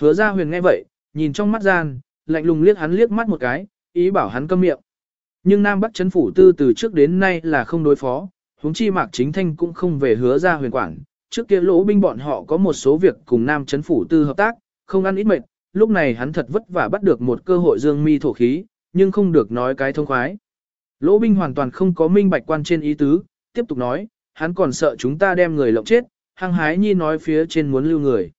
Hứa ra huyền nghe vậy, nhìn trong mắt gian, lạnh lùng liếc hắn liếc mắt một cái, ý bảo hắn câm miệng. Nhưng Nam Bắc chấn phủ tư từ trước đến nay là không đối phó, huống chi mạc chính thanh cũng không về hứa ra huyền quản. Trước kia lỗ binh bọn họ có một số việc cùng Nam chấn phủ tư hợp tác, không ăn ít mệt, lúc này hắn thật vất vả bắt được một cơ hội dương mi thổ khí, nhưng không được nói cái thông khoái. Lỗ binh hoàn toàn không có minh bạch quan trên ý tứ, tiếp tục nói, hắn còn sợ chúng ta đem người lộng chết, hăng hái nhi nói phía trên muốn lưu người.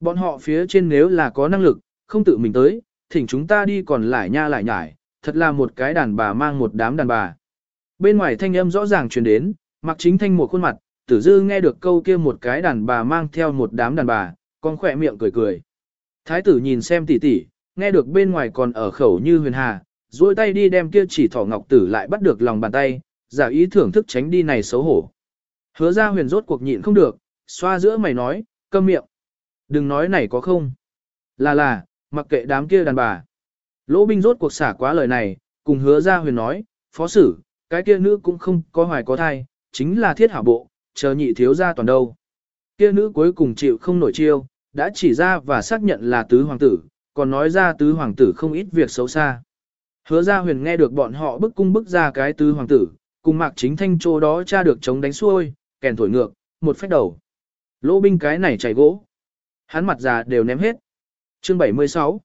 Bọn họ phía trên nếu là có năng lực, không tự mình tới, thỉnh chúng ta đi còn lại nha lại nhải, thật là một cái đàn bà mang một đám đàn bà. Bên ngoài thanh âm rõ ràng truyền đến, mặc chính thanh một khuôn mặt, tử dư nghe được câu kia một cái đàn bà mang theo một đám đàn bà, con khỏe miệng cười cười. Thái tử nhìn xem tỉ tỉ, nghe được bên ngoài còn ở khẩu như huyền hà, duỗi tay đi đem kia chỉ thỏ ngọc tử lại bắt được lòng bàn tay, giả ý thưởng thức tránh đi này xấu hổ. Hứa ra huyền rốt cuộc nhịn không được, xoa giữa mày nói, câm miệng. Đừng nói này có không. Là là, mặc kệ đám kia đàn bà. Lỗ binh rốt cuộc xả quá lời này, cùng hứa ra huyền nói, phó sử, cái kia nữ cũng không có hoài có thai, chính là thiết hảo bộ, chờ nhị thiếu ra toàn đâu. Kia nữ cuối cùng chịu không nổi chiêu, đã chỉ ra và xác nhận là tứ hoàng tử, còn nói ra tứ hoàng tử không ít việc xấu xa. Hứa ra huyền nghe được bọn họ bức cung bức ra cái tứ hoàng tử, cùng mạc chính thanh chỗ đó cha được chống đánh xuôi, kèn thổi ngược, một phách đầu. Lỗ binh cái này chảy gỗ. Hắn mặt già đều ném hết. Chương 76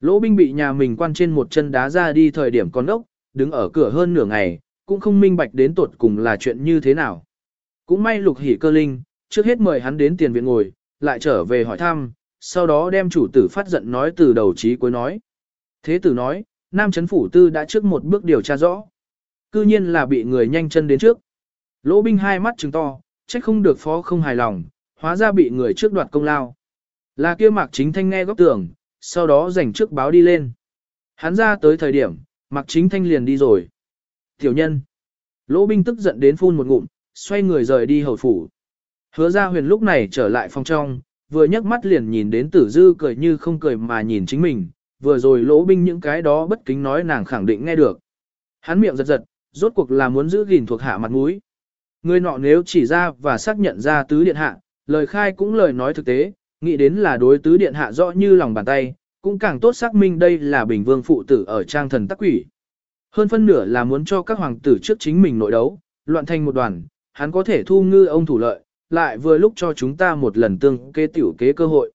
Lỗ binh bị nhà mình quan trên một chân đá ra đi thời điểm con ốc, đứng ở cửa hơn nửa ngày, cũng không minh bạch đến tột cùng là chuyện như thế nào. Cũng may lục hỉ cơ linh, trước hết mời hắn đến tiền viện ngồi, lại trở về hỏi thăm, sau đó đem chủ tử phát giận nói từ đầu chí cuối nói. Thế tử nói, Nam chấn phủ tư đã trước một bước điều tra rõ. Cư nhiên là bị người nhanh chân đến trước. Lỗ binh hai mắt trừng to, trách không được phó không hài lòng, hóa ra bị người trước đoạt công lao. Là kia mạc chính thanh nghe góc tưởng, sau đó dành trước báo đi lên. Hắn ra tới thời điểm, mạc chính thanh liền đi rồi. Tiểu nhân. Lỗ binh tức giận đến phun một ngụm, xoay người rời đi hầu phủ. Hứa ra huyền lúc này trở lại phòng trong, vừa nhấc mắt liền nhìn đến tử dư cười như không cười mà nhìn chính mình, vừa rồi lỗ binh những cái đó bất kính nói nàng khẳng định nghe được. Hắn miệng giật giật, rốt cuộc là muốn giữ gìn thuộc hạ mặt mũi. Người nọ nếu chỉ ra và xác nhận ra tứ điện hạ, lời khai cũng lời nói thực tế, nghĩ đến là đối tứ điện hạ rõ như lòng bàn tay, cũng càng tốt xác minh đây là bình vương phụ tử ở trang thần tắc quỷ. Hơn phân nửa là muốn cho các hoàng tử trước chính mình nội đấu, loạn thành một đoàn, hắn có thể thu ngư ông thủ lợi, lại vừa lúc cho chúng ta một lần tương kế tiểu kế cơ hội.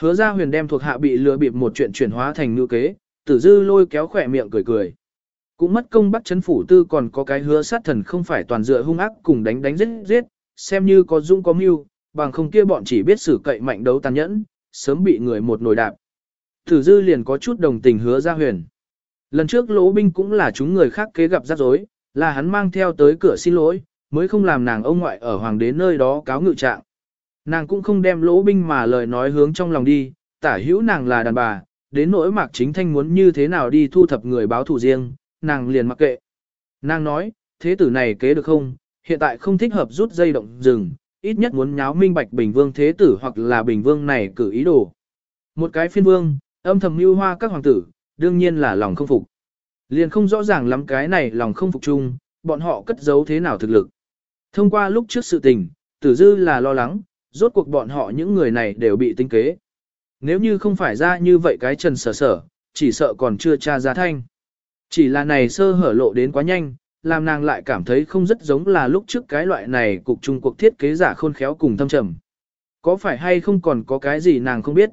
Hứa ra huyền đem thuộc hạ bị lừa bịp một chuyện chuyển hóa thành ngư kế, tử dư lôi kéo khỏe miệng cười cười. Cũng mất công bắt chấn phủ tư còn có cái hứa sát thần không phải toàn dựa hung ác cùng đánh đánh giết giết, xem như có dung có mưu, bằng không kia bọn chỉ biết xử cậy mạnh đấu tàn nhẫn, sớm bị người một nồi đạp. Tử dư liền có chút đồng tình hứa ra huyền. Lần trước lỗ binh cũng là chúng người khác kế gặp rắc rối, là hắn mang theo tới cửa xin lỗi, mới không làm nàng ông ngoại ở hoàng đế nơi đó cáo ngự trạng. Nàng cũng không đem lỗ binh mà lời nói hướng trong lòng đi, tả hữu nàng là đàn bà, đến nỗi mạc chính thanh muốn như thế nào đi thu thập người báo thù riêng, nàng liền mặc kệ. Nàng nói, thế tử này kế được không, hiện tại không thích hợp rút dây động rừng, ít nhất muốn nháo minh bạch bình vương thế tử hoặc là bình vương này cử ý đồ. Một cái phiên vương, âm thầm mưu hoa các hoàng tử, đương nhiên là lòng không phục. Liền không rõ ràng lắm cái này lòng không phục chung, bọn họ cất giấu thế nào thực lực. Thông qua lúc trước sự tình, tử dư là lo lắng, rốt cuộc bọn họ những người này đều bị tinh kế. Nếu như không phải ra như vậy cái trần sở sở, chỉ sợ còn chưa tra ra thanh. Chỉ là này sơ hở lộ đến quá nhanh, làm nàng lại cảm thấy không rất giống là lúc trước cái loại này cục trung cuộc thiết kế giả khôn khéo cùng thâm trầm. Có phải hay không còn có cái gì nàng không biết.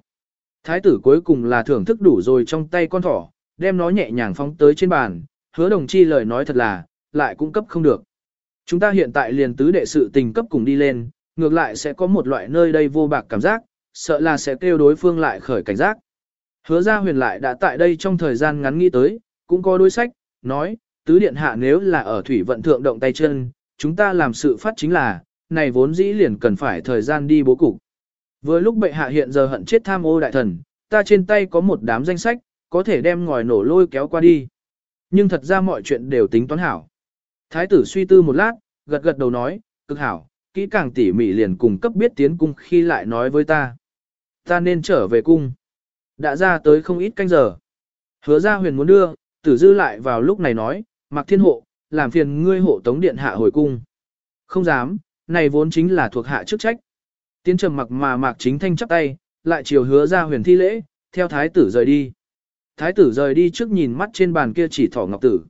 Thái tử cuối cùng là thưởng thức đủ rồi trong tay con thỏ, đem nó nhẹ nhàng phóng tới trên bàn, hứa đồng chi lời nói thật là, lại cũng cấp không được. Chúng ta hiện tại liền tứ đệ sự tình cấp cùng đi lên, ngược lại sẽ có một loại nơi đây vô bạc cảm giác, sợ là sẽ kêu đối phương lại khởi cảnh giác. Hứa ra huyền lại đã tại đây trong thời gian ngắn nghĩ tới, cũng có đối sách, nói, tứ điện hạ nếu là ở thủy vận thượng động tay chân, chúng ta làm sự phát chính là, này vốn dĩ liền cần phải thời gian đi bố cục. Vừa lúc bệ hạ hiện giờ hận chết tham ô đại thần, ta trên tay có một đám danh sách, có thể đem ngòi nổ lôi kéo qua đi. Nhưng thật ra mọi chuyện đều tính toán hảo. Thái tử suy tư một lát, gật gật đầu nói, cực hảo, kỹ càng tỉ mỉ liền cùng cấp biết tiến cung khi lại nói với ta. Ta nên trở về cung. Đã ra tới không ít canh giờ. Hứa ra huyền muốn đưa, tử dư lại vào lúc này nói, Mạc thiên hộ, làm phiền ngươi hộ tống điện hạ hồi cung. Không dám, này vốn chính là thuộc hạ chức trách. Tiến trầm mặc mà mạc chính thanh chắp tay, lại chiều hứa ra huyền thi lễ, theo thái tử rời đi. Thái tử rời đi trước nhìn mắt trên bàn kia chỉ thỏ ngọc tử.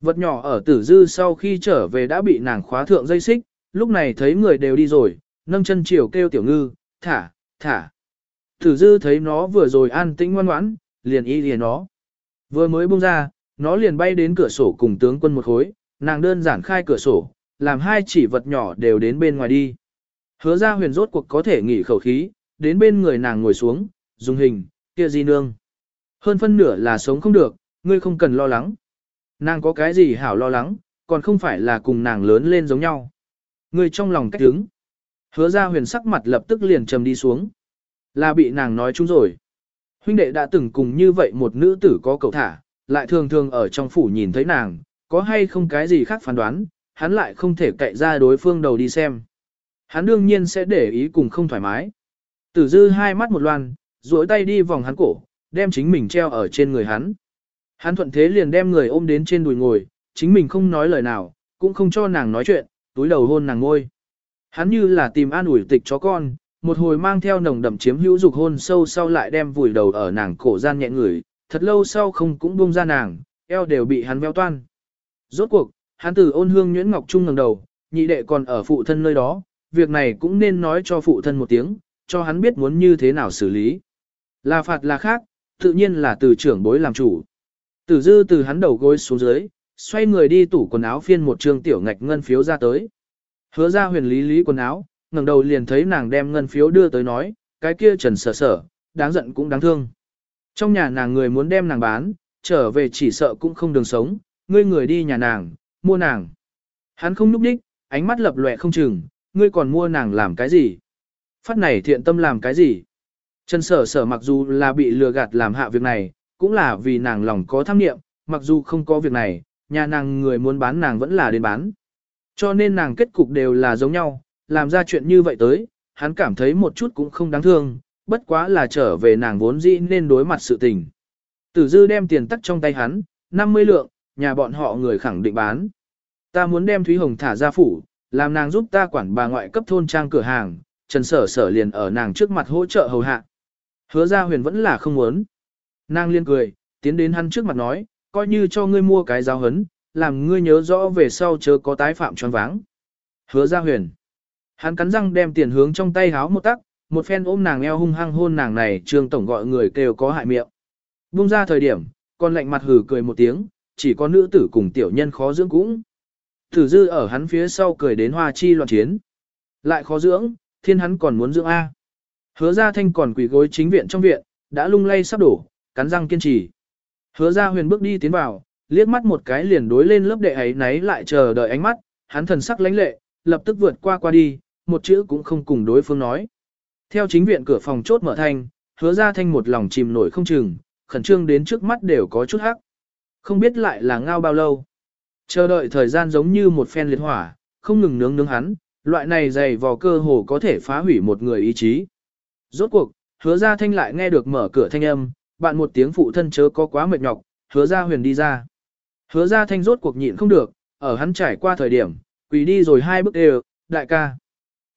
Vật nhỏ ở tử dư sau khi trở về đã bị nàng khóa thượng dây xích, lúc này thấy người đều đi rồi, nâng chân chiều kêu tiểu ngư, thả, thả. Tử dư thấy nó vừa rồi an tĩnh ngoan ngoãn, liền y liền nó. Vừa mới buông ra, nó liền bay đến cửa sổ cùng tướng quân một khối, nàng đơn giản khai cửa sổ, làm hai chỉ vật nhỏ đều đến bên ngoài đi. Hứa ra huyền rốt cuộc có thể nghỉ khẩu khí, đến bên người nàng ngồi xuống, dùng hình, kia di nương. Hơn phân nửa là sống không được, ngươi không cần lo lắng. Nàng có cái gì hảo lo lắng, còn không phải là cùng nàng lớn lên giống nhau. Ngươi trong lòng cách đứng. Hứa ra huyền sắc mặt lập tức liền trầm đi xuống. Là bị nàng nói chung rồi. Huynh đệ đã từng cùng như vậy một nữ tử có cầu thả, lại thường thường ở trong phủ nhìn thấy nàng, có hay không cái gì khác phán đoán, hắn lại không thể cậy ra đối phương đầu đi xem. Hắn đương nhiên sẽ để ý cùng không thoải mái. Tử dư hai mắt một loan, duỗi tay đi vòng hắn cổ, đem chính mình treo ở trên người hắn. Hắn thuận thế liền đem người ôm đến trên đùi ngồi, chính mình không nói lời nào, cũng không cho nàng nói chuyện, túi đầu hôn nàng ngôi. Hắn như là tìm an ủi tịch chó con, một hồi mang theo nồng đậm chiếm hữu dục hôn sâu sau lại đem vùi đầu ở nàng cổ gian nhẹ người, thật lâu sau không cũng buông ra nàng, eo đều bị hắn veo toan. Rốt cuộc, hắn từ ôn hương nhuyễn ngọc trung ngẩng đầu, nhị đệ còn ở phụ thân nơi đó, việc này cũng nên nói cho phụ thân một tiếng, cho hắn biết muốn như thế nào xử lý. Là phạt là khác, tự nhiên là từ trưởng bối làm chủ. Tử dư từ hắn đầu gối xuống dưới, xoay người đi tủ quần áo phiên một trương tiểu ngạch ngân phiếu ra tới. Hứa ra huyền lý lý quần áo, ngẩng đầu liền thấy nàng đem ngân phiếu đưa tới nói, cái kia trần sở sở, đáng giận cũng đáng thương. Trong nhà nàng người muốn đem nàng bán, trở về chỉ sợ cũng không đường sống, ngươi người đi nhà nàng, mua nàng. Hắn không núp đích, ánh mắt lập lòe không chừng, ngươi còn mua nàng làm cái gì? Phát này thiện tâm làm cái gì? Trần sở sở mặc dù là bị lừa gạt làm hạ việc này, cũng là vì nàng lòng có tham niệm, mặc dù không có việc này, nhà nàng người muốn bán nàng vẫn là đến bán. Cho nên nàng kết cục đều là giống nhau, làm ra chuyện như vậy tới, hắn cảm thấy một chút cũng không đáng thương, bất quá là trở về nàng vốn dĩ nên đối mặt sự tình. Tử dư đem tiền tắt trong tay hắn, 50 lượng, nhà bọn họ người khẳng định bán. Ta muốn đem Thúy Hồng thả ra phủ, làm nàng giúp ta quản bà ngoại cấp thôn trang cửa hàng, Trần Sở Sở liền ở nàng trước mặt hỗ trợ hầu hạ. Hứa ra huyền vẫn là không muốn. Nàng liên cười, tiến đến hắn trước mặt nói, coi như cho ngươi mua cái giáo hấn, làm ngươi nhớ rõ về sau chớ có tái phạm tròn váng. Hứa ra huyền. Hắn cắn răng đem tiền hướng trong tay háo một tắc, một phen ôm nàng eo hung hăng hôn nàng này trương tổng gọi người kêu có hại miệng. Bung ra thời điểm, còn lạnh mặt hừ cười một tiếng, chỉ có nữ tử cùng tiểu nhân khó dưỡng cũng. Thử dư ở hắn phía sau cười đến hoa chi loạn chiến. Lại khó dưỡng, thiên hắn còn muốn dưỡng A. Hứa ra thanh còn quỳ gối chính viện trong viện, đã lung lay sắp đổ, cắn răng kiên trì. Hứa ra huyền bước đi tiến vào, liếc mắt một cái liền đối lên lớp đệ ấy náy lại chờ đợi ánh mắt, hắn thần sắc lãnh lệ, lập tức vượt qua qua đi, một chữ cũng không cùng đối phương nói. Theo chính viện cửa phòng chốt mở thanh, hứa ra thanh một lòng chìm nổi không chừng, khẩn trương đến trước mắt đều có chút hắc. Không biết lại là ngao bao lâu. Chờ đợi thời gian giống như một phen liệt hỏa, không ngừng nướng nướng hắn, loại này dày vò cơ hồ có thể phá hủy một người ý chí. Rốt cuộc, hứa ra thanh lại nghe được mở cửa thanh âm, bạn một tiếng phụ thân chớ có quá mệt nhọc, hứa ra huyền đi ra. Hứa ra thanh rốt cuộc nhịn không được, ở hắn trải qua thời điểm, quỳ đi rồi hai bước đều, đại ca.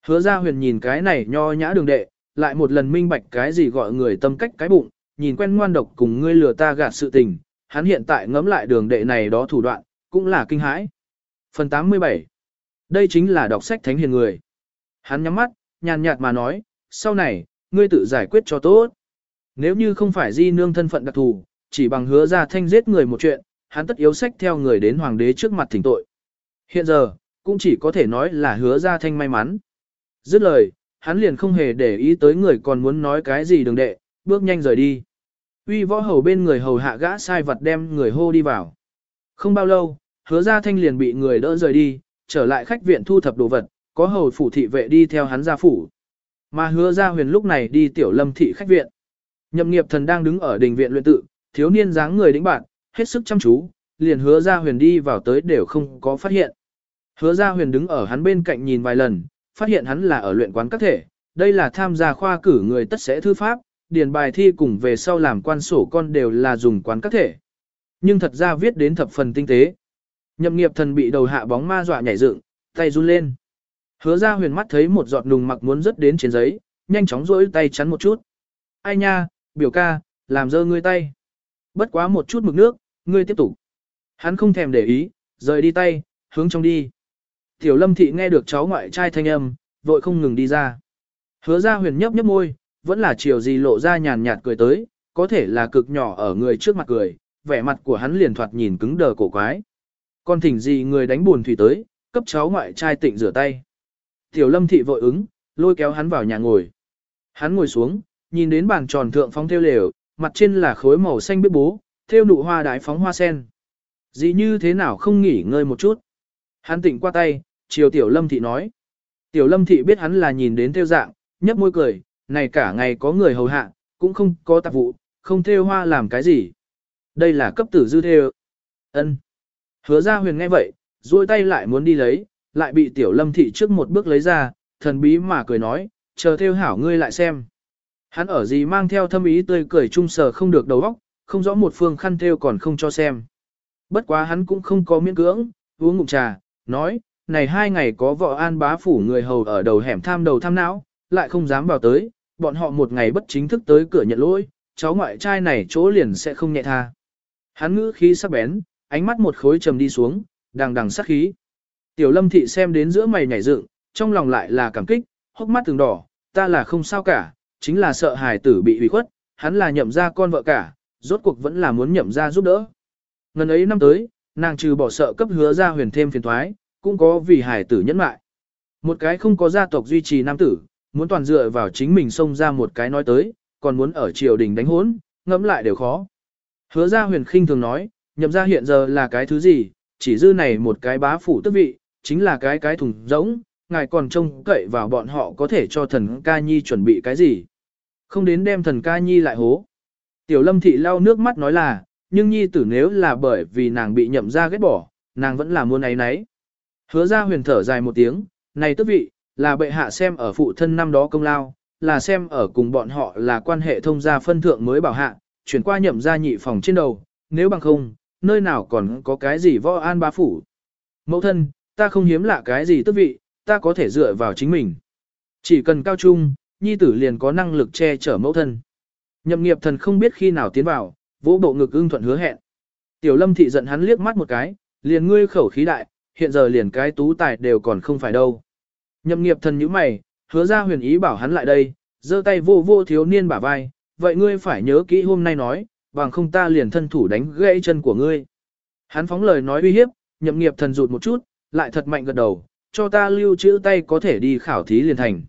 Hứa ra huyền nhìn cái này nho nhã đường đệ, lại một lần minh bạch cái gì gọi người tâm cách cái bụng, nhìn quen ngoan độc cùng ngươi lừa ta gạt sự tình, hắn hiện tại ngẫm lại đường đệ này đó thủ đoạn, cũng là kinh hãi. Phần 87 Đây chính là đọc sách thánh hiền người. Hắn nhắm mắt, nhàn nhạt mà nói, sau này, ngươi tự giải quyết cho tốt. Nếu như không phải di nương thân phận đặc thù, chỉ bằng hứa ra thanh giết người một chuyện, hắn tất yếu sách theo người đến hoàng đế trước mặt thỉnh tội. Hiện giờ, cũng chỉ có thể nói là hứa ra thanh may mắn. Dứt lời, hắn liền không hề để ý tới người còn muốn nói cái gì đường đệ, bước nhanh rời đi. Uy võ hầu bên người hầu hạ gã sai vật đem người hô đi vào. Không bao lâu, hứa ra thanh liền bị người đỡ rời đi, trở lại khách viện thu thập đồ vật, có hầu phủ thị vệ đi theo hắn ra phủ. Mà hứa ra huyền lúc này đi tiểu lâm thị khách viện. Nhậm nghiệp thần đang đứng ở đình viện luyện tự, thiếu niên dáng người đĩnh bạn, hết sức chăm chú, liền hứa ra huyền đi vào tới đều không có phát hiện. Hứa ra huyền đứng ở hắn bên cạnh nhìn vài lần, phát hiện hắn là ở luyện quán các thể, đây là tham gia khoa cử người tất sẽ thư pháp, điền bài thi cùng về sau làm quan sổ con đều là dùng quán các thể. Nhưng thật ra viết đến thập phần tinh tế. Nhậm nghiệp thần bị đầu hạ bóng ma dọa nhảy dựng, tay run lên. Hứa ra huyền mắt thấy một giọt nùng mặc muốn rớt đến trên giấy, nhanh chóng rỗi tay chắn một chút. ai nha, biểu ca, làm dơ ngươi tay. Bất quá một chút mực nước, ngươi tiếp tục. Hắn không thèm để ý, rời đi tay, hướng trong đi. Tiểu lâm thị nghe được cháu ngoại trai thanh âm, vội không ngừng đi ra. Hứa ra huyền nhấp nhấp môi, vẫn là chiều gì lộ ra nhàn nhạt cười tới, có thể là cực nhỏ ở người trước mặt cười, vẻ mặt của hắn liền thoạt nhìn cứng đờ cổ quái. Con thỉnh gì người đánh buồn thủy tới, cấp cháu ngoại trai tịnh rửa tay. Tiểu lâm thị vội ứng, lôi kéo hắn vào nhà ngồi. Hắn ngồi xuống, nhìn đến bàn tròn thượng phóng theo lều, mặt trên là khối màu xanh biết bố, theo nụ hoa đái phóng hoa sen. Dì như thế nào không nghỉ ngơi một chút. Hắn tịnh qua tay, chiều tiểu lâm thị nói. Tiểu lâm thị biết hắn là nhìn đến theo dạng, nhấp môi cười, này cả ngày có người hầu hạ, cũng không có tạp vụ, không theo hoa làm cái gì. Đây là cấp tử dư theo. ân Hứa ra huyền nghe vậy, duỗi tay lại muốn đi lấy, lại bị tiểu lâm thị trước một bước lấy ra, thần bí mà cười nói, chờ theo hảo ngươi lại xem. Hắn ở gì mang theo thâm ý tươi cười trung sờ không được đầu óc, không rõ một phương khăn theo còn không cho xem. Bất quá hắn cũng không có miễn cưỡng, uống ngụm trà, nói, này hai ngày có vợ an bá phủ người hầu ở đầu hẻm tham đầu tham não, lại không dám vào tới, bọn họ một ngày bất chính thức tới cửa nhận lỗi, cháu ngoại trai này chỗ liền sẽ không nhẹ tha. Hắn ngữ khí sắc bén, ánh mắt một khối trầm đi xuống, đằng đằng sắc khí. Tiểu lâm thị xem đến giữa mày nhảy dựng, trong lòng lại là cảm kích, hốc mắt từng đỏ, ta là không sao cả, chính là sợ hài tử bị hủy khuất, hắn là nhậm ra con vợ cả, rốt cuộc vẫn là muốn nhậm ra giúp đỡ. Ngần ấy năm tới, nàng trừ bỏ sợ cấp hứa ra huyền thêm phiền thoái, cũng có vì hài tử nhẫn mại. Một cái không có gia tộc duy trì nam tử, muốn toàn dựa vào chính mình xông ra một cái nói tới, còn muốn ở triều đình đánh hốn, ngẫm lại đều khó. Hứa ra huyền khinh thường nói, nhậm ra hiện giờ là cái thứ gì, chỉ dư này một cái bá phủ tức vị, chính là cái cái thùng giống, ngài còn trông cậy vào bọn họ có thể cho thần ca nhi chuẩn bị cái gì. Không đến đem thần ca nhi lại hố. Tiểu lâm thị lau nước mắt nói là, nhưng nhi tử nếu là bởi vì nàng bị nhậm ra ghét bỏ, nàng vẫn là muốn ấy nấy. Hứa ra huyền thở dài một tiếng, này tức vị, là bệ hạ xem ở phụ thân năm đó công lao, là xem ở cùng bọn họ là quan hệ thông gia phân thượng mới bảo hạ, chuyển qua nhậm ra nhị phòng trên đầu, nếu bằng không, nơi nào còn có cái gì võ an bá phủ. Mẫu thân, ta không hiếm lạ cái gì tức vị, ta có thể dựa vào chính mình. Chỉ cần cao trung, nhi tử liền có năng lực che chở mẫu thân. Nhậm nghiệp thần không biết khi nào tiến vào, vỗ bộ ngực ưng thuận hứa hẹn. Tiểu lâm thị giận hắn liếc mắt một cái, liền ngươi khẩu khí đại, hiện giờ liền cái tú tài đều còn không phải đâu. Nhậm nghiệp thần như mày, hứa ra huyền ý bảo hắn lại đây, giơ tay vô vô thiếu niên bả vai, vậy ngươi phải nhớ kỹ hôm nay nói, bằng không ta liền thân thủ đánh gãy chân của ngươi. Hắn phóng lời nói uy hiếp, nhậm nghiệp thần rụt một chút, lại thật mạnh gật đầu, cho ta lưu trữ tay có thể đi khảo thí liền thành.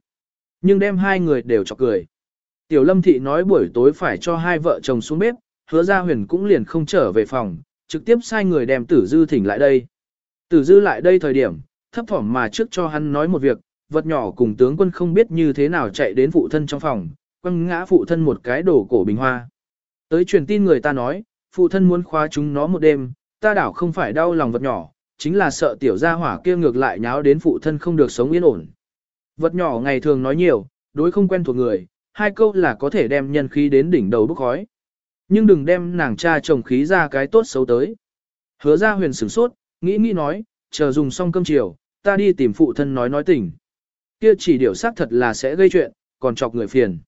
Nhưng đem hai người đều chọc cười. Tiểu lâm thị nói buổi tối phải cho hai vợ chồng xuống bếp, hứa ra huyền cũng liền không trở về phòng, trực tiếp sai người đem tử dư thỉnh lại đây. Tử dư lại đây thời điểm, thấp thỏm mà trước cho hắn nói một việc, vật nhỏ cùng tướng quân không biết như thế nào chạy đến phụ thân trong phòng, quăng ngã phụ thân một cái đổ cổ bình hoa. Tới truyền tin người ta nói, phụ thân muốn khóa chúng nó một đêm, ta đảo không phải đau lòng vật nhỏ, chính là sợ tiểu gia hỏa kia ngược lại nháo đến phụ thân không được sống yên ổn. Vật nhỏ ngày thường nói nhiều, đối không quen thuộc người, hai câu là có thể đem nhân khí đến đỉnh đầu bốc khói. Nhưng đừng đem nàng cha chồng khí ra cái tốt xấu tới. Hứa ra huyền sửng sốt, nghĩ nghĩ nói, chờ dùng xong cơm chiều, ta đi tìm phụ thân nói nói tình. Kia chỉ điều xác thật là sẽ gây chuyện, còn chọc người phiền.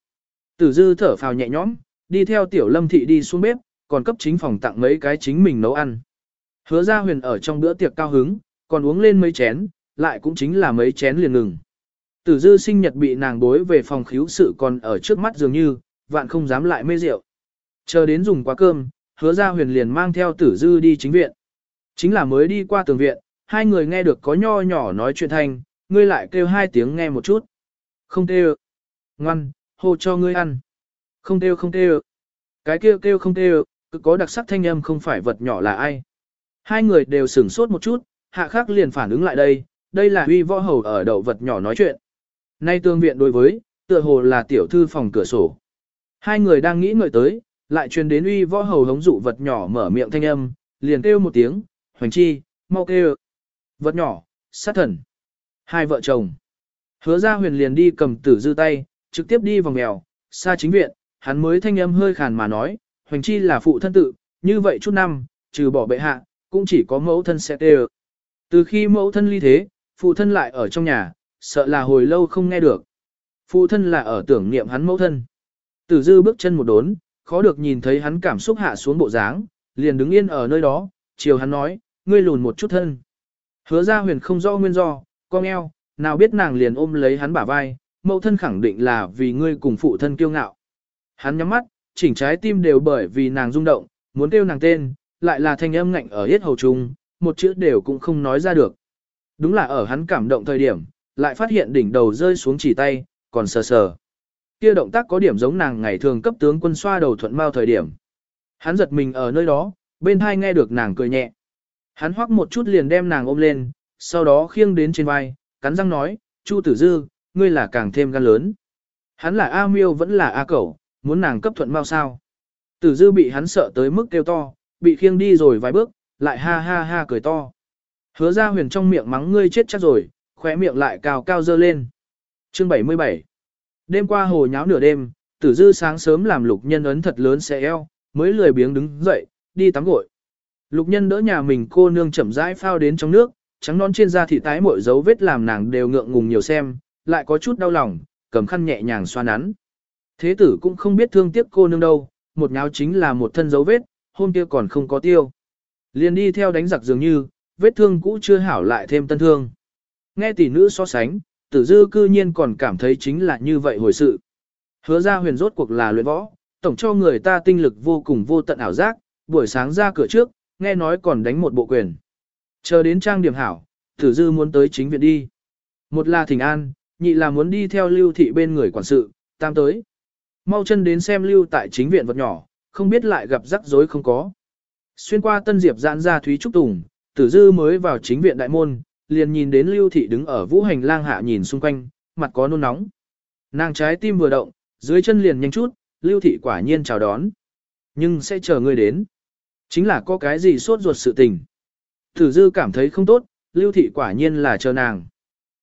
Tử dư thở phào nhẹ nhõm, đi theo tiểu lâm thị đi xuống bếp, còn cấp chính phòng tặng mấy cái chính mình nấu ăn. Hứa ra huyền ở trong bữa tiệc cao hứng, còn uống lên mấy chén, lại cũng chính là mấy chén liền ngừng. Tử dư sinh nhật bị nàng đối về phòng khíu sự còn ở trước mắt dường như, vạn không dám lại mê rượu. Chờ đến dùng quá cơm, hứa ra huyền liền mang theo tử dư đi chính viện. Chính là mới đi qua tường viện, hai người nghe được có nho nhỏ nói chuyện thanh, ngươi lại kêu hai tiếng nghe một chút. Không kêu. Ngoan, hô cho ngươi ăn. Không kêu không kêu. Cái kêu kêu không kêu, cứ có đặc sắc thanh âm không phải vật nhỏ là ai. Hai người đều sửng sốt một chút, hạ khắc liền phản ứng lại đây, đây là huy võ hầu ở đầu vật nhỏ nói chuyện. Nay tương viện đối với, tựa hồ là tiểu thư phòng cửa sổ. Hai người đang nghĩ ngợi tới, lại truyền đến uy võ hầu hống dụ vật nhỏ mở miệng thanh âm, liền kêu một tiếng, hoành chi, mau kêu. Vật nhỏ, sát thần. Hai vợ chồng. Hứa ra huyền liền đi cầm tử dư tay, trực tiếp đi vòng mèo, xa chính viện, hắn mới thanh âm hơi khàn mà nói, hoành chi là phụ thân tự, như vậy chút năm, trừ bỏ bệ hạ, cũng chỉ có mẫu thân sẽ tê Từ khi mẫu thân ly thế, phụ thân lại ở trong nhà, sợ là hồi lâu không nghe được. Phụ thân là ở tưởng niệm hắn mẫu thân. Tử dư bước chân một đốn, khó được nhìn thấy hắn cảm xúc hạ xuống bộ dáng, liền đứng yên ở nơi đó, chiều hắn nói, ngươi lùn một chút thân. Hứa ra huyền không rõ nguyên do, con eo, nào biết nàng liền ôm lấy hắn bả vai, mẫu thân khẳng định là vì ngươi cùng phụ thân kiêu ngạo. Hắn nhắm mắt, chỉnh trái tim đều bởi vì nàng rung động, muốn kêu nàng tên, lại là thanh âm ngạnh ở hết hầu trung, một chữ đều cũng không nói ra được. Đúng là ở hắn cảm động thời điểm, lại phát hiện đỉnh đầu rơi xuống chỉ tay, còn sờ sờ. Kia động tác có điểm giống nàng ngày thường cấp tướng quân xoa đầu thuận mau thời điểm. Hắn giật mình ở nơi đó, bên hai nghe được nàng cười nhẹ. Hắn hoắc một chút liền đem nàng ôm lên, sau đó khiêng đến trên vai, cắn răng nói, Chu Tử Dư, ngươi là càng thêm gan lớn. Hắn là A Miêu vẫn là A Cẩu, muốn nàng cấp thuận mau sao. Tử Dư bị hắn sợ tới mức kêu to, bị khiêng đi rồi vài bước, lại ha ha ha cười to. Hứa ra huyền trong miệng mắng ngươi chết chắc rồi, khóe miệng lại cao cao dơ lên. Chương 77 Đêm qua hồ nháo nửa đêm, tử dư sáng sớm làm lục nhân ấn thật lớn xe eo, mới lười biếng đứng dậy, đi tắm gội. Lục nhân đỡ nhà mình cô nương chậm rãi phao đến trong nước, trắng non trên da thị tái mỗi dấu vết làm nàng đều ngượng ngùng nhiều xem, lại có chút đau lòng, cầm khăn nhẹ nhàng xoa nắn. Thế tử cũng không biết thương tiếc cô nương đâu, một nháo chính là một thân dấu vết, hôm kia còn không có tiêu. Liền đi theo đánh giặc dường như, vết thương cũ chưa hảo lại thêm tân thương. Nghe tỷ nữ so sánh, tử dư cư nhiên còn cảm thấy chính là như vậy hồi sự. Hứa ra huyền rốt cuộc là luyện võ, tổng cho người ta tinh lực vô cùng vô tận ảo giác, buổi sáng ra cửa trước, nghe nói còn đánh một bộ quyền. Chờ đến trang điểm hảo, tử dư muốn tới chính viện đi. Một là thỉnh an, nhị là muốn đi theo lưu thị bên người quản sự, tam tới. Mau chân đến xem lưu tại chính viện vật nhỏ, không biết lại gặp rắc rối không có. Xuyên qua tân diệp giãn ra Thúy Trúc Tùng, tử dư mới vào chính viện đại môn, liền nhìn đến lưu thị đứng ở vũ hành lang hạ nhìn xung quanh, mặt có nôn nóng. Nàng trái tim vừa động, dưới chân liền nhanh chút, lưu thị quả nhiên chào đón. Nhưng sẽ chờ người đến. Chính là có cái gì sốt ruột sự tình. Tử dư cảm thấy không tốt, lưu thị quả nhiên là chờ nàng.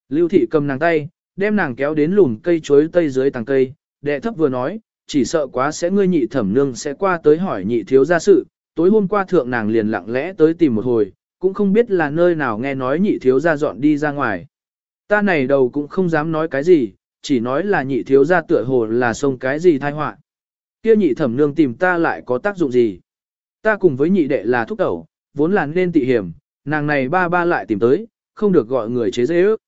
Lưu thị cầm nàng tay, đem nàng kéo đến lùm cây chuối tây dưới tàng cây, đệ thấp vừa nói, chỉ sợ quá sẽ ngươi nhị thẩm nương sẽ qua tới hỏi nhị thiếu gia sự, tối hôm qua thượng nàng liền lặng lẽ tới tìm một hồi, cũng không biết là nơi nào nghe nói nhị thiếu gia dọn đi ra ngoài. Ta này đầu cũng không dám nói cái gì, chỉ nói là nhị thiếu gia tựa hồ là xông cái gì thai họa. Kia nhị thẩm nương tìm ta lại có tác dụng gì? Ta cùng với nhị đệ là thúc tẩu, vốn là nên tị hiểm, nàng này ba ba lại tìm tới, không được gọi người chế dễ ước.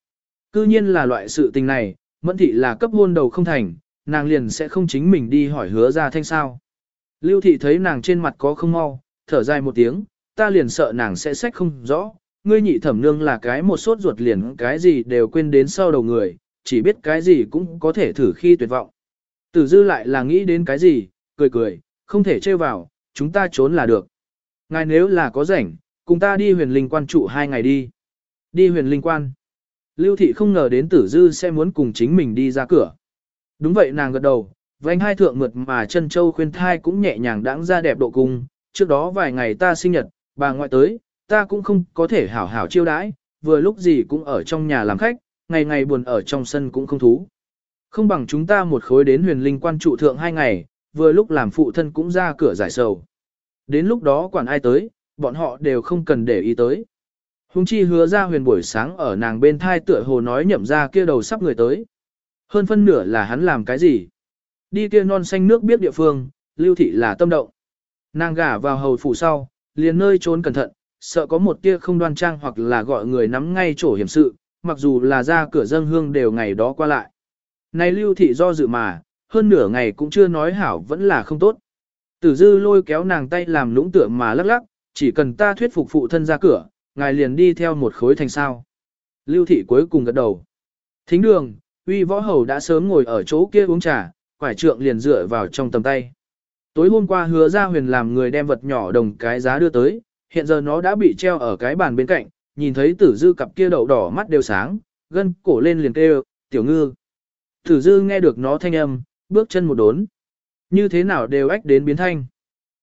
Cư nhiên là loại sự tình này, mẫn thị là cấp hôn đầu không thành, nàng liền sẽ không chính mình đi hỏi hứa ra thanh sao. Lưu thị thấy nàng trên mặt có không mau, thở dài một tiếng, ta liền sợ nàng sẽ sách không rõ, ngươi nhị thẩm nương là cái một sốt ruột liền cái gì đều quên đến sau đầu người, chỉ biết cái gì cũng có thể thử khi tuyệt vọng. Tử dư lại là nghĩ đến cái gì, cười cười, không thể trêu vào, chúng ta trốn là được. Ngài nếu là có rảnh, cùng ta đi huyền linh quan trụ hai ngày đi. Đi huyền linh quan. Lưu thị không ngờ đến tử dư sẽ muốn cùng chính mình đi ra cửa. Đúng vậy nàng gật đầu, vánh hai thượng mượt mà chân châu khuyên thai cũng nhẹ nhàng đãng ra đẹp độ cung. Trước đó vài ngày ta sinh nhật, bà ngoại tới, ta cũng không có thể hảo hảo chiêu đãi, vừa lúc gì cũng ở trong nhà làm khách, ngày ngày buồn ở trong sân cũng không thú. Không bằng chúng ta một khối đến huyền linh quan trụ thượng hai ngày, vừa lúc làm phụ thân cũng ra cửa giải sầu. Đến lúc đó quản ai tới, bọn họ đều không cần để ý tới. Hùng chi hứa ra huyền buổi sáng ở nàng bên thai tựa hồ nói nhậm ra kia đầu sắp người tới. Hơn phân nửa là hắn làm cái gì? Đi kia non xanh nước biết địa phương, lưu thị là tâm động. Nàng gả vào hầu phủ sau, liền nơi trốn cẩn thận, sợ có một tia không đoan trang hoặc là gọi người nắm ngay chỗ hiểm sự, mặc dù là ra cửa dân hương đều ngày đó qua lại. Này lưu thị do dự mà, hơn nửa ngày cũng chưa nói hảo vẫn là không tốt. Tử dư lôi kéo nàng tay làm lũng tựa mà lắc lắc, chỉ cần ta thuyết phục phụ thân ra cửa, ngài liền đi theo một khối thành sao. Lưu thị cuối cùng gật đầu. Thính đường, uy võ hầu đã sớm ngồi ở chỗ kia uống trà, quải trượng liền dựa vào trong tầm tay. Tối hôm qua hứa ra huyền làm người đem vật nhỏ đồng cái giá đưa tới, hiện giờ nó đã bị treo ở cái bàn bên cạnh, nhìn thấy tử dư cặp kia đậu đỏ mắt đều sáng, gân cổ lên liền kêu, tiểu ngư. Tử dư nghe được nó thanh âm, bước chân một đốn. Như thế nào đều ách đến biến thanh.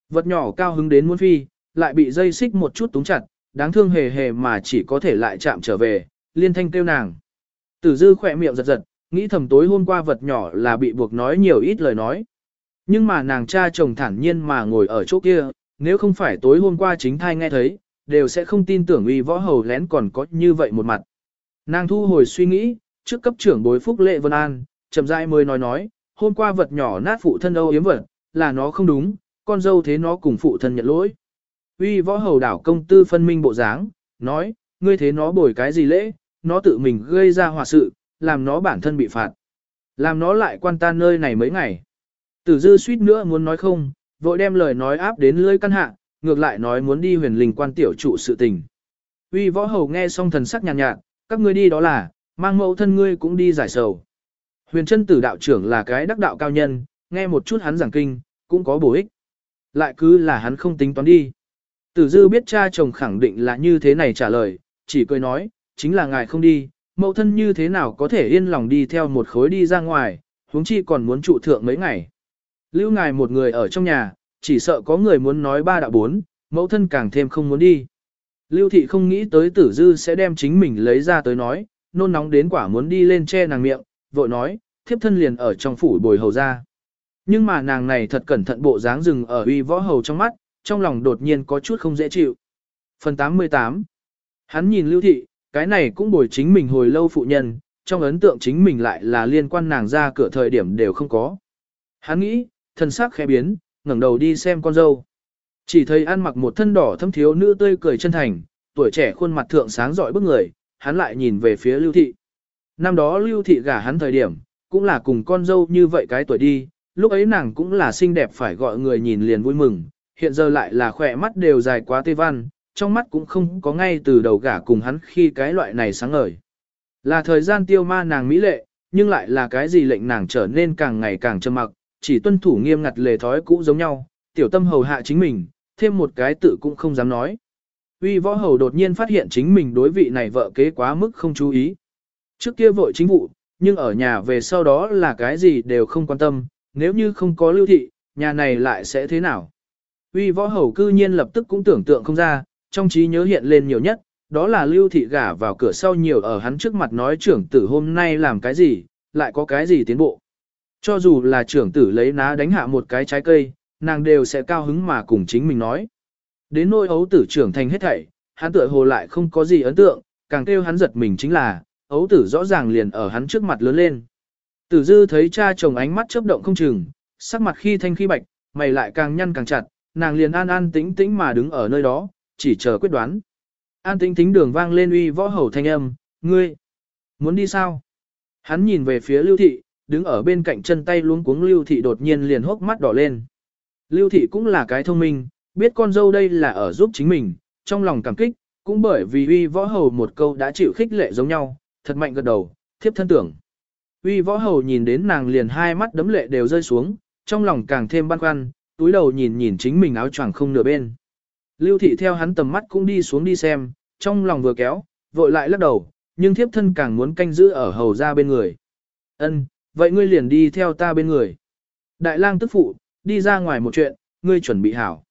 Vật nhỏ cao hứng đến muôn phi, lại bị dây xích một chút túng chặt, đáng thương hề hề mà chỉ có thể lại chạm trở về, liên thanh kêu nàng. Tử dư khỏe miệng giật giật, nghĩ thầm tối hôm qua vật nhỏ là bị buộc nói nhiều ít lời nói. Nhưng mà nàng cha chồng thản nhiên mà ngồi ở chỗ kia, nếu không phải tối hôm qua chính thai nghe thấy, đều sẽ không tin tưởng uy võ hầu lén còn có như vậy một mặt. Nàng thu hồi suy nghĩ, trước cấp trưởng bối phúc lệ Vân An, chậm rãi mới nói nói, hôm qua vật nhỏ nát phụ thân âu yếm vật, là nó không đúng, con dâu thế nó cùng phụ thân nhận lỗi. Uy võ hầu đảo công tư phân minh bộ dáng, nói, ngươi thế nó bồi cái gì lễ, nó tự mình gây ra hòa sự, làm nó bản thân bị phạt. Làm nó lại quan tan nơi này mấy ngày. Tử dư suýt nữa muốn nói không, vội đem lời nói áp đến lưỡi căn hạ, ngược lại nói muốn đi huyền linh quan tiểu trụ sự tình. Uy võ hầu nghe xong thần sắc nhàn nhạt, nhạt, các ngươi đi đó là, mang mẫu thân ngươi cũng đi giải sầu. Huyền chân tử đạo trưởng là cái đắc đạo cao nhân, nghe một chút hắn giảng kinh, cũng có bổ ích. Lại cứ là hắn không tính toán đi. Tử dư biết cha chồng khẳng định là như thế này trả lời, chỉ cười nói, chính là ngài không đi, mẫu thân như thế nào có thể yên lòng đi theo một khối đi ra ngoài, huống chi còn muốn trụ thượng mấy ngày. Lưu ngài một người ở trong nhà, chỉ sợ có người muốn nói ba đạo bốn, mẫu thân càng thêm không muốn đi. Lưu thị không nghĩ tới tử dư sẽ đem chính mình lấy ra tới nói, nôn nóng đến quả muốn đi lên che nàng miệng, vội nói, thiếp thân liền ở trong phủ bồi hầu ra. Nhưng mà nàng này thật cẩn thận bộ dáng rừng ở uy võ hầu trong mắt, trong lòng đột nhiên có chút không dễ chịu. Phần 88 Hắn nhìn lưu thị, cái này cũng bồi chính mình hồi lâu phụ nhân, trong ấn tượng chính mình lại là liên quan nàng ra cửa thời điểm đều không có. Hắn nghĩ, thân sắc khẽ biến, ngẩng đầu đi xem con dâu. Chỉ thấy ăn mặc một thân đỏ thâm thiếu nữ tươi cười chân thành, tuổi trẻ khuôn mặt thượng sáng giỏi bức người, hắn lại nhìn về phía lưu thị. Năm đó lưu thị gả hắn thời điểm, cũng là cùng con dâu như vậy cái tuổi đi, lúc ấy nàng cũng là xinh đẹp phải gọi người nhìn liền vui mừng, hiện giờ lại là khỏe mắt đều dài quá tê văn, trong mắt cũng không có ngay từ đầu gả cùng hắn khi cái loại này sáng ngời. Là thời gian tiêu ma nàng mỹ lệ, nhưng lại là cái gì lệnh nàng trở nên càng ngày càng trầm mặc, chỉ tuân thủ nghiêm ngặt lề thói cũ giống nhau, tiểu tâm hầu hạ chính mình, thêm một cái tự cũng không dám nói. Uy võ hầu đột nhiên phát hiện chính mình đối vị này vợ kế quá mức không chú ý. Trước kia vội chính vụ, nhưng ở nhà về sau đó là cái gì đều không quan tâm, nếu như không có lưu thị, nhà này lại sẽ thế nào? Uy võ hầu cư nhiên lập tức cũng tưởng tượng không ra, trong trí nhớ hiện lên nhiều nhất, đó là lưu thị gả vào cửa sau nhiều ở hắn trước mặt nói trưởng tử hôm nay làm cái gì, lại có cái gì tiến bộ. Cho dù là trưởng tử lấy ná đánh hạ một cái trái cây, nàng đều sẽ cao hứng mà cùng chính mình nói. Đến nỗi ấu tử trưởng thành hết thảy, hắn tựa hồ lại không có gì ấn tượng, càng kêu hắn giật mình chính là, ấu tử rõ ràng liền ở hắn trước mặt lớn lên. Tử dư thấy cha chồng ánh mắt chớp động không chừng, sắc mặt khi thanh khi bạch, mày lại càng nhăn càng chặt, nàng liền an an tĩnh tĩnh mà đứng ở nơi đó, chỉ chờ quyết đoán. An tĩnh tĩnh đường vang lên uy võ hầu thanh âm, ngươi, muốn đi sao? Hắn nhìn về phía lưu thị, đứng ở bên cạnh chân tay luống cuống lưu thị đột nhiên liền hốc mắt đỏ lên. Lưu thị cũng là cái thông minh, biết con dâu đây là ở giúp chính mình, trong lòng cảm kích, cũng bởi vì uy võ hầu một câu đã chịu khích lệ giống nhau, thật mạnh gật đầu, thiếp thân tưởng. Uy võ hầu nhìn đến nàng liền hai mắt đấm lệ đều rơi xuống, trong lòng càng thêm băn khoăn, túi đầu nhìn nhìn chính mình áo choàng không nửa bên. Lưu thị theo hắn tầm mắt cũng đi xuống đi xem, trong lòng vừa kéo, vội lại lắc đầu, nhưng thiếp thân càng muốn canh giữ ở hầu ra bên người. Ân, vậy ngươi liền đi theo ta bên người. Đại lang tức phụ, đi ra ngoài một chuyện, ngươi chuẩn bị hảo.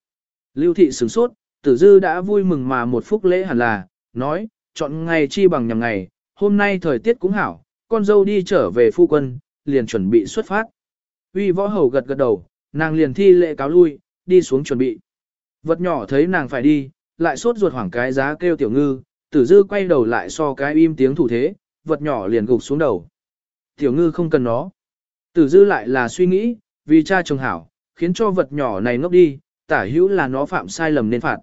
Lưu thị sửng sốt, tử dư đã vui mừng mà một phút lễ hẳn là, nói, chọn ngày chi bằng nhằm ngày, hôm nay thời tiết cũng hảo, con dâu đi trở về phu quân, liền chuẩn bị xuất phát. Uy võ hầu gật gật đầu, nàng liền thi lệ cáo lui, đi xuống chuẩn bị. Vật nhỏ thấy nàng phải đi, lại sốt ruột hoảng cái giá kêu tiểu ngư, tử dư quay đầu lại so cái im tiếng thủ thế, vật nhỏ liền gục xuống đầu. Tiểu ngư không cần nó. Tử dư lại là suy nghĩ, vì cha chồng hảo, khiến cho vật nhỏ này ngốc đi, tả hữu là nó phạm sai lầm nên phạt.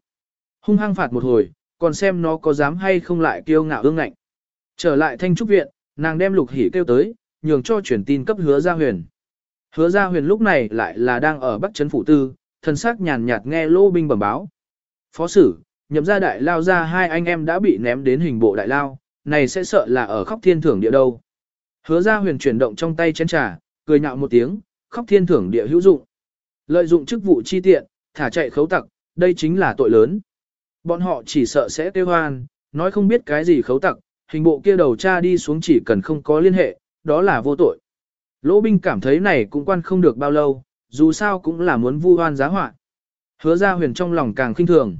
Hung hăng phạt một hồi, còn xem nó có dám hay không lại kiêu ngạo ương ngạnh. Trở lại thanh trúc viện, nàng đem lục hỉ kêu tới, nhường cho truyền tin cấp hứa gia huyền. Hứa gia huyền lúc này lại là đang ở Bắc Trấn Phủ Tư, thân xác nhàn nhạt nghe lô binh bẩm báo. Phó sử, nhậm gia đại lao ra hai anh em đã bị ném đến hình bộ đại lao, này sẽ sợ là ở khóc thiên thưởng địa đâu. Hứa gia huyền chuyển động trong tay chén trà, cười nhạo một tiếng, khóc thiên thưởng địa hữu dụng. Lợi dụng chức vụ chi tiện, thả chạy khấu tặc, đây chính là tội lớn. Bọn họ chỉ sợ sẽ tiêu hoan, nói không biết cái gì khấu tặc, hình bộ kia đầu cha đi xuống chỉ cần không có liên hệ, đó là vô tội. Lỗ binh cảm thấy này cũng quan không được bao lâu, dù sao cũng là muốn vu hoan giá họa. Hứa ra huyền trong lòng càng khinh thường.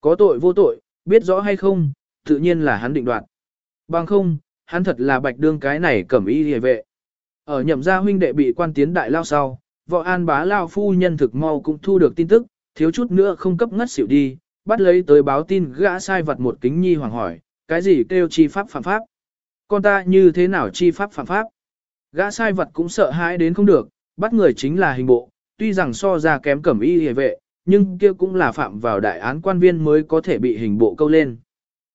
Có tội vô tội, biết rõ hay không, tự nhiên là hắn định đoạt. Bằng không, hắn thật là bạch đương cái này cẩm y hề vệ. Ở nhậm gia huynh đệ bị quan tiến đại lao sau, võ an bá lao phu nhân thực mau cũng thu được tin tức, thiếu chút nữa không cấp ngất xỉu đi, bắt lấy tới báo tin gã sai vật một kính nhi hoàng hỏi, cái gì kêu chi pháp phạm pháp? Con ta như thế nào chi pháp phạm pháp? Gã sai vật cũng sợ hãi đến không được, bắt người chính là hình bộ, tuy rằng so ra kém cẩm y hề vệ, nhưng kia cũng là phạm vào đại án quan viên mới có thể bị hình bộ câu lên.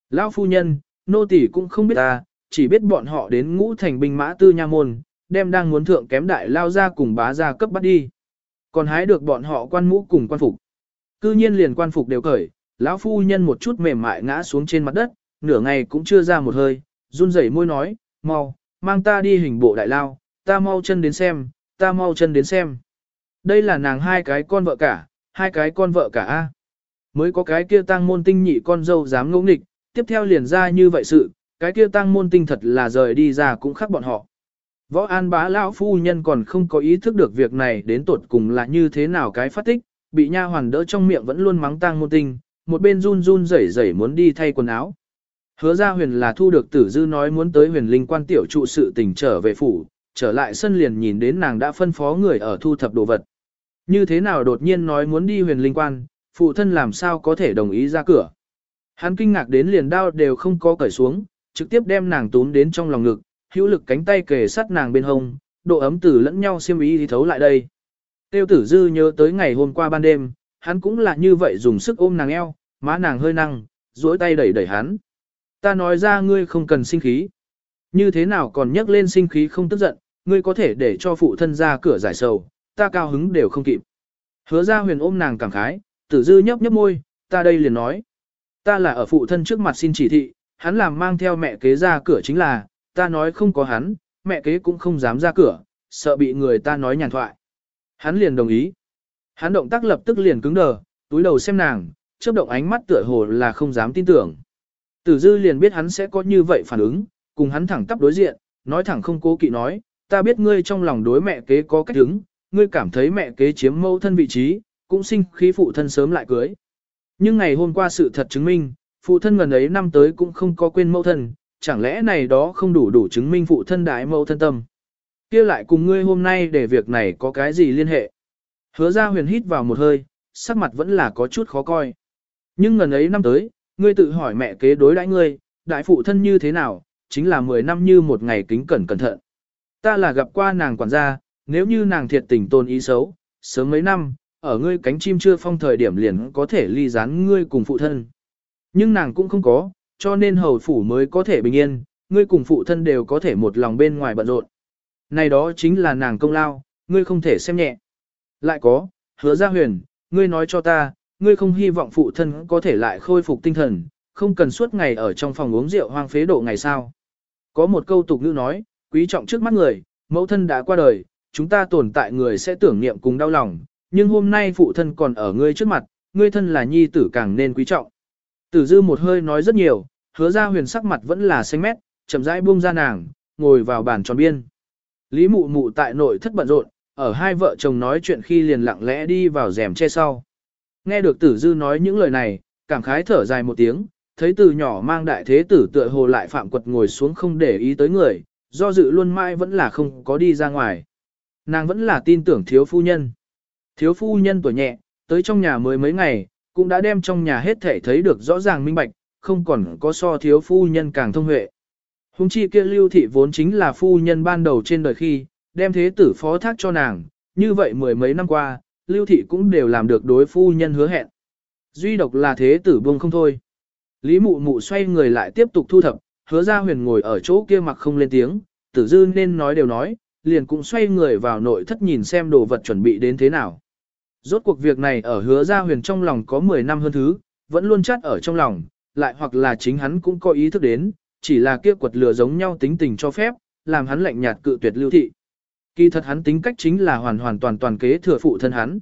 Lão phu nhân, nô tỳ cũng không biết ta, chỉ biết bọn họ đến ngũ thành binh mã tư nha môn, đem đang muốn thượng kém đại lao ra cùng bá ra cấp bắt đi. Còn hái được bọn họ quan mũ cùng quan phục. Cư nhiên liền quan phục đều cởi, lão phu nhân một chút mềm mại ngã xuống trên mặt đất, nửa ngày cũng chưa ra một hơi, run rẩy môi nói, mau, mang ta đi hình bộ đại lao, ta mau chân đến xem, ta mau chân đến xem. Đây là nàng hai cái con vợ cả, hai cái con vợ cả A. Mới có cái kia tăng môn tinh nhị con dâu dám ngỗ nghịch, tiếp theo liền ra như vậy sự, cái kia tăng môn tinh thật là rời đi ra cũng khác bọn họ. Võ an bá lão phu nhân còn không có ý thức được việc này đến tột cùng là như thế nào cái phát tích, bị nha hoàn đỡ trong miệng vẫn luôn mắng tang môn tinh, một bên run run rẩy rẩy muốn đi thay quần áo. Hứa ra huyền là thu được tử dư nói muốn tới huyền linh quan tiểu trụ sự tình trở về phủ, trở lại sân liền nhìn đến nàng đã phân phó người ở thu thập đồ vật. Như thế nào đột nhiên nói muốn đi huyền linh quan, phụ thân làm sao có thể đồng ý ra cửa. Hắn kinh ngạc đến liền đao đều không có cởi xuống, trực tiếp đem nàng túm đến trong lòng ngực, hữu lực cánh tay kề sát nàng bên hông, độ ấm tử lẫn nhau xiêm ý thì thấu lại đây. Tiêu tử dư nhớ tới ngày hôm qua ban đêm, hắn cũng là như vậy dùng sức ôm nàng eo, má nàng hơi năng, duỗi tay đẩy đẩy hắn. Ta nói ra ngươi không cần sinh khí. Như thế nào còn nhắc lên sinh khí không tức giận, ngươi có thể để cho phụ thân ra cửa giải sầu, ta cao hứng đều không kịp. Hứa ra huyền ôm nàng cảm khái, tử dư nhấp nhấp môi, ta đây liền nói. Ta là ở phụ thân trước mặt xin chỉ thị, hắn làm mang theo mẹ kế ra cửa chính là, ta nói không có hắn, mẹ kế cũng không dám ra cửa, sợ bị người ta nói nhàn thoại. Hắn liền đồng ý. Hắn động tác lập tức liền cứng đờ, túi đầu xem nàng, chớp động ánh mắt tựa hồ là không dám tin tưởng. Tử dư liền biết hắn sẽ có như vậy phản ứng, cùng hắn thẳng tắp đối diện, nói thẳng không cố kỵ nói, ta biết ngươi trong lòng đối mẹ kế có cách đứng, ngươi cảm thấy mẹ kế chiếm mâu thân vị trí, cũng sinh khí phụ thân sớm lại cưới. Nhưng ngày hôm qua sự thật chứng minh, phụ thân gần ấy năm tới cũng không có quên mâu thân, chẳng lẽ này đó không đủ đủ chứng minh phụ thân đại mâu thân tâm. kia lại cùng ngươi hôm nay để việc này có cái gì liên hệ. Hứa ra huyền hít vào một hơi, sắc mặt vẫn là có chút khó coi. Nhưng gần ấy năm tới, ngươi tự hỏi mẹ kế đối đãi ngươi, đại phụ thân như thế nào, chính là 10 năm như một ngày kính cẩn cẩn thận. Ta là gặp qua nàng quản gia, nếu như nàng thiệt tình tôn ý xấu, sớm mấy năm, ở ngươi cánh chim chưa phong thời điểm liền có thể ly gián ngươi cùng phụ thân. Nhưng nàng cũng không có, cho nên hầu phủ mới có thể bình yên, ngươi cùng phụ thân đều có thể một lòng bên ngoài bận rộn. Này đó chính là nàng công lao, ngươi không thể xem nhẹ. Lại có, hứa Gia huyền, ngươi nói cho ta, ngươi không hy vọng phụ thân có thể lại khôi phục tinh thần, không cần suốt ngày ở trong phòng uống rượu hoang phế độ ngày sao. Có một câu tục ngữ nói, quý trọng trước mắt người, mẫu thân đã qua đời, chúng ta tồn tại người sẽ tưởng niệm cùng đau lòng, nhưng hôm nay phụ thân còn ở ngươi trước mặt, ngươi thân là nhi tử càng nên quý trọng. Tử dư một hơi nói rất nhiều, hứa ra huyền sắc mặt vẫn là xanh mét, chậm rãi buông ra nàng, ngồi vào bàn tròn biên. Lý mụ mụ tại nội thất bận rộn, ở hai vợ chồng nói chuyện khi liền lặng lẽ đi vào rèm che sau. Nghe được tử dư nói những lời này, cảm khái thở dài một tiếng, thấy từ nhỏ mang đại thế tử tựa hồ lại phạm quật ngồi xuống không để ý tới người, do dự luôn mãi vẫn là không có đi ra ngoài. Nàng vẫn là tin tưởng thiếu phu nhân. Thiếu phu nhân tuổi nhẹ, tới trong nhà mới mấy ngày, cũng đã đem trong nhà hết thể thấy được rõ ràng minh bạch, không còn có so thiếu phu nhân càng thông huệ. Hùng chi kia lưu thị vốn chính là phu nhân ban đầu trên đời khi, đem thế tử phó thác cho nàng, như vậy mười mấy năm qua, lưu thị cũng đều làm được đối phu nhân hứa hẹn. Duy độc là thế tử buông không thôi. Lý mụ mụ xoay người lại tiếp tục thu thập, hứa ra huyền ngồi ở chỗ kia mặc không lên tiếng, tử dư nên nói đều nói, liền cũng xoay người vào nội thất nhìn xem đồ vật chuẩn bị đến thế nào. Rốt cuộc việc này ở hứa ra huyền trong lòng có 10 năm hơn thứ, vẫn luôn chắt ở trong lòng, lại hoặc là chính hắn cũng có ý thức đến, chỉ là kia quật lửa giống nhau tính tình cho phép, làm hắn lạnh nhạt cự tuyệt lưu thị. Kỳ thật hắn tính cách chính là hoàn hoàn toàn toàn kế thừa phụ thân hắn.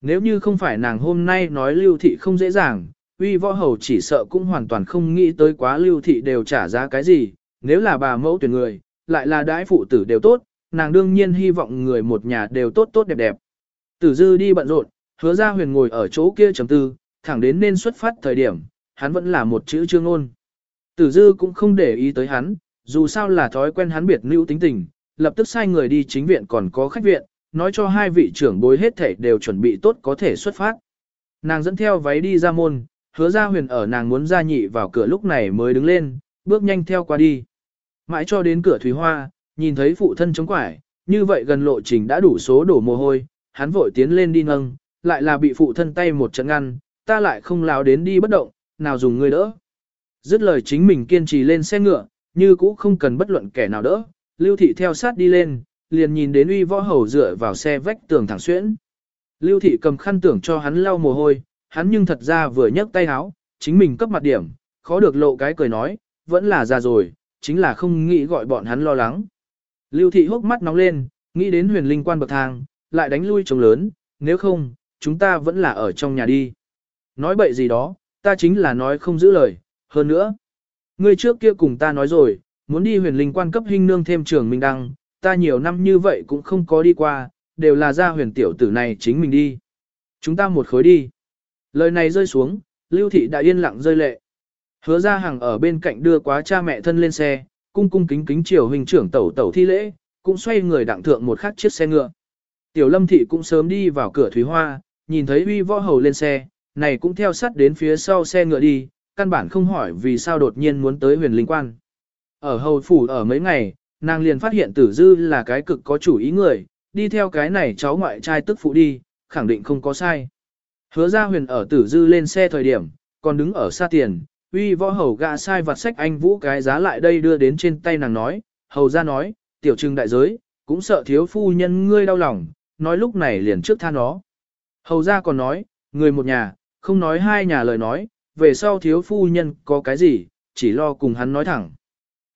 Nếu như không phải nàng hôm nay nói lưu thị không dễ dàng, uy võ hầu chỉ sợ cũng hoàn toàn không nghĩ tới quá lưu thị đều trả giá cái gì, nếu là bà mẫu tuyển người, lại là đãi phụ tử đều tốt, nàng đương nhiên hy vọng người một nhà đều tốt tốt đẹp đẹp. Tử dư đi bận rộn, hứa ra huyền ngồi ở chỗ kia chấm tư, thẳng đến nên xuất phát thời điểm, hắn vẫn là một chữ chương ôn. Tử dư cũng không để ý tới hắn, dù sao là thói quen hắn biệt nữ tính tình, lập tức sai người đi chính viện còn có khách viện, nói cho hai vị trưởng bối hết thể đều chuẩn bị tốt có thể xuất phát. Nàng dẫn theo váy đi ra môn, hứa ra huyền ở nàng muốn ra nhị vào cửa lúc này mới đứng lên, bước nhanh theo qua đi. Mãi cho đến cửa thủy hoa, nhìn thấy phụ thân chống quải, như vậy gần lộ trình đã đủ số đổ mồ hôi, hắn vội tiến lên đi nâng, lại là bị phụ thân tay một trận ngăn, ta lại không láo đến đi bất động, nào dùng người đỡ. Dứt lời chính mình kiên trì lên xe ngựa, như cũ không cần bất luận kẻ nào đỡ, Lưu Thị theo sát đi lên, liền nhìn đến uy võ hầu dựa vào xe vách tường thẳng xuyễn. Lưu Thị cầm khăn tưởng cho hắn lau mồ hôi, hắn nhưng thật ra vừa nhấc tay háo, chính mình cấp mặt điểm, khó được lộ cái cười nói, vẫn là già rồi, chính là không nghĩ gọi bọn hắn lo lắng. Lưu Thị hốc mắt nóng lên, nghĩ đến huyền linh quan bậc thang, lại đánh lui trống lớn, nếu không, chúng ta vẫn là ở trong nhà đi. Nói bậy gì đó, ta chính là nói không giữ lời, hơn nữa. Ngươi trước kia cùng ta nói rồi, muốn đi huyền linh quan cấp hình nương thêm trường minh đăng, ta nhiều năm như vậy cũng không có đi qua, đều là ra huyền tiểu tử này chính mình đi. Chúng ta một khối đi. Lời này rơi xuống, lưu thị đã yên lặng rơi lệ. Hứa ra hàng ở bên cạnh đưa quá cha mẹ thân lên xe, cung cung kính kính chiều hình trưởng tẩu tẩu thi lễ, cũng xoay người đặng thượng một khắc chiếc xe ngựa. Tiểu lâm thị cũng sớm đi vào cửa thúy hoa, nhìn thấy uy võ hầu lên xe, này cũng theo sát đến phía sau xe ngựa đi, căn bản không hỏi vì sao đột nhiên muốn tới huyền linh quan. Ở hầu phủ ở mấy ngày, nàng liền phát hiện tử dư là cái cực có chủ ý người, đi theo cái này cháu ngoại trai tức phụ đi, khẳng định không có sai. Hứa ra huyền ở tử dư lên xe thời điểm, còn đứng ở xa tiền, uy võ hầu gạ sai vặt sách anh vũ cái giá lại đây đưa đến trên tay nàng nói, hầu ra nói, tiểu trưng đại giới, cũng sợ thiếu phu nhân ngươi đau lòng, nói lúc này liền trước tha nó. Hầu ra còn nói, người một nhà, không nói hai nhà lời nói, về sau thiếu phu nhân có cái gì, chỉ lo cùng hắn nói thẳng.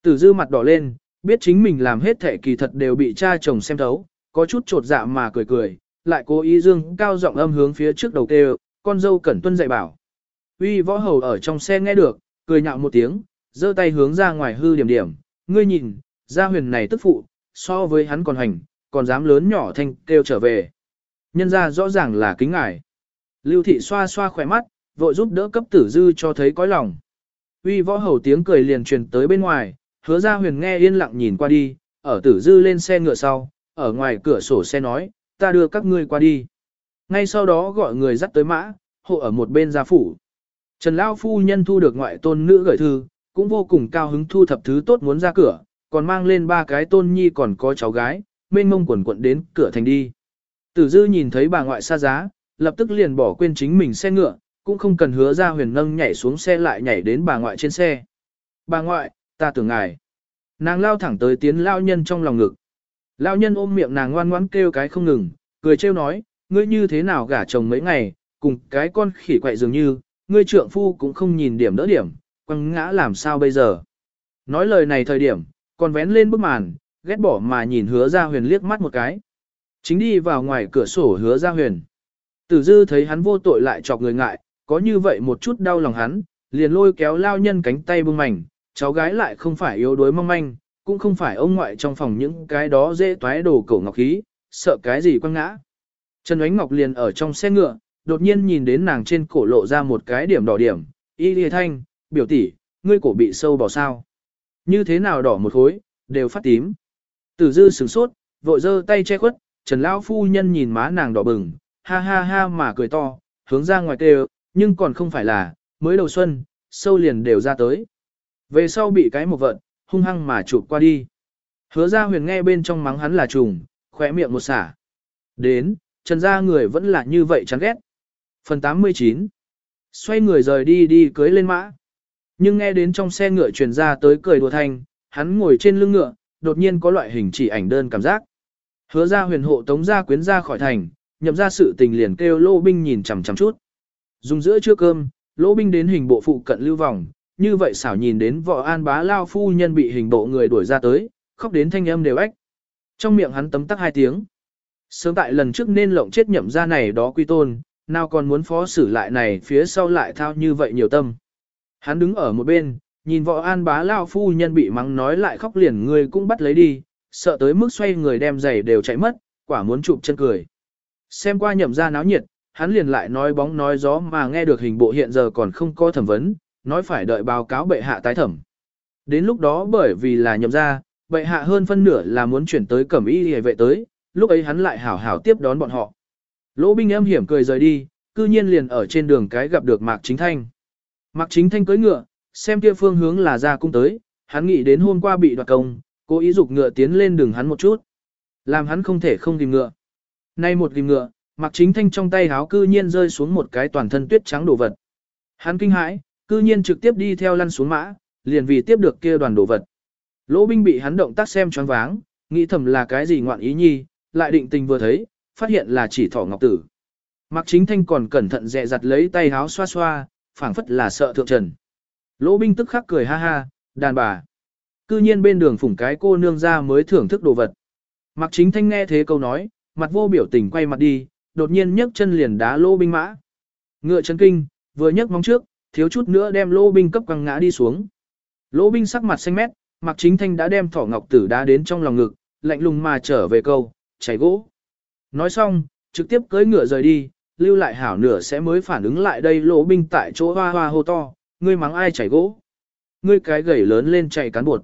Tử dư mặt đỏ lên, biết chính mình làm hết thể kỳ thật đều bị cha chồng xem thấu, có chút trột dạ mà cười cười, lại cố ý dương cao giọng âm hướng phía trước đầu kêu, con dâu cẩn tuân dạy bảo. Uy võ hầu ở trong xe nghe được, cười nhạo một tiếng, giơ tay hướng ra ngoài hư điểm điểm, ngươi nhìn, gia huyền này tức phụ, so với hắn còn hành, còn dám lớn nhỏ thanh kêu trở về. Nhân ra rõ ràng là kính ngải. Lưu thị xoa xoa khỏe mắt, vội giúp đỡ cấp tử dư cho thấy cõi lòng. Uy võ hầu tiếng cười liền truyền tới bên ngoài, hứa ra huyền nghe yên lặng nhìn qua đi, ở tử dư lên xe ngựa sau, ở ngoài cửa sổ xe nói, ta đưa các ngươi qua đi. Ngay sau đó gọi người dắt tới mã, hộ ở một bên gia phủ. Trần Lao Phu Nhân thu được ngoại tôn nữ gửi thư, cũng vô cùng cao hứng thu thập thứ tốt muốn ra cửa, còn mang lên ba cái tôn nhi còn có cháu gái, mênh mông quần quận đến cửa thành đi. Tử dư nhìn thấy bà ngoại xa giá, lập tức liền bỏ quên chính mình xe ngựa, cũng không cần hứa ra huyền nâng nhảy xuống xe lại nhảy đến bà ngoại trên xe. Bà ngoại, ta tưởng ngài. Nàng lao thẳng tới tiến lao nhân trong lòng ngực. Lao nhân ôm miệng nàng ngoan ngoãn kêu cái không ngừng, cười trêu nói, ngươi như thế nào gả chồng mấy ngày, cùng cái con khỉ quậy dường như, ngươi trượng phu cũng không nhìn điểm đỡ điểm, quăng ngã làm sao bây giờ. Nói lời này thời điểm, còn vén lên bức màn, ghét bỏ mà nhìn hứa ra huyền liếc mắt một cái. Chính đi vào ngoài cửa sổ hứa ra huyền. Tử dư thấy hắn vô tội lại chọc người ngại, có như vậy một chút đau lòng hắn, liền lôi kéo lao nhân cánh tay bưng mảnh, cháu gái lại không phải yếu đuối mong manh, cũng không phải ông ngoại trong phòng những cái đó dễ toái đồ cổ ngọc khí, sợ cái gì quăng ngã. Trần Ánh Ngọc liền ở trong xe ngựa, đột nhiên nhìn đến nàng trên cổ lộ ra một cái điểm đỏ điểm, y lìa thanh, biểu tỷ, ngươi cổ bị sâu bỏ sao. Như thế nào đỏ một khối, đều phát tím. Tử dư sửng sốt, vội giơ tay che khuất, Trần Lão Phu Nhân nhìn má nàng đỏ bừng, ha ha ha mà cười to, hướng ra ngoài kêu, nhưng còn không phải là, mới đầu xuân, sâu liền đều ra tới. Về sau bị cái một vận, hung hăng mà chụp qua đi. Hứa ra huyền nghe bên trong mắng hắn là trùng, khỏe miệng một xả. Đến, trần gia người vẫn là như vậy chán ghét. Phần 89 Xoay người rời đi đi cưới lên mã. Nhưng nghe đến trong xe ngựa truyền ra tới cười đùa thanh, hắn ngồi trên lưng ngựa, đột nhiên có loại hình chỉ ảnh đơn cảm giác. Hứa ra huyền hộ tống ra quyến ra khỏi thành, nhậm ra sự tình liền kêu lô binh nhìn chằm chằm chút. Dùng giữa trưa cơm, lỗ binh đến hình bộ phụ cận lưu vòng, như vậy xảo nhìn đến vợ an bá lao phu nhân bị hình bộ người đuổi ra tới, khóc đến thanh âm đều ếch. Trong miệng hắn tấm tắc hai tiếng. Sớm tại lần trước nên lộng chết nhậm ra này đó quy tôn, nào còn muốn phó xử lại này phía sau lại thao như vậy nhiều tâm. Hắn đứng ở một bên, nhìn vợ an bá lao phu nhân bị mắng nói lại khóc liền người cũng bắt lấy đi, sợ tới mức xoay người đem giày đều chạy mất, quả muốn chụp chân cười. Xem qua nhậm ra náo nhiệt, hắn liền lại nói bóng nói gió mà nghe được hình bộ hiện giờ còn không có thẩm vấn, nói phải đợi báo cáo bệ hạ tái thẩm. Đến lúc đó bởi vì là nhậm ra, bệ hạ hơn phân nửa là muốn chuyển tới cẩm y hề vệ tới, lúc ấy hắn lại hảo hảo tiếp đón bọn họ. Lỗ binh em hiểm cười rời đi, cư nhiên liền ở trên đường cái gặp được Mạc Chính Thanh. Mạc Chính Thanh cưỡi ngựa, xem kia phương hướng là ra cung tới, hắn nghĩ đến hôm qua bị đoạt công, cố ý dục ngựa tiến lên đường hắn một chút. Làm hắn không thể không tìm ngựa. Nay một tìm ngựa, mạc chính thanh trong tay háo cư nhiên rơi xuống một cái toàn thân tuyết trắng đồ vật. Hắn kinh hãi, cư nhiên trực tiếp đi theo lăn xuống mã, liền vì tiếp được kia đoàn đồ vật. Lỗ binh bị hắn động tác xem choáng váng, nghĩ thầm là cái gì ngoạn ý nhi, lại định tình vừa thấy, phát hiện là chỉ thỏ ngọc tử. Mặc chính thanh còn cẩn thận dè dặt lấy tay háo xoa xoa, phảng phất là sợ thượng trần. Lỗ binh tức khắc cười ha ha, đàn bà. Cư nhiên bên đường phủng cái cô nương ra mới thưởng thức đồ vật. Mặc chính thanh nghe thế câu nói, mặt vô biểu tình quay mặt đi, đột nhiên nhấc chân liền đá lỗ binh mã. Ngựa chân kinh, vừa nhấc móng trước, thiếu chút nữa đem lỗ binh cấp quăng ngã đi xuống. Lỗ binh sắc mặt xanh mét, mặc chính thanh đã đem thỏ ngọc tử đá đến trong lòng ngực, lạnh lùng mà trở về câu, chảy gỗ. Nói xong, trực tiếp cưỡi ngựa rời đi, lưu lại hảo nửa sẽ mới phản ứng lại đây lỗ binh tại chỗ hoa hoa hô to, ngươi mắng ai chảy gỗ. Ngươi cái gầy lớn lên chạy cán bột.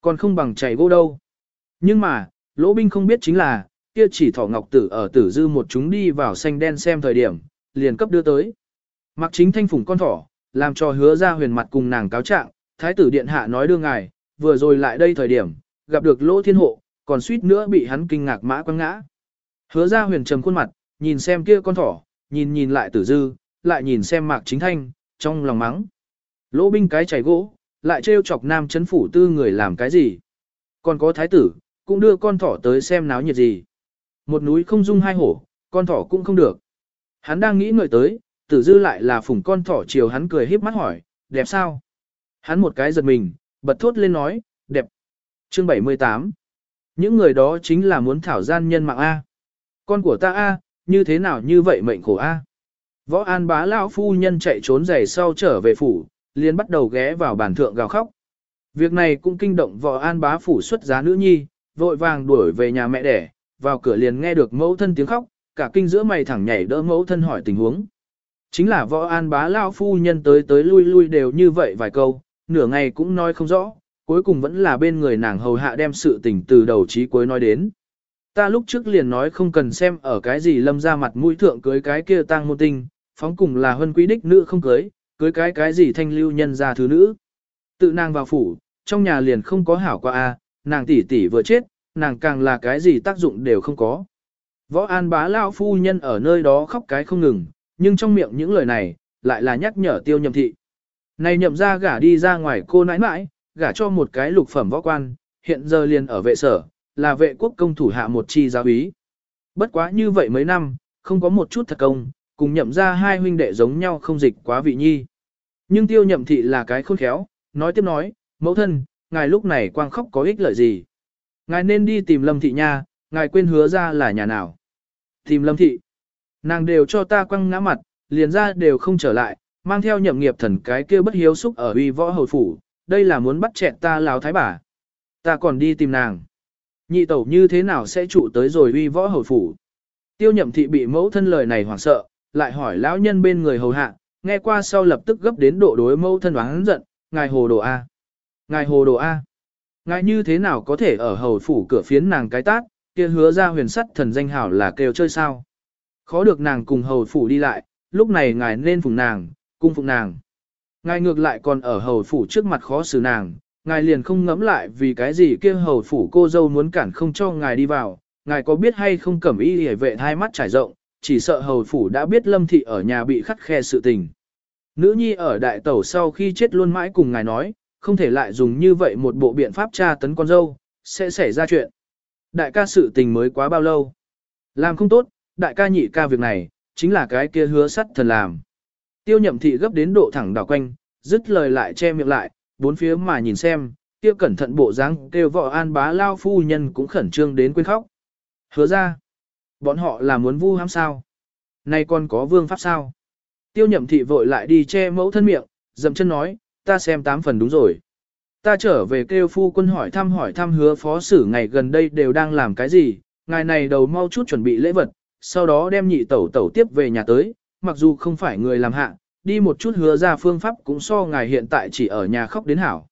Còn không bằng chảy gỗ đâu. Nhưng mà, lỗ binh không biết chính là, kia chỉ thỏ ngọc tử ở tử dư một chúng đi vào xanh đen xem thời điểm, liền cấp đưa tới. Mặc chính thanh phủng con thỏ, làm cho hứa ra huyền mặt cùng nàng cáo trạng, thái tử điện hạ nói đưa ngài, vừa rồi lại đây thời điểm, gặp được lỗ thiên hộ, còn suýt nữa bị hắn kinh ngạc mã quăng ngã. Hứa ra huyền trầm khuôn mặt, nhìn xem kia con thỏ, nhìn nhìn lại tử dư, lại nhìn xem mạc chính thanh, trong lòng mắng. Lỗ binh cái chảy gỗ, lại trêu chọc nam chấn phủ tư người làm cái gì. Còn có thái tử, cũng đưa con thỏ tới xem náo nhiệt gì. Một núi không dung hai hổ, con thỏ cũng không được. Hắn đang nghĩ ngợi tới, tử dư lại là phủng con thỏ chiều hắn cười híp mắt hỏi, đẹp sao? Hắn một cái giật mình, bật thốt lên nói, đẹp. Chương 78 Những người đó chính là muốn thảo gian nhân mạng A. Con của ta A, như thế nào như vậy mệnh khổ A. Võ an bá lão phu nhân chạy trốn giày sau trở về phủ, liền bắt đầu ghé vào bàn thượng gào khóc. Việc này cũng kinh động võ an bá phủ xuất giá nữ nhi, vội vàng đuổi về nhà mẹ đẻ, vào cửa liền nghe được mẫu thân tiếng khóc, cả kinh giữa mày thẳng nhảy đỡ mẫu thân hỏi tình huống. Chính là võ an bá lao phu nhân tới tới lui lui đều như vậy vài câu, nửa ngày cũng nói không rõ, cuối cùng vẫn là bên người nàng hầu hạ đem sự tình từ đầu chí cuối nói đến. Ta lúc trước liền nói không cần xem ở cái gì lâm ra mặt mũi thượng cưới cái kia tang môn tinh, phóng cùng là huân quý đích nữ không cưới, cưới cái cái gì thanh lưu nhân ra thứ nữ. Tự nàng vào phủ, trong nhà liền không có hảo qua a, nàng tỷ tỷ vừa chết, nàng càng là cái gì tác dụng đều không có. Võ An bá lao phu nhân ở nơi đó khóc cái không ngừng, nhưng trong miệng những lời này, lại là nhắc nhở tiêu nhậm thị. Này nhậm ra gả đi ra ngoài cô nãi nãi, gả cho một cái lục phẩm võ quan, hiện giờ liền ở vệ sở, là vệ quốc công thủ hạ một chi giáo ý. Bất quá như vậy mấy năm, không có một chút thật công, cùng nhậm ra hai huynh đệ giống nhau không dịch quá vị nhi. Nhưng tiêu nhậm thị là cái khôn khéo, nói tiếp nói, mẫu thân, ngài lúc này quang khóc có ích lợi gì. Ngài nên đi tìm lâm thị nha, ngài quên hứa ra là nhà nào. Tìm lâm thị. Nàng đều cho ta quăng ngã mặt, liền ra đều không trở lại, mang theo nhậm nghiệp thần cái kia bất hiếu xúc ở uy võ hầu phủ, đây là muốn bắt chẹn ta lào thái bà. Ta còn đi tìm nàng. Nhị tẩu như thế nào sẽ trụ tới rồi uy võ hầu phủ. Tiêu nhậm thị bị mẫu thân lời này hoảng sợ, lại hỏi lão nhân bên người hầu hạ, nghe qua sau lập tức gấp đến độ đối mẫu thân oán giận, ngài hồ đồ A. Ngài hồ đồ A. Ngài như thế nào có thể ở hầu phủ cửa phiến nàng cái tát, kia hứa ra huyền sắt thần danh hảo là kêu chơi sao. Khó được nàng cùng hầu phủ đi lại, lúc này ngài nên phụng nàng, cung phụng nàng. Ngài ngược lại còn ở hầu phủ trước mặt khó xử nàng, ngài liền không ngẫm lại vì cái gì kia hầu phủ cô dâu muốn cản không cho ngài đi vào, ngài có biết hay không cẩm y hề vệ hai mắt trải rộng, chỉ sợ hầu phủ đã biết lâm thị ở nhà bị khắt khe sự tình. Nữ nhi ở đại tẩu sau khi chết luôn mãi cùng ngài nói, không thể lại dùng như vậy một bộ biện pháp tra tấn con dâu, sẽ xảy ra chuyện. Đại ca sự tình mới quá bao lâu. Làm không tốt, đại ca nhị ca việc này, chính là cái kia hứa sắt thần làm. Tiêu nhậm thị gấp đến độ thẳng đảo quanh, dứt lời lại che miệng lại, bốn phía mà nhìn xem, kia cẩn thận bộ dáng kêu vợ an bá lao phu nhân cũng khẩn trương đến quên khóc. Hứa ra, bọn họ là muốn vu hãm sao? Nay còn có vương pháp sao? Tiêu nhậm thị vội lại đi che mẫu thân miệng, dậm chân nói, ta xem tám phần đúng rồi. Ta trở về kêu phu quân hỏi thăm hỏi thăm hứa phó sử ngày gần đây đều đang làm cái gì, ngày này đầu mau chút chuẩn bị lễ vật, sau đó đem nhị tẩu tẩu tiếp về nhà tới, mặc dù không phải người làm hạ, đi một chút hứa ra phương pháp cũng so ngài hiện tại chỉ ở nhà khóc đến hảo.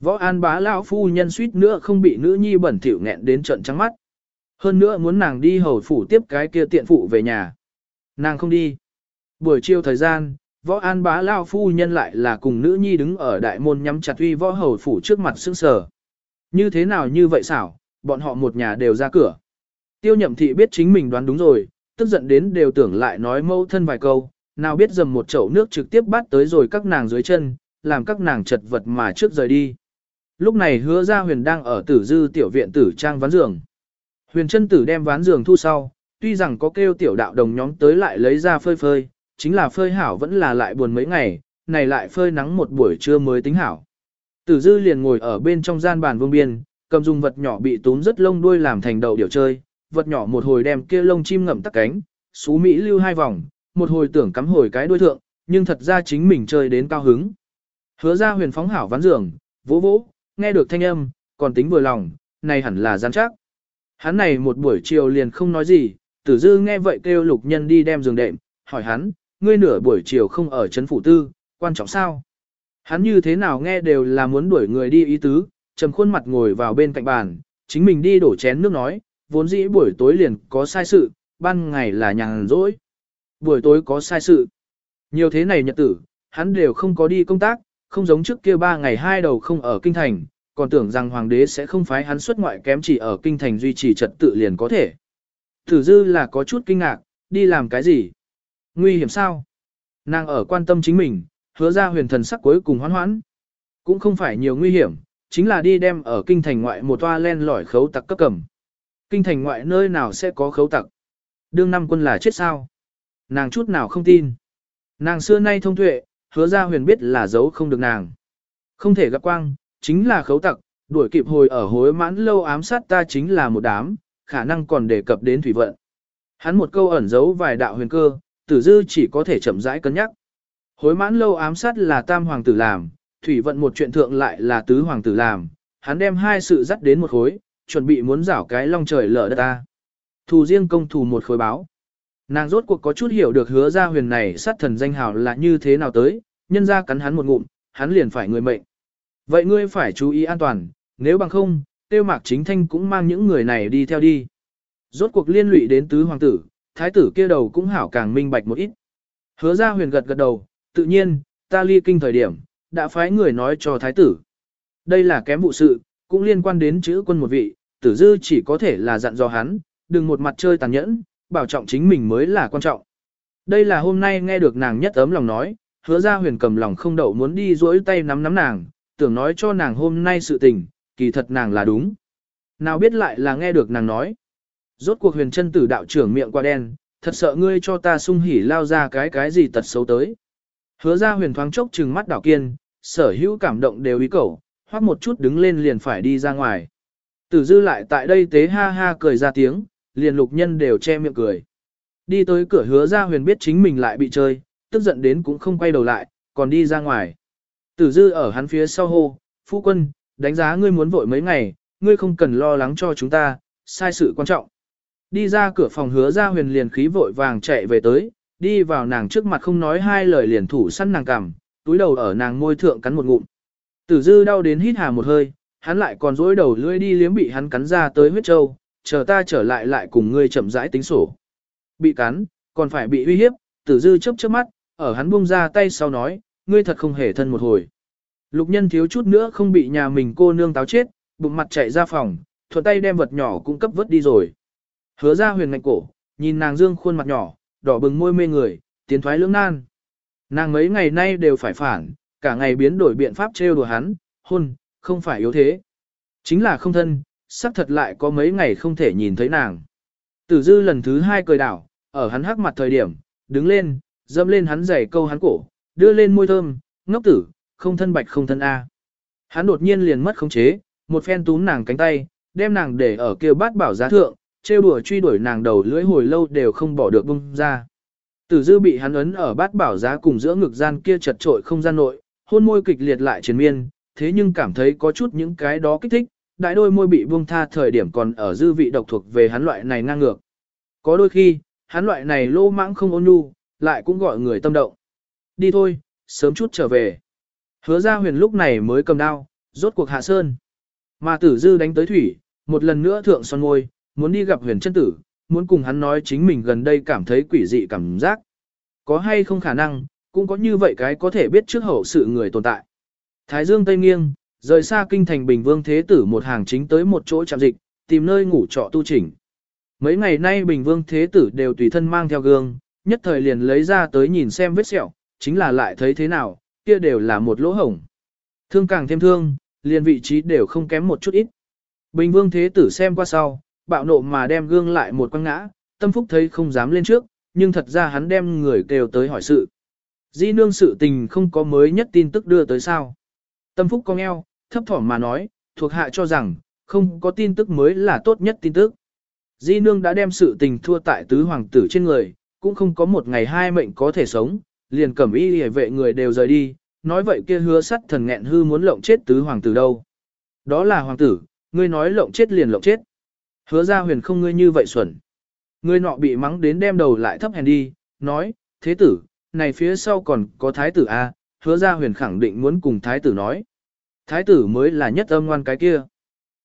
Võ An bá lão phu nhân suýt nữa không bị nữ nhi bẩn thỉu nghẹn đến trận trắng mắt. Hơn nữa muốn nàng đi hầu phủ tiếp cái kia tiện phụ về nhà. Nàng không đi. Buổi chiều thời gian, võ an bá lão phu nhân lại là cùng nữ nhi đứng ở đại môn nhắm chặt uy võ hầu phủ trước mặt sững sờ. Như thế nào như vậy xảo, bọn họ một nhà đều ra cửa. Tiêu nhậm thị biết chính mình đoán đúng rồi, tức giận đến đều tưởng lại nói mâu thân vài câu, nào biết dầm một chậu nước trực tiếp bắt tới rồi các nàng dưới chân, làm các nàng chật vật mà trước rời đi. Lúc này hứa ra huyền đang ở tử dư tiểu viện tử trang ván giường. Huyền chân tử đem ván giường thu sau, tuy rằng có kêu tiểu đạo đồng nhóm tới lại lấy ra phơi phơi, chính là phơi hảo vẫn là lại buồn mấy ngày, này lại phơi nắng một buổi trưa mới tính hảo. Tử dư liền ngồi ở bên trong gian bàn vương biên, cầm dùng vật nhỏ bị túm rất lông đuôi làm thành đầu điều chơi, vật nhỏ một hồi đem kia lông chim ngậm tắc cánh, xú Mỹ lưu hai vòng, một hồi tưởng cắm hồi cái đuôi thượng, nhưng thật ra chính mình chơi đến cao hứng. Hứa ra huyền phóng hảo ván giường, vỗ vỗ, nghe được thanh âm, còn tính vừa lòng, này hẳn là gian chắc. Hắn này một buổi chiều liền không nói gì, tử dư nghe vậy kêu lục nhân đi đem giường đệm, hỏi hắn, ngươi nửa buổi chiều không ở chấn phủ tư, quan trọng sao? Hắn như thế nào nghe đều là muốn đuổi người đi ý tứ, trầm khuôn mặt ngồi vào bên cạnh bàn, chính mình đi đổ chén nước nói, vốn dĩ buổi tối liền có sai sự, ban ngày là nhàn rỗi. Buổi tối có sai sự. Nhiều thế này nhật tử, hắn đều không có đi công tác, không giống trước kia ba ngày hai đầu không ở kinh thành, còn tưởng rằng hoàng đế sẽ không phái hắn xuất ngoại kém chỉ ở kinh thành duy trì trật tự liền có thể. Tử dư là có chút kinh ngạc, đi làm cái gì? Nguy hiểm sao? Nàng ở quan tâm chính mình, hứa ra huyền thần sắc cuối cùng hoán hoãn. Cũng không phải nhiều nguy hiểm, chính là đi đem ở kinh thành ngoại một toa len lỏi khấu tặc cấp cầm. Kinh thành ngoại nơi nào sẽ có khấu tặc? Đương năm quân là chết sao? Nàng chút nào không tin. Nàng xưa nay thông tuệ, hứa ra huyền biết là giấu không được nàng. Không thể gặp quang, chính là khấu tặc, đuổi kịp hồi ở hối mãn lâu ám sát ta chính là một đám, khả năng còn đề cập đến thủy vận. Hắn một câu ẩn giấu vài đạo huyền cơ, tử dư chỉ có thể chậm rãi cân nhắc. Hối mãn lâu ám sát là tam hoàng tử làm, thủy vận một chuyện thượng lại là tứ hoàng tử làm, hắn đem hai sự dắt đến một khối, chuẩn bị muốn rảo cái long trời lở đất ta. Thù riêng công thù một khối báo. Nàng rốt cuộc có chút hiểu được hứa ra huyền này sát thần danh hào là như thế nào tới, nhân ra cắn hắn một ngụm, hắn liền phải người mệnh. Vậy ngươi phải chú ý an toàn, nếu bằng không, tiêu mạc chính thanh cũng mang những người này đi theo đi. Rốt cuộc liên lụy đến tứ hoàng tử, thái tử kia đầu cũng hảo càng minh bạch một ít. Hứa ra huyền gật gật đầu, tự nhiên, ta ly kinh thời điểm, đã phái người nói cho thái tử. Đây là kém vụ sự, cũng liên quan đến chữ quân một vị, tử dư chỉ có thể là dặn dò hắn, đừng một mặt chơi tàn nhẫn, bảo trọng chính mình mới là quan trọng. Đây là hôm nay nghe được nàng nhất ấm lòng nói, hứa ra huyền cầm lòng không đậu muốn đi duỗi tay nắm nắm nàng, tưởng nói cho nàng hôm nay sự tình, kỳ thật nàng là đúng. Nào biết lại là nghe được nàng nói. Rốt cuộc huyền chân tử đạo trưởng miệng qua đen, thật sợ ngươi cho ta sung hỉ lao ra cái cái gì tật xấu tới. Hứa ra huyền thoáng chốc trừng mắt đảo kiên, sở hữu cảm động đều ý cầu, hoác một chút đứng lên liền phải đi ra ngoài. Tử dư lại tại đây tế ha ha cười ra tiếng, liền lục nhân đều che miệng cười. Đi tới cửa hứa ra huyền biết chính mình lại bị chơi, tức giận đến cũng không quay đầu lại, còn đi ra ngoài. Tử dư ở hắn phía sau hô, phu quân, đánh giá ngươi muốn vội mấy ngày, ngươi không cần lo lắng cho chúng ta, sai sự quan trọng. Đi ra cửa phòng hứa ra huyền liền khí vội vàng chạy về tới, đi vào nàng trước mặt không nói hai lời liền thủ săn nàng cằm, túi đầu ở nàng môi thượng cắn một ngụm. Tử dư đau đến hít hà một hơi, hắn lại còn dối đầu lưỡi đi liếm bị hắn cắn ra tới huyết trâu, chờ ta trở lại lại cùng ngươi chậm rãi tính sổ. Bị cắn, còn phải bị uy hiếp, tử dư chớp chớp mắt, ở hắn buông ra tay sau nói, ngươi thật không hề thân một hồi. Lục nhân thiếu chút nữa không bị nhà mình cô nương táo chết, bụng mặt chạy ra phòng, thuận tay đem vật nhỏ cung cấp vớt đi rồi. Hứa ra huyền ngạch cổ, nhìn nàng dương khuôn mặt nhỏ, đỏ bừng môi mê người, tiến thoái lưỡng nan. Nàng mấy ngày nay đều phải phản, cả ngày biến đổi biện pháp trêu đùa hắn, hôn, không phải yếu thế. Chính là không thân, xác thật lại có mấy ngày không thể nhìn thấy nàng. Tử dư lần thứ hai cười đảo, ở hắn hắc mặt thời điểm, đứng lên, dâm lên hắn giày câu hắn cổ, đưa lên môi thơm, ngốc tử, không thân bạch không thân A. Hắn đột nhiên liền mất khống chế, một phen túm nàng cánh tay, đem nàng để ở kia bát bảo giá thượng, trêu đùa truy đuổi nàng đầu lưỡi hồi lâu đều không bỏ được bung ra. Tử dư bị hắn ấn ở bát bảo giá cùng giữa ngực gian kia chật trội không gian nội, hôn môi kịch liệt lại triền miên, thế nhưng cảm thấy có chút những cái đó kích thích, đại đôi môi bị buông tha thời điểm còn ở dư vị độc thuộc về hắn loại này ngang ngược. Có đôi khi, hắn loại này lô mãng không ôn nhu, lại cũng gọi người tâm động. Đi thôi, sớm chút trở về. Hứa ra huyền lúc này mới cầm đao, rốt cuộc hạ sơn. Mà tử dư đánh tới thủy, một lần nữa thượng son ngôi, muốn đi gặp huyền chân tử, muốn cùng hắn nói chính mình gần đây cảm thấy quỷ dị cảm giác. Có hay không khả năng, cũng có như vậy cái có thể biết trước hậu sự người tồn tại. Thái dương tây nghiêng, Rời xa kinh thành Bình Vương Thế Tử một hàng chính tới một chỗ trạm dịch, tìm nơi ngủ trọ tu chỉnh. Mấy ngày nay Bình Vương Thế Tử đều tùy thân mang theo gương, nhất thời liền lấy ra tới nhìn xem vết sẹo, chính là lại thấy thế nào, kia đều là một lỗ hổng. Thương càng thêm thương, liền vị trí đều không kém một chút ít. Bình Vương Thế Tử xem qua sau, bạo nộ mà đem gương lại một quăng ngã, tâm phúc thấy không dám lên trước, nhưng thật ra hắn đem người kêu tới hỏi sự. Di nương sự tình không có mới nhất tin tức đưa tới sao. Tâm phúc cong eo, thấp thỏm mà nói, thuộc hạ cho rằng, không có tin tức mới là tốt nhất tin tức. Di nương đã đem sự tình thua tại tứ hoàng tử trên người, cũng không có một ngày hai mệnh có thể sống, liền cẩm y hề vệ người đều rời đi, nói vậy kia hứa sắt thần nghẹn hư muốn lộng chết tứ hoàng tử đâu. Đó là hoàng tử, ngươi nói lộng chết liền lộng chết. Hứa ra huyền không ngươi như vậy xuẩn. ngươi nọ bị mắng đến đem đầu lại thấp hèn đi, nói, thế tử, này phía sau còn có thái tử A, hứa ra huyền khẳng định muốn cùng thái tử nói. Thái tử mới là nhất âm ngoan cái kia.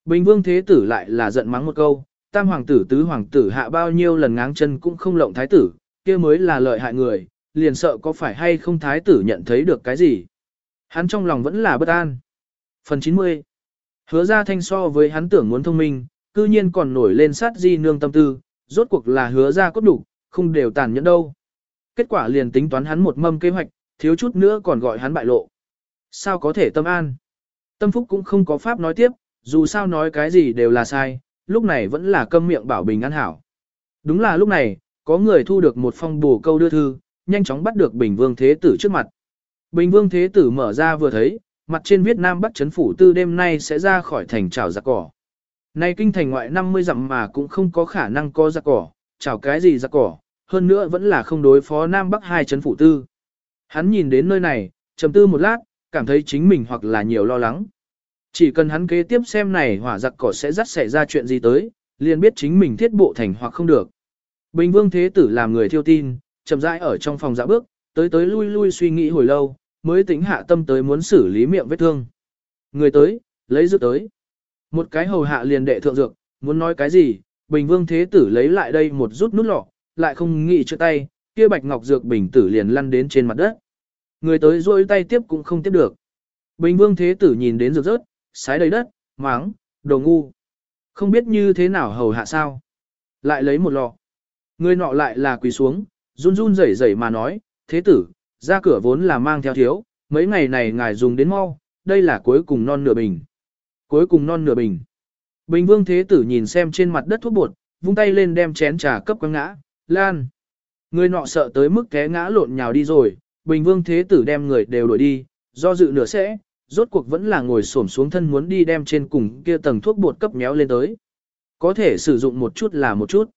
Bình vương thế tử lại là giận mắng một câu, tam hoàng tử tứ hoàng tử hạ bao nhiêu lần ngáng chân cũng không lộng thái tử, kia mới là lợi hại người, liền sợ có phải hay không thái tử nhận thấy được cái gì. Hắn trong lòng vẫn là bất an. Phần 90 Hứa ra thanh so với hắn tưởng muốn thông minh, cư nhiên còn nổi lên sát di nương tâm tư, rốt cuộc là hứa ra cốt đủ, không đều tàn nhẫn đâu. Kết quả liền tính toán hắn một mâm kế hoạch, thiếu chút nữa còn gọi hắn bại lộ. Sao có thể tâm an? Tâm phúc cũng không có pháp nói tiếp, dù sao nói cái gì đều là sai, lúc này vẫn là câm miệng bảo bình an hảo. Đúng là lúc này, có người thu được một phong bù câu đưa thư, nhanh chóng bắt được Bình Vương Thế Tử trước mặt. Bình Vương Thế Tử mở ra vừa thấy, mặt trên viết Nam Bắc chấn phủ tư đêm nay sẽ ra khỏi thành trào giặc cỏ. Nay kinh thành ngoại 50 dặm mà cũng không có khả năng có giặc cỏ, chào cái gì giặc cỏ, hơn nữa vẫn là không đối phó Nam Bắc hai chấn phủ tư. Hắn nhìn đến nơi này, trầm tư một lát, cảm thấy chính mình hoặc là nhiều lo lắng. Chỉ cần hắn kế tiếp xem này hỏa giặc cỏ sẽ dắt xảy ra chuyện gì tới, liền biết chính mình thiết bộ thành hoặc không được. Bình vương thế tử làm người thiêu tin, chậm rãi ở trong phòng dạ bước, tới tới lui lui suy nghĩ hồi lâu, mới tính hạ tâm tới muốn xử lý miệng vết thương. Người tới, lấy dược tới. Một cái hầu hạ liền đệ thượng dược, muốn nói cái gì, bình vương thế tử lấy lại đây một rút nút lọ, lại không nghĩ chữa tay, kia bạch ngọc dược bình tử liền lăn đến trên mặt đất. Người tới rôi tay tiếp cũng không tiếp được. Bình vương thế tử nhìn đến rực rớt, sái đầy đất, máng, đồ ngu. Không biết như thế nào hầu hạ sao. Lại lấy một lọ. Người nọ lại là quỳ xuống, run run rẩy rẩy mà nói, thế tử, ra cửa vốn là mang theo thiếu, mấy ngày này ngài dùng đến mau, đây là cuối cùng non nửa bình. Cuối cùng non nửa bình. Bình vương thế tử nhìn xem trên mặt đất thuốc bột, vung tay lên đem chén trà cấp quăng ngã, lan. Người nọ sợ tới mức té ngã lộn nhào đi rồi, bình vương thế tử đem người đều đuổi đi, do dự nửa sẽ, rốt cuộc vẫn là ngồi xổm xuống thân muốn đi đem trên cùng kia tầng thuốc bột cấp méo lên tới. Có thể sử dụng một chút là một chút.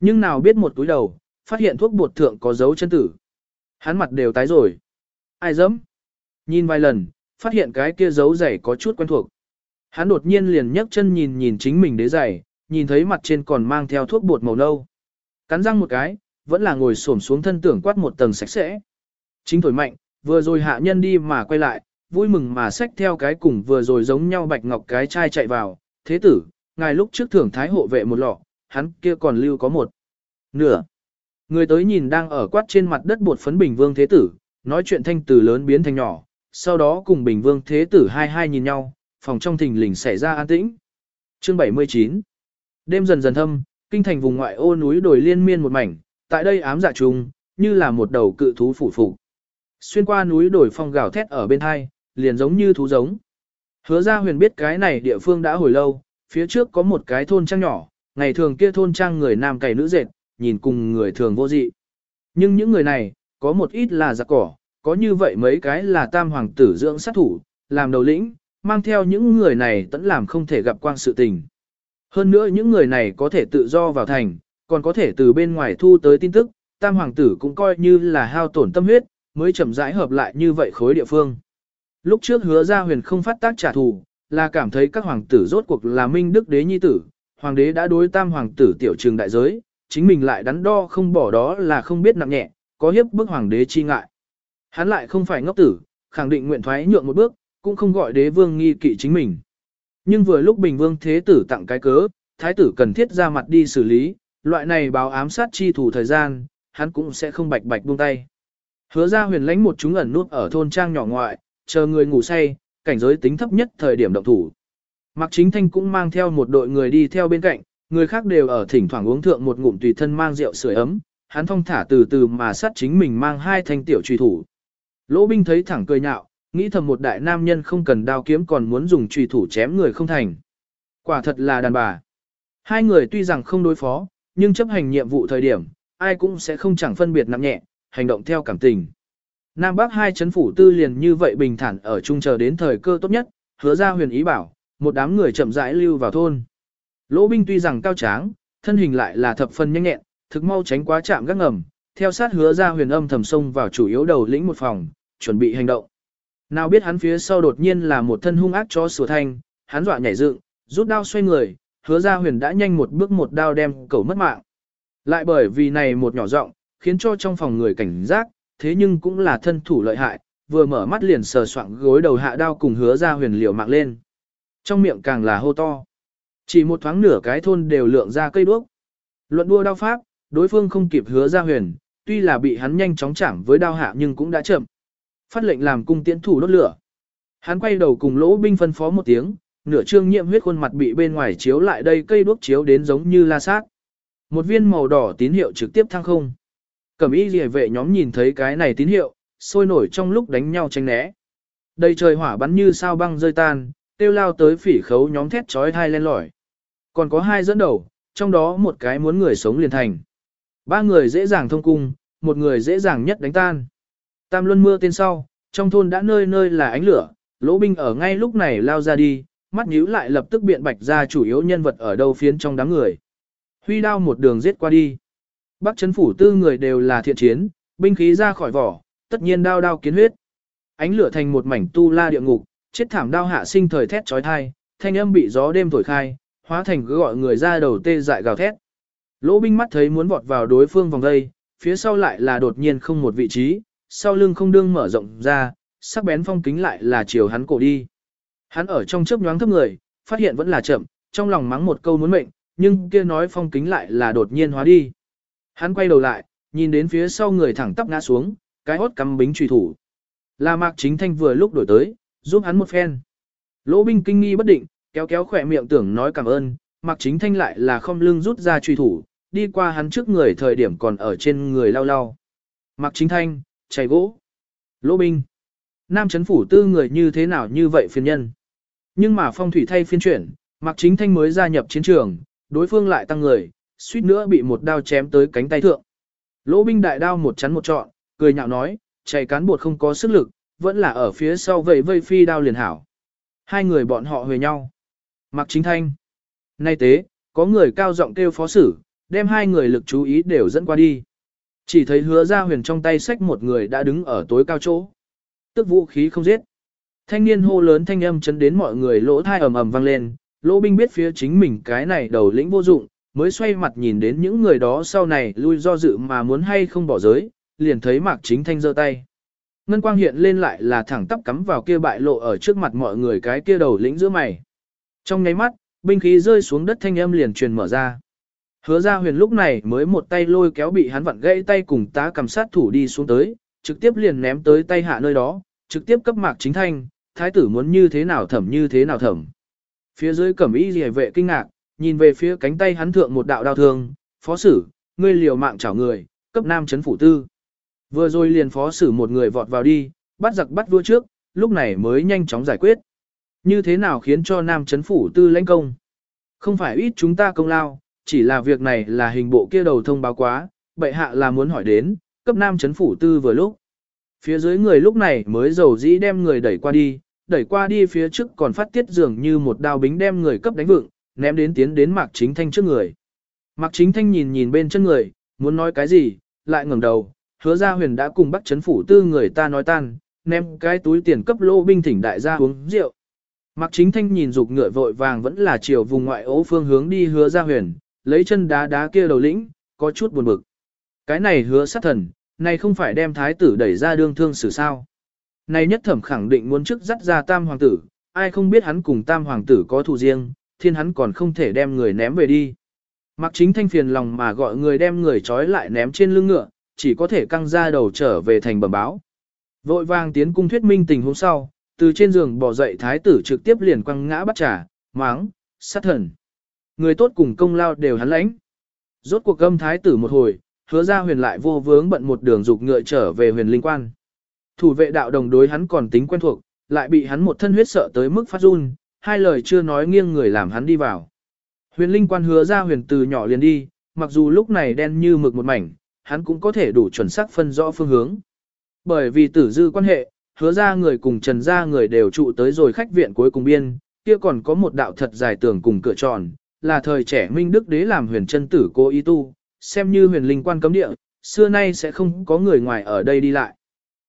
Nhưng nào biết một túi đầu, phát hiện thuốc bột thượng có dấu chân tử. Hắn mặt đều tái rồi. Ai dám? Nhìn vài lần, phát hiện cái kia dấu giày có chút quen thuộc. Hắn đột nhiên liền nhấc chân nhìn nhìn chính mình đế giày, nhìn thấy mặt trên còn mang theo thuốc bột màu nâu. Cắn răng một cái, vẫn là ngồi xổm xuống thân tưởng quát một tầng sạch sẽ. Chính thổi mạnh, vừa rồi hạ nhân đi mà quay lại, vui mừng mà xách theo cái cùng vừa rồi giống nhau bạch ngọc cái chai chạy vào. Thế tử, ngài lúc trước thưởng thái hộ vệ một lọ, hắn kia còn lưu có một nửa. Người tới nhìn đang ở quát trên mặt đất bột phấn bình vương thế tử, nói chuyện thanh từ lớn biến thành nhỏ, sau đó cùng bình vương thế tử hai hai nhìn nhau, phòng trong thình lình xảy ra an tĩnh. Chương 79 Đêm dần dần thâm, kinh thành vùng ngoại ô núi đồi liên miên một mảnh, tại đây ám dạ trùng, như là một đầu cự thú phủ phục. Xuyên qua núi đồi phong gào thét ở bên hai, liền giống như thú giống. Hứa ra huyền biết cái này địa phương đã hồi lâu, phía trước có một cái thôn trang nhỏ, ngày thường kia thôn trang người nam cày nữ dệt, nhìn cùng người thường vô dị. Nhưng những người này, có một ít là giặc cỏ, có như vậy mấy cái là tam hoàng tử dưỡng sát thủ, làm đầu lĩnh, mang theo những người này tẫn làm không thể gặp quang sự tình. Hơn nữa những người này có thể tự do vào thành, còn có thể từ bên ngoài thu tới tin tức, tam hoàng tử cũng coi như là hao tổn tâm huyết, mới chậm rãi hợp lại như vậy khối địa phương. Lúc trước hứa ra huyền không phát tác trả thù, là cảm thấy các hoàng tử rốt cuộc là minh đức đế nhi tử, hoàng đế đã đối tam hoàng tử tiểu trường đại giới, chính mình lại đắn đo không bỏ đó là không biết nặng nhẹ, có hiếp bức hoàng đế chi ngại. Hắn lại không phải ngốc tử, khẳng định nguyện thoái nhượng một bước, cũng không gọi đế vương nghi kỵ chính mình. Nhưng vừa lúc bình vương thế tử tặng cái cớ, thái tử cần thiết ra mặt đi xử lý, loại này báo ám sát chi thủ thời gian, hắn cũng sẽ không bạch bạch buông tay. Hứa ra huyền lãnh một chúng ẩn nút ở thôn trang nhỏ ngoại, chờ người ngủ say, cảnh giới tính thấp nhất thời điểm động thủ. Mạc Chính Thanh cũng mang theo một đội người đi theo bên cạnh, người khác đều ở thỉnh thoảng uống thượng một ngụm tùy thân mang rượu sưởi ấm, hắn thong thả từ từ mà sát chính mình mang hai thanh tiểu truy thủ. Lỗ binh thấy thẳng cười nhạo, nghĩ thầm một đại nam nhân không cần đao kiếm còn muốn dùng truy thủ chém người không thành. Quả thật là đàn bà. Hai người tuy rằng không đối phó, nhưng chấp hành nhiệm vụ thời điểm, ai cũng sẽ không chẳng phân biệt nặng nhẹ, hành động theo cảm tình. Nam Bắc hai chấn phủ tư liền như vậy bình thản ở chung chờ đến thời cơ tốt nhất, hứa ra huyền ý bảo, một đám người chậm rãi lưu vào thôn. Lỗ binh tuy rằng cao tráng, thân hình lại là thập phần nhanh nhẹn, thực mau tránh quá chạm gác ngầm, theo sát hứa ra huyền âm thầm sông vào chủ yếu đầu lĩnh một phòng, chuẩn bị hành động. Nào biết hắn phía sau đột nhiên là một thân hung ác cho sửa thanh, hắn dọa nhảy dựng, rút đao xoay người, hứa ra huyền đã nhanh một bước một đao đem cẩu mất mạng. Lại bởi vì này một nhỏ giọng khiến cho trong phòng người cảnh giác, thế nhưng cũng là thân thủ lợi hại, vừa mở mắt liền sờ soạng gối đầu hạ đao cùng hứa ra huyền liều mạng lên. Trong miệng càng là hô to. Chỉ một thoáng nửa cái thôn đều lượng ra cây đuốc. Luận đua đao pháp, đối phương không kịp hứa ra huyền, tuy là bị hắn nhanh chóng chạm với đao hạ nhưng cũng đã chậm. Phát lệnh làm cung tiễn thủ đốt lửa. Hắn quay đầu cùng lỗ binh phân phó một tiếng, nửa trương nhiễm huyết khuôn mặt bị bên ngoài chiếu lại đây cây đuốc chiếu đến giống như la sát. Một viên màu đỏ tín hiệu trực tiếp thăng không. Cẩm y liề vệ nhóm nhìn thấy cái này tín hiệu, sôi nổi trong lúc đánh nhau tranh né. Đầy trời hỏa bắn như sao băng rơi tan, tiêu lao tới phỉ khấu nhóm thét trói thai lên lỏi. Còn có hai dẫn đầu, trong đó một cái muốn người sống liền thành. Ba người dễ dàng thông cung, một người dễ dàng nhất đánh tan. Tam luân mưa tên sau, trong thôn đã nơi nơi là ánh lửa, lỗ binh ở ngay lúc này lao ra đi, mắt nhíu lại lập tức biện bạch ra chủ yếu nhân vật ở đâu phiến trong đám người. Huy đao một đường giết qua đi. Bắc chấn phủ tư người đều là thiện chiến, binh khí ra khỏi vỏ, tất nhiên đao đao kiến huyết. Ánh lửa thành một mảnh tu la địa ngục, chết thảm đao hạ sinh thời thét chói tai, thanh âm bị gió đêm thổi khai, hóa thành cứ gọi người ra đầu tê dại gào thét. Lỗ binh mắt thấy muốn vọt vào đối phương vòng đây, phía sau lại là đột nhiên không một vị trí, sau lưng không đương mở rộng ra, sắc bén phong kính lại là chiều hắn cổ đi. Hắn ở trong chớp nhoáng thấp người, phát hiện vẫn là chậm, trong lòng mắng một câu muốn mệnh, nhưng kia nói phong kính lại là đột nhiên hóa đi. Hắn quay đầu lại, nhìn đến phía sau người thẳng tắp ngã xuống, cái hốt cắm bính truy thủ. Là Mạc Chính Thanh vừa lúc đổi tới, giúp hắn một phen. Lỗ binh kinh nghi bất định, kéo kéo khỏe miệng tưởng nói cảm ơn, Mạc Chính Thanh lại là không lưng rút ra truy thủ, đi qua hắn trước người thời điểm còn ở trên người lau lau. Mạc Chính Thanh, chảy gỗ. Lỗ binh. Nam chấn phủ tư người như thế nào như vậy phiền nhân. Nhưng mà phong thủy thay phiên chuyển, Mạc Chính Thanh mới gia nhập chiến trường, đối phương lại tăng người, suýt nữa bị một đao chém tới cánh tay thượng. Lỗ binh đại đao một chắn một trọn, cười nhạo nói, chạy cán bột không có sức lực, vẫn là ở phía sau vây vây phi đao liền hảo. Hai người bọn họ huề nhau. Mặc chính thanh. Nay tế, có người cao giọng kêu phó sử, đem hai người lực chú ý đều dẫn qua đi. Chỉ thấy hứa ra huyền trong tay sách một người đã đứng ở tối cao chỗ. Tức vũ khí không giết. Thanh niên hô lớn thanh âm chấn đến mọi người lỗ thai ầm ầm vang lên, lỗ binh biết phía chính mình cái này đầu lĩnh vô dụng, mới xoay mặt nhìn đến những người đó sau này lui do dự mà muốn hay không bỏ giới, liền thấy mạc chính thanh giơ tay. Ngân quang hiện lên lại là thẳng tắp cắm vào kia bại lộ ở trước mặt mọi người cái kia đầu lĩnh giữa mày. Trong nháy mắt, binh khí rơi xuống đất thanh âm liền truyền mở ra. Hứa ra huyền lúc này mới một tay lôi kéo bị hắn vặn gãy tay cùng tá cầm sát thủ đi xuống tới, trực tiếp liền ném tới tay hạ nơi đó, trực tiếp cấp mạc chính thanh, thái tử muốn như thế nào thẩm như thế nào thẩm. Phía dưới cẩm y rìa vệ kinh ngạc, nhìn về phía cánh tay hắn thượng một đạo đao thương, phó sử, ngươi liều mạng chảo người, cấp nam chấn phủ tư. Vừa rồi liền phó sử một người vọt vào đi, bắt giặc bắt vua trước, lúc này mới nhanh chóng giải quyết. Như thế nào khiến cho nam chấn phủ tư lãnh công? Không phải ít chúng ta công lao, chỉ là việc này là hình bộ kia đầu thông báo quá, bệ hạ là muốn hỏi đến, cấp nam chấn phủ tư vừa lúc. Phía dưới người lúc này mới dầu dĩ đem người đẩy qua đi, đẩy qua đi phía trước còn phát tiết dường như một đao bính đem người cấp đánh vựng, ném đến tiến đến Mạc Chính Thanh trước người. Mạc Chính Thanh nhìn nhìn bên chân người, muốn nói cái gì, lại ngẩng đầu, hứa ra huyền đã cùng bắt chấn phủ tư người ta nói tan, ném cái túi tiền cấp lô binh thỉnh đại gia uống rượu. Mạc Chính Thanh nhìn dục ngựa vội vàng vẫn là chiều vùng ngoại ố phương hướng đi hứa ra huyền, lấy chân đá đá kia đầu lĩnh, có chút buồn bực. Cái này hứa sát thần, này không phải đem thái tử đẩy ra đương thương xử sao. Này nhất thẩm khẳng định muốn trước dắt ra tam hoàng tử, ai không biết hắn cùng tam hoàng tử có thù riêng, thiên hắn còn không thể đem người ném về đi. Mặc chính thanh phiền lòng mà gọi người đem người trói lại ném trên lưng ngựa, chỉ có thể căng ra đầu trở về thành bẩm báo. Vội vàng tiến cung thuyết minh tình huống sau, Từ trên giường bỏ dậy thái tử trực tiếp liền quăng ngã bắt trà, máng, sát thần. Người tốt cùng công lao đều hắn lãnh. Rốt cuộc âm thái tử một hồi, hứa ra huyền lại vô vướng bận một đường dục ngựa trở về huyền linh quan. Thủ vệ đạo đồng đối hắn còn tính quen thuộc, lại bị hắn một thân huyết sợ tới mức phát run, hai lời chưa nói nghiêng người làm hắn đi vào. Huyền linh quan hứa ra huyền từ nhỏ liền đi, mặc dù lúc này đen như mực một mảnh, hắn cũng có thể đủ chuẩn xác phân rõ phương hướng. Bởi vì tử dư quan hệ, hứa ra người cùng trần ra người đều trụ tới rồi khách viện cuối cùng biên, kia còn có một đạo thật dài tường cùng cửa tròn, là thời trẻ Minh Đức Đế làm huyền chân tử cố ý tu, xem như huyền linh quan cấm địa, xưa nay sẽ không có người ngoài ở đây đi lại.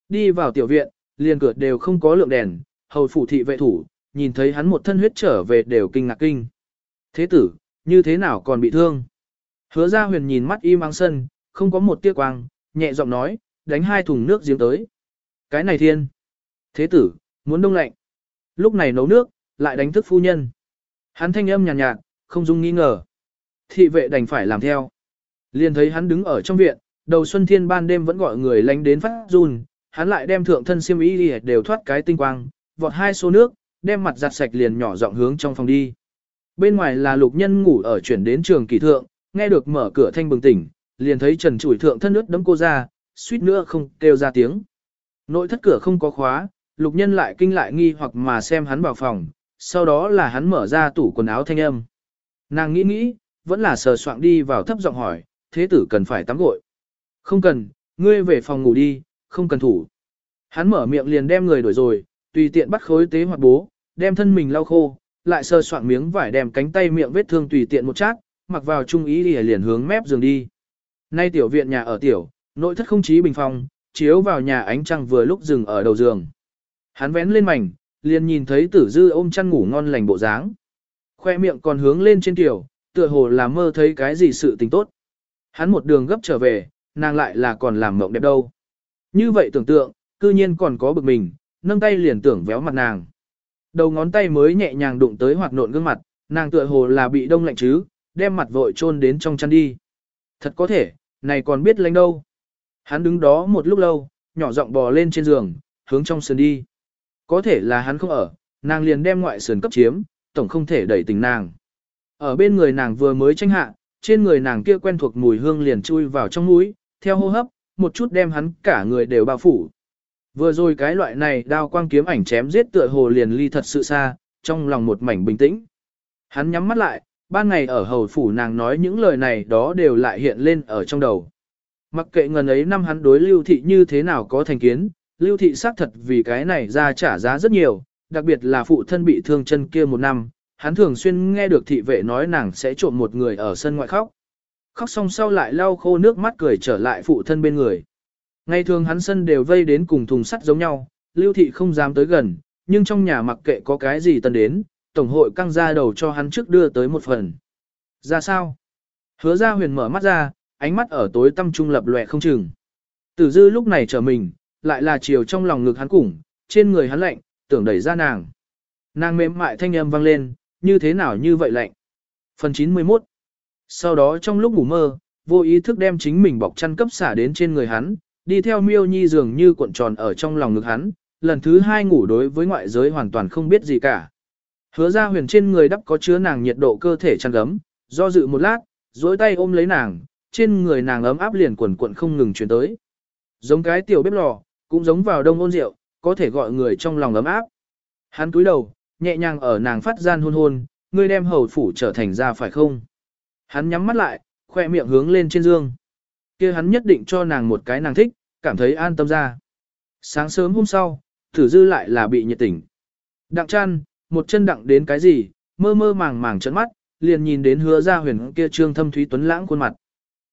Đi vào tiểu viện, liền cửa đều không có lượng đèn, hầu phủ thị vệ thủ, nhìn thấy hắn một thân huyết trở về đều kinh ngạc kinh. Thế tử, như thế nào còn bị thương? Hứa ra huyền nhìn mắt im áng sân, không có một tia quang, nhẹ giọng nói, đánh hai thùng nước giếng tới. Cái này thiên. Thế tử, muốn đông lạnh. Lúc này nấu nước, lại đánh thức phu nhân. Hắn thanh âm nhàn nhạt, nhạt, không dung nghi ngờ. Thị vệ đành phải làm theo. Liền thấy hắn đứng ở trong viện, đầu xuân thiên ban đêm vẫn gọi người lánh đến phát run, hắn lại đem thượng thân xiêm y đi đều thoát cái tinh quang, vọt hai xô nước, đem mặt giặt sạch liền nhỏ giọng hướng trong phòng đi. Bên ngoài là lục nhân ngủ ở chuyển đến trường kỳ thượng, nghe được mở cửa thanh bừng tỉnh, liền thấy trần chủi thượng thân ướt đấm cô ra, suýt nữa không kêu ra tiếng. Nội thất cửa không có khóa, lục nhân lại kinh lại nghi hoặc mà xem hắn vào phòng, sau đó là hắn mở ra tủ quần áo thanh âm. Nàng nghĩ nghĩ, vẫn là sờ soạng đi vào thấp giọng hỏi, thế tử cần phải tắm gội. Không cần, ngươi về phòng ngủ đi, không cần thủ. Hắn mở miệng liền đem người đuổi rồi, tùy tiện bắt khối tế hoặc bố, đem thân mình lau khô, lại sơ soạn miếng vải đem cánh tay miệng vết thương tùy tiện một chát, mặc vào trung ý liền liền hướng mép giường đi. Nay tiểu viện nhà ở tiểu, nội thất không chí bình phong, chiếu vào nhà ánh trăng vừa lúc dừng ở đầu giường. Hắn vén lên mảnh, liền nhìn thấy tử dư ôm chăn ngủ ngon lành bộ dáng. Khoe miệng còn hướng lên trên tiểu, tựa hồ là mơ thấy cái gì sự tình tốt. Hắn một đường gấp trở về, nàng lại là còn làm mộng đẹp đâu. Như vậy tưởng tượng, cư nhiên còn có bực mình, nâng tay liền tưởng véo mặt nàng. Đầu ngón tay mới nhẹ nhàng đụng tới hoạt nộn gương mặt, nàng tựa hồ là bị đông lạnh chứ, đem mặt vội chôn đến trong chăn đi. Thật có thể, này còn biết lánh đâu. Hắn đứng đó một lúc lâu, nhỏ giọng bò lên trên giường, hướng trong sườn đi. Có thể là hắn không ở, nàng liền đem ngoại sườn cấp chiếm, tổng không thể đẩy tình nàng. Ở bên người nàng vừa mới tranh hạ, trên người nàng kia quen thuộc mùi hương liền chui vào trong mũi, theo hô hấp, một chút đem hắn cả người đều bao phủ. Vừa rồi cái loại này đao quang kiếm ảnh chém giết tựa hồ liền ly thật sự xa, trong lòng một mảnh bình tĩnh. Hắn nhắm mắt lại, ban ngày ở hầu phủ nàng nói những lời này đó đều lại hiện lên ở trong đầu. Mặc kệ ngần ấy năm hắn đối lưu thị như thế nào có thành kiến, lưu thị xác thật vì cái này ra trả giá rất nhiều, đặc biệt là phụ thân bị thương chân kia một năm, hắn thường xuyên nghe được thị vệ nói nàng sẽ trộm một người ở sân ngoại khóc. Khóc xong sau lại lau khô nước mắt cười trở lại phụ thân bên người. Ngày thường hắn sân đều vây đến cùng thùng sắt giống nhau, lưu thị không dám tới gần, nhưng trong nhà mặc kệ có cái gì tân đến, tổng hội căng ra đầu cho hắn trước đưa tới một phần. Ra sao? Hứa ra huyền mở mắt ra, ánh mắt ở tối tâm trung lập lòe không chừng. Tử dư lúc này trở mình, lại là chiều trong lòng ngực hắn củng, trên người hắn lạnh, tưởng đẩy ra nàng. Nàng mềm mại thanh âm vang lên, như thế nào như vậy lạnh. Phần 91 Sau đó trong lúc ngủ mơ, vô ý thức đem chính mình bọc chăn cấp xả đến trên người hắn, đi theo miêu nhi dường như cuộn tròn ở trong lòng ngực hắn, lần thứ hai ngủ đối với ngoại giới hoàn toàn không biết gì cả. Hứa ra huyền trên người đắp có chứa nàng nhiệt độ cơ thể chăn gấm, do dự một lát, duỗi tay ôm lấy nàng, trên người nàng ấm áp liền quần cuộn không ngừng chuyển tới. Giống cái tiểu bếp lò, cũng giống vào đông ôn rượu, có thể gọi người trong lòng ấm áp. Hắn cúi đầu, nhẹ nhàng ở nàng phát gian hôn hôn, ngươi đem hầu phủ trở thành ra phải không? Hắn nhắm mắt lại, khoe miệng hướng lên trên dương. kia hắn nhất định cho nàng một cái nàng thích, cảm thấy an tâm ra. Sáng sớm hôm sau, thử dư lại là bị nhiệt tỉnh. Đặng chăn, một chân đặng đến cái gì, mơ mơ màng màng trợn mắt, liền nhìn đến hứa ra huyền kia trương thâm thúy tuấn lãng khuôn mặt.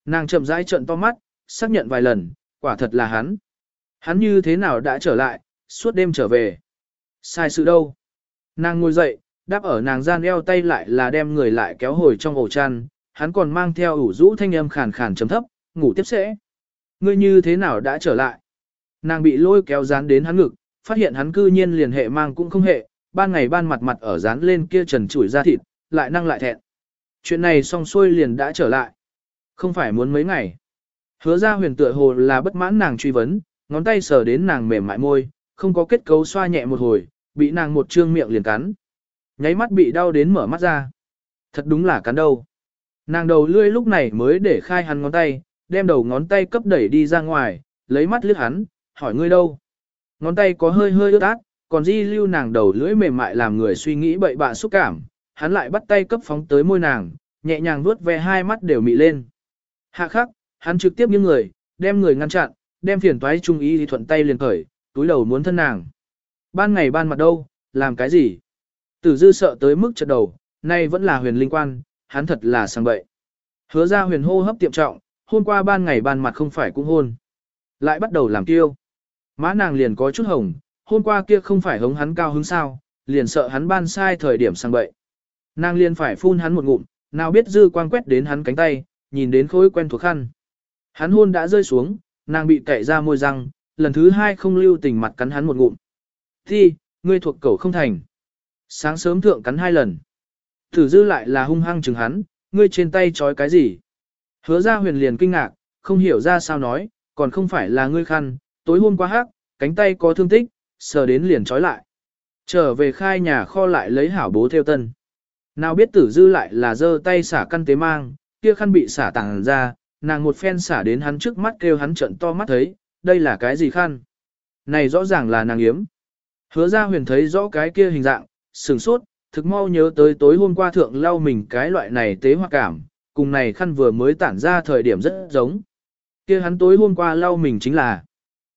Nàng chậm rãi trợn to mắt, xác nhận vài lần, quả thật là hắn. Hắn như thế nào đã trở lại, suốt đêm trở về. Sai sự đâu. Nàng ngồi dậy, đáp ở nàng gian eo tay lại là đem người lại kéo hồi trong ổ chăn, hắn còn mang theo ủ rũ thanh âm khàn khàn chấm thấp, ngủ tiếp sẽ. Ngươi như thế nào đã trở lại? Nàng bị lôi kéo dán đến hắn ngực, phát hiện hắn cư nhiên liền hệ mang cũng không hệ, ban ngày ban mặt mặt ở dán lên kia trần chủi ra thịt, lại năng lại thẹn. Chuyện này xong xuôi liền đã trở lại. Không phải muốn mấy ngày. Hứa ra huyền tựa hồ là bất mãn nàng truy vấn, ngón tay sờ đến nàng mềm mại môi, không có kết cấu xoa nhẹ một hồi, bị nàng một trương miệng liền cắn. Nháy mắt bị đau đến mở mắt ra. Thật đúng là cắn đâu. Nàng đầu lươi lúc này mới để khai hắn ngón tay, đem đầu ngón tay cấp đẩy đi ra ngoài, lấy mắt liếc hắn, hỏi ngươi đâu. Ngón tay có hơi hơi ướt át, còn di lưu nàng đầu lưỡi mềm mại làm người suy nghĩ bậy bạ xúc cảm, hắn lại bắt tay cấp phóng tới môi nàng, nhẹ nhàng vuốt ve hai mắt đều mị lên. Hạ khắc, hắn trực tiếp những người, đem người ngăn chặn, đem phiền toái trung ý thì thuận tay liền khởi, túi đầu muốn thân nàng. Ban ngày ban mặt đâu, làm cái gì? Tử dư sợ tới mức chật đầu, nay vẫn là huyền linh quan, hắn thật là sang bậy. Hứa ra huyền hô hấp tiệm trọng, hôm qua ban ngày ban mặt không phải cũng hôn. Lại bắt đầu làm tiêu. Má nàng liền có chút hồng, hôm qua kia không phải hống hắn cao hứng sao, liền sợ hắn ban sai thời điểm sang bậy. Nàng liền phải phun hắn một ngụm, nào biết dư quang quét đến hắn cánh tay, nhìn đến khối quen thuộc khăn. Hắn hôn đã rơi xuống, nàng bị cậy ra môi răng, lần thứ hai không lưu tình mặt cắn hắn một ngụm. Thi, ngươi thuộc cầu không thành. Sáng sớm thượng cắn hai lần. Thử dư lại là hung hăng chừng hắn, ngươi trên tay trói cái gì? Hứa ra huyền liền kinh ngạc, không hiểu ra sao nói, còn không phải là ngươi khăn, tối hôm qua hắc, cánh tay có thương tích, sờ đến liền trói lại. Trở về khai nhà kho lại lấy hảo bố theo tân. Nào biết tử dư lại là giơ tay xả căn tế mang, kia khăn bị xả tàng ra, nàng một phen xả đến hắn trước mắt kêu hắn trận to mắt thấy, đây là cái gì khăn? Này rõ ràng là nàng yếm. Hứa ra huyền thấy rõ cái kia hình dạng, sừng sốt, thực mau nhớ tới tối hôm qua thượng lau mình cái loại này tế hoa cảm, cùng này khăn vừa mới tản ra thời điểm rất giống. kia hắn tối hôm qua lau mình chính là,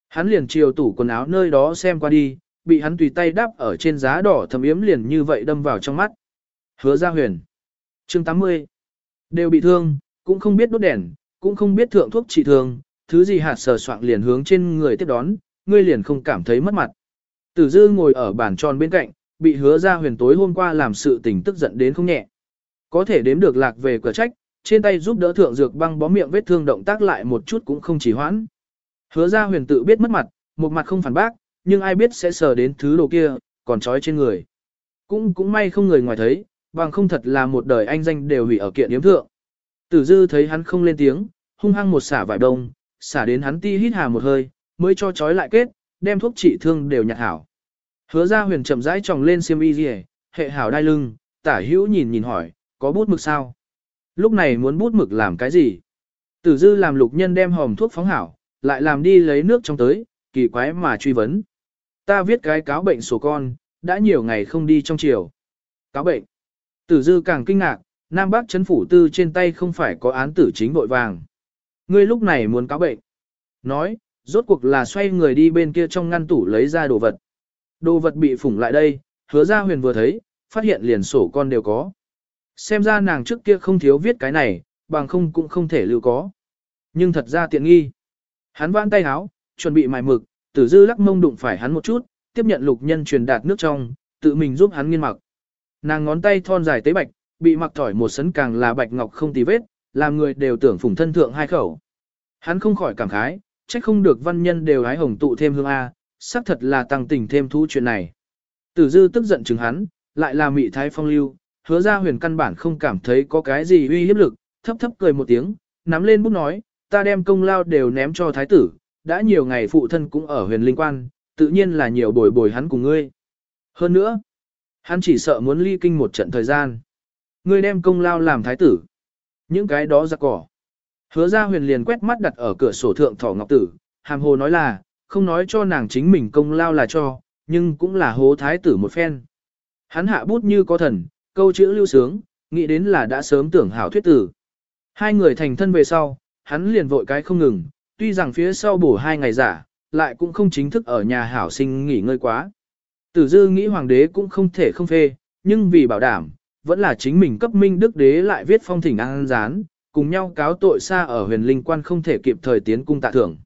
hắn liền chiều tủ quần áo nơi đó xem qua đi, bị hắn tùy tay đắp ở trên giá đỏ thầm yếm liền như vậy đâm vào trong mắt. Hứa ra huyền. chương 80. Đều bị thương, cũng không biết đốt đèn, cũng không biết thượng thuốc trị thương, thứ gì hạt sờ soạn liền hướng trên người tiếp đón, ngươi liền không cảm thấy mất mặt. Tử dư ngồi ở bàn tròn bên cạnh, bị hứa ra huyền tối hôm qua làm sự tình tức giận đến không nhẹ. Có thể đếm được lạc về cửa trách, trên tay giúp đỡ thượng dược băng bó miệng vết thương động tác lại một chút cũng không chỉ hoãn. Hứa ra huyền tự biết mất mặt, một mặt không phản bác, nhưng ai biết sẽ sờ đến thứ đồ kia, còn trói trên người. Cũng cũng may không người ngoài thấy, bằng không thật là một đời anh danh đều hủy ở kiện yếm thượng. Tử dư thấy hắn không lên tiếng, hung hăng một xả vải đông, xả đến hắn ti hít hà một hơi, mới cho trói lại kết, đem thuốc trị thương đều nhặt hảo. Hứa ra huyền chậm rãi tròng lên xiêm y gì, hệ hảo đai lưng, tả hữu nhìn nhìn hỏi, có bút mực sao? Lúc này muốn bút mực làm cái gì? Tử dư làm lục nhân đem hòm thuốc phóng hảo, lại làm đi lấy nước trong tới, kỳ quái mà truy vấn. Ta viết cái cáo bệnh sổ con, đã nhiều ngày không đi trong chiều. Cáo bệnh. Tử dư càng kinh ngạc, Nam Bắc chấn phủ tư trên tay không phải có án tử chính vội vàng. Ngươi lúc này muốn cáo bệnh. Nói, rốt cuộc là xoay người đi bên kia trong ngăn tủ lấy ra đồ vật. Đồ vật bị phủng lại đây, hứa ra huyền vừa thấy, phát hiện liền sổ con đều có. Xem ra nàng trước kia không thiếu viết cái này, bằng không cũng không thể lưu có. Nhưng thật ra tiện nghi. Hắn vãn tay háo, chuẩn bị mài mực, tử dư lắc mông đụng phải hắn một chút, tiếp nhận lục nhân truyền đạt nước trong, tự mình giúp hắn nghiên mặc. Nàng ngón tay thon dài tế bạch, bị mặc thỏi một sấn càng là bạch ngọc không tì vết, làm người đều tưởng phủng thân thượng hai khẩu. Hắn không khỏi cảm khái, trách không được văn nhân đều hái hồng tụ thêm hương A, xác thật là tăng tình thêm thú chuyện này. Tử dư tức giận chừng hắn, lại là mị thái phong lưu, hứa ra huyền căn bản không cảm thấy có cái gì uy hiếp lực, thấp thấp cười một tiếng, nắm lên bút nói, ta đem công lao đều ném cho thái tử, đã nhiều ngày phụ thân cũng ở huyền linh quan, tự nhiên là nhiều bồi bồi hắn cùng ngươi. Hơn nữa, hắn chỉ sợ muốn ly kinh một trận thời gian. Ngươi đem công lao làm thái tử. Những cái đó ra cỏ. Hứa ra huyền liền quét mắt đặt ở cửa sổ thượng thỏ ngọc tử, hàm hồ nói là, không nói cho nàng chính mình công lao là cho, nhưng cũng là hố thái tử một phen. Hắn hạ bút như có thần, câu chữ lưu sướng, nghĩ đến là đã sớm tưởng hảo thuyết tử. Hai người thành thân về sau, hắn liền vội cái không ngừng, tuy rằng phía sau bổ hai ngày giả, lại cũng không chính thức ở nhà hảo sinh nghỉ ngơi quá. Tử dư nghĩ hoàng đế cũng không thể không phê, nhưng vì bảo đảm, vẫn là chính mình cấp minh đức đế lại viết phong thỉnh an gián, cùng nhau cáo tội xa ở huyền linh quan không thể kịp thời tiến cung tạ thưởng.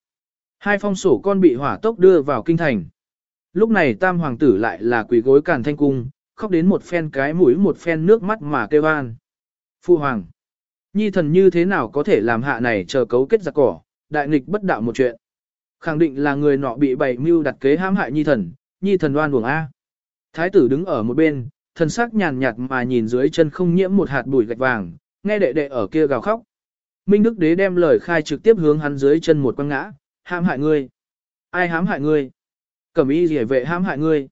Hai phong sổ con bị hỏa tốc đưa vào kinh thành. Lúc này tam hoàng tử lại là quỷ gối càn thanh cung, khóc đến một phen cái mũi một phen nước mắt mà kêu an. Phu hoàng, nhi thần như thế nào có thể làm hạ này chờ cấu kết giặc cỏ, đại nghịch bất đạo một chuyện. Khẳng định là người nọ bị bày mưu đặt kế hãm hại nhi thần, nhi thần đoan buồng A. Thái tử đứng ở một bên, thần sắc nhàn nhạt mà nhìn dưới chân không nhiễm một hạt bụi gạch vàng, nghe đệ đệ ở kia gào khóc. Minh Đức Đế đem lời khai trực tiếp hướng hắn dưới chân một quăng ngã, hãm hại ngươi. Ai hãm hại ngươi? Cẩm y rỉa vệ hãm hại ngươi.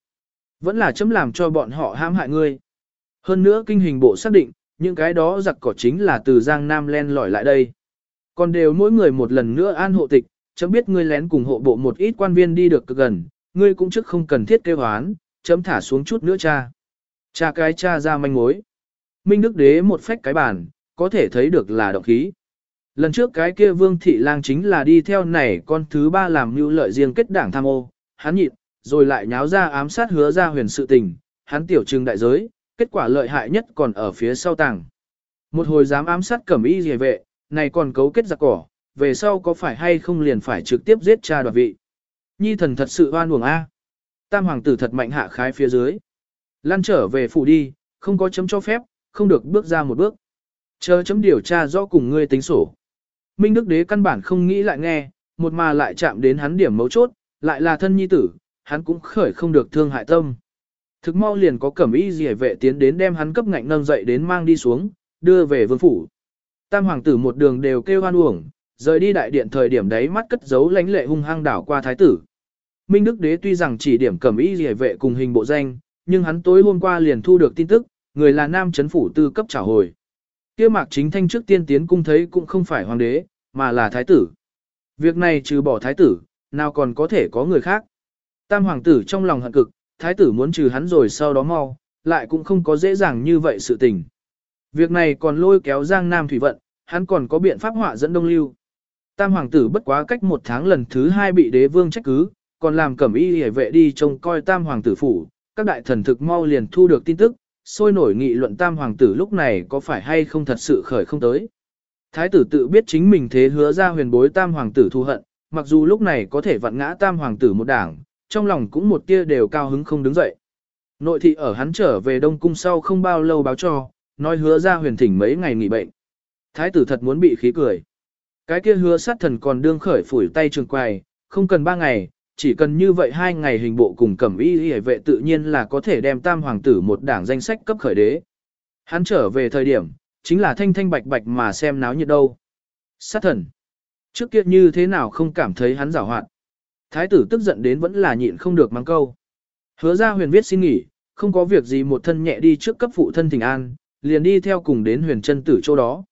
Vẫn là chấm làm cho bọn họ hãm hại ngươi. Hơn nữa kinh hình bộ xác định, những cái đó giặc cỏ chính là từ Giang Nam len lỏi lại đây. Còn đều mỗi người một lần nữa an hộ tịch, chấm biết ngươi lén cùng hộ bộ một ít quan viên đi được cực gần, ngươi cũng trước không cần thiết kêu hoán, chấm thả xuống chút nữa cha. Cha cái cha ra manh mối. Minh Đức Đế một phách cái bàn, có thể thấy được là động khí. Lần trước cái kia Vương Thị Lang chính là đi theo này con thứ ba làm mưu lợi riêng kết đảng tham ô, hắn nhịn, rồi lại nháo ra ám sát hứa ra huyền sự tình, hắn tiểu trưng đại giới, kết quả lợi hại nhất còn ở phía sau tàng. Một hồi dám ám sát cẩm y rìa vệ, này còn cấu kết giặc cỏ, về sau có phải hay không liền phải trực tiếp giết cha đoạt vị. Nhi thần thật sự oan uổng A. Tam hoàng tử thật mạnh hạ khái phía dưới. Lan trở về phủ đi, không có chấm cho phép, không được bước ra một bước. Chờ chấm điều tra rõ cùng ngươi tính sổ. Minh Đức Đế căn bản không nghĩ lại nghe, một mà lại chạm đến hắn điểm mấu chốt, lại là thân nhi tử, hắn cũng khởi không được thương hại tâm. Thực mau liền có cẩm y rỉa vệ tiến đến đem hắn cấp ngạnh nâng dậy đến mang đi xuống, đưa về vương phủ. Tam hoàng tử một đường đều kêu hoan uổng, rời đi đại điện thời điểm đấy mắt cất giấu lánh lệ hung hăng đảo qua thái tử. Minh Đức Đế tuy rằng chỉ điểm cẩm y rỉa vệ cùng hình bộ danh, nhưng hắn tối hôm qua liền thu được tin tức, người là nam chấn phủ tư cấp trả hồi. Kia mạc chính thanh trước tiên tiến cung thấy cũng không phải hoàng đế, mà là thái tử. Việc này trừ bỏ thái tử, nào còn có thể có người khác. Tam hoàng tử trong lòng hận cực, thái tử muốn trừ hắn rồi sau đó mau, lại cũng không có dễ dàng như vậy sự tình. Việc này còn lôi kéo Giang Nam Thủy Vận, hắn còn có biện pháp họa dẫn đông lưu. Tam hoàng tử bất quá cách một tháng lần thứ hai bị đế vương trách cứ, còn làm cẩm y hề vệ đi trông coi tam hoàng tử phủ, các đại thần thực mau liền thu được tin tức, sôi nổi nghị luận tam hoàng tử lúc này có phải hay không thật sự khởi không tới. Thái tử tự biết chính mình thế hứa ra huyền bối tam hoàng tử thù hận, mặc dù lúc này có thể vặn ngã tam hoàng tử một đảng, trong lòng cũng một tia đều cao hứng không đứng dậy. Nội thị ở hắn trở về Đông Cung sau không bao lâu báo cho, nói hứa ra huyền thỉnh mấy ngày nghỉ bệnh. Thái tử thật muốn bị khí cười. Cái kia hứa sát thần còn đương khởi phủi tay trường quài, không cần ba ngày, chỉ cần như vậy hai ngày hình bộ cùng cẩm y y vệ tự nhiên là có thể đem tam hoàng tử một đảng danh sách cấp khởi đế. Hắn trở về thời điểm, chính là thanh thanh bạch bạch mà xem náo nhiệt đâu. Sát thần. Trước kia như thế nào không cảm thấy hắn giảo hoạn. Thái tử tức giận đến vẫn là nhịn không được mang câu. Hứa ra huyền viết xin nghỉ, không có việc gì một thân nhẹ đi trước cấp phụ thân thỉnh an, liền đi theo cùng đến huyền chân tử chỗ đó.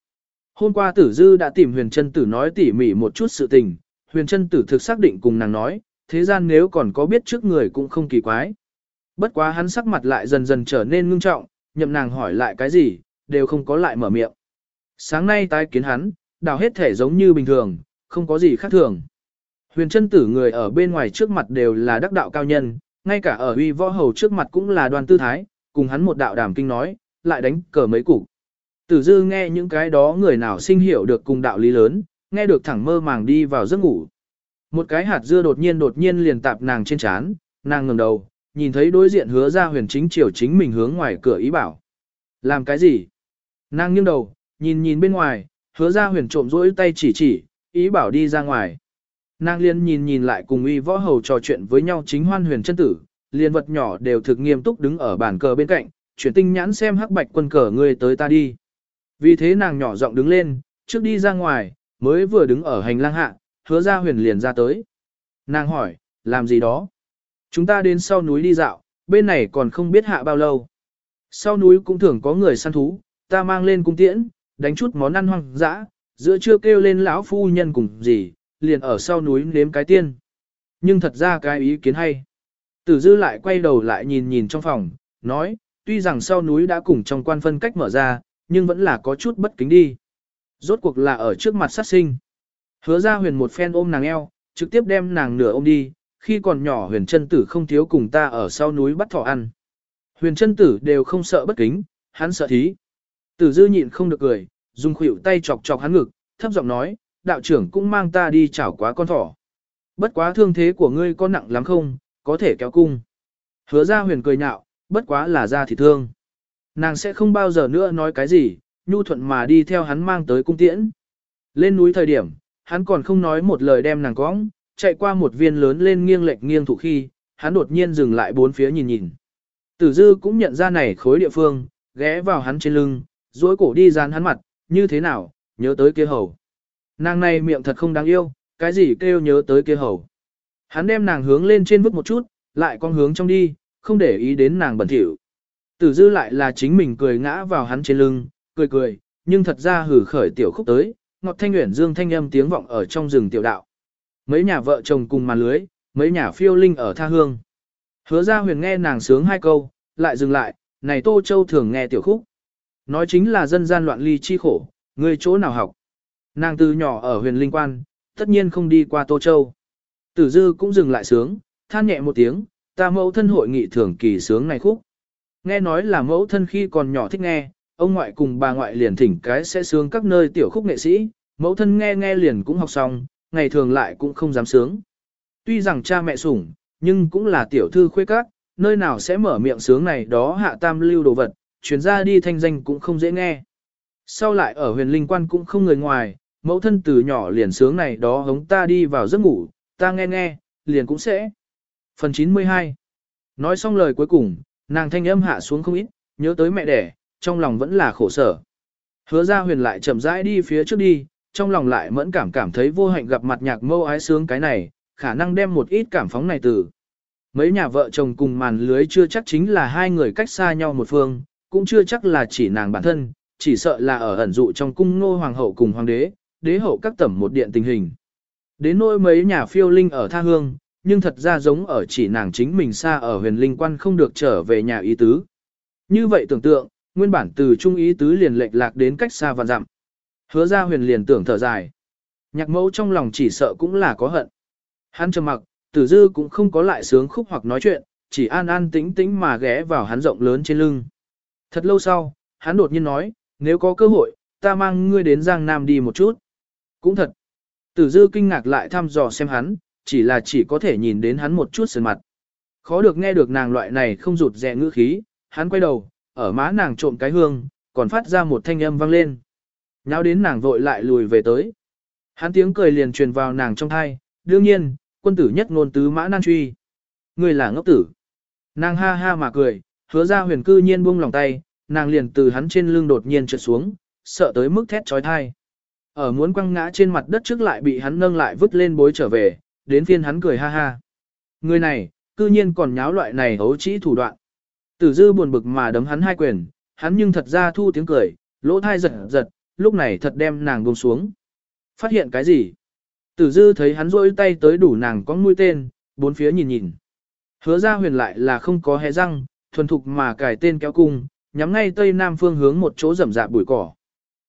Hôm qua tử dư đã tìm huyền chân tử nói tỉ mỉ một chút sự tình, huyền chân tử thực xác định cùng nàng nói, thế gian nếu còn có biết trước người cũng không kỳ quái. Bất quá hắn sắc mặt lại dần dần trở nên ngưng trọng, nhậm nàng hỏi lại cái gì, đều không có lại mở miệng. Sáng nay tái kiến hắn, đào hết thể giống như bình thường, không có gì khác thường. Huyền chân tử người ở bên ngoài trước mặt đều là đắc đạo cao nhân, ngay cả ở uy võ hầu trước mặt cũng là đoàn tư thái, cùng hắn một đạo đàm kinh nói, lại đánh cờ mấy cục. Tử dư nghe những cái đó người nào sinh hiểu được cùng đạo lý lớn, nghe được thẳng mơ màng đi vào giấc ngủ. Một cái hạt dưa đột nhiên đột nhiên liền tạp nàng trên chán, nàng ngẩng đầu, nhìn thấy đối diện hứa ra huyền chính chiều chính mình hướng ngoài cửa ý bảo. Làm cái gì? Nàng nghiêng đầu, nhìn nhìn bên ngoài, hứa ra huyền trộm rỗi tay chỉ chỉ, ý bảo đi ra ngoài. Nàng liên nhìn nhìn lại cùng uy võ hầu trò chuyện với nhau chính hoan huyền chân tử, liên vật nhỏ đều thực nghiêm túc đứng ở bàn cờ bên cạnh, chuyển tinh nhãn xem hắc bạch quân cờ ngươi tới ta đi. Vì thế nàng nhỏ giọng đứng lên, trước đi ra ngoài, mới vừa đứng ở hành lang hạ, hứa ra huyền liền ra tới. Nàng hỏi, làm gì đó? Chúng ta đến sau núi đi dạo, bên này còn không biết hạ bao lâu. Sau núi cũng thường có người săn thú, ta mang lên cung tiễn, đánh chút món ăn hoang dã, giữa trưa kêu lên lão phu nhân cùng gì, liền ở sau núi nếm cái tiên. Nhưng thật ra cái ý kiến hay. Tử dư lại quay đầu lại nhìn nhìn trong phòng, nói, tuy rằng sau núi đã cùng trong quan phân cách mở ra, nhưng vẫn là có chút bất kính đi. Rốt cuộc là ở trước mặt sát sinh. Hứa ra huyền một phen ôm nàng eo, trực tiếp đem nàng nửa ôm đi, khi còn nhỏ huyền chân tử không thiếu cùng ta ở sau núi bắt thỏ ăn. Huyền chân tử đều không sợ bất kính, hắn sợ thí. Tử dư nhịn không được cười, dùng khuỷu tay chọc chọc hắn ngực, thấp giọng nói, đạo trưởng cũng mang ta đi chảo quá con thỏ. Bất quá thương thế của ngươi có nặng lắm không, có thể kéo cung. Hứa ra huyền cười nhạo, bất quá là ra thì thương. Nàng sẽ không bao giờ nữa nói cái gì, nhu thuận mà đi theo hắn mang tới cung tiễn. Lên núi thời điểm, hắn còn không nói một lời đem nàng cõng, chạy qua một viên lớn lên nghiêng lệch nghiêng thủ khi, hắn đột nhiên dừng lại bốn phía nhìn nhìn. Tử dư cũng nhận ra này khối địa phương, ghé vào hắn trên lưng, duỗi cổ đi dán hắn mặt, như thế nào, nhớ tới kia hầu. Nàng này miệng thật không đáng yêu, cái gì kêu nhớ tới kia hầu. Hắn đem nàng hướng lên trên vứt một chút, lại con hướng trong đi, không để ý đến nàng bẩn thỉu. Tử dư lại là chính mình cười ngã vào hắn trên lưng, cười cười, nhưng thật ra hử khởi tiểu khúc tới, ngọt thanh uyển dương thanh âm tiếng vọng ở trong rừng tiểu đạo. Mấy nhà vợ chồng cùng màn lưới, mấy nhà phiêu linh ở tha hương. Hứa ra huyền nghe nàng sướng hai câu, lại dừng lại, này Tô Châu thường nghe tiểu khúc. Nói chính là dân gian loạn ly chi khổ, người chỗ nào học. Nàng từ nhỏ ở huyền linh quan, tất nhiên không đi qua Tô Châu. Tử dư cũng dừng lại sướng, than nhẹ một tiếng, ta mẫu thân hội nghị thường kỳ sướng này khúc. Nghe nói là mẫu thân khi còn nhỏ thích nghe, ông ngoại cùng bà ngoại liền thỉnh cái sẽ sướng các nơi tiểu khúc nghệ sĩ, mẫu thân nghe nghe liền cũng học xong, ngày thường lại cũng không dám sướng. Tuy rằng cha mẹ sủng, nhưng cũng là tiểu thư khuê các, nơi nào sẽ mở miệng sướng này đó hạ tam lưu đồ vật, chuyển ra đi thanh danh cũng không dễ nghe. Sau lại ở huyền linh quan cũng không người ngoài, mẫu thân từ nhỏ liền sướng này đó hống ta đi vào giấc ngủ, ta nghe nghe, liền cũng sẽ. Phần 92 Nói xong lời cuối cùng, nàng thanh âm hạ xuống không ít, nhớ tới mẹ đẻ, trong lòng vẫn là khổ sở. Hứa ra huyền lại chậm rãi đi phía trước đi, trong lòng lại mẫn cảm cảm thấy vô hạnh gặp mặt nhạc mâu ái sướng cái này, khả năng đem một ít cảm phóng này từ. Mấy nhà vợ chồng cùng màn lưới chưa chắc chính là hai người cách xa nhau một phương, cũng chưa chắc là chỉ nàng bản thân, chỉ sợ là ở ẩn dụ trong cung nô hoàng hậu cùng hoàng đế, đế hậu các tẩm một điện tình hình. Đến nỗi mấy nhà phiêu linh ở tha hương, nhưng thật ra giống ở chỉ nàng chính mình xa ở huyền linh quan không được trở về nhà ý tứ. Như vậy tưởng tượng, nguyên bản từ trung ý tứ liền lệch lạc đến cách xa và dặm. Hứa ra huyền liền tưởng thở dài. Nhạc mẫu trong lòng chỉ sợ cũng là có hận. Hắn trầm mặc, tử dư cũng không có lại sướng khúc hoặc nói chuyện, chỉ an an tĩnh tĩnh mà ghé vào hắn rộng lớn trên lưng. Thật lâu sau, hắn đột nhiên nói, nếu có cơ hội, ta mang ngươi đến Giang Nam đi một chút. Cũng thật. Tử dư kinh ngạc lại thăm dò xem hắn, chỉ là chỉ có thể nhìn đến hắn một chút sườn mặt. Khó được nghe được nàng loại này không rụt rè ngữ khí, hắn quay đầu, ở má nàng trộm cái hương, còn phát ra một thanh âm vang lên. Nháo đến nàng vội lại lùi về tới. Hắn tiếng cười liền truyền vào nàng trong thai, đương nhiên, quân tử nhất ngôn tứ mã nan truy. Người là ngốc tử. Nàng ha ha mà cười, hứa ra huyền cư nhiên buông lòng tay, nàng liền từ hắn trên lưng đột nhiên trượt xuống, sợ tới mức thét trói thai. Ở muốn quăng ngã trên mặt đất trước lại bị hắn nâng lại vứt lên bối trở về, đến phiên hắn cười ha ha. Người này, cư nhiên còn nháo loại này hấu trĩ thủ đoạn. Tử dư buồn bực mà đấm hắn hai quyền, hắn nhưng thật ra thu tiếng cười, lỗ thai giật giật, lúc này thật đem nàng buông xuống. Phát hiện cái gì? Tử dư thấy hắn rôi tay tới đủ nàng có mũi tên, bốn phía nhìn nhìn. Hứa ra huyền lại là không có hé răng, thuần thục mà cài tên kéo cung, nhắm ngay tây nam phương hướng một chỗ rậm rạp bụi cỏ.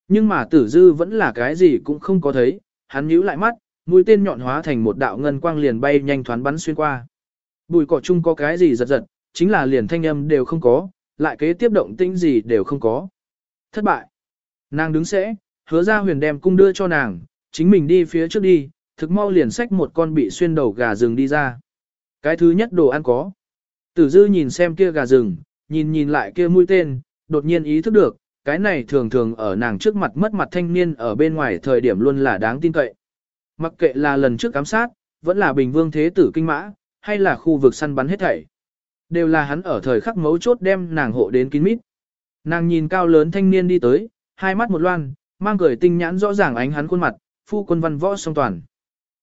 Nhưng mà tử dư vẫn là cái gì cũng không có thấy, hắn nhíu lại mắt, mũi tên nhọn hóa thành một đạo ngân quang liền bay nhanh thoán bắn xuyên qua. Bụi cỏ chung có cái gì giật giật, chính là liền thanh âm đều không có, lại kế tiếp động tĩnh gì đều không có. Thất bại. Nàng đứng sẽ, hứa ra huyền đem cung đưa cho nàng, chính mình đi phía trước đi, thực mau liền xách một con bị xuyên đầu gà rừng đi ra. Cái thứ nhất đồ ăn có. Tử dư nhìn xem kia gà rừng, nhìn nhìn lại kia mũi tên, đột nhiên ý thức được, cái này thường thường ở nàng trước mặt mất mặt thanh niên ở bên ngoài thời điểm luôn là đáng tin cậy. Mặc kệ là lần trước cám sát, vẫn là bình vương thế tử kinh mã, hay là khu vực săn bắn hết thảy. Đều là hắn ở thời khắc mấu chốt đem nàng hộ đến kín mít. Nàng nhìn cao lớn thanh niên đi tới, hai mắt một loan, mang cười tinh nhãn rõ ràng ánh hắn khuôn mặt, phu quân văn võ song toàn.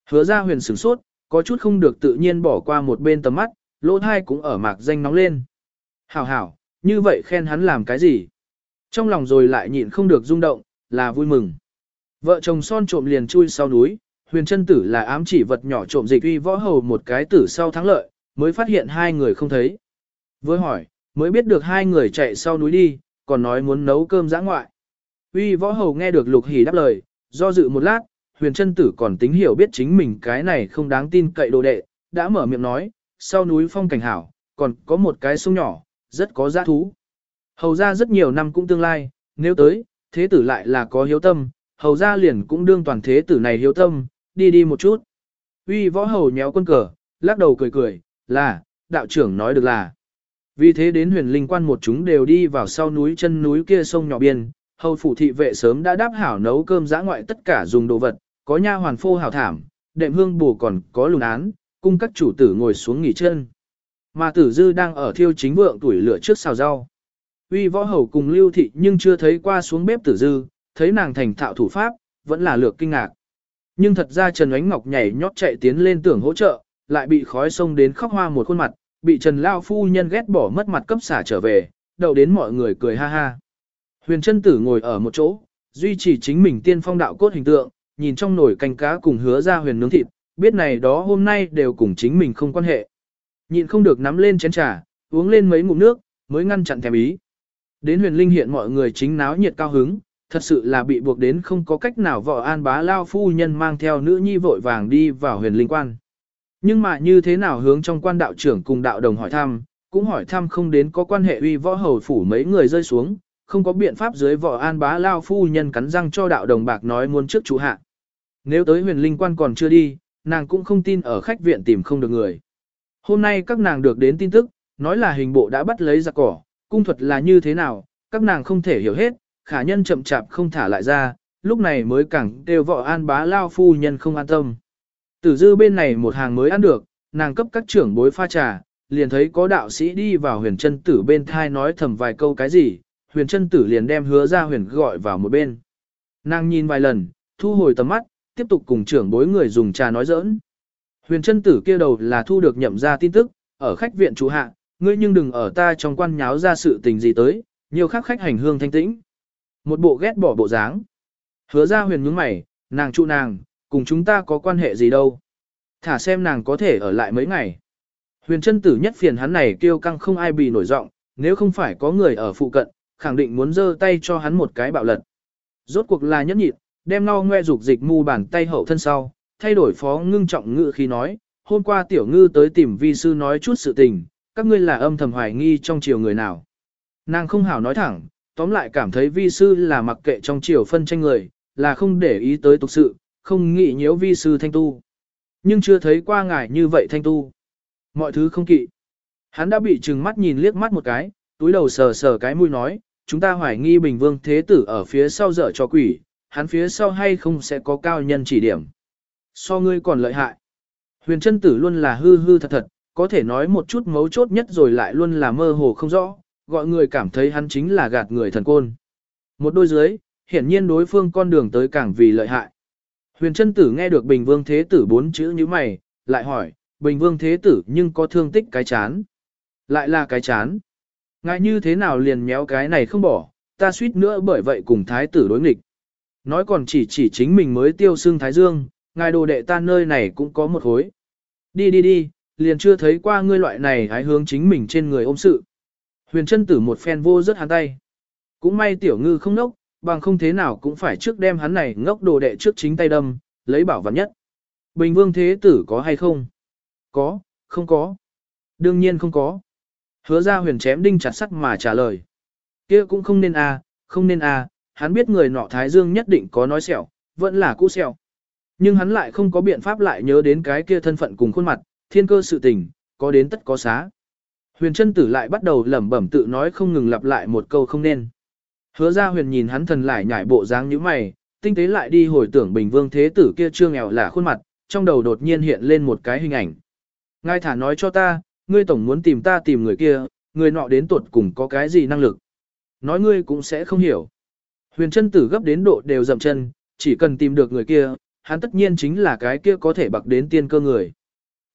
Hứa ra huyền sửng sốt, có chút không được tự nhiên bỏ qua một bên tầm mắt, lỗ thai cũng ở mạc danh nóng lên. Hảo hảo, như vậy khen hắn làm cái gì? Trong lòng rồi lại nhịn không được rung động, là vui mừng. Vợ chồng son trộm liền chui sau núi, huyền chân tử là ám chỉ vật nhỏ trộm dịch uy võ hầu một cái tử sau thắng lợi, mới phát hiện hai người không thấy. Với hỏi, mới biết được hai người chạy sau núi đi, còn nói muốn nấu cơm giã ngoại. Uy võ hầu nghe được lục hỉ đáp lời, do dự một lát, huyền chân tử còn tính hiểu biết chính mình cái này không đáng tin cậy đồ đệ, đã mở miệng nói, sau núi phong cảnh hảo, còn có một cái sông nhỏ, rất có giá thú. Hầu ra rất nhiều năm cũng tương lai, nếu tới, thế tử lại là có hiếu tâm, hầu ra liền cũng đương toàn thế tử này hiếu tâm, đi đi một chút. Uy võ hầu nhéo quân cờ, lắc đầu cười cười, là, đạo trưởng nói được là. Vì thế đến huyền linh quan một chúng đều đi vào sau núi chân núi kia sông nhỏ biên, hầu phủ thị vệ sớm đã đáp hảo nấu cơm giã ngoại tất cả dùng đồ vật, có nha hoàn phô hảo thảm, đệm hương bù còn có lùn án, cung các chủ tử ngồi xuống nghỉ chân. Mà tử dư đang ở thiêu chính vượng tuổi lửa trước xào rau. Uy võ hầu cùng lưu thị nhưng chưa thấy qua xuống bếp tử dư, thấy nàng thành thạo thủ pháp, vẫn là lược kinh ngạc. Nhưng thật ra Trần Ánh Ngọc nhảy nhót chạy tiến lên tưởng hỗ trợ, lại bị khói sông đến khóc hoa một khuôn mặt, bị Trần Lao phu nhân ghét bỏ mất mặt cấp xả trở về, đầu đến mọi người cười ha ha. Huyền chân tử ngồi ở một chỗ, duy trì chính mình tiên phong đạo cốt hình tượng, nhìn trong nồi canh cá cùng hứa ra huyền nướng thịt, biết này đó hôm nay đều cùng chính mình không quan hệ. Nhịn không được nắm lên chén trà, uống lên mấy ngụm nước, mới ngăn chặn thèm ý. Đến huyền linh hiện mọi người chính náo nhiệt cao hứng, thật sự là bị buộc đến không có cách nào vợ an bá lao phu nhân mang theo nữ nhi vội vàng đi vào huyền linh quan. Nhưng mà như thế nào hướng trong quan đạo trưởng cùng đạo đồng hỏi thăm, cũng hỏi thăm không đến có quan hệ uy võ hầu phủ mấy người rơi xuống, không có biện pháp dưới võ an bá lao phu nhân cắn răng cho đạo đồng bạc nói muốn trước chủ hạ. Nếu tới huyền linh quan còn chưa đi, nàng cũng không tin ở khách viện tìm không được người. Hôm nay các nàng được đến tin tức, nói là hình bộ đã bắt lấy giặc cỏ, cung thuật là như thế nào, các nàng không thể hiểu hết, khả nhân chậm chạp không thả lại ra, lúc này mới càng đều võ an bá lao phu nhân không an tâm. Tử dư bên này một hàng mới ăn được, nàng cấp các trưởng bối pha trà, liền thấy có đạo sĩ đi vào huyền chân tử bên thai nói thầm vài câu cái gì, huyền chân tử liền đem hứa ra huyền gọi vào một bên. Nàng nhìn vài lần, thu hồi tầm mắt, tiếp tục cùng trưởng bối người dùng trà nói giỡn. Huyền chân tử kia đầu là thu được nhậm ra tin tức, ở khách viện chủ hạ, ngươi nhưng đừng ở ta trong quan nháo ra sự tình gì tới, nhiều khác khách hành hương thanh tĩnh. Một bộ ghét bỏ bộ dáng. Hứa ra huyền nhướng mày, nàng trụ nàng, cùng chúng ta có quan hệ gì đâu. Thả xem nàng có thể ở lại mấy ngày. Huyền chân tử nhất phiền hắn này kêu căng không ai bị nổi giọng, nếu không phải có người ở phụ cận, khẳng định muốn giơ tay cho hắn một cái bạo lật. Rốt cuộc là nhẫn nhịn, đem no ngoe dục dịch mu bàn tay hậu thân sau, thay đổi phó ngưng trọng ngự khi nói, hôm qua tiểu ngư tới tìm vi sư nói chút sự tình, các ngươi là âm thầm hoài nghi trong chiều người nào. Nàng không hảo nói thẳng, tóm lại cảm thấy vi sư là mặc kệ trong chiều phân tranh người, là không để ý tới tục sự, không nghĩ nhiễu vi sư thanh tu. Nhưng chưa thấy qua ngài như vậy thanh tu. Mọi thứ không kỵ. Hắn đã bị trừng mắt nhìn liếc mắt một cái, túi đầu sờ sờ cái mũi nói, chúng ta hoài nghi Bình Vương Thế Tử ở phía sau dở cho quỷ, hắn phía sau hay không sẽ có cao nhân chỉ điểm. So ngươi còn lợi hại. Huyền chân tử luôn là hư hư thật thật, có thể nói một chút mấu chốt nhất rồi lại luôn là mơ hồ không rõ, gọi người cảm thấy hắn chính là gạt người thần côn. Một đôi dưới, hiển nhiên đối phương con đường tới càng vì lợi hại. Huyền chân tử nghe được Bình Vương Thế Tử bốn chữ như mày, lại hỏi, Bình Vương Thế Tử nhưng có thương tích cái chán. Lại là cái chán. Ngại như thế nào liền méo cái này không bỏ, ta suýt nữa bởi vậy cùng Thái Tử đối nghịch. Nói còn chỉ chỉ chính mình mới tiêu xương Thái Dương, ngài đồ đệ ta nơi này cũng có một hối. Đi đi đi, liền chưa thấy qua ngươi loại này hái hướng chính mình trên người ôm sự. Huyền chân tử một phen vô rất hắn tay. Cũng may tiểu ngư không nốc, bằng không thế nào cũng phải trước đem hắn này ngốc đồ đệ trước chính tay đâm, lấy bảo vật nhất. Bình vương thế tử có hay không? Có, không có. Đương nhiên không có. Hứa ra huyền chém đinh chặt sắt mà trả lời. kia cũng không nên à, không nên à, hắn biết người nọ Thái Dương nhất định có nói sẹo, vẫn là cũ sẹo. Nhưng hắn lại không có biện pháp lại nhớ đến cái kia thân phận cùng khuôn mặt, thiên cơ sự tình, có đến tất có xá. Huyền chân tử lại bắt đầu lẩm bẩm tự nói không ngừng lặp lại một câu không nên. Hứa ra huyền nhìn hắn thần lại nhảy bộ dáng như mày, tinh tế lại đi hồi tưởng bình vương thế tử kia trương nghèo là khuôn mặt, trong đầu đột nhiên hiện lên một cái hình ảnh. Ngài thả nói cho ta, ngươi tổng muốn tìm ta tìm người kia, người nọ đến tuột cùng có cái gì năng lực. Nói ngươi cũng sẽ không hiểu. Huyền chân tử gấp đến độ đều dậm chân, chỉ cần tìm được người kia, hắn tất nhiên chính là cái kia có thể bạc đến tiên cơ người.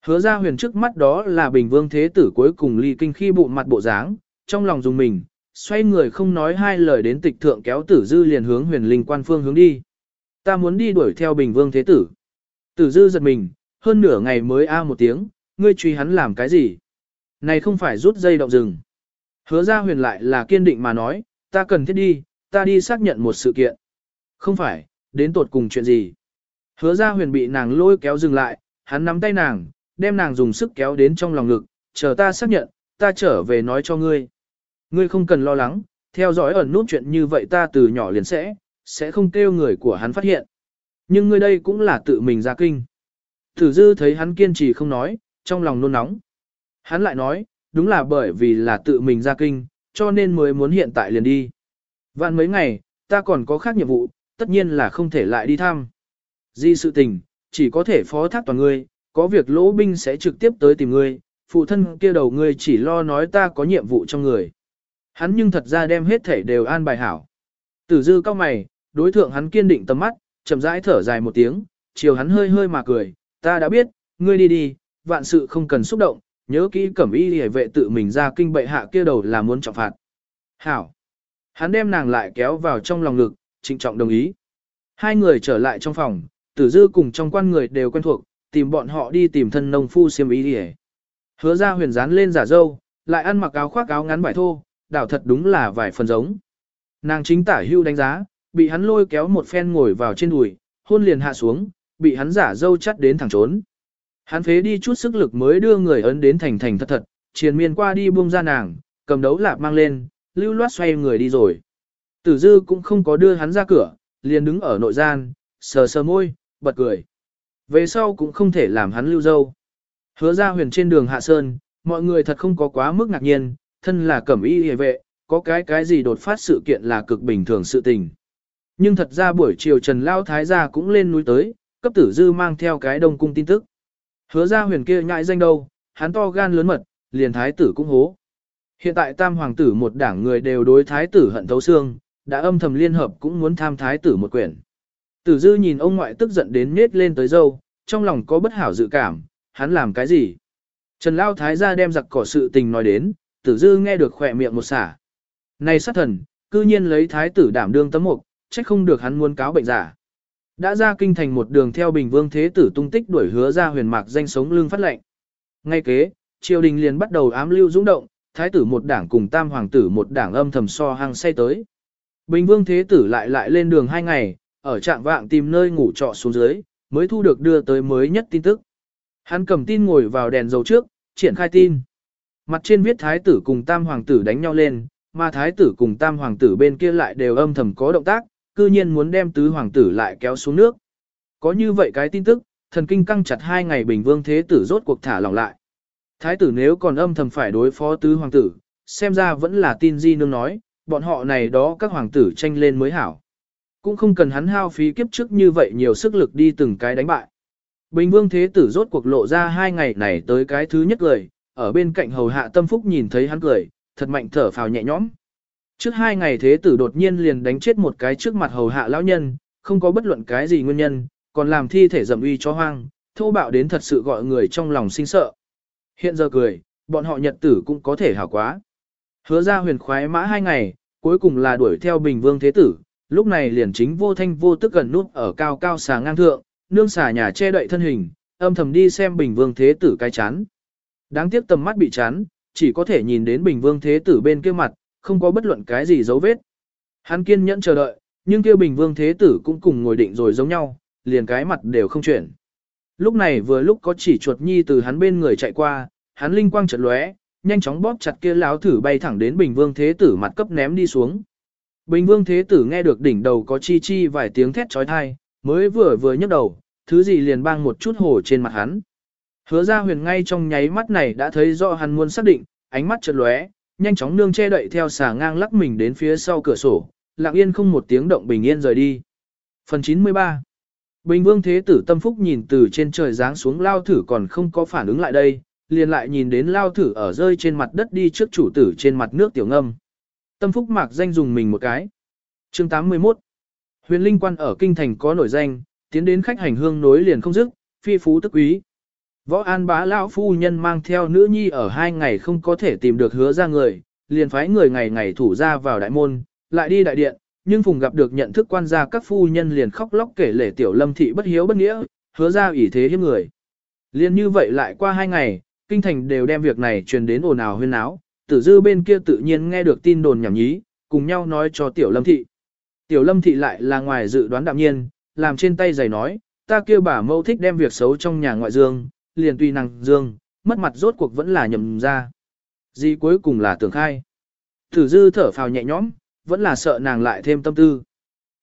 Hứa ra huyền trước mắt đó là bình vương thế tử cuối cùng ly kinh khi bụng mặt bộ dáng, trong lòng dùng mình, xoay người không nói hai lời đến tịch thượng kéo tử dư liền hướng huyền linh quan phương hướng đi. Ta muốn đi đuổi theo bình vương thế tử. Tử dư giật mình, hơn nửa ngày mới a một tiếng, ngươi truy hắn làm cái gì? Này không phải rút dây động rừng. Hứa ra huyền lại là kiên định mà nói, ta cần thiết đi, ta đi xác nhận một sự kiện. Không phải, đến tột cùng chuyện gì? Hứa ra huyền bị nàng lôi kéo dừng lại, hắn nắm tay nàng, đem nàng dùng sức kéo đến trong lòng ngực, chờ ta xác nhận, ta trở về nói cho ngươi. Ngươi không cần lo lắng, theo dõi ẩn nút chuyện như vậy ta từ nhỏ liền sẽ, sẽ không kêu người của hắn phát hiện. Nhưng ngươi đây cũng là tự mình ra kinh. Thử dư thấy hắn kiên trì không nói, trong lòng nôn nóng. Hắn lại nói, đúng là bởi vì là tự mình ra kinh, cho nên mới muốn hiện tại liền đi. Vạn mấy ngày, ta còn có khác nhiệm vụ, tất nhiên là không thể lại đi thăm. Di sự tình, chỉ có thể phó thác toàn ngươi, có việc lỗ binh sẽ trực tiếp tới tìm ngươi, phụ thân kia đầu ngươi chỉ lo nói ta có nhiệm vụ trong người. Hắn nhưng thật ra đem hết thể đều an bài hảo. Tử dư cao mày, đối thượng hắn kiên định tầm mắt, chậm rãi thở dài một tiếng, chiều hắn hơi hơi mà cười, ta đã biết, ngươi đi đi, vạn sự không cần xúc động, nhớ kỹ cẩm y hề vệ tự mình ra kinh bệ hạ kia đầu là muốn trọng phạt. Hảo. Hắn đem nàng lại kéo vào trong lòng ngực, trịnh trọng đồng ý. Hai người trở lại trong phòng, tử dư cùng trong quan người đều quen thuộc, tìm bọn họ đi tìm thân nông phu xiêm y hề. Hứa ra huyền dán lên giả dâu, lại ăn mặc áo khoác áo ngắn vải thô, đảo thật đúng là vài phần giống. Nàng chính tả hưu đánh giá, bị hắn lôi kéo một phen ngồi vào trên đùi, hôn liền hạ xuống, bị hắn giả dâu chắt đến thẳng trốn. Hắn phế đi chút sức lực mới đưa người ấn đến thành thành thật thật, triền miên qua đi buông ra nàng, cầm đấu lạp mang lên, lưu loát xoay người đi rồi. Tử dư cũng không có đưa hắn ra cửa, liền đứng ở nội gian, sờ sờ môi, bật cười. Về sau cũng không thể làm hắn lưu dâu. Hứa ra huyền trên đường hạ sơn, mọi người thật không có quá mức ngạc nhiên, thân là cẩm y hề vệ, có cái cái gì đột phát sự kiện là cực bình thường sự tình. Nhưng thật ra buổi chiều Trần Lao Thái gia cũng lên núi tới, cấp tử dư mang theo cái đông cung tin tức. Hứa ra huyền kia nhại danh đâu, hắn to gan lớn mật, liền thái tử cũng hố. Hiện tại tam hoàng tử một đảng người đều đối thái tử hận thấu xương, đã âm thầm liên hợp cũng muốn tham thái tử một quyển. Tử dư nhìn ông ngoại tức giận đến nết lên tới dâu, trong lòng có bất hảo dự cảm, hắn làm cái gì? Trần Lao Thái gia đem giặc cỏ sự tình nói đến, tử dư nghe được khỏe miệng một xả. Này sát thần, cư nhiên lấy thái tử đảm đương tấm mục, trách không được hắn muốn cáo bệnh giả. Đã ra kinh thành một đường theo bình vương thế tử tung tích đuổi hứa ra huyền mạc danh sống lương phát lệnh. Ngay kế, triều đình liền bắt đầu ám lưu dũng động, thái tử một đảng cùng tam hoàng tử một đảng âm thầm so hăng say tới. Bình vương thế tử lại lại lên đường hai ngày, ở trạng vạng tìm nơi ngủ trọ xuống dưới, mới thu được đưa tới mới nhất tin tức. Hắn cầm tin ngồi vào đèn dầu trước, triển khai tin. Mặt trên viết thái tử cùng tam hoàng tử đánh nhau lên, mà thái tử cùng tam hoàng tử bên kia lại đều âm thầm có động tác, cư nhiên muốn đem tứ hoàng tử lại kéo xuống nước. Có như vậy cái tin tức, thần kinh căng chặt hai ngày bình vương thế tử rốt cuộc thả lỏng lại. Thái tử nếu còn âm thầm phải đối phó tứ hoàng tử, xem ra vẫn là tin di nương nói, bọn họ này đó các hoàng tử tranh lên mới hảo. Cũng không cần hắn hao phí kiếp trước như vậy nhiều sức lực đi từng cái đánh bại. Bình vương thế tử rốt cuộc lộ ra hai ngày này tới cái thứ nhất lời, ở bên cạnh hầu hạ tâm phúc nhìn thấy hắn cười, thật mạnh thở phào nhẹ nhõm. Trước hai ngày thế tử đột nhiên liền đánh chết một cái trước mặt hầu hạ lão nhân, không có bất luận cái gì nguyên nhân, còn làm thi thể dầm uy cho hoang, thô bạo đến thật sự gọi người trong lòng sinh sợ. Hiện giờ cười, bọn họ nhật tử cũng có thể hảo quá. Hứa ra huyền khoái mã hai ngày, cuối cùng là đuổi theo bình vương thế tử, lúc này liền chính vô thanh vô tức gần nút ở cao cao xà ngang thượng, nương xà nhà che đậy thân hình, âm thầm đi xem bình vương thế tử cái chán. Đáng tiếc tầm mắt bị chán, chỉ có thể nhìn đến bình vương thế tử bên kia mặt, không có bất luận cái gì dấu vết. Hắn kiên nhẫn chờ đợi, nhưng kia bình vương thế tử cũng cùng ngồi định rồi giống nhau, liền cái mặt đều không chuyển. Lúc này vừa lúc có chỉ chuột nhi từ hắn bên người chạy qua, hắn linh quang chợt lóe, nhanh chóng bóp chặt kia láo thử bay thẳng đến bình vương thế tử mặt cấp ném đi xuống. Bình vương thế tử nghe được đỉnh đầu có chi chi vài tiếng thét chói tai, mới vừa vừa nhấc đầu, thứ gì liền bang một chút hổ trên mặt hắn. Hứa ra huyền ngay trong nháy mắt này đã thấy rõ hắn muốn xác định, ánh mắt chợt lóe, nhanh chóng nương che đậy theo xà ngang lắc mình đến phía sau cửa sổ, lặng yên không một tiếng động bình yên rời đi. Phần 93 Bình vương thế tử tâm phúc nhìn từ trên trời giáng xuống lao thử còn không có phản ứng lại đây, liền lại nhìn đến lao thử ở rơi trên mặt đất đi trước chủ tử trên mặt nước tiểu ngâm. Tâm phúc mạc danh dùng mình một cái. chương 81 Huyền linh quan ở kinh thành có nổi danh, tiến đến khách hành hương nối liền không dứt, phi phú tức quý. Võ An bá lão phu nhân mang theo nữ nhi ở hai ngày không có thể tìm được hứa ra người, liền phái người ngày ngày thủ ra vào đại môn, lại đi đại điện, nhưng phùng gặp được nhận thức quan gia các phu nhân liền khóc lóc kể lể tiểu lâm thị bất hiếu bất nghĩa, hứa ra ủy thế hiếp người. Liên như vậy lại qua hai ngày, kinh thành đều đem việc này truyền đến ồn ào huyên náo, tử dư bên kia tự nhiên nghe được tin đồn nhảm nhí, cùng nhau nói cho tiểu lâm thị. Tiểu lâm thị lại là ngoài dự đoán đạm nhiên, làm trên tay giày nói, ta kêu bà mâu thích đem việc xấu trong nhà ngoại dương, liền tùy nàng dương, mất mặt rốt cuộc vẫn là nhầm ra. Gì cuối cùng là tưởng khai. Tử dư thở phào nhẹ nhõm, vẫn là sợ nàng lại thêm tâm tư.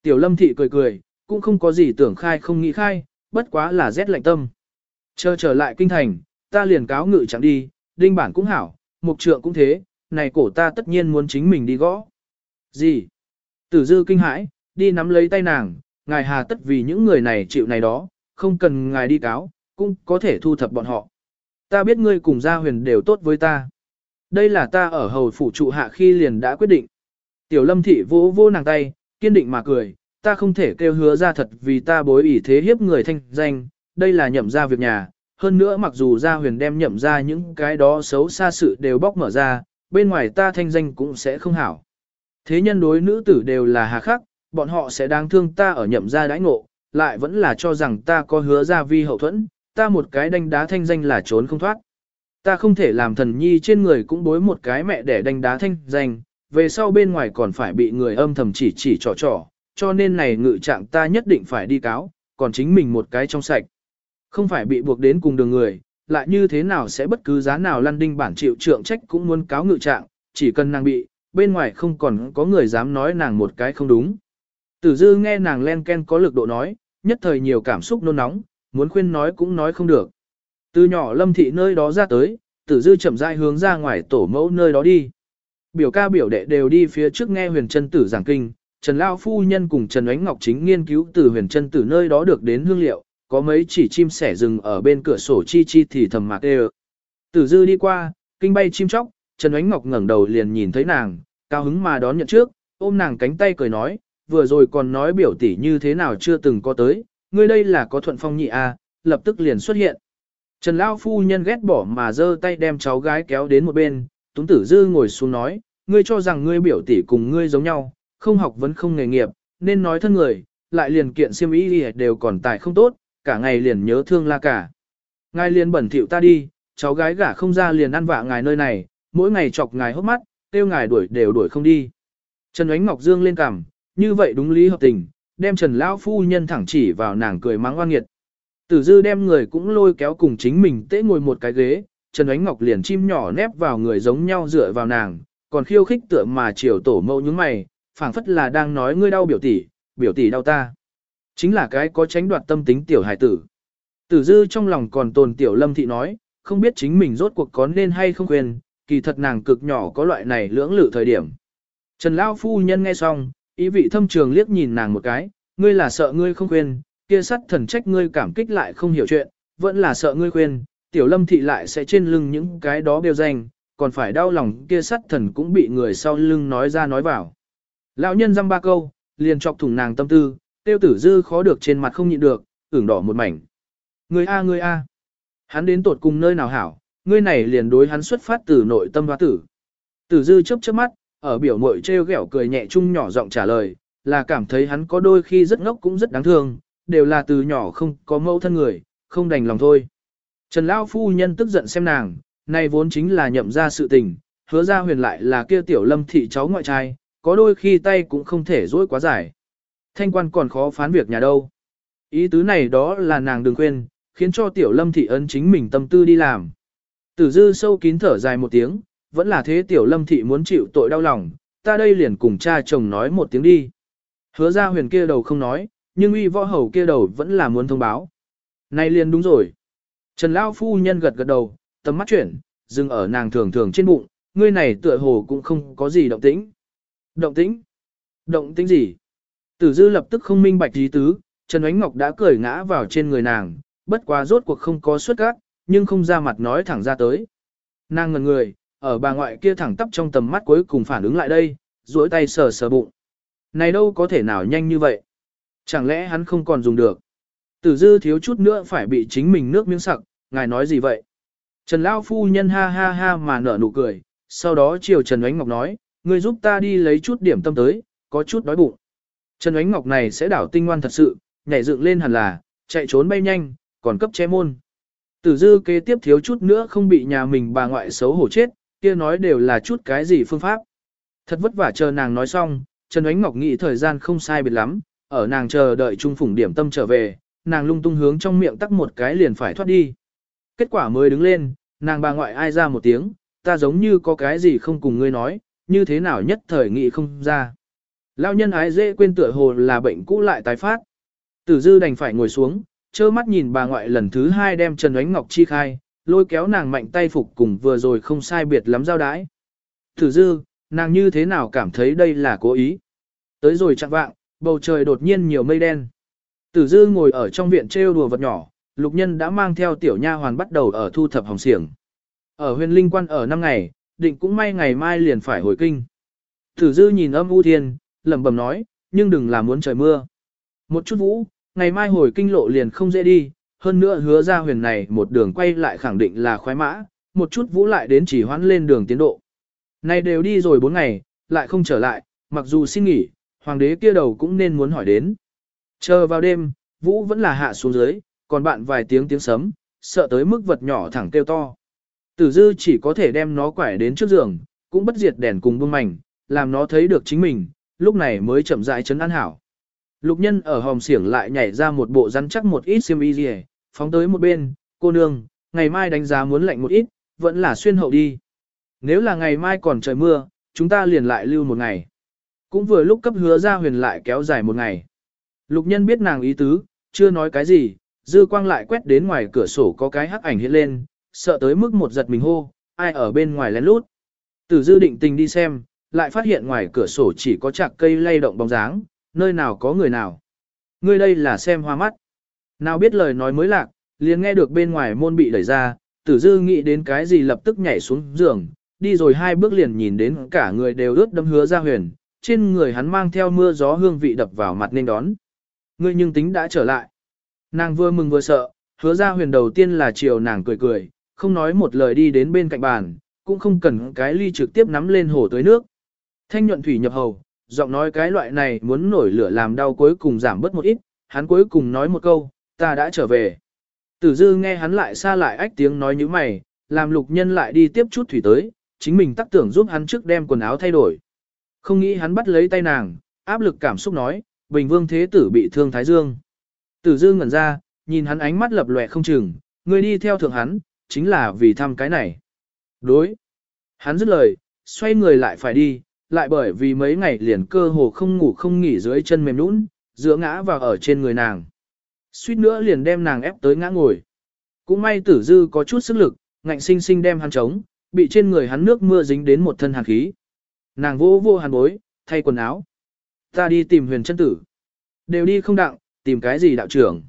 Tiểu lâm thị cười cười, cũng không có gì tưởng khai không nghĩ khai, bất quá là rét lạnh tâm. Chờ trở lại kinh thành, ta liền cáo ngự chẳng đi, đinh bản cũng hảo, mục trượng cũng thế, này cổ ta tất nhiên muốn chính mình đi gõ. Gì? Tử dư kinh hãi, đi nắm lấy tay nàng, ngài hà tất vì những người này chịu này đó, không cần ngài đi cáo, cũng có thể thu thập bọn họ. Ta biết ngươi cùng gia huyền đều tốt với ta. Đây là ta ở hầu phủ trụ hạ khi liền đã quyết định. Tiểu lâm thị vỗ vỗ nàng tay, kiên định mà cười, ta không thể kêu hứa ra thật vì ta bối ỷ thế hiếp người thanh danh, đây là nhậm ra việc nhà, hơn nữa mặc dù gia huyền đem nhậm ra những cái đó xấu xa sự đều bóc mở ra, bên ngoài ta thanh danh cũng sẽ không hảo. Thế nhân đối nữ tử đều là hà khắc, bọn họ sẽ đáng thương ta ở nhậm ra đãi ngộ, lại vẫn là cho rằng ta có hứa ra vi hậu thuẫn, ta một cái đánh đá thanh danh là trốn không thoát. Ta không thể làm thần nhi trên người cũng bối một cái mẹ để đánh đá thanh danh, về sau bên ngoài còn phải bị người âm thầm chỉ chỉ trò trò, cho nên này ngự trạng ta nhất định phải đi cáo, còn chính mình một cái trong sạch. Không phải bị buộc đến cùng đường người, lại như thế nào sẽ bất cứ giá nào lăn đinh bản chịu trượng trách cũng muốn cáo ngự trạng, chỉ cần nàng bị, bên ngoài không còn có người dám nói nàng một cái không đúng. Tử dư nghe nàng len ken có lực độ nói, nhất thời nhiều cảm xúc nôn nóng, muốn khuyên nói cũng nói không được. Từ nhỏ lâm thị nơi đó ra tới, tử dư chậm rãi hướng ra ngoài tổ mẫu nơi đó đi. Biểu ca biểu đệ đều đi phía trước nghe huyền chân tử giảng kinh, Trần Lao Phu Nhân cùng Trần Ánh Ngọc chính nghiên cứu từ huyền chân tử nơi đó được đến hương liệu, có mấy chỉ chim sẻ rừng ở bên cửa sổ chi chi thì thầm mạc đều. Tử dư đi qua, kinh bay chim chóc, Trần Ánh Ngọc ngẩng đầu liền nhìn thấy nàng, cao hứng mà đón nhận trước, ôm nàng cánh tay cười nói, vừa rồi còn nói biểu tỷ như thế nào chưa từng có tới, ngươi đây là có thuận phong nhị a, à, lập tức liền xuất hiện. Trần Lao Phu Nhân ghét bỏ mà giơ tay đem cháu gái kéo đến một bên, Túng Tử Dư ngồi xuống nói, ngươi cho rằng ngươi biểu tỷ cùng ngươi giống nhau, không học vẫn không nghề nghiệp, nên nói thân người, lại liền kiện siêm ý đều còn tài không tốt, cả ngày liền nhớ thương la cả. Ngài liền bẩn thỉu ta đi, cháu gái gả không ra liền ăn vạ ngài nơi này, mỗi ngày chọc ngài hốc mắt, tiêu ngài đuổi đều đuổi không đi. Trần Ánh Ngọc Dương lên cằm, như vậy đúng lý hợp tình, đem Trần Lão Phu Nhân thẳng chỉ vào nàng cười mắng oan nghiệt. Tử dư đem người cũng lôi kéo cùng chính mình tễ ngồi một cái ghế, Trần Ánh Ngọc liền chim nhỏ nép vào người giống nhau dựa vào nàng, còn khiêu khích tựa mà chiều tổ mẫu những mày, phảng phất là đang nói ngươi đau biểu tỷ, biểu tỷ đau ta. Chính là cái có tránh đoạt tâm tính tiểu hải tử. Tử dư trong lòng còn tồn tiểu lâm thị nói, không biết chính mình rốt cuộc có nên hay không quên, kỳ thật nàng cực nhỏ có loại này lưỡng lự thời điểm. Trần Lao Phu Nhân nghe xong, ý vị thâm trường liếc nhìn nàng một cái, ngươi là sợ ngươi không quên, kia sắt thần trách ngươi cảm kích lại không hiểu chuyện, vẫn là sợ ngươi quên, tiểu lâm thị lại sẽ trên lưng những cái đó đều danh, còn phải đau lòng kia sắt thần cũng bị người sau lưng nói ra nói vào. Lão nhân dăm ba câu, liền chọc thủng nàng tâm tư, tiêu tử dư khó được trên mặt không nhịn được, ửng đỏ một mảnh. Người A người A. Hắn đến tột cùng nơi nào hảo, ngươi này liền đối hắn xuất phát từ nội tâm hoa tử. Tử dư chớp chớp mắt, ở biểu mội treo ghẹo cười nhẹ chung nhỏ giọng trả lời, là cảm thấy hắn có đôi khi rất ngốc cũng rất đáng thương, đều là từ nhỏ không có mẫu thân người, không đành lòng thôi. Trần Lão Phu Nhân tức giận xem nàng, này vốn chính là nhậm ra sự tình, hứa ra huyền lại là kia tiểu lâm thị cháu ngoại trai, có đôi khi tay cũng không thể dối quá dài. Thanh quan còn khó phán việc nhà đâu. Ý tứ này đó là nàng đừng quên, khiến cho tiểu lâm thị ấn chính mình tâm tư đi làm. Tử dư sâu kín thở dài một tiếng, vẫn là thế tiểu lâm thị muốn chịu tội đau lòng, ta đây liền cùng cha chồng nói một tiếng đi. Hứa ra huyền kia đầu không nói, nhưng uy võ hầu kia đầu vẫn là muốn thông báo. Này liền đúng rồi. Trần Lão Phu Nhân gật gật đầu, tầm mắt chuyển, dừng ở nàng thường thường trên bụng, ngươi này tựa hồ cũng không có gì động tĩnh. Động tĩnh? Động tĩnh gì? Tử dư lập tức không minh bạch gì tứ, Trần Ánh Ngọc đã cười ngã vào trên người nàng, bất quá rốt cuộc không có xuất gác, nhưng không ra mặt nói thẳng ra tới. Nàng ngần người, ở bà ngoại kia thẳng tắp trong tầm mắt cuối cùng phản ứng lại đây, duỗi tay sờ sờ bụng. Này đâu có thể nào nhanh như vậy? Chẳng lẽ hắn không còn dùng được? Tử dư thiếu chút nữa phải bị chính mình nước miếng sặc, ngài nói gì vậy? Trần Lão Phu Nhân ha ha ha mà nở nụ cười, sau đó chiều Trần Ánh Ngọc nói, ngươi giúp ta đi lấy chút điểm tâm tới, có chút đói bụng. Trần Ánh Ngọc này sẽ đảo tinh ngoan thật sự, nhảy dựng lên hẳn là, chạy trốn bay nhanh, còn cấp che môn. Tử dư kế tiếp thiếu chút nữa không bị nhà mình bà ngoại xấu hổ chết, kia nói đều là chút cái gì phương pháp. Thật vất vả chờ nàng nói xong, Trần Ánh Ngọc nghĩ thời gian không sai biệt lắm, ở nàng chờ đợi trung phủng điểm tâm trở về, nàng lung tung hướng trong miệng tắc một cái liền phải thoát đi. Kết quả mới đứng lên, nàng bà ngoại ai ra một tiếng, ta giống như có cái gì không cùng ngươi nói, như thế nào nhất thời nghị không ra. Lao nhân ái dễ quên tựa hồ là bệnh cũ lại tái phát. Tử dư đành phải ngồi xuống, trơ mắt nhìn bà ngoại lần thứ hai đem Trần Ánh Ngọc chi khai, lôi kéo nàng mạnh tay phục cùng vừa rồi không sai biệt lắm giao đái. Tử dư, nàng như thế nào cảm thấy đây là cố ý. Tới rồi chặn vạng, bầu trời đột nhiên nhiều mây đen. Tử dư ngồi ở trong viện trêu đùa vật nhỏ, lục nhân đã mang theo tiểu nha hoàn bắt đầu ở thu thập hồng xiềng. Ở huyền linh quan ở năm ngày, định cũng may ngày mai liền phải hồi kinh. Tử dư nhìn âm u thiên, lẩm bẩm nói, nhưng đừng làm muốn trời mưa. Một chút vũ, ngày mai hồi kinh lộ liền không dễ đi, hơn nữa hứa ra huyền này một đường quay lại khẳng định là khoái mã, một chút vũ lại đến chỉ hoãn lên đường tiến độ. Này đều đi rồi 4 ngày, lại không trở lại, mặc dù xin nghỉ, hoàng đế kia đầu cũng nên muốn hỏi đến. Chờ vào đêm, vũ vẫn là hạ xuống dưới, còn bạn vài tiếng tiếng sấm, sợ tới mức vật nhỏ thẳng kêu to. Tử dư chỉ có thể đem nó quải đến trước giường, cũng bất diệt đèn cùng bưng mảnh, làm nó thấy được chính mình, lúc này mới chậm rãi chấn an hảo. Lục nhân ở hòm xiển lại nhảy ra một bộ rắn chắc một ít xiêm y rìa phóng tới một bên, cô nương, ngày mai đánh giá muốn lạnh một ít, vẫn là xuyên hậu đi. Nếu là ngày mai còn trời mưa, chúng ta liền lại lưu một ngày. Cũng vừa lúc cấp hứa ra huyền lại kéo dài một ngày. Lục nhân biết nàng ý tứ, chưa nói cái gì, dư quang lại quét đến ngoài cửa sổ có cái hắc ảnh hiện lên, sợ tới mức một giật mình hô, ai ở bên ngoài lén lút. Tử dư định tình đi xem, lại phát hiện ngoài cửa sổ chỉ có chạc cây lay động bóng dáng, nơi nào có người nào. Ngươi đây là xem hoa mắt. Nào biết lời nói mới lạc, liền nghe được bên ngoài môn bị đẩy ra, tử dư nghĩ đến cái gì lập tức nhảy xuống giường, đi rồi hai bước liền nhìn đến cả người đều ướt đâm hứa ra huyền, trên người hắn mang theo mưa gió hương vị đập vào mặt nên đón. Ngươi nhưng tính đã trở lại. Nàng vừa mừng vừa sợ, hứa ra huyền đầu tiên là chiều nàng cười cười, không nói một lời đi đến bên cạnh bàn, cũng không cần cái ly trực tiếp nắm lên hồ tới nước. Thanh nhuận thủy nhập hầu, giọng nói cái loại này muốn nổi lửa làm đau cuối cùng giảm bớt một ít, hắn cuối cùng nói một câu, ta đã trở về. Tử dư nghe hắn lại xa lại ách tiếng nói như mày, làm lục nhân lại đi tiếp chút thủy tới, chính mình tắc tưởng giúp hắn trước đem quần áo thay đổi. Không nghĩ hắn bắt lấy tay nàng, áp lực cảm xúc nói, Bình Vương Thế Tử bị thương Thái Dương. Tử dư ngẩn ra, nhìn hắn ánh mắt lập lòe không chừng, người đi theo thượng hắn, chính là vì thăm cái này. Đối. Hắn dứt lời, xoay người lại phải đi, lại bởi vì mấy ngày liền cơ hồ không ngủ không nghỉ dưới chân mềm nũng, dựa ngã vào ở trên người nàng. Suýt nữa liền đem nàng ép tới ngã ngồi. Cũng may tử dư có chút sức lực, ngạnh sinh sinh đem hắn chống, bị trên người hắn nước mưa dính đến một thân hàn khí. Nàng vô vô hàn bối, thay quần áo. Ta đi tìm huyền chân tử. Đều đi không đặng, tìm cái gì đạo trưởng.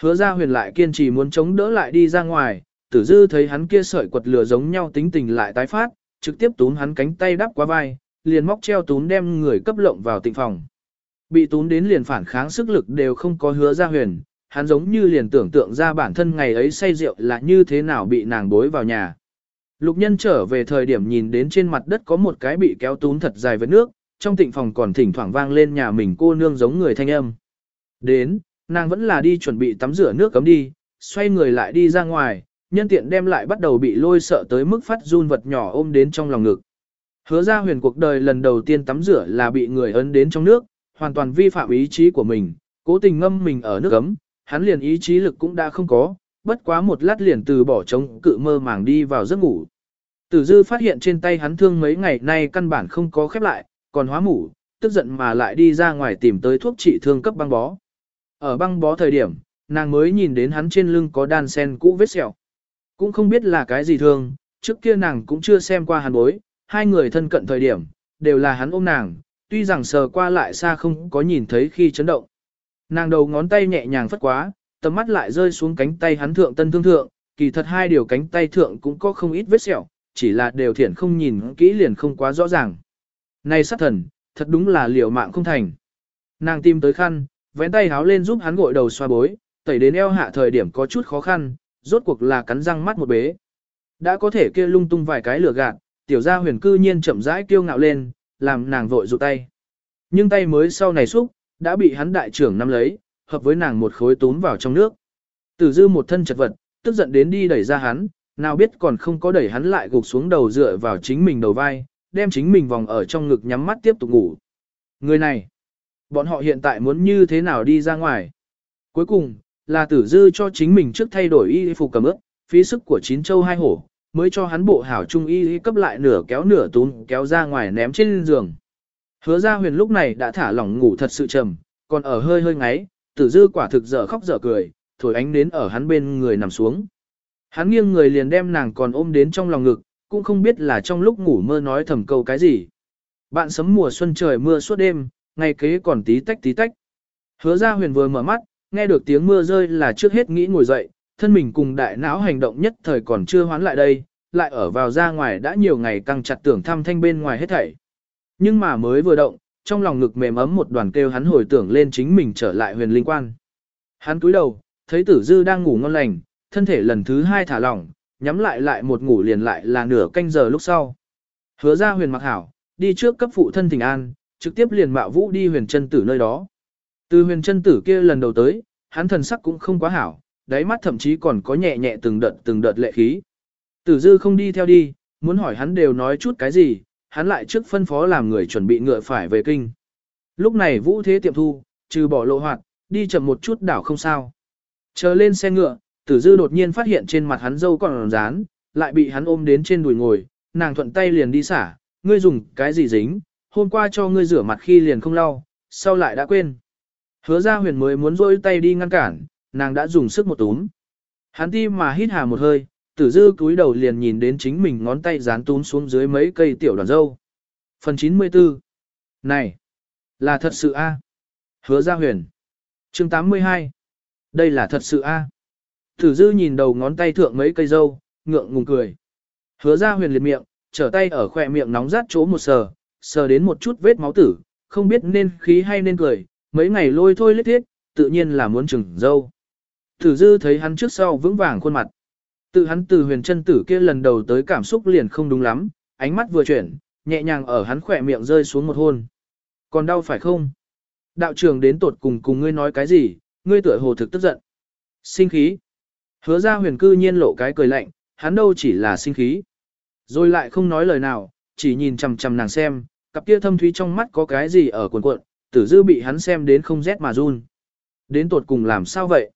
Hứa ra huyền lại kiên trì muốn chống đỡ lại đi ra ngoài, tử dư thấy hắn kia sợi quật lửa giống nhau tính tình lại tái phát, trực tiếp túm hắn cánh tay đắp qua vai, liền móc treo túm đem người cấp lộng vào tịnh phòng. Bị túm đến liền phản kháng sức lực đều không có hứa ra huyền, hắn giống như liền tưởng tượng ra bản thân ngày ấy say rượu là như thế nào bị nàng bối vào nhà. Lục nhân trở về thời điểm nhìn đến trên mặt đất có một cái bị kéo tún thật dài với nước, trong tịnh phòng còn thỉnh thoảng vang lên nhà mình cô nương giống người thanh âm. Đến, nàng vẫn là đi chuẩn bị tắm rửa nước cấm đi, xoay người lại đi ra ngoài, nhân tiện đem lại bắt đầu bị lôi sợ tới mức phát run vật nhỏ ôm đến trong lòng ngực. Hứa ra huyền cuộc đời lần đầu tiên tắm rửa là bị người ấn đến trong nước, hoàn toàn vi phạm ý chí của mình, cố tình ngâm mình ở nước cấm, hắn liền ý chí lực cũng đã không có, bất quá một lát liền từ bỏ chống cự mơ màng đi vào giấc ngủ. Tử dư phát hiện trên tay hắn thương mấy ngày nay căn bản không có khép lại, còn hóa mủ, tức giận mà lại đi ra ngoài tìm tới thuốc trị thương cấp băng bó. Ở băng bó thời điểm, nàng mới nhìn đến hắn trên lưng có đan sen cũ vết sẹo. Cũng không biết là cái gì thương, trước kia nàng cũng chưa xem qua hắn bối, hai người thân cận thời điểm, đều là hắn ôm nàng, tuy rằng sờ qua lại xa không có nhìn thấy khi chấn động. Nàng đầu ngón tay nhẹ nhàng phất quá, tầm mắt lại rơi xuống cánh tay hắn thượng tân thương thượng, kỳ thật hai điều cánh tay thượng cũng có không ít vết sẹo, chỉ là đều thiện không nhìn kỹ liền không quá rõ ràng. Này sát thần, thật đúng là liều mạng không thành. Nàng tìm tới khăn, vén tay háo lên giúp hắn gội đầu xoa bối, tẩy đến eo hạ thời điểm có chút khó khăn, rốt cuộc là cắn răng mắt một bế. Đã có thể kia lung tung vài cái lửa gạt, tiểu gia huyền cư nhiên chậm rãi kiêu ngạo lên, làm nàng vội rụt tay. Nhưng tay mới sau này xúc, đã bị hắn đại trưởng nắm lấy, hợp với nàng một khối túm vào trong nước. Tử dư một thân chật vật, tức giận đến đi đẩy ra hắn, nào biết còn không có đẩy hắn lại gục xuống đầu dựa vào chính mình đầu vai, đem chính mình vòng ở trong ngực nhắm mắt tiếp tục ngủ. Người này, bọn họ hiện tại muốn như thế nào đi ra ngoài? Cuối cùng, là tử dư cho chính mình trước thay đổi y phục cầm ướp, phí sức của chín châu hai hổ, mới cho hắn bộ hảo trung y cấp lại nửa kéo nửa túm kéo ra ngoài ném trên giường. Hứa ra huyền lúc này đã thả lỏng ngủ thật sự trầm, còn ở hơi hơi ngáy, tử dư quả thực dở khóc dở cười, thổi ánh đến ở hắn bên người nằm xuống. Hắn nghiêng người liền đem nàng còn ôm đến trong lòng ngực, cũng không biết là trong lúc ngủ mơ nói thầm câu cái gì. Bạn sấm mùa xuân trời mưa suốt đêm, ngày kế còn tí tách tí tách. Hứa ra huyền vừa mở mắt, nghe được tiếng mưa rơi là trước hết nghĩ ngồi dậy, thân mình cùng đại não hành động nhất thời còn chưa hoán lại đây, lại ở vào ra ngoài đã nhiều ngày căng chặt tưởng thăm thanh bên ngoài hết thảy. Nhưng mà mới vừa động, trong lòng ngực mềm ấm một đoàn kêu hắn hồi tưởng lên chính mình trở lại huyền linh quan. Hắn cúi đầu, thấy tử dư đang ngủ ngon lành, thân thể lần thứ hai thả lỏng, nhắm lại lại một ngủ liền lại là nửa canh giờ lúc sau. Hứa ra huyền mặc hảo, đi trước cấp phụ thân thỉnh an, trực tiếp liền mạo vũ đi huyền chân tử nơi đó. Từ huyền chân tử kia lần đầu tới, hắn thần sắc cũng không quá hảo, đáy mắt thậm chí còn có nhẹ nhẹ từng đợt từng đợt lệ khí. Tử dư không đi theo đi, muốn hỏi hắn đều nói chút cái gì, hắn lại trước phân phó làm người chuẩn bị ngựa phải về kinh. Lúc này vũ thế tiệm thu, trừ bỏ lộ hoạt, đi chậm một chút đảo không sao. Chờ lên xe ngựa, tử dư đột nhiên phát hiện trên mặt hắn dâu còn dán, lại bị hắn ôm đến trên đùi ngồi, nàng thuận tay liền đi xả, ngươi dùng cái gì dính, hôm qua cho ngươi rửa mặt khi liền không lau, sau lại đã quên. Hứa ra huyền mới muốn rôi tay đi ngăn cản, nàng đã dùng sức một túm. Hắn tim mà hít hà một hơi, tử dư cúi đầu liền nhìn đến chính mình ngón tay dán túm xuống dưới mấy cây tiểu đoàn dâu. Phần 94 Này! Là thật sự a Hứa ra huyền. chương 82 Đây là thật sự a Tử dư nhìn đầu ngón tay thượng mấy cây dâu, ngượng ngùng cười. Hứa ra huyền liệt miệng, trở tay ở khỏe miệng nóng rát chỗ một sờ, sờ đến một chút vết máu tử, không biết nên khí hay nên cười, mấy ngày lôi thôi lết thiết, tự nhiên là muốn chừng dâu. Tử dư thấy hắn trước sau vững vàng khuôn mặt. Tự hắn từ huyền chân tử kia lần đầu tới cảm xúc liền không đúng lắm, ánh mắt vừa chuyển, nhẹ nhàng ở hắn khỏe miệng rơi xuống một hôn. Còn đau phải không? Đạo trưởng đến tột cùng cùng ngươi nói cái gì, ngươi tựa hồ thực tức giận. Sinh khí. Hứa ra huyền cư nhiên lộ cái cười lạnh, hắn đâu chỉ là sinh khí. Rồi lại không nói lời nào, chỉ nhìn chằm chằm nàng xem, cặp kia thâm thúy trong mắt có cái gì ở cuộn cuộn, tử dư bị hắn xem đến không rét mà run. Đến tột cùng làm sao vậy?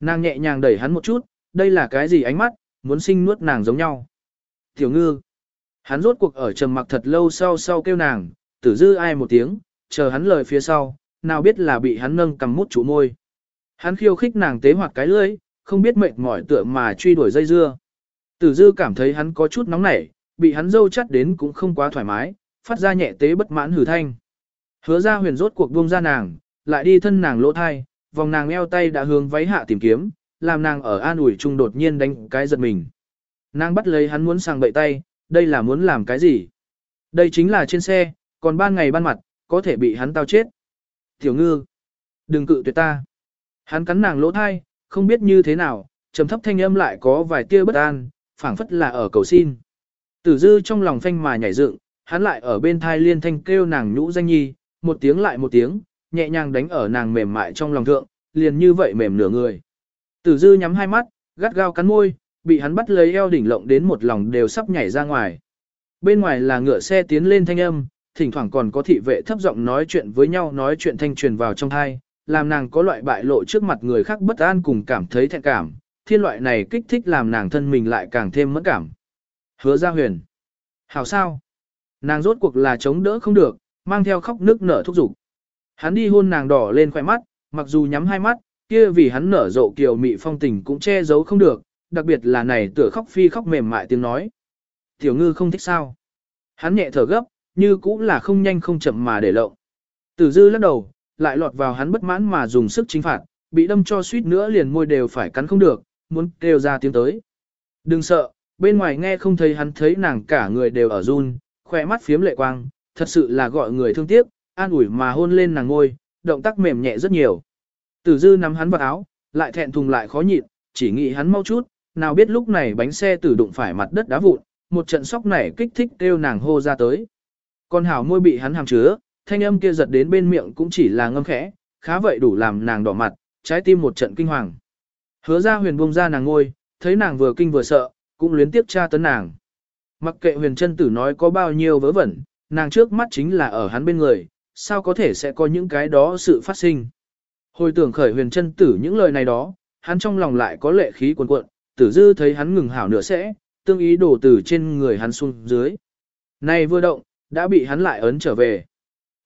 Nàng nhẹ nhàng đẩy hắn một chút, đây là cái gì ánh mắt, muốn sinh nuốt nàng giống nhau. Tiểu ngư. Hắn rốt cuộc ở trầm mặc thật lâu sau sau kêu nàng, tử dư ai một tiếng, chờ hắn lời phía sau, nào biết là bị hắn nâng cầm mút chủ môi. Hắn khiêu khích nàng tế hoặc cái lưỡi, không biết mệt mỏi tựa mà truy đuổi dây dưa. Tử dư cảm thấy hắn có chút nóng nảy, bị hắn dâu chắt đến cũng không quá thoải mái, phát ra nhẹ tế bất mãn hử thanh. Hứa ra huyền rốt cuộc buông ra nàng, lại đi thân nàng lỗ thai, vòng nàng eo tay đã hướng váy hạ tìm kiếm, làm nàng ở an ủi chung đột nhiên đánh cái giật mình. Nàng bắt lấy hắn muốn sang bậy tay, đây là muốn làm cái gì? Đây chính là trên xe, còn ban ngày ban mặt, có thể bị hắn tao chết. Tiểu ngư, đừng cự tuyệt ta. Hắn cắn nàng lỗ thai, không biết như thế nào, trầm thấp thanh âm lại có vài tia bất an, phảng phất là ở cầu xin. Tử dư trong lòng phanh mà nhảy dựng, hắn lại ở bên thai liên thanh kêu nàng nhũ danh nhi, một tiếng lại một tiếng, nhẹ nhàng đánh ở nàng mềm mại trong lòng thượng, liền như vậy mềm nửa người. Tử dư nhắm hai mắt, gắt gao cắn môi, bị hắn bắt lấy eo đỉnh lộng đến một lòng đều sắp nhảy ra ngoài. Bên ngoài là ngựa xe tiến lên thanh âm, thỉnh thoảng còn có thị vệ thấp giọng nói chuyện với nhau nói chuyện thanh truyền vào trong thai, làm nàng có loại bại lộ trước mặt người khác bất an cùng cảm thấy thẹn cảm, thiên loại này kích thích làm nàng thân mình lại càng thêm mất cảm. Hứa ra huyền. Hảo sao? Nàng rốt cuộc là chống đỡ không được, mang theo khóc nước nở thúc giục. Hắn đi hôn nàng đỏ lên khỏe mắt, mặc dù nhắm hai mắt, kia vì hắn nở rộ kiều mị phong tình cũng che giấu không được, đặc biệt là này tựa khóc phi khóc mềm mại tiếng nói. Tiểu ngư không thích sao. Hắn nhẹ thở gấp, như cũng là không nhanh không chậm mà để lộng. Tử dư lắc đầu, lại lọt vào hắn bất mãn mà dùng sức chính phạt, bị đâm cho suýt nữa liền môi đều phải cắn không được, muốn kêu ra tiếng tới. Đừng sợ, bên ngoài nghe không thấy hắn thấy nàng cả người đều ở run, khỏe mắt phiếm lệ quang, thật sự là gọi người thương tiếc, an ủi mà hôn lên nàng ngôi, động tác mềm nhẹ rất nhiều. Tử dư nắm hắn vào áo, lại thẹn thùng lại khó nhịn, chỉ nghĩ hắn mau chút, nào biết lúc này bánh xe tử đụng phải mặt đất đá vụn, một trận sóc này kích thích kêu nàng hô ra tới. Con hảo môi bị hắn hàm chứa, thanh âm kia giật đến bên miệng cũng chỉ là ngâm khẽ, khá vậy đủ làm nàng đỏ mặt, trái tim một trận kinh hoàng. Hứa ra huyền buông ra nàng ngôi, thấy nàng vừa kinh vừa sợ, cũng luyến tiếp tra tấn nàng. Mặc kệ huyền chân tử nói có bao nhiêu vớ vẩn, nàng trước mắt chính là ở hắn bên người, sao có thể sẽ có những cái đó sự phát sinh. Hồi tưởng khởi huyền chân tử những lời này đó, hắn trong lòng lại có lệ khí cuồn cuộn, tử dư thấy hắn ngừng hảo nửa sẽ, tương ý đổ từ trên người hắn xuống dưới. Này vừa động, đã bị hắn lại ấn trở về.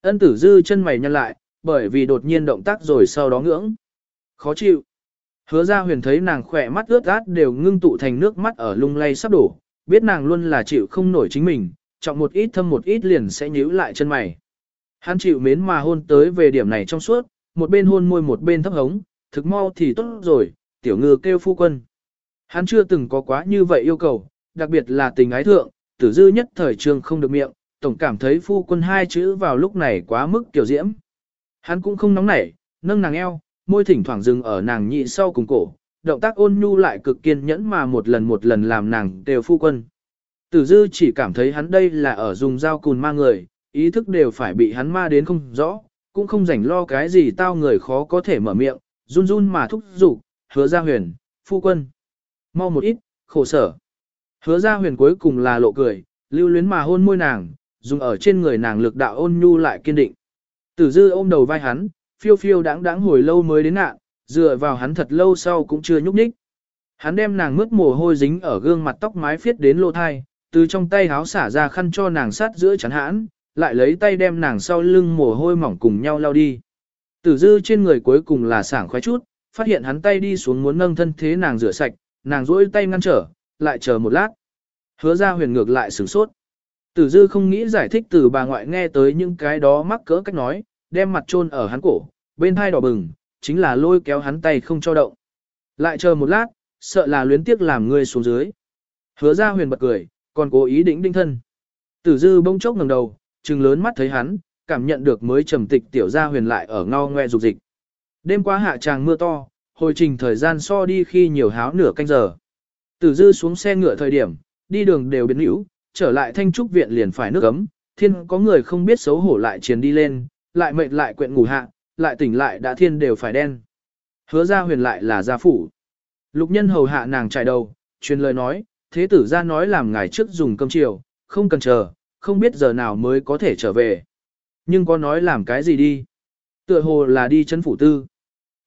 Ân tử dư chân mày nhăn lại, bởi vì đột nhiên động tác rồi sau đó ngưỡng. Khó chịu. Hứa ra huyền thấy nàng khỏe mắt ướt át đều ngưng tụ thành nước mắt ở lung lay sắp đổ, biết nàng luôn là chịu không nổi chính mình, trọng một ít thâm một ít liền sẽ nhíu lại chân mày. Hắn chịu mến mà hôn tới về điểm này trong suốt, một bên hôn môi một bên thấp hống, thực mau thì tốt rồi, tiểu ngư kêu phu quân. Hắn chưa từng có quá như vậy yêu cầu, đặc biệt là tình ái thượng, tử dư nhất thời trường không được miệng, tổng cảm thấy phu quân hai chữ vào lúc này quá mức kiểu diễm. Hắn cũng không nóng nảy, nâng nàng eo, môi thỉnh thoảng dừng ở nàng nhị sau cùng cổ, động tác ôn nhu lại cực kiên nhẫn mà một lần một lần làm nàng đều phu quân. Tử dư chỉ cảm thấy hắn đây là ở dùng dao cùn ma người, ý thức đều phải bị hắn ma đến không rõ, cũng không rảnh lo cái gì tao người khó có thể mở miệng, run run mà thúc giục, hứa ra huyền, phu quân. Mau một ít, khổ sở. Hứa ra huyền cuối cùng là lộ cười, lưu luyến mà hôn môi nàng, dùng ở trên người nàng lực đạo ôn nhu lại kiên định. Tử dư ôm đầu vai hắn, phiêu phiêu đáng đáng hồi lâu mới đến nạn, dựa vào hắn thật lâu sau cũng chưa nhúc nhích. Hắn đem nàng mướt mồ hôi dính ở gương mặt tóc mái phiết đến lô thai, từ trong tay háo xả ra khăn cho nàng sát giữa chắn hãn, lại lấy tay đem nàng sau lưng mồ hôi mỏng cùng nhau lao đi. Tử dư trên người cuối cùng là sảng khoái chút, phát hiện hắn tay đi xuống muốn nâng thân thế nàng rửa sạch, nàng rỗi tay ngăn trở, lại chờ một lát. Hứa ra huyền ngược lại sửng sốt. Tử dư không nghĩ giải thích từ bà ngoại nghe tới những cái đó mắc cỡ cách nói, đem mặt chôn ở hắn cổ, bên hai đỏ bừng, chính là lôi kéo hắn tay không cho động. Lại chờ một lát, sợ là luyến tiếc làm ngươi xuống dưới. Hứa ra huyền bật cười, còn cố ý đỉnh đinh thân. Tử dư bông chốc ngẩng đầu, trừng lớn mắt thấy hắn, cảm nhận được mới trầm tịch tiểu gia huyền lại ở ngao ngoe dục dịch. Đêm qua hạ tràng mưa to, hồi trình thời gian so đi khi nhiều háo nửa canh giờ. Tử dư xuống xe ngựa thời điểm, đi đường đều biến hữu, trở lại thanh trúc viện liền phải nước ấm, thiên có người không biết xấu hổ lại chiến đi lên, lại mệt lại quyện ngủ hạ, lại tỉnh lại đã thiên đều phải đen. Hứa ra huyền lại là gia phủ. Lục nhân hầu hạ nàng trải đầu, truyền lời nói, thế tử ra nói làm ngài trước dùng cơm chiều, không cần chờ, không biết giờ nào mới có thể trở về. Nhưng có nói làm cái gì đi? Tựa hồ là đi chân phủ tư.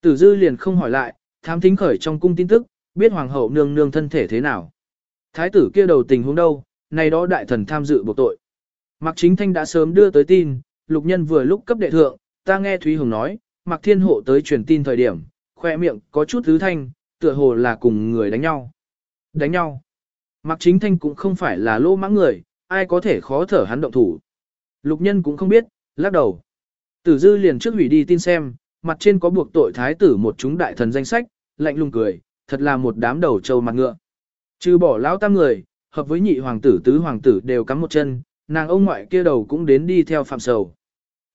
Tử dư liền không hỏi lại, tham thính khởi trong cung tin tức, biết hoàng hậu nương nương thân thể thế nào. Thái tử kia đầu tình huống đâu, nay đó đại thần tham dự buộc tội. Mạc Chính Thanh đã sớm đưa tới tin, lục nhân vừa lúc cấp đệ thượng, ta nghe Thúy Hồng nói, Mạc Thiên Hộ tới truyền tin thời điểm, khoe miệng có chút thứ thanh, tựa hồ là cùng người đánh nhau. Đánh nhau. Mạc Chính Thanh cũng không phải là lô mãng người, ai có thể khó thở hắn động thủ. Lục nhân cũng không biết, lắc đầu. Tử dư liền trước hủy đi tin xem, mặt trên có buộc tội thái tử một chúng đại thần danh sách, lạnh lùng cười, thật là một đám đầu trâu mặt ngựa. Trừ bỏ lão tam người, hợp với nhị hoàng tử tứ hoàng tử đều cắm một chân, nàng ông ngoại kia đầu cũng đến đi theo phạm sầu.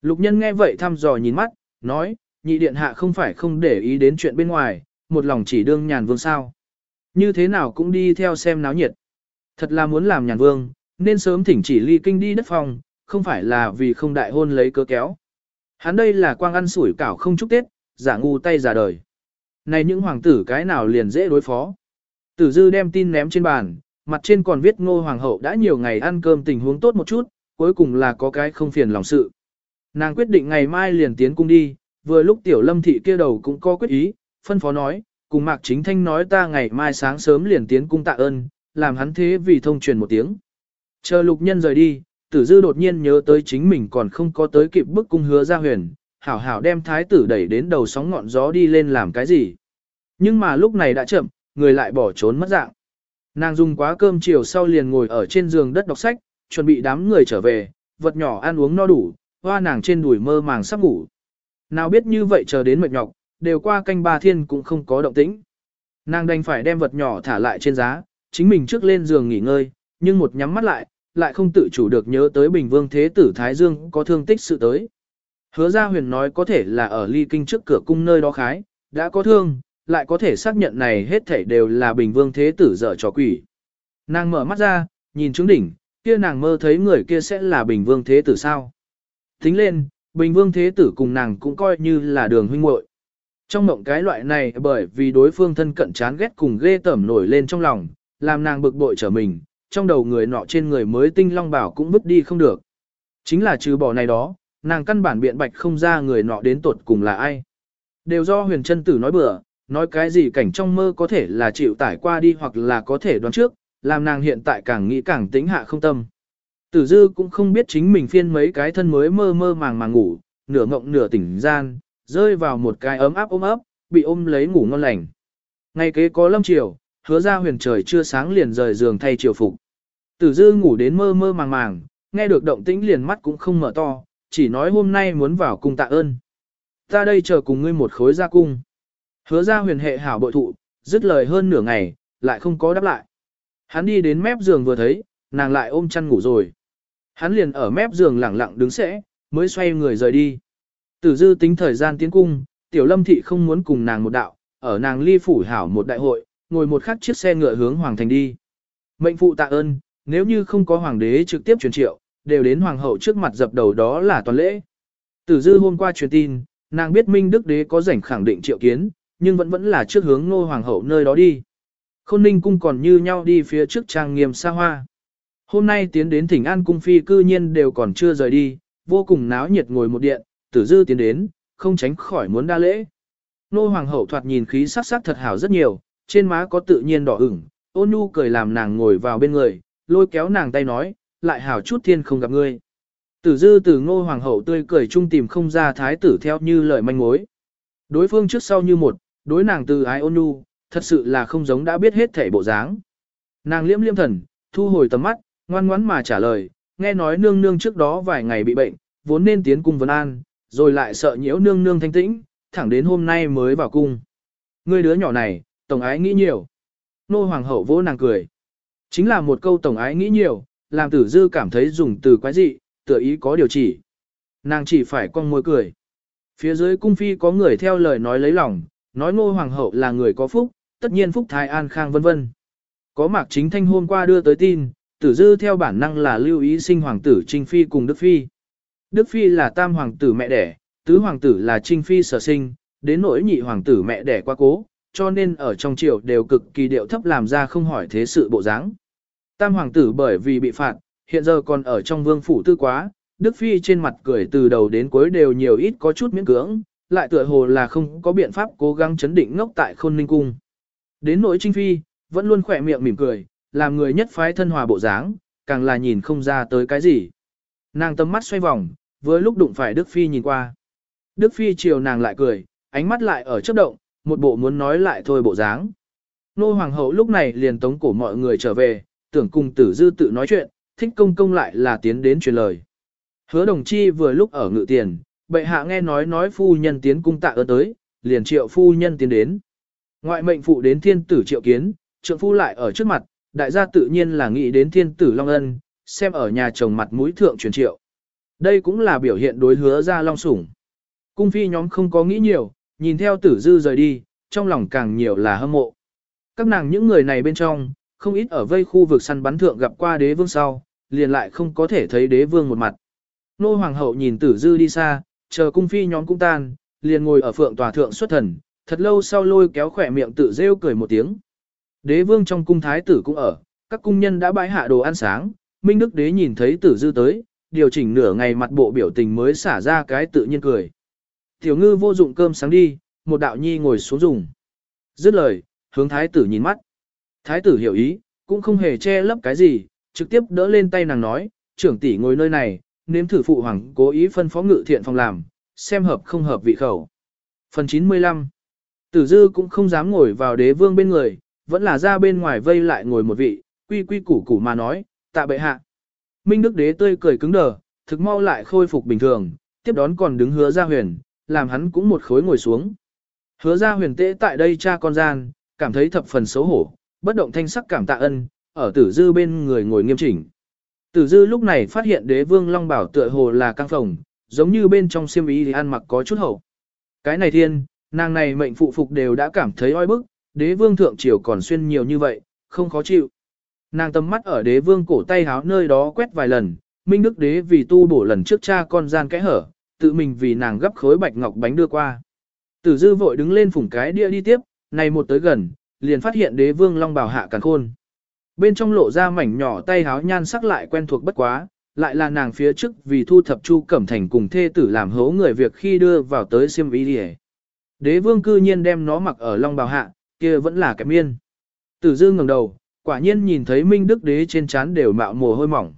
Lục nhân nghe vậy thăm dò nhìn mắt, nói, nhị điện hạ không phải không để ý đến chuyện bên ngoài, một lòng chỉ đương nhàn vương sao. Như thế nào cũng đi theo xem náo nhiệt. Thật là muốn làm nhàn vương, nên sớm thỉnh chỉ ly kinh đi đất phòng, không phải là vì không đại hôn lấy cớ kéo. Hắn đây là quang ăn sủi cảo không chúc Tết, giả ngu tay giả đời. Này những hoàng tử cái nào liền dễ đối phó. Tử dư đem tin ném trên bàn, mặt trên còn viết ngô hoàng hậu đã nhiều ngày ăn cơm tình huống tốt một chút, cuối cùng là có cái không phiền lòng sự. Nàng quyết định ngày mai liền tiến cung đi, vừa lúc tiểu lâm thị kia đầu cũng có quyết ý, phân phó nói, cùng mạc chính thanh nói ta ngày mai sáng sớm liền tiến cung tạ ơn, làm hắn thế vì thông truyền một tiếng. Chờ lục nhân rời đi, tử dư đột nhiên nhớ tới chính mình còn không có tới kịp bức cung hứa ra huyền, hảo hảo đem thái tử đẩy đến đầu sóng ngọn gió đi lên làm cái gì. Nhưng mà lúc này đã chậm, người lại bỏ trốn mất dạng. Nàng dùng quá cơm chiều sau liền ngồi ở trên giường đất đọc sách, chuẩn bị đám người trở về, vật nhỏ ăn uống no đủ, hoa nàng trên đùi mơ màng sắp ngủ. Nào biết như vậy chờ đến mệt nhọc, đều qua canh ba thiên cũng không có động tĩnh. Nàng đành phải đem vật nhỏ thả lại trên giá, chính mình trước lên giường nghỉ ngơi, nhưng một nhắm mắt lại, lại không tự chủ được nhớ tới Bình Vương Thế Tử Thái Dương có thương tích sự tới. Hứa ra huyền nói có thể là ở ly kinh trước cửa cung nơi đó khái, đã có thương, lại có thể xác nhận này hết thảy đều là Bình Vương Thế Tử dở trò quỷ. Nàng mở mắt ra, nhìn trứng đỉnh, kia nàng mơ thấy người kia sẽ là Bình Vương Thế Tử sao. Tính lên, Bình Vương Thế Tử cùng nàng cũng coi như là đường huynh muội. Trong mộng cái loại này bởi vì đối phương thân cận chán ghét cùng ghê tởm nổi lên trong lòng, làm nàng bực bội trở mình, trong đầu người nọ trên người mới tinh long bảo cũng vứt đi không được. Chính là trừ bỏ này đó, nàng căn bản biện bạch không ra người nọ đến tột cùng là ai. Đều do huyền chân tử nói bừa, nói cái gì cảnh trong mơ có thể là chịu tải qua đi hoặc là có thể đoán trước, làm nàng hiện tại càng nghĩ càng tính hạ không tâm. Tử dư cũng không biết chính mình phiên mấy cái thân mới mơ mơ màng màng ngủ, nửa ngộng nửa tỉnh gian, rơi vào một cái ấm áp ôm ấp, bị ôm lấy ngủ ngon lành. Ngày kế có lâm chiều, hứa ra huyền trời chưa sáng liền rời giường thay triều phục. Tử dư ngủ đến mơ mơ màng màng, nghe được động tĩnh liền mắt cũng không mở to, chỉ nói hôm nay muốn vào cung tạ ơn. Ta đây chờ cùng ngươi một khối ra cung. Hứa ra huyền hệ hảo bội thụ, dứt lời hơn nửa ngày, lại không có đáp lại. Hắn đi đến mép giường vừa thấy, nàng lại ôm chăn ngủ rồi. Hắn liền ở mép giường lẳng lặng đứng sẽ, mới xoay người rời đi. Tử dư tính thời gian tiến cung, tiểu lâm thị không muốn cùng nàng một đạo, ở nàng ly phủ hảo một đại hội, ngồi một khắc chiếc xe ngựa hướng hoàng thành đi. Mệnh phụ tạ ơn, nếu như không có hoàng đế trực tiếp truyền triệu, đều đến hoàng hậu trước mặt dập đầu đó là toàn lễ. Tử dư hôm qua truyền tin, nàng biết Minh Đức Đế có rảnh khẳng định triệu kiến, nhưng vẫn vẫn là trước hướng ngôi hoàng hậu nơi đó đi. Khôn ninh cung còn như nhau đi phía trước trang nghiêm xa hoa. Hôm nay tiến đến thỉnh an cung phi cư nhiên đều còn chưa rời đi, vô cùng náo nhiệt ngồi một điện, tử dư tiến đến, không tránh khỏi muốn đa lễ. Nô hoàng hậu thoạt nhìn khí sắc sắc thật hảo rất nhiều, trên má có tự nhiên đỏ ửng, ôn nhu cười làm nàng ngồi vào bên người, lôi kéo nàng tay nói, lại hảo chút thiên không gặp ngươi. Tử dư từ ngô hoàng hậu tươi cười chung tìm không ra thái tử theo như lời manh mối. Đối phương trước sau như một, đối nàng từ ái ôn nhu, thật sự là không giống đã biết hết thể bộ dáng. Nàng liễm liêm thần, thu hồi tầm mắt, ngoan ngoãn mà trả lời, nghe nói nương nương trước đó vài ngày bị bệnh, vốn nên tiến cung vấn an, rồi lại sợ nhiễu nương nương thanh tĩnh, thẳng đến hôm nay mới vào cung. Người đứa nhỏ này, tổng ái nghĩ nhiều. Nô hoàng hậu vỗ nàng cười. Chính là một câu tổng ái nghĩ nhiều, làm tử dư cảm thấy dùng từ quái dị, tựa ý có điều chỉ. Nàng chỉ phải con môi cười. Phía dưới cung phi có người theo lời nói lấy lòng, nói ngô hoàng hậu là người có phúc, tất nhiên phúc thái an khang vân vân. Có mạc chính thanh hôm qua đưa tới tin, tử dư theo bản năng là lưu ý sinh hoàng tử Trinh Phi cùng Đức Phi. Đức Phi là tam hoàng tử mẹ đẻ, tứ hoàng tử là Trinh Phi sở sinh, đến nỗi nhị hoàng tử mẹ đẻ qua cố, cho nên ở trong triều đều cực kỳ điệu thấp làm ra không hỏi thế sự bộ dáng. Tam hoàng tử bởi vì bị phạt, hiện giờ còn ở trong vương phủ tư quá, Đức Phi trên mặt cười từ đầu đến cuối đều nhiều ít có chút miễn cưỡng, lại tựa hồ là không có biện pháp cố gắng chấn định ngốc tại khôn ninh cung. Đến nỗi Trinh Phi, vẫn luôn khỏe miệng mỉm cười, làm người nhất phái thân hòa bộ dáng, càng là nhìn không ra tới cái gì. Nàng tâm mắt xoay vòng, với lúc đụng phải Đức Phi nhìn qua. Đức Phi chiều nàng lại cười, ánh mắt lại ở chớp động, một bộ muốn nói lại thôi bộ dáng. Nô Hoàng hậu lúc này liền tống cổ mọi người trở về, tưởng cùng tử dư tự nói chuyện, thích công công lại là tiến đến truyền lời. Hứa đồng chi vừa lúc ở ngự tiền, bệ hạ nghe nói nói phu nhân tiến cung tạ ơn tới, liền triệu phu nhân tiến đến. Ngoại mệnh phụ đến thiên tử triệu kiến, trượng phu lại ở trước mặt, đại gia tự nhiên là nghĩ đến thiên tử Long Ân, xem ở nhà chồng mặt mũi thượng truyền triệu. Đây cũng là biểu hiện đối hứa ra Long Sủng. Cung phi nhóm không có nghĩ nhiều, nhìn theo tử dư rời đi, trong lòng càng nhiều là hâm mộ. Các nàng những người này bên trong, không ít ở vây khu vực săn bắn thượng gặp qua đế vương sau, liền lại không có thể thấy đế vương một mặt. Nô hoàng hậu nhìn tử dư đi xa, chờ cung phi nhóm cũng tan, liền ngồi ở phượng tòa thượng xuất thần, thật lâu sau lôi kéo khỏe miệng tự rêu cười một tiếng. Đế vương trong cung thái tử cũng ở, các cung nhân đã bãi hạ đồ ăn sáng, Minh Đức đế nhìn thấy tử dư tới, điều chỉnh nửa ngày mặt bộ biểu tình mới xả ra cái tự nhiên cười. Tiểu ngư vô dụng cơm sáng đi, một đạo nhi ngồi xuống dùng. Dứt lời, hướng thái tử nhìn mắt. Thái tử hiểu ý, cũng không hề che lấp cái gì, trực tiếp đỡ lên tay nàng nói, trưởng tỷ ngồi nơi này, nếm thử phụ hoàng cố ý phân phó ngự thiện phòng làm, xem hợp không hợp vị khẩu. Phần 95 Tử dư cũng không dám ngồi vào đế vương bên người, vẫn là ra bên ngoài vây lại ngồi một vị, quy quy củ củ mà nói, tạ bệ hạ. Minh Đức đế tươi cười cứng đờ, thực mau lại khôi phục bình thường, tiếp đón còn đứng hứa ra huyền, làm hắn cũng một khối ngồi xuống. Hứa ra huyền Tế tại đây cha con gian, cảm thấy thập phần xấu hổ, bất động thanh sắc cảm tạ ân, ở tử dư bên người ngồi nghiêm chỉnh. Tử dư lúc này phát hiện đế vương long bảo tựa hồ là căng phòng, giống như bên trong xiêm y thì ăn mặc có chút hậu. Cái này thiên, nàng này mệnh phụ phục đều đã cảm thấy oi bức, đế vương thượng triều còn xuyên nhiều như vậy, không khó chịu. Nàng tầm mắt ở đế vương cổ tay háo nơi đó quét vài lần, minh đức đế vì tu bổ lần trước cha con gian kẽ hở, tự mình vì nàng gấp khối bạch ngọc bánh đưa qua. Tử dư vội đứng lên phủng cái đĩa đi tiếp, này một tới gần, liền phát hiện đế vương long bào hạ càn khôn. Bên trong lộ ra mảnh nhỏ tay háo nhan sắc lại quen thuộc bất quá, lại là nàng phía trước vì thu thập chu cẩm thành cùng thê tử làm hố người việc khi đưa vào tới xiêm ý đi Đế vương cư nhiên đem nó mặc ở long bào hạ, kia vẫn là cái miên. Tử dư ngẩng đầu, quả nhiên nhìn thấy minh đức đế trên trán đều mạo mồ hôi mỏng.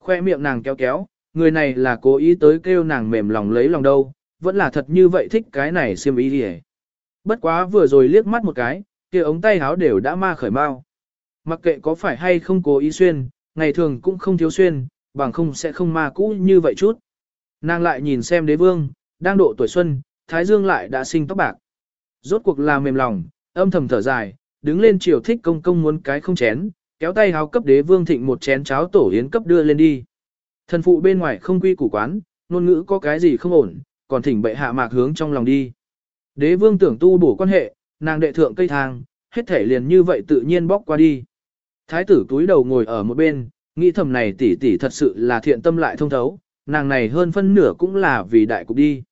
Khoe miệng nàng kéo kéo, người này là cố ý tới kêu nàng mềm lòng lấy lòng đâu, vẫn là thật như vậy thích cái này xiêm ý đi Bất quá vừa rồi liếc mắt một cái, kia ống tay háo đều đã ma khởi mau. Mặc kệ có phải hay không cố ý xuyên, ngày thường cũng không thiếu xuyên, bằng không sẽ không ma cũ như vậy chút. Nàng lại nhìn xem đế vương, đang độ tuổi xuân, thái dương lại đã sinh tóc bạc. Rốt cuộc là mềm lòng, âm thầm thở dài, đứng lên chiều thích công công muốn cái không chén, kéo tay háo cấp đế vương thịnh một chén cháo tổ yến cấp đưa lên đi. Thần phụ bên ngoài không quy củ quán, ngôn ngữ có cái gì không ổn, còn thỉnh bệ hạ mạc hướng trong lòng đi. Đế vương tưởng tu bổ quan hệ, nàng đệ thượng cây thang, hết thể liền như vậy tự nhiên bóc qua đi. Thái tử túi đầu ngồi ở một bên, nghĩ thầm này tỷ tỷ thật sự là thiện tâm lại thông thấu, nàng này hơn phân nửa cũng là vì đại cục đi.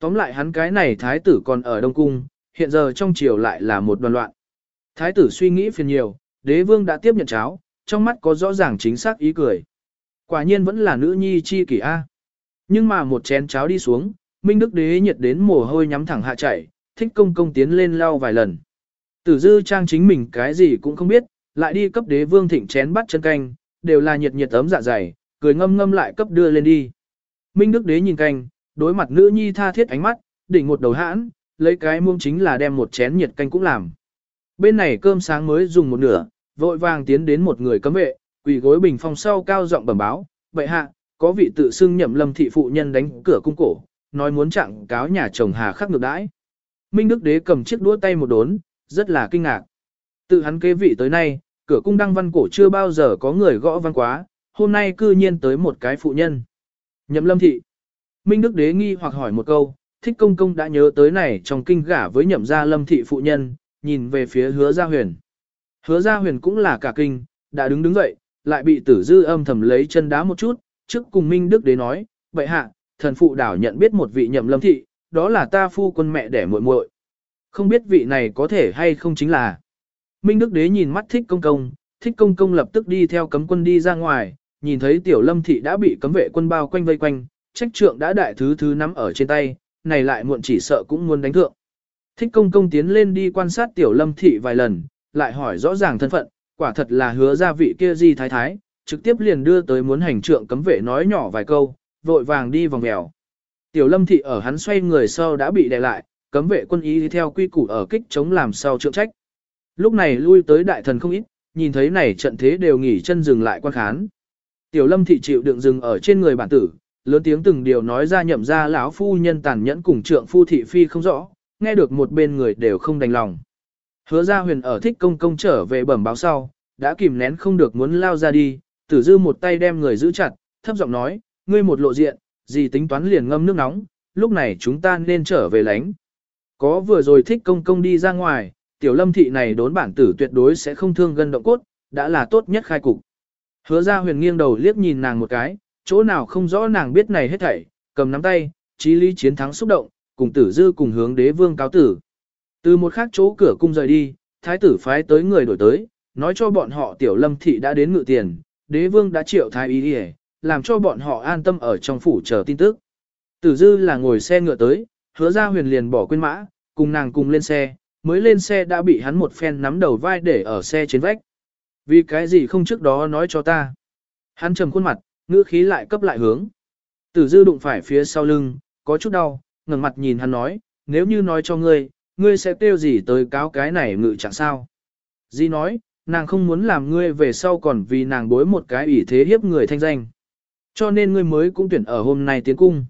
Tóm lại hắn cái này thái tử còn ở Đông Cung, hiện giờ trong triều lại là một đoàn loạn. Thái tử suy nghĩ phiền nhiều, đế vương đã tiếp nhận cháo, trong mắt có rõ ràng chính xác ý cười. Quả nhiên vẫn là nữ nhi chi kỷ A. Nhưng mà một chén cháo đi xuống, Minh Đức đế nhiệt đến mồ hôi nhắm thẳng hạ chảy, thích công công tiến lên lau vài lần. Tử dư trang chính mình cái gì cũng không biết, lại đi cấp đế vương thịnh chén bắt chân canh, đều là nhiệt nhiệt ấm dạ dày, cười ngâm ngâm lại cấp đưa lên đi. Minh Đức đế nhìn canh, đối mặt nữ nhi tha thiết ánh mắt, đỉnh một đầu hãn, lấy cái muông chính là đem một chén nhiệt canh cũng làm. Bên này cơm sáng mới dùng một nửa, vội vàng tiến đến một người cấm vệ, quỳ gối bình phong sau cao giọng bẩm báo, vậy hạ, có vị tự xưng nhậm lâm thị phụ nhân đánh cửa cung cổ, nói muốn chặn cáo nhà chồng hà khắc ngược đãi. Minh Đức Đế cầm chiếc đũa tay một đốn, rất là kinh ngạc. Tự hắn kế vị tới nay, cửa cung đăng văn cổ chưa bao giờ có người gõ văn quá, hôm nay cư nhiên tới một cái phụ nhân. Nhậm lâm thị. Minh Đức Đế nghi hoặc hỏi một câu, thích công công đã nhớ tới này trong kinh gả với nhậm gia lâm thị phụ nhân, nhìn về phía hứa gia huyền. Hứa gia huyền cũng là cả kinh, đã đứng đứng dậy, lại bị tử dư âm thầm lấy chân đá một chút, trước cùng Minh Đức Đế nói, vậy hạ, thần phụ đảo nhận biết một vị nhậm lâm thị, đó là ta phu quân mẹ đẻ muội muội. Không biết vị này có thể hay không chính là. Minh Đức Đế nhìn mắt thích công công, thích công công lập tức đi theo cấm quân đi ra ngoài, nhìn thấy tiểu lâm thị đã bị cấm vệ quân bao quanh vây quanh, trách trượng đã đại thứ thứ nắm ở trên tay, này lại muộn chỉ sợ cũng muốn đánh thượng. Thích công công tiến lên đi quan sát tiểu lâm thị vài lần, lại hỏi rõ ràng thân phận, quả thật là hứa ra vị kia gì thái thái, trực tiếp liền đưa tới muốn hành trượng cấm vệ nói nhỏ vài câu, vội vàng đi vòng mèo. Tiểu lâm thị ở hắn xoay người sau đã bị đè lại, cấm vệ quân ý đi theo quy củ ở kích chống làm sau trượng trách. Lúc này lui tới đại thần không ít, nhìn thấy này trận thế đều nghỉ chân dừng lại quan khán. Tiểu lâm thị chịu đựng dừng ở trên người bản tử, lớn tiếng từng điều nói ra nhậm ra lão phu nhân tàn nhẫn cùng trượng phu thị phi không rõ, nghe được một bên người đều không đành lòng. Hứa ra huyền ở thích công công trở về bẩm báo sau, đã kìm nén không được muốn lao ra đi, tử dư một tay đem người giữ chặt, thấp giọng nói, ngươi một lộ diện, gì tính toán liền ngâm nước nóng, lúc này chúng ta nên trở về lánh. Có vừa rồi thích công công đi ra ngoài, tiểu lâm thị này đốn bản tử tuyệt đối sẽ không thương gân động cốt, đã là tốt nhất khai cục. Hứa ra huyền nghiêng đầu liếc nhìn nàng một cái, chỗ nào không rõ nàng biết này hết thảy, cầm nắm tay, trí lý chiến thắng xúc động, cùng tử dư cùng hướng đế vương cáo tử. Từ một khác chỗ cửa cung rời đi, thái tử phái tới người đổi tới, nói cho bọn họ tiểu lâm thị đã đến ngự tiền, đế vương đã triệu thái ý đi làm cho bọn họ an tâm ở trong phủ chờ tin tức. Tử dư là ngồi xe ngựa tới, hứa ra huyền liền bỏ quên mã, cùng nàng cùng lên xe, mới lên xe đã bị hắn một phen nắm đầu vai để ở xe trên vách. Vì cái gì không trước đó nói cho ta. Hắn trầm khuôn mặt, ngữ khí lại cấp lại hướng. Tử dư đụng phải phía sau lưng, có chút đau, ngẩng mặt nhìn hắn nói, nếu như nói cho ngươi, ngươi sẽ tiêu gì tới cáo cái này ngự chẳng sao. Di nói, nàng không muốn làm ngươi về sau còn vì nàng bối một cái ủy thế hiếp người thanh danh. Cho nên ngươi mới cũng tuyển ở hôm nay tiến cung.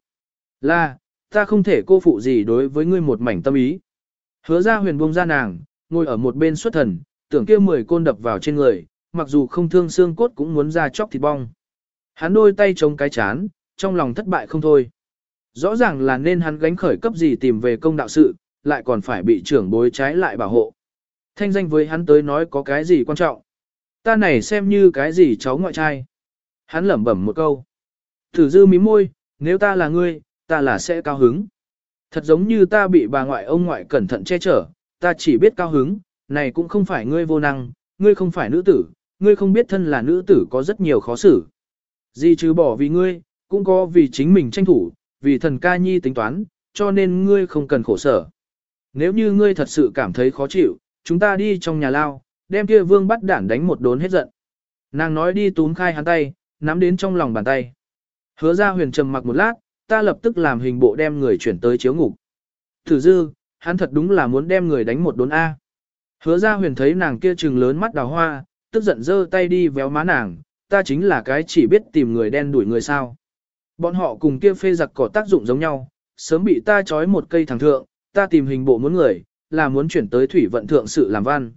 Là, ta không thể cô phụ gì đối với ngươi một mảnh tâm ý. Hứa ra huyền buông ra nàng, ngồi ở một bên xuất thần, tưởng kia mười côn đập vào trên người, mặc dù không thương xương cốt cũng muốn ra chóc thịt bong. Hắn đôi tay chống cái chán, trong lòng thất bại không thôi. Rõ ràng là nên hắn gánh khởi cấp gì tìm về công đạo sự, lại còn phải bị trưởng bối trái lại bảo hộ. Thanh danh với hắn tới nói có cái gì quan trọng. Ta này xem như cái gì cháu ngoại trai. Hắn lẩm bẩm một câu. Thử dư mím môi, nếu ta là ngươi, ta là sẽ cao hứng. Thật giống như ta bị bà ngoại ông ngoại cẩn thận che chở, ta chỉ biết cao hứng, này cũng không phải ngươi vô năng, ngươi không phải nữ tử, ngươi không biết thân là nữ tử có rất nhiều khó xử. Gì trừ bỏ vì ngươi, cũng có vì chính mình tranh thủ, vì thần ca nhi tính toán, cho nên ngươi không cần khổ sở. Nếu như ngươi thật sự cảm thấy khó chịu, chúng ta đi trong nhà lao, đem kia vương bắt đản đánh một đốn hết giận. Nàng nói đi túm khai hắn tay, nắm đến trong lòng bàn tay. Hứa ra huyền trầm mặc một lát, ta lập tức làm hình bộ đem người chuyển tới chiếu ngục. Thử dư, hắn thật đúng là muốn đem người đánh một đốn A. Hứa ra huyền thấy nàng kia trừng lớn mắt đào hoa, tức giận giơ tay đi véo má nàng, ta chính là cái chỉ biết tìm người đen đuổi người sao. Bọn họ cùng kia phê giặc cỏ tác dụng giống nhau, sớm bị ta trói một cây thẳng thượng, ta tìm hình bộ muốn người, là muốn chuyển tới thủy vận thượng sự làm văn.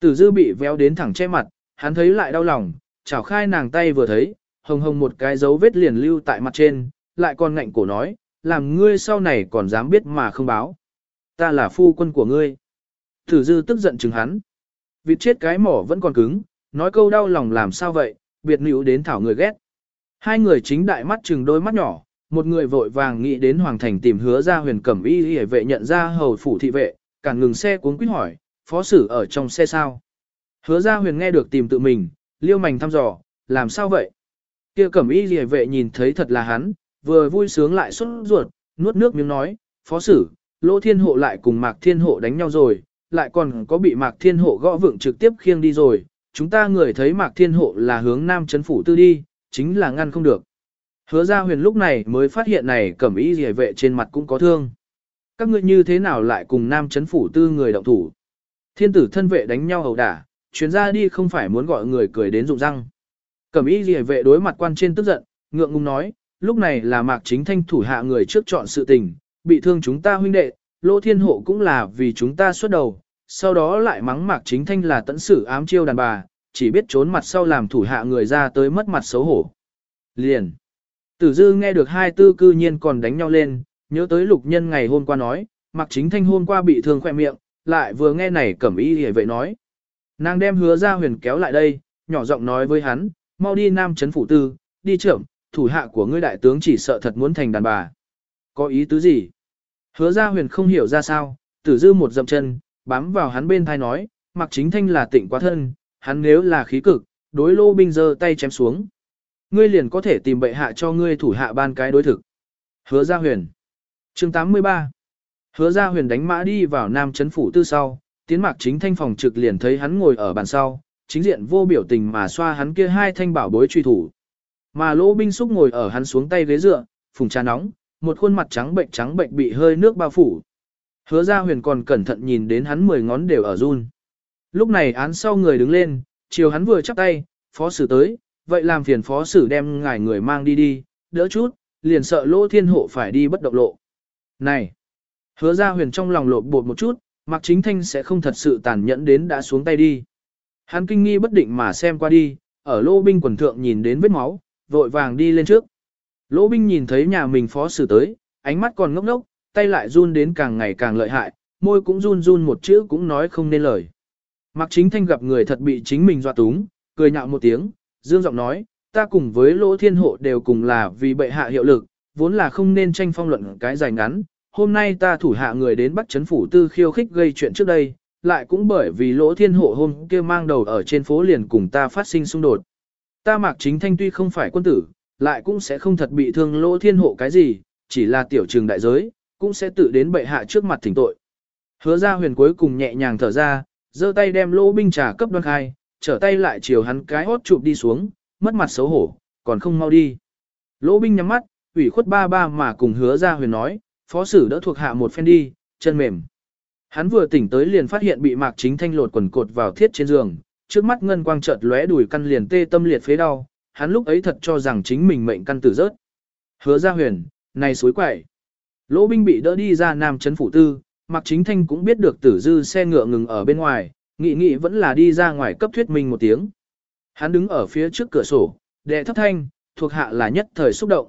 Tử dư bị véo đến thẳng che mặt, hắn thấy lại đau lòng, chảo khai nàng tay vừa thấy, hồng hồng một cái dấu vết liền lưu tại mặt trên, lại còn ngạnh cổ nói, làm ngươi sau này còn dám biết mà không báo. Ta là phu quân của ngươi. Tử dư tức giận chừng hắn. Vịt chết cái mỏ vẫn còn cứng, nói câu đau lòng làm sao vậy, biệt nữ đến thảo người ghét. Hai người chính đại mắt chừng đôi mắt nhỏ, một người vội vàng nghĩ đến hoàng thành tìm hứa ra huyền cẩm y y vệ nhận ra hầu phủ thị vệ, cản ngừng xe cuốn quýt hỏi, phó sử ở trong xe sao. Hứa ra huyền nghe được tìm tự mình, liêu mảnh thăm dò, làm sao vậy? Kia cẩm y y vệ nhìn thấy thật là hắn, vừa vui sướng lại xuất ruột, nuốt nước miếng nói, phó sử, lỗ thiên hộ lại cùng mạc thiên hộ đánh nhau rồi, lại còn có bị mạc thiên hộ gõ vượng trực tiếp khiêng đi rồi, chúng ta người thấy mạc thiên hộ là hướng nam chấn phủ tư đi, chính là ngăn không được. Hứa ra huyền lúc này mới phát hiện này cẩm ý rỉa vệ trên mặt cũng có thương. Các ngươi như thế nào lại cùng nam chấn phủ tư người động thủ. Thiên tử thân vệ đánh nhau hầu đả, chuyến ra đi không phải muốn gọi người cười đến rụng răng. Cẩm ý rỉa vệ đối mặt quan trên tức giận, ngượng ngùng nói, lúc này là mạc chính thanh thủ hạ người trước chọn sự tình, bị thương chúng ta huynh đệ, lỗ thiên hộ cũng là vì chúng ta xuất đầu, sau đó lại mắng mạc chính thanh là tận sử ám chiêu đàn bà, chỉ biết trốn mặt sau làm thủ hạ người ra tới mất mặt xấu hổ. Liền. Tử dư nghe được hai tư cư nhiên còn đánh nhau lên, nhớ tới lục nhân ngày hôm qua nói, mặc chính thanh hôm qua bị thương khoe miệng, lại vừa nghe này cẩm y hề vậy nói. Nàng đem hứa ra huyền kéo lại đây, nhỏ giọng nói với hắn, mau đi nam chấn phủ tư, đi trưởng, thủ hạ của ngươi đại tướng chỉ sợ thật muốn thành đàn bà. Có ý tứ gì? Hứa ra huyền không hiểu ra sao, tử dư một dậm chân, bám vào hắn bên thai nói, mặc chính thanh là tỉnh quá thân, hắn nếu là khí cực, đối lô binh giơ tay chém xuống. Ngươi liền có thể tìm bệ hạ cho ngươi thủ hạ ban cái đối thực. Hứa gia huyền. chương 83. Hứa gia huyền đánh mã đi vào nam chấn phủ tư sau, tiến mạc chính thanh phòng trực liền thấy hắn ngồi ở bàn sau, chính diện vô biểu tình mà xoa hắn kia hai thanh bảo bối truy thủ. Mà lỗ binh xúc ngồi ở hắn xuống tay ghế dựa, phùng trà nóng, một khuôn mặt trắng bệnh trắng bệnh bị hơi nước bao phủ. Hứa gia huyền còn cẩn thận nhìn đến hắn mười ngón đều ở run. Lúc này án sau người đứng lên, chiều hắn vừa chắp tay, phó sử tới, vậy làm phiền phó sử đem ngài người mang đi đi, đỡ chút, liền sợ lỗ thiên hộ phải đi bất động lộ. Này! Hứa ra huyền trong lòng lộ bột một chút, mặc chính thanh sẽ không thật sự tàn nhẫn đến đã xuống tay đi. Hắn kinh nghi bất định mà xem qua đi, ở lỗ binh quần thượng nhìn đến vết máu, vội vàng đi lên trước. Lỗ binh nhìn thấy nhà mình phó sử tới, ánh mắt còn ngốc ngốc, tay lại run đến càng ngày càng lợi hại, môi cũng run run một chữ cũng nói không nên lời. Mạc Chính Thanh gặp người thật bị chính mình dọa túng, cười nhạo một tiếng, dương giọng nói, ta cùng với Lỗ Thiên Hộ đều cùng là vì bệ hạ hiệu lực, vốn là không nên tranh phong luận cái dài ngắn. Hôm nay ta thủ hạ người đến bắt chấn phủ tư khiêu khích gây chuyện trước đây, lại cũng bởi vì Lỗ Thiên Hộ hôm kia mang đầu ở trên phố liền cùng ta phát sinh xung đột. Ta Mạc Chính Thanh tuy không phải quân tử, lại cũng sẽ không thật bị thương Lỗ Thiên Hộ cái gì, chỉ là tiểu trường đại giới, cũng sẽ tự đến bệ hạ trước mặt thỉnh tội. Hứa ra huyền cuối cùng nhẹ nhàng thở ra, giơ tay đem lỗ binh trà cấp đoan khai, trở tay lại chiều hắn cái hốt chụp đi xuống, mất mặt xấu hổ, còn không mau đi. Lỗ binh nhắm mắt, ủy khuất ba ba mà cùng hứa ra huyền nói, phó sử đỡ thuộc hạ một phen đi, chân mềm. Hắn vừa tỉnh tới liền phát hiện bị mạc chính thanh lột quần cột vào thiết trên giường, trước mắt ngân quang chợt lóe đùi căn liền tê tâm liệt phế đau, hắn lúc ấy thật cho rằng chính mình mệnh căn tử rớt. Hứa ra huyền, này suối quậy. Lỗ binh bị đỡ đi ra nam chấn phủ tư, Mạc Chính Thanh cũng biết được tử dư xe ngựa ngừng ở bên ngoài, nghị nghị vẫn là đi ra ngoài cấp thuyết minh một tiếng. Hắn đứng ở phía trước cửa sổ, đệ thấp thanh, thuộc hạ là nhất thời xúc động.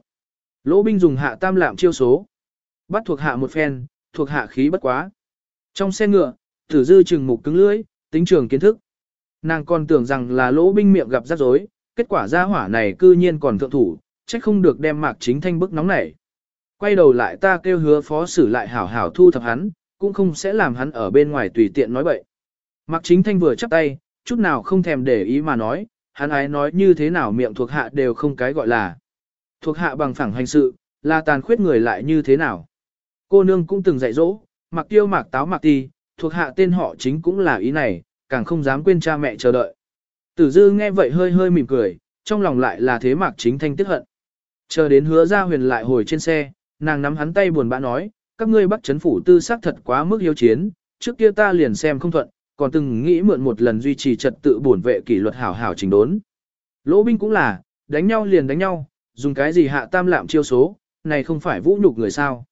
Lỗ binh dùng hạ tam lạm chiêu số. Bắt thuộc hạ một phen, thuộc hạ khí bất quá. Trong xe ngựa, tử dư trừng mục cứng lưỡi, tính trường kiến thức. Nàng còn tưởng rằng là lỗ binh miệng gặp rắc rối, kết quả ra hỏa này cư nhiên còn thượng thủ, trách không được đem mạc chính thanh bức nóng nảy. Quay đầu lại ta kêu hứa phó xử lại hảo hảo thu thập hắn, cũng không sẽ làm hắn ở bên ngoài tùy tiện nói bậy. Mạc Chính Thanh vừa chắp tay, chút nào không thèm để ý mà nói, hắn ái nói như thế nào miệng thuộc hạ đều không cái gọi là. Thuộc hạ bằng phẳng hành sự, là tàn khuyết người lại như thế nào. Cô nương cũng từng dạy dỗ, mặc tiêu mạc táo mạc ti, thuộc hạ tên họ chính cũng là ý này, càng không dám quên cha mẹ chờ đợi. Tử dư nghe vậy hơi hơi mỉm cười, trong lòng lại là thế mạc chính thanh tức hận. Chờ đến hứa ra huyền lại hồi trên xe, nàng nắm hắn tay buồn bã nói, các ngươi bắt chấn phủ tư xác thật quá mức hiếu chiến, trước kia ta liền xem không thuận, còn từng nghĩ mượn một lần duy trì trật tự bổn vệ kỷ luật hảo hảo chỉnh đốn. Lỗ binh cũng là, đánh nhau liền đánh nhau, dùng cái gì hạ tam lạm chiêu số, này không phải vũ nhục người sao.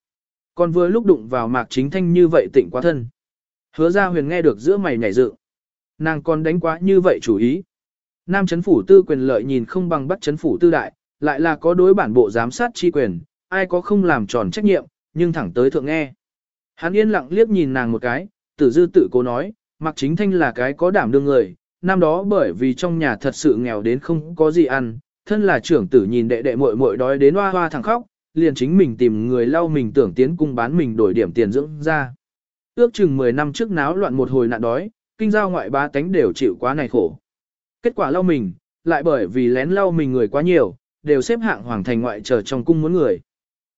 Còn vừa lúc đụng vào mạc chính thanh như vậy tỉnh quá thân. Hứa ra huyền nghe được giữa mày nhảy dự. Nàng còn đánh quá như vậy chủ ý. Nam chấn phủ tư quyền lợi nhìn không bằng bắt chấn phủ tư đại, lại là có đối bản bộ giám sát chi quyền, ai có không làm tròn trách nhiệm, nhưng thẳng tới thượng nghe. Hắn yên lặng liếc nhìn nàng một cái, tử dư tự cố nói, mặc chính thanh là cái có đảm đương người, năm đó bởi vì trong nhà thật sự nghèo đến không có gì ăn, thân là trưởng tử nhìn đệ đệ muội muội đói đến hoa hoa thẳng khóc, liền chính mình tìm người lau mình tưởng tiến cung bán mình đổi điểm tiền dưỡng ra. Ước chừng 10 năm trước náo loạn một hồi nạn đói, kinh giao ngoại ba tánh đều chịu quá này khổ. Kết quả lau mình, lại bởi vì lén lau mình người quá nhiều, đều xếp hạng hoàng thành ngoại chờ trong cung muốn người.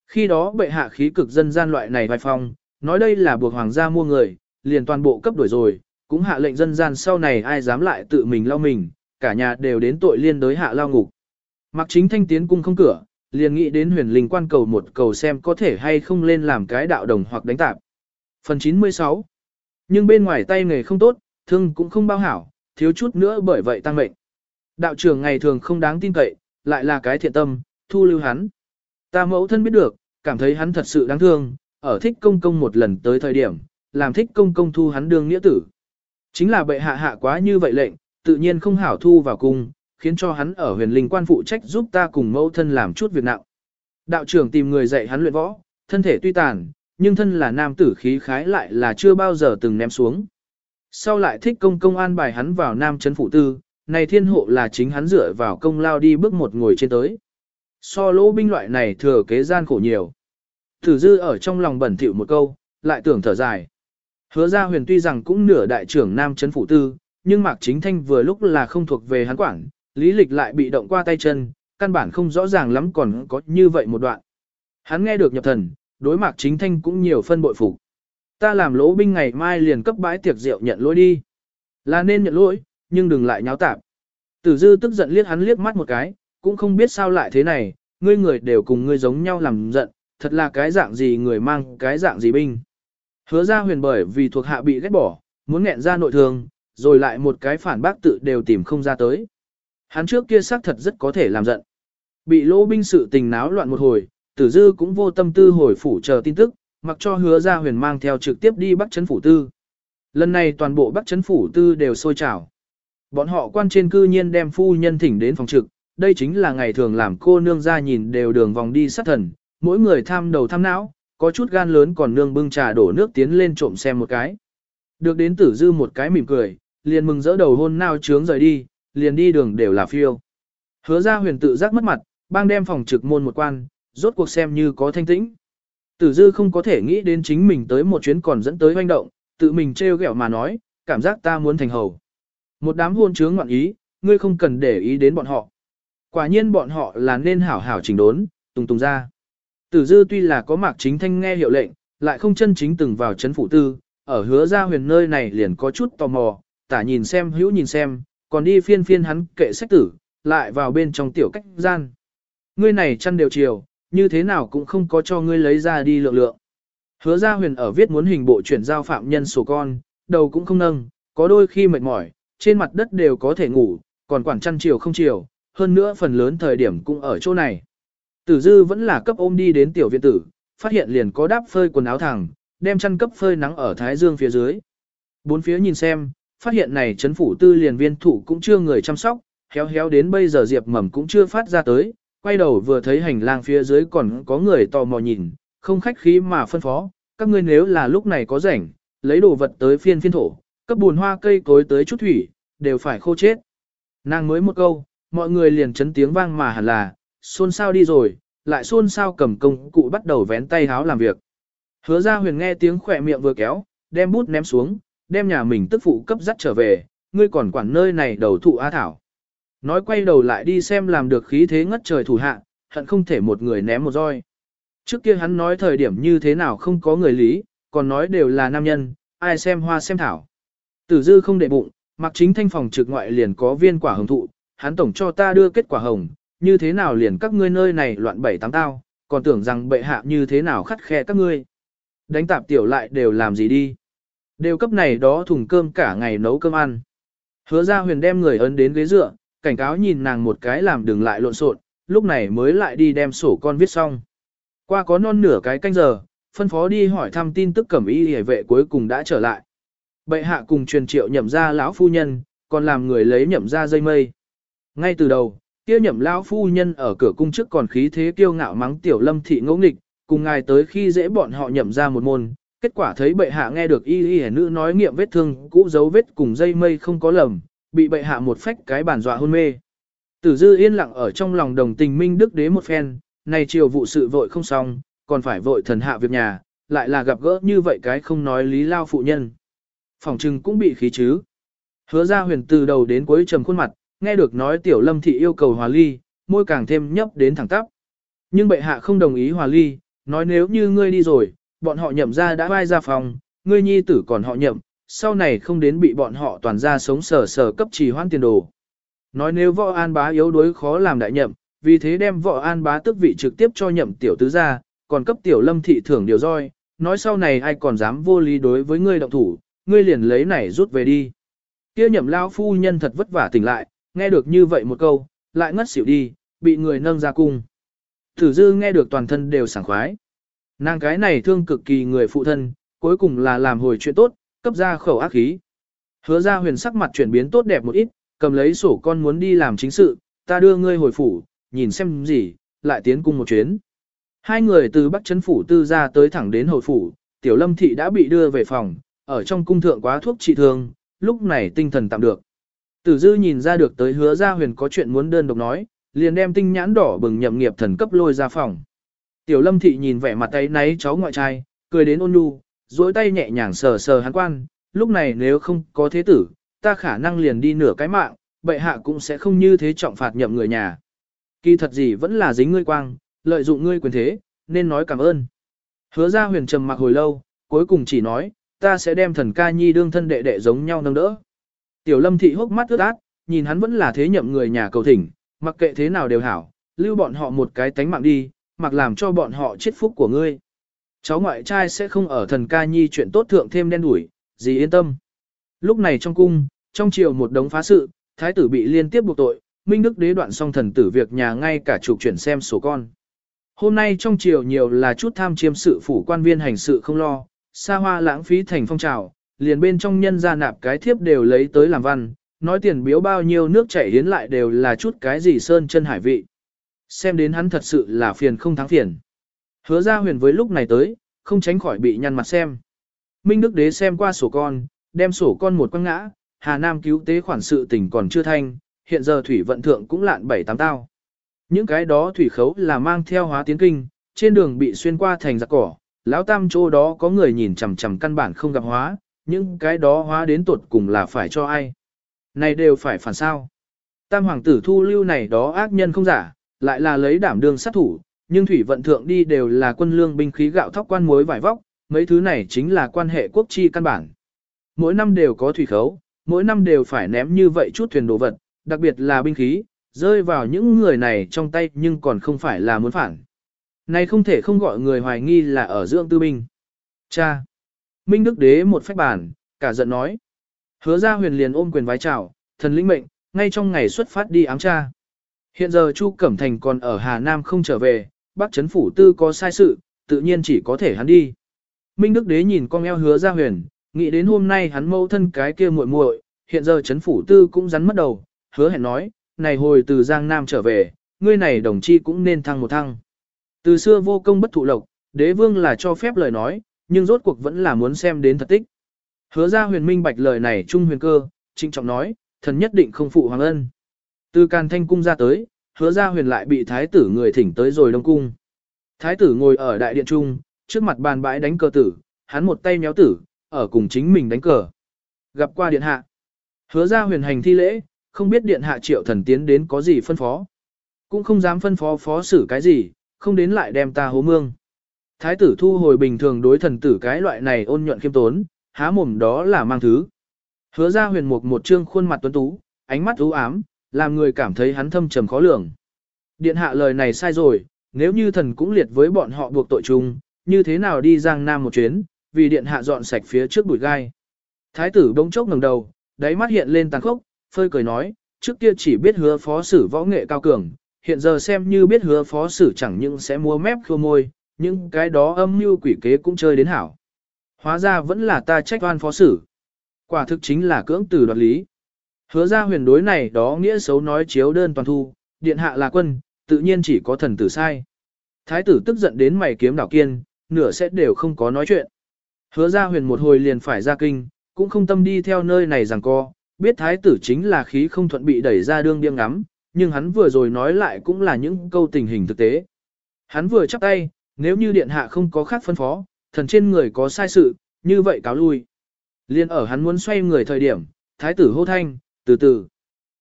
Khi đó bệ hạ khí cực dân gian loại này vai phong, nói đây là buộc hoàng gia mua người, liền toàn bộ cấp đổi rồi, cũng hạ lệnh dân gian sau này ai dám lại tự mình lao mình, cả nhà đều đến tội liên đối hạ lao ngục. Mặc chính thanh tiến cung không cửa, liền nghĩ đến huyền linh quan cầu một cầu xem có thể hay không lên làm cái đạo đồng hoặc đánh tạp. Phần 96 Nhưng bên ngoài tay nghề không tốt, thương cũng không bao hảo, thiếu chút nữa bởi vậy tăng mệnh. Đạo trưởng ngày thường không đáng tin cậy, lại là cái thiện tâm, thu lưu hắn. Ta mẫu thân biết được, cảm thấy hắn thật sự đáng thương, ở thích công công một lần tới thời điểm, làm thích công công thu hắn đương nghĩa tử. Chính là bệ hạ hạ quá như vậy lệnh, tự nhiên không hảo thu vào cung, khiến cho hắn ở huyền linh quan phụ trách giúp ta cùng mẫu thân làm chút việc nặng. Đạo trưởng tìm người dạy hắn luyện võ, thân thể tuy tàn, nhưng thân là nam tử khí khái lại là chưa bao giờ từng ném xuống. Sau lại thích công công an bài hắn vào nam chấn phụ tư, này thiên hộ là chính hắn dựa vào công lao đi bước một ngồi trên tới. So lỗ binh loại này thừa kế gian khổ nhiều. Thử dư ở trong lòng bẩn thỉu một câu, lại tưởng thở dài. Hứa ra huyền tuy rằng cũng nửa đại trưởng nam chấn phụ tư, nhưng Mạc Chính Thanh vừa lúc là không thuộc về hắn quản, lý lịch lại bị động qua tay chân, căn bản không rõ ràng lắm còn có như vậy một đoạn. Hắn nghe được nhập thần, đối Mạc Chính Thanh cũng nhiều phân bội phục. Ta làm lỗ binh ngày mai liền cấp bãi tiệc rượu nhận lỗi đi. Là nên nhận lỗi, nhưng đừng lại nháo tạp. Tử dư tức giận liếc hắn liếc mắt một cái, cũng không biết sao lại thế này, ngươi người đều cùng ngươi giống nhau làm giận, thật là cái dạng gì người mang cái dạng gì binh. Hứa ra huyền bởi vì thuộc hạ bị ghét bỏ, muốn nghẹn ra nội thương, rồi lại một cái phản bác tự đều tìm không ra tới. Hắn trước kia xác thật rất có thể làm giận. Bị lỗ binh sự tình náo loạn một hồi, tử dư cũng vô tâm tư hồi phủ chờ tin tức, mặc cho hứa ra huyền mang theo trực tiếp đi bắt chấn phủ tư. Lần này toàn bộ bắt chấn phủ tư đều sôi trào. Bọn họ quan trên cư nhiên đem phu nhân thỉnh đến phòng trực, đây chính là ngày thường làm cô nương ra nhìn đều đường vòng đi sát thần, mỗi người tham đầu tham não, có chút gan lớn còn nương bưng trà đổ nước tiến lên trộm xem một cái. Được đến tử dư một cái mỉm cười, liền mừng dỡ đầu hôn nao trướng rời đi, liền đi đường đều là phiêu. Hứa ra huyền tự giác mất mặt, bang đem phòng trực môn một quan, rốt cuộc xem như có thanh tĩnh. Tử dư không có thể nghĩ đến chính mình tới một chuyến còn dẫn tới hoành động, tự mình trêu ghẹo mà nói, cảm giác ta muốn thành hầu. Một đám hôn trướng ngoạn ý, ngươi không cần để ý đến bọn họ. Quả nhiên bọn họ là nên hảo hảo chỉnh đốn, tùng tùng ra. Tử dư tuy là có mạc chính thanh nghe hiệu lệnh, lại không chân chính từng vào chấn phủ tư, ở hứa ra huyền nơi này liền có chút tò mò, tả nhìn xem hữu nhìn xem, còn đi phiên phiên hắn kệ sách tử, lại vào bên trong tiểu cách gian. Ngươi này chăn đều chiều, như thế nào cũng không có cho ngươi lấy ra đi lượng lượng. Hứa ra huyền ở viết muốn hình bộ chuyển giao phạm nhân sổ con, đầu cũng không nâng, có đôi khi mệt mỏi, trên mặt đất đều có thể ngủ, còn quản chăn chiều không chiều, hơn nữa phần lớn thời điểm cũng ở chỗ này. Tử dư vẫn là cấp ôm đi đến tiểu viện tử, phát hiện liền có đáp phơi quần áo thẳng, đem chăn cấp phơi nắng ở thái dương phía dưới. Bốn phía nhìn xem, phát hiện này chấn phủ tư liền viên thủ cũng chưa người chăm sóc, héo héo đến bây giờ diệp mầm cũng chưa phát ra tới, quay đầu vừa thấy hành lang phía dưới còn có người tò mò nhìn, không khách khí mà phân phó, các ngươi nếu là lúc này có rảnh, lấy đồ vật tới phiên phiên thổ, cấp buồn hoa cây cối tới chút thủy, đều phải khô chết. Nàng mới một câu, mọi người liền chấn tiếng vang mà hẳn là, xôn xao đi rồi, lại xôn xao cầm công cụ bắt đầu vén tay háo làm việc. Hứa ra huyền nghe tiếng khỏe miệng vừa kéo, đem bút ném xuống, đem nhà mình tức phụ cấp dắt trở về, ngươi còn quản nơi này đầu thụ A Thảo. Nói quay đầu lại đi xem làm được khí thế ngất trời thủ hạ, hận không thể một người ném một roi. Trước kia hắn nói thời điểm như thế nào không có người lý, còn nói đều là nam nhân, ai xem hoa xem thảo. Tử dư không để bụng, mặc chính thanh phòng trực ngoại liền có viên quả hồng thụ, hắn tổng cho ta đưa kết quả hồng, như thế nào liền các ngươi nơi này loạn bảy tám tao, còn tưởng rằng bệ hạ như thế nào khắt khe các ngươi. Đánh tạp tiểu lại đều làm gì đi. Đều cấp này đó thùng cơm cả ngày nấu cơm ăn. Hứa ra huyền đem người ấn đến ghế dựa, cảnh cáo nhìn nàng một cái làm đừng lại lộn xộn, lúc này mới lại đi đem sổ con viết xong. Qua có non nửa cái canh giờ, phân phó đi hỏi thăm tin tức cẩm y hề vệ cuối cùng đã trở lại. Bệ hạ cùng truyền triệu nhậm ra lão phu nhân, còn làm người lấy nhậm ra dây mây. Ngay từ đầu, kia nhậm lão phu nhân ở cửa cung trước còn khí thế kiêu ngạo mắng tiểu lâm thị ngỗ nghịch, cùng ngài tới khi dễ bọn họ nhậm ra một môn, kết quả thấy bệ hạ nghe được y y nữ nói nghiệm vết thương cũ dấu vết cùng dây mây không có lầm, bị bệ hạ một phách cái bản dọa hôn mê. Tử dư yên lặng ở trong lòng đồng tình minh đức đế một phen, này chiều vụ sự vội không xong, còn phải vội thần hạ việc nhà, lại là gặp gỡ như vậy cái không nói lý lao phụ nhân. Phòng trừng cũng bị khí chứ. Hứa ra huyền từ đầu đến cuối trầm khuôn mặt, nghe được nói tiểu lâm thị yêu cầu hòa ly, môi càng thêm nhấp đến thẳng tắp. Nhưng bệ hạ không đồng ý hòa ly, nói nếu như ngươi đi rồi, bọn họ nhậm ra đã vai ra phòng, ngươi nhi tử còn họ nhậm, sau này không đến bị bọn họ toàn ra sống sờ sờ cấp trì hoãn tiền đồ. Nói nếu võ an bá yếu đuối khó làm đại nhậm, vì thế đem võ an bá tước vị trực tiếp cho nhậm tiểu tứ ra, còn cấp tiểu lâm thị thưởng điều roi, nói sau này ai còn dám vô lý đối với ngươi động thủ, ngươi liền lấy này rút về đi. Kia nhậm lao phu nhân thật vất vả tỉnh lại, nghe được như vậy một câu, lại ngất xỉu đi, bị người nâng ra cung. Thử dư nghe được toàn thân đều sảng khoái. Nàng cái này thương cực kỳ người phụ thân, cuối cùng là làm hồi chuyện tốt, cấp ra khẩu ác khí. Hứa ra huyền sắc mặt chuyển biến tốt đẹp một ít, cầm lấy sổ con muốn đi làm chính sự, ta đưa ngươi hồi phủ, nhìn xem gì, lại tiến cung một chuyến. Hai người từ Bắc Trấn Phủ tư ra tới thẳng đến hồi phủ, Tiểu Lâm Thị đã bị đưa về phòng, ở trong cung thượng quá thuốc trị thương, lúc này tinh thần tạm được. Tử dư nhìn ra được tới hứa ra huyền có chuyện muốn đơn độc nói, liền đem tinh nhãn đỏ bừng nhậm nghiệp thần cấp lôi ra phòng. Tiểu lâm thị nhìn vẻ mặt tay náy cháu ngoại trai, cười đến ôn nhu, duỗi tay nhẹ nhàng sờ sờ hắn quan, lúc này nếu không có thế tử, ta khả năng liền đi nửa cái mạng, bệ hạ cũng sẽ không như thế trọng phạt nhậm người nhà. Kỳ thật gì vẫn là dính ngươi quang, lợi dụng ngươi quyền thế, nên nói cảm ơn. Hứa ra huyền trầm mặc hồi lâu, cuối cùng chỉ nói, ta sẽ đem thần ca nhi đương thân đệ đệ giống nhau nâng đỡ. Tiểu lâm thị hốc mắt ướt át, nhìn hắn vẫn là thế nhậm người nhà cầu thỉnh, mặc kệ thế nào đều hảo, lưu bọn họ một cái tánh mạng đi, mặc làm cho bọn họ chết phúc của ngươi. Cháu ngoại trai sẽ không ở thần ca nhi chuyện tốt thượng thêm đen đuổi, gì yên tâm. Lúc này trong cung, trong triều một đống phá sự, thái tử bị liên tiếp buộc tội, minh đức đế đoạn xong thần tử việc nhà ngay cả trục chuyển xem sổ con. Hôm nay trong triều nhiều là chút tham chiêm sự phủ quan viên hành sự không lo, xa hoa lãng phí thành phong trào, liền bên trong nhân ra nạp cái thiếp đều lấy tới làm văn, nói tiền biếu bao nhiêu nước chảy hiến lại đều là chút cái gì sơn chân hải vị. Xem đến hắn thật sự là phiền không thắng phiền. Hứa ra huyền với lúc này tới, không tránh khỏi bị nhăn mặt xem. Minh Đức Đế xem qua sổ con, đem sổ con một quăng ngã, Hà Nam cứu tế khoản sự tình còn chưa thanh, hiện giờ thủy vận thượng cũng lạn bảy tám tao. Những cái đó thủy khấu là mang theo hóa tiến kinh, trên đường bị xuyên qua thành giặc cỏ, lão tam chỗ đó có người nhìn chằm chằm căn bản không gặp hóa, những cái đó hóa đến tuột cùng là phải cho ai. Này đều phải phản sao. Tam hoàng tử thu lưu này đó ác nhân không giả, lại là lấy đảm đương sát thủ, nhưng thủy vận thượng đi đều là quân lương binh khí gạo thóc quan muối vải vóc, mấy thứ này chính là quan hệ quốc chi căn bản. Mỗi năm đều có thủy khấu, mỗi năm đều phải ném như vậy chút thuyền đồ vật, đặc biệt là binh khí, rơi vào những người này trong tay nhưng còn không phải là muốn phản. Này không thể không gọi người hoài nghi là ở dưỡng tư binh. Cha! Minh Đức Đế một phách bản, cả giận nói. Hứa ra huyền liền ôm quyền vái chào, thần lĩnh mệnh, ngay trong ngày xuất phát đi ám Tra. Hiện giờ Chu Cẩm Thành còn ở Hà Nam không trở về, bác Trấn Phủ Tư có sai sự, tự nhiên chỉ có thể hắn đi. Minh Đức Đế nhìn con eo hứa ra huyền, nghĩ đến hôm nay hắn mâu thân cái kia muội muội, hiện giờ Trấn Phủ Tư cũng rắn mất đầu, hứa hẹn nói, này hồi từ Giang Nam trở về, ngươi này đồng chi cũng nên thăng một thăng. Từ xưa vô công bất thụ lộc, đế vương là cho phép lời nói, nhưng rốt cuộc vẫn là muốn xem đến thật tích. Hứa ra huyền minh bạch lời này trung huyền cơ, trinh trọng nói, thần nhất định không phụ hoàng ân. Từ càn thanh cung ra tới, hứa ra huyền lại bị thái tử người thỉnh tới rồi đông cung. Thái tử ngồi ở đại điện trung, trước mặt bàn bãi đánh cờ tử, hắn một tay méo tử, ở cùng chính mình đánh cờ. Gặp qua điện hạ. Hứa ra huyền hành thi lễ, không biết điện hạ triệu thần tiến đến có gì phân phó. Cũng không dám phân phó phó xử cái gì, không đến lại đem ta hố mương. Thái tử thu hồi bình thường đối thần tử cái loại này ôn nhuận khiêm tốn, há mồm đó là mang thứ. Hứa ra huyền mục một trương khuôn mặt tuấn tú, ánh mắt u ám, làm người cảm thấy hắn thâm trầm khó lường. Điện hạ lời này sai rồi, nếu như thần cũng liệt với bọn họ buộc tội chung, như thế nào đi Giang Nam một chuyến, vì điện hạ dọn sạch phía trước bụi gai. Thái tử bỗng chốc ngẩng đầu, đáy mắt hiện lên tàn khốc, phơi cười nói, trước kia chỉ biết hứa phó sử võ nghệ cao cường, hiện giờ xem như biết hứa phó sử chẳng những sẽ mua mép khô môi, những cái đó âm mưu quỷ kế cũng chơi đến hảo. Hóa ra vẫn là ta trách oan phó xử Quả thực chính là cưỡng từ đoạt lý. Hứa ra huyền đối này đó nghĩa xấu nói chiếu đơn toàn thu, điện hạ là quân, tự nhiên chỉ có thần tử sai. Thái tử tức giận đến mày kiếm đảo kiên, nửa sẽ đều không có nói chuyện. Hứa ra huyền một hồi liền phải ra kinh, cũng không tâm đi theo nơi này rằng co, biết thái tử chính là khí không thuận bị đẩy ra đương điên ngắm, nhưng hắn vừa rồi nói lại cũng là những câu tình hình thực tế. Hắn vừa chắp tay, nếu như điện hạ không có khác phân phó, thần trên người có sai sự, như vậy cáo lui. Liên ở hắn muốn xoay người thời điểm, thái tử hô thanh, từ từ.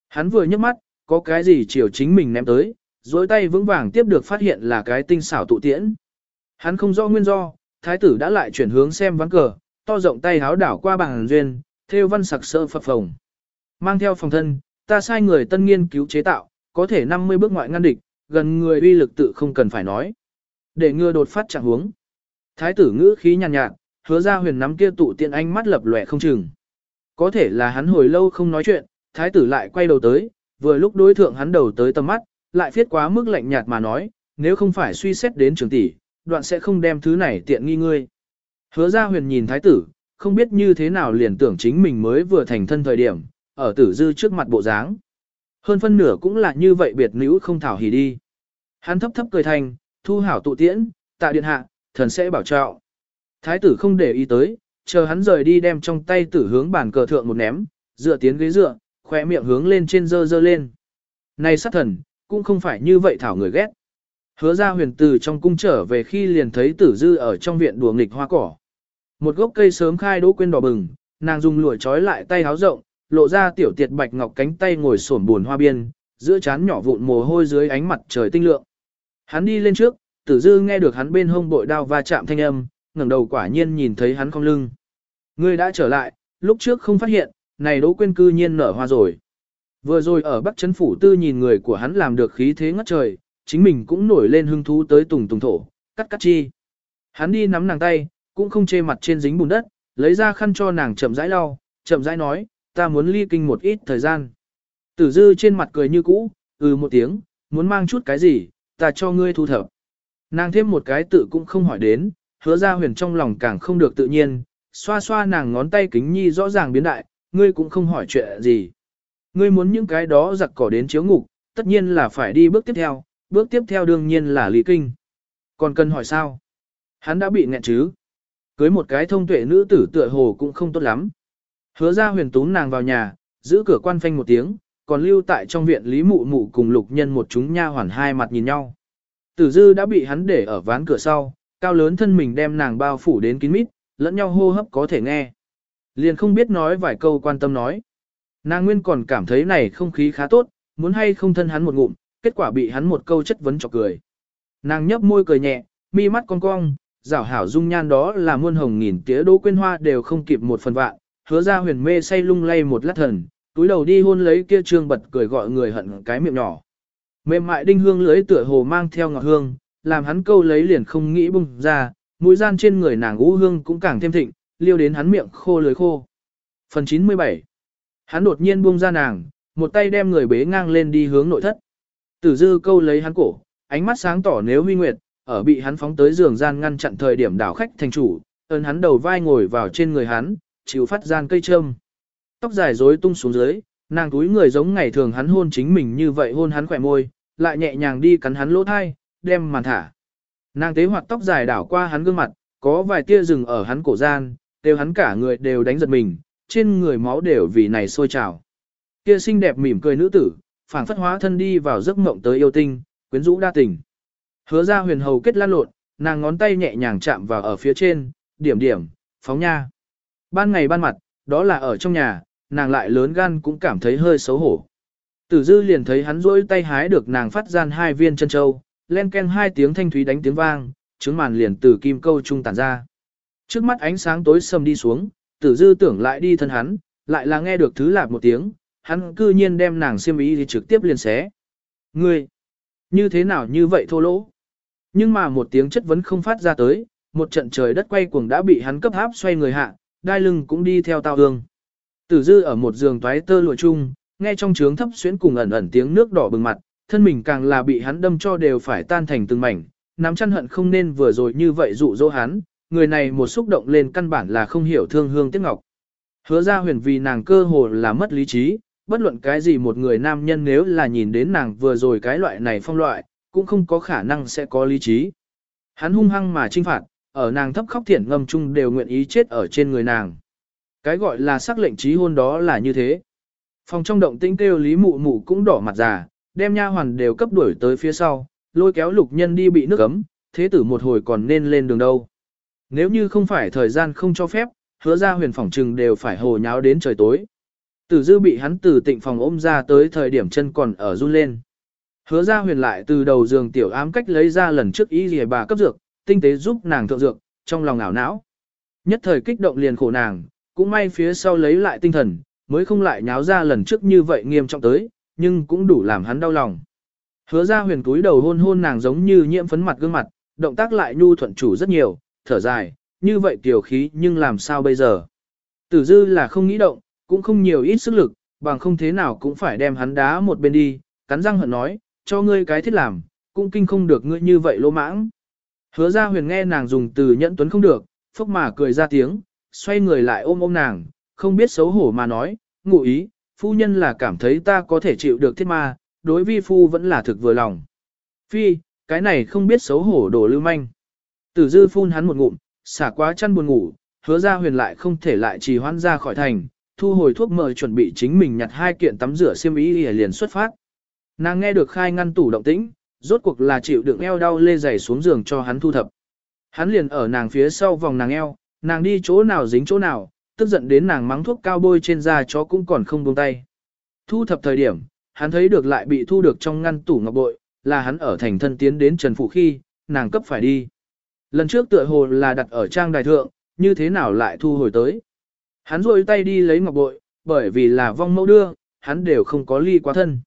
Hắn vừa nhấc mắt, có cái gì chiều chính mình ném tới, dối tay vững vàng tiếp được phát hiện là cái tinh xảo tụ tiễn. Hắn không rõ nguyên do, thái tử đã lại chuyển hướng xem ván cờ, to rộng tay háo đảo qua bảng duyên, theo văn sặc sỡ phập phồng. Mang theo phòng thân, ta sai người tân nghiên cứu chế tạo, có thể 50 bước ngoại ngăn địch, gần người uy lực tự không cần phải nói. Để ngừa đột phát trạng huống. Thái tử ngữ khí nhàn nhạt, nhạt, hứa ra huyền nắm kia tụ tiện ánh mắt lập lòe không chừng. Có thể là hắn hồi lâu không nói chuyện, thái tử lại quay đầu tới, vừa lúc đối thượng hắn đầu tới tầm mắt, lại phiết quá mức lạnh nhạt mà nói, nếu không phải suy xét đến trường tỷ, đoạn sẽ không đem thứ này tiện nghi ngươi. Hứa ra huyền nhìn thái tử, không biết như thế nào liền tưởng chính mình mới vừa thành thân thời điểm, ở tử dư trước mặt bộ dáng. Hơn phân nửa cũng là như vậy biệt nữ không thảo hỉ đi. Hắn thấp thấp cười thành, thu hảo tụ tiễn, tạ điện hạ, thần sẽ bảo trọng. Thái tử không để ý tới, chờ hắn rời đi đem trong tay tử hướng bàn cờ thượng một ném, dựa tiến ghế dựa, khỏe miệng hướng lên trên dơ dơ lên. Này sát thần, cũng không phải như vậy thảo người ghét. Hứa ra huyền từ trong cung trở về khi liền thấy tử dư ở trong viện đùa nghịch hoa cỏ. Một gốc cây sớm khai đỗ quên đỏ bừng, nàng dùng lụa trói lại tay háo rộng, lộ ra tiểu tiệt bạch ngọc cánh tay ngồi xổm buồn hoa biên, giữa chán nhỏ vụn mồ hôi dưới ánh mặt trời tinh lượng. Hắn đi lên trước, tử dư nghe được hắn bên hông bội đao va chạm thanh âm, ngẩng đầu quả nhiên nhìn thấy hắn không lưng. Ngươi đã trở lại, lúc trước không phát hiện, này đỗ quên cư nhiên nở hoa rồi. Vừa rồi ở Bắc Trấn Phủ Tư nhìn người của hắn làm được khí thế ngất trời, chính mình cũng nổi lên hưng thú tới tùng tùng thổ, cắt cắt chi. Hắn đi nắm nàng tay, cũng không chê mặt trên dính bùn đất, lấy ra khăn cho nàng chậm rãi lau, chậm rãi nói, ta muốn ly kinh một ít thời gian. Tử dư trên mặt cười như cũ, ừ một tiếng, muốn mang chút cái gì, ta cho ngươi thu thập. Nàng thêm một cái tự cũng không hỏi đến, hứa ra huyền trong lòng càng không được tự nhiên, xoa xoa nàng ngón tay kính nhi rõ ràng biến đại, ngươi cũng không hỏi chuyện gì. Ngươi muốn những cái đó giặc cỏ đến chiếu ngục, tất nhiên là phải đi bước tiếp theo, bước tiếp theo đương nhiên là lý kinh. Còn cần hỏi sao? Hắn đã bị nghẹn chứ? Cưới một cái thông tuệ nữ tử tựa hồ cũng không tốt lắm. Hứa ra huyền túm nàng vào nhà, giữ cửa quan phanh một tiếng, còn lưu tại trong viện Lý Mụ Mụ cùng lục nhân một chúng nha hoàn hai mặt nhìn nhau. Tử dư đã bị hắn để ở ván cửa sau, cao lớn thân mình đem nàng bao phủ đến kín mít, lẫn nhau hô hấp có thể nghe. Liền không biết nói vài câu quan tâm nói. Nàng nguyên còn cảm thấy này không khí khá tốt, muốn hay không thân hắn một ngụm, kết quả bị hắn một câu chất vấn chọc cười. Nàng nhấp môi cười nhẹ, mi mắt cong cong, rảo hảo dung nhan đó là muôn hồng nghìn tía đỗ quyên hoa đều không kịp một phần vạn, hứa ra huyền mê say lung lay một lát thần, túi đầu đi hôn lấy kia trương bật cười gọi người hận cái miệng nhỏ. Mềm mại đinh hương lưới tựa hồ mang theo ngọt hương, làm hắn câu lấy liền không nghĩ bung ra, mũi gian trên người nàng ú hương cũng càng thêm thịnh, liêu đến hắn miệng khô lưới khô. Phần 97 Hắn đột nhiên buông ra nàng, một tay đem người bế ngang lên đi hướng nội thất. Tử dư câu lấy hắn cổ, ánh mắt sáng tỏ nếu huy nguyệt, ở bị hắn phóng tới giường gian ngăn chặn thời điểm đảo khách thành chủ, ơn hắn đầu vai ngồi vào trên người hắn, chịu phát gian cây trâm. Tóc dài rối tung xuống dưới, nàng túi người giống ngày thường hắn hôn chính mình như vậy hôn hắn khỏe môi, lại nhẹ nhàng đi cắn hắn lỗ thai, đem màn thả. Nàng tế hoạt tóc dài đảo qua hắn gương mặt, có vài tia rừng ở hắn cổ gian, đều hắn cả người đều đánh giật mình, trên người máu đều vì này sôi trào. Kia xinh đẹp mỉm cười nữ tử, phảng phất hóa thân đi vào giấc mộng tới yêu tinh, quyến rũ đa tình. Hứa ra huyền hầu kết lan lộn, nàng ngón tay nhẹ nhàng chạm vào ở phía trên, điểm điểm, phóng nha. Ban ngày ban mặt, đó là ở trong nhà, nàng lại lớn gan cũng cảm thấy hơi xấu hổ. Tử dư liền thấy hắn rỗi tay hái được nàng phát gian hai viên chân châu, len ken hai tiếng thanh thúy đánh tiếng vang, trứng màn liền từ kim câu trung tản ra. Trước mắt ánh sáng tối sầm đi xuống, tử dư tưởng lại đi thân hắn, lại là nghe được thứ lạp một tiếng, hắn cư nhiên đem nàng xiêm ý thì trực tiếp liền xé. Ngươi, như thế nào như vậy thô lỗ? Nhưng mà một tiếng chất vấn không phát ra tới, một trận trời đất quay cuồng đã bị hắn cấp háp xoay người hạ, đai lưng cũng đi theo tao hương. Tử dư ở một giường toái tơ lụa chung, nghe trong trướng thấp xuyến cùng ẩn ẩn tiếng nước đỏ bừng mặt, thân mình càng là bị hắn đâm cho đều phải tan thành từng mảnh, nắm chăn hận không nên vừa rồi như vậy dụ dỗ hắn, người này một xúc động lên căn bản là không hiểu thương hương tiếc ngọc. Hứa ra huyền vì nàng cơ hồ là mất lý trí, bất luận cái gì một người nam nhân nếu là nhìn đến nàng vừa rồi cái loại này phong loại, cũng không có khả năng sẽ có lý trí. Hắn hung hăng mà trinh phạt, ở nàng thấp khóc thiện ngâm chung đều nguyện ý chết ở trên người nàng. Cái gọi là sắc lệnh trí hôn đó là như thế. Phòng trong động tĩnh kêu Lý Mụ Mụ cũng đỏ mặt già, đem nha hoàn đều cấp đuổi tới phía sau, lôi kéo lục nhân đi bị nước cấm, thế tử một hồi còn nên lên đường đâu. Nếu như không phải thời gian không cho phép, hứa ra huyền phòng trừng đều phải hồ nháo đến trời tối. Tử dư bị hắn từ tịnh phòng ôm ra tới thời điểm chân còn ở run lên. Hứa ra huyền lại từ đầu giường tiểu ám cách lấy ra lần trước ý gì bà cấp dược, tinh tế giúp nàng thượng dược, trong lòng ảo não. Nhất thời kích động liền khổ nàng, cũng may phía sau lấy lại tinh thần, mới không lại nháo ra lần trước như vậy nghiêm trọng tới, nhưng cũng đủ làm hắn đau lòng. Hứa ra huyền cúi đầu hôn hôn nàng giống như nhiễm phấn mặt gương mặt, động tác lại nhu thuận chủ rất nhiều, thở dài, như vậy tiểu khí nhưng làm sao bây giờ. Tử dư là không nghĩ động, cũng không nhiều ít sức lực, bằng không thế nào cũng phải đem hắn đá một bên đi, cắn răng hận nói, cho ngươi cái thiết làm, cũng kinh không được ngươi như vậy lỗ mãng. Hứa ra huyền nghe nàng dùng từ nhẫn tuấn không được, phốc mà cười ra tiếng, xoay người lại ôm ôm nàng, không biết xấu hổ mà nói, ngụ ý, phu nhân là cảm thấy ta có thể chịu được thiết ma, đối vi phu vẫn là thực vừa lòng. Phi, cái này không biết xấu hổ đổ lưu manh. Tử dư phun hắn một ngụm, xả quá chăn buồn ngủ, hứa ra huyền lại không thể lại trì hoãn ra khỏi thành, thu hồi thuốc mời chuẩn bị chính mình nhặt hai kiện tắm rửa xiêm y liền xuất phát. Nàng nghe được khai ngăn tủ động tĩnh, rốt cuộc là chịu đựng eo đau lê dày xuống giường cho hắn thu thập. Hắn liền ở nàng phía sau vòng nàng eo, nàng đi chỗ nào dính chỗ nào, tức giận đến nàng mắng thuốc cao bôi trên da chó cũng còn không buông tay. Thu thập thời điểm, hắn thấy được lại bị thu được trong ngăn tủ ngọc bội, là hắn ở thành thân tiến đến Trần Phụ khi, nàng cấp phải đi. Lần trước tựa hồ là đặt ở trang đài thượng, như thế nào lại thu hồi tới. Hắn rôi tay đi lấy ngọc bội, bởi vì là vong mẫu đưa, hắn đều không có ly quá thân.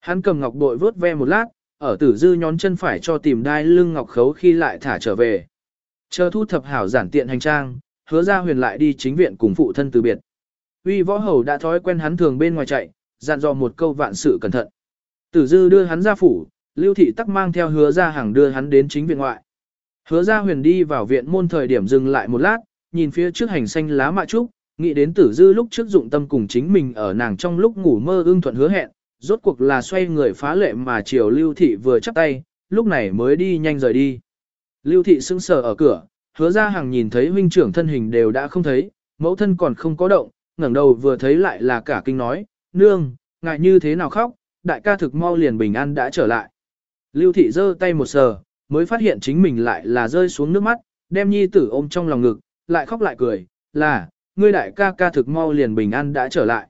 Hắn cầm ngọc bội vớt ve một lát, ở tử dư nhón chân phải cho tìm đai lưng ngọc khấu khi lại thả trở về. Chờ thu thập hảo giản tiện hành trang, hứa ra huyền lại đi chính viện cùng phụ thân từ biệt. Uy võ hầu đã thói quen hắn thường bên ngoài chạy, dặn dò một câu vạn sự cẩn thận. Tử dư đưa hắn ra phủ, lưu thị tắc mang theo hứa ra hàng đưa hắn đến chính viện ngoại. Hứa ra huyền đi vào viện môn thời điểm dừng lại một lát, nhìn phía trước hành xanh lá mạ trúc, nghĩ đến tử dư lúc trước dụng tâm cùng chính mình ở nàng trong lúc ngủ mơ ưng thuận hứa hẹn, rốt cuộc là xoay người phá lệ mà chiều lưu thị vừa chắp tay, lúc này mới đi nhanh rời đi. Lưu thị sững sờ ở cửa, hứa ra hàng nhìn thấy huynh trưởng thân hình đều đã không thấy, mẫu thân còn không có động, ngẩng đầu vừa thấy lại là cả kinh nói, nương, ngại như thế nào khóc, đại ca thực mau liền bình an đã trở lại. Lưu thị giơ tay một sờ, mới phát hiện chính mình lại là rơi xuống nước mắt, đem nhi tử ôm trong lòng ngực, lại khóc lại cười, là, ngươi đại ca ca thực mau liền bình an đã trở lại.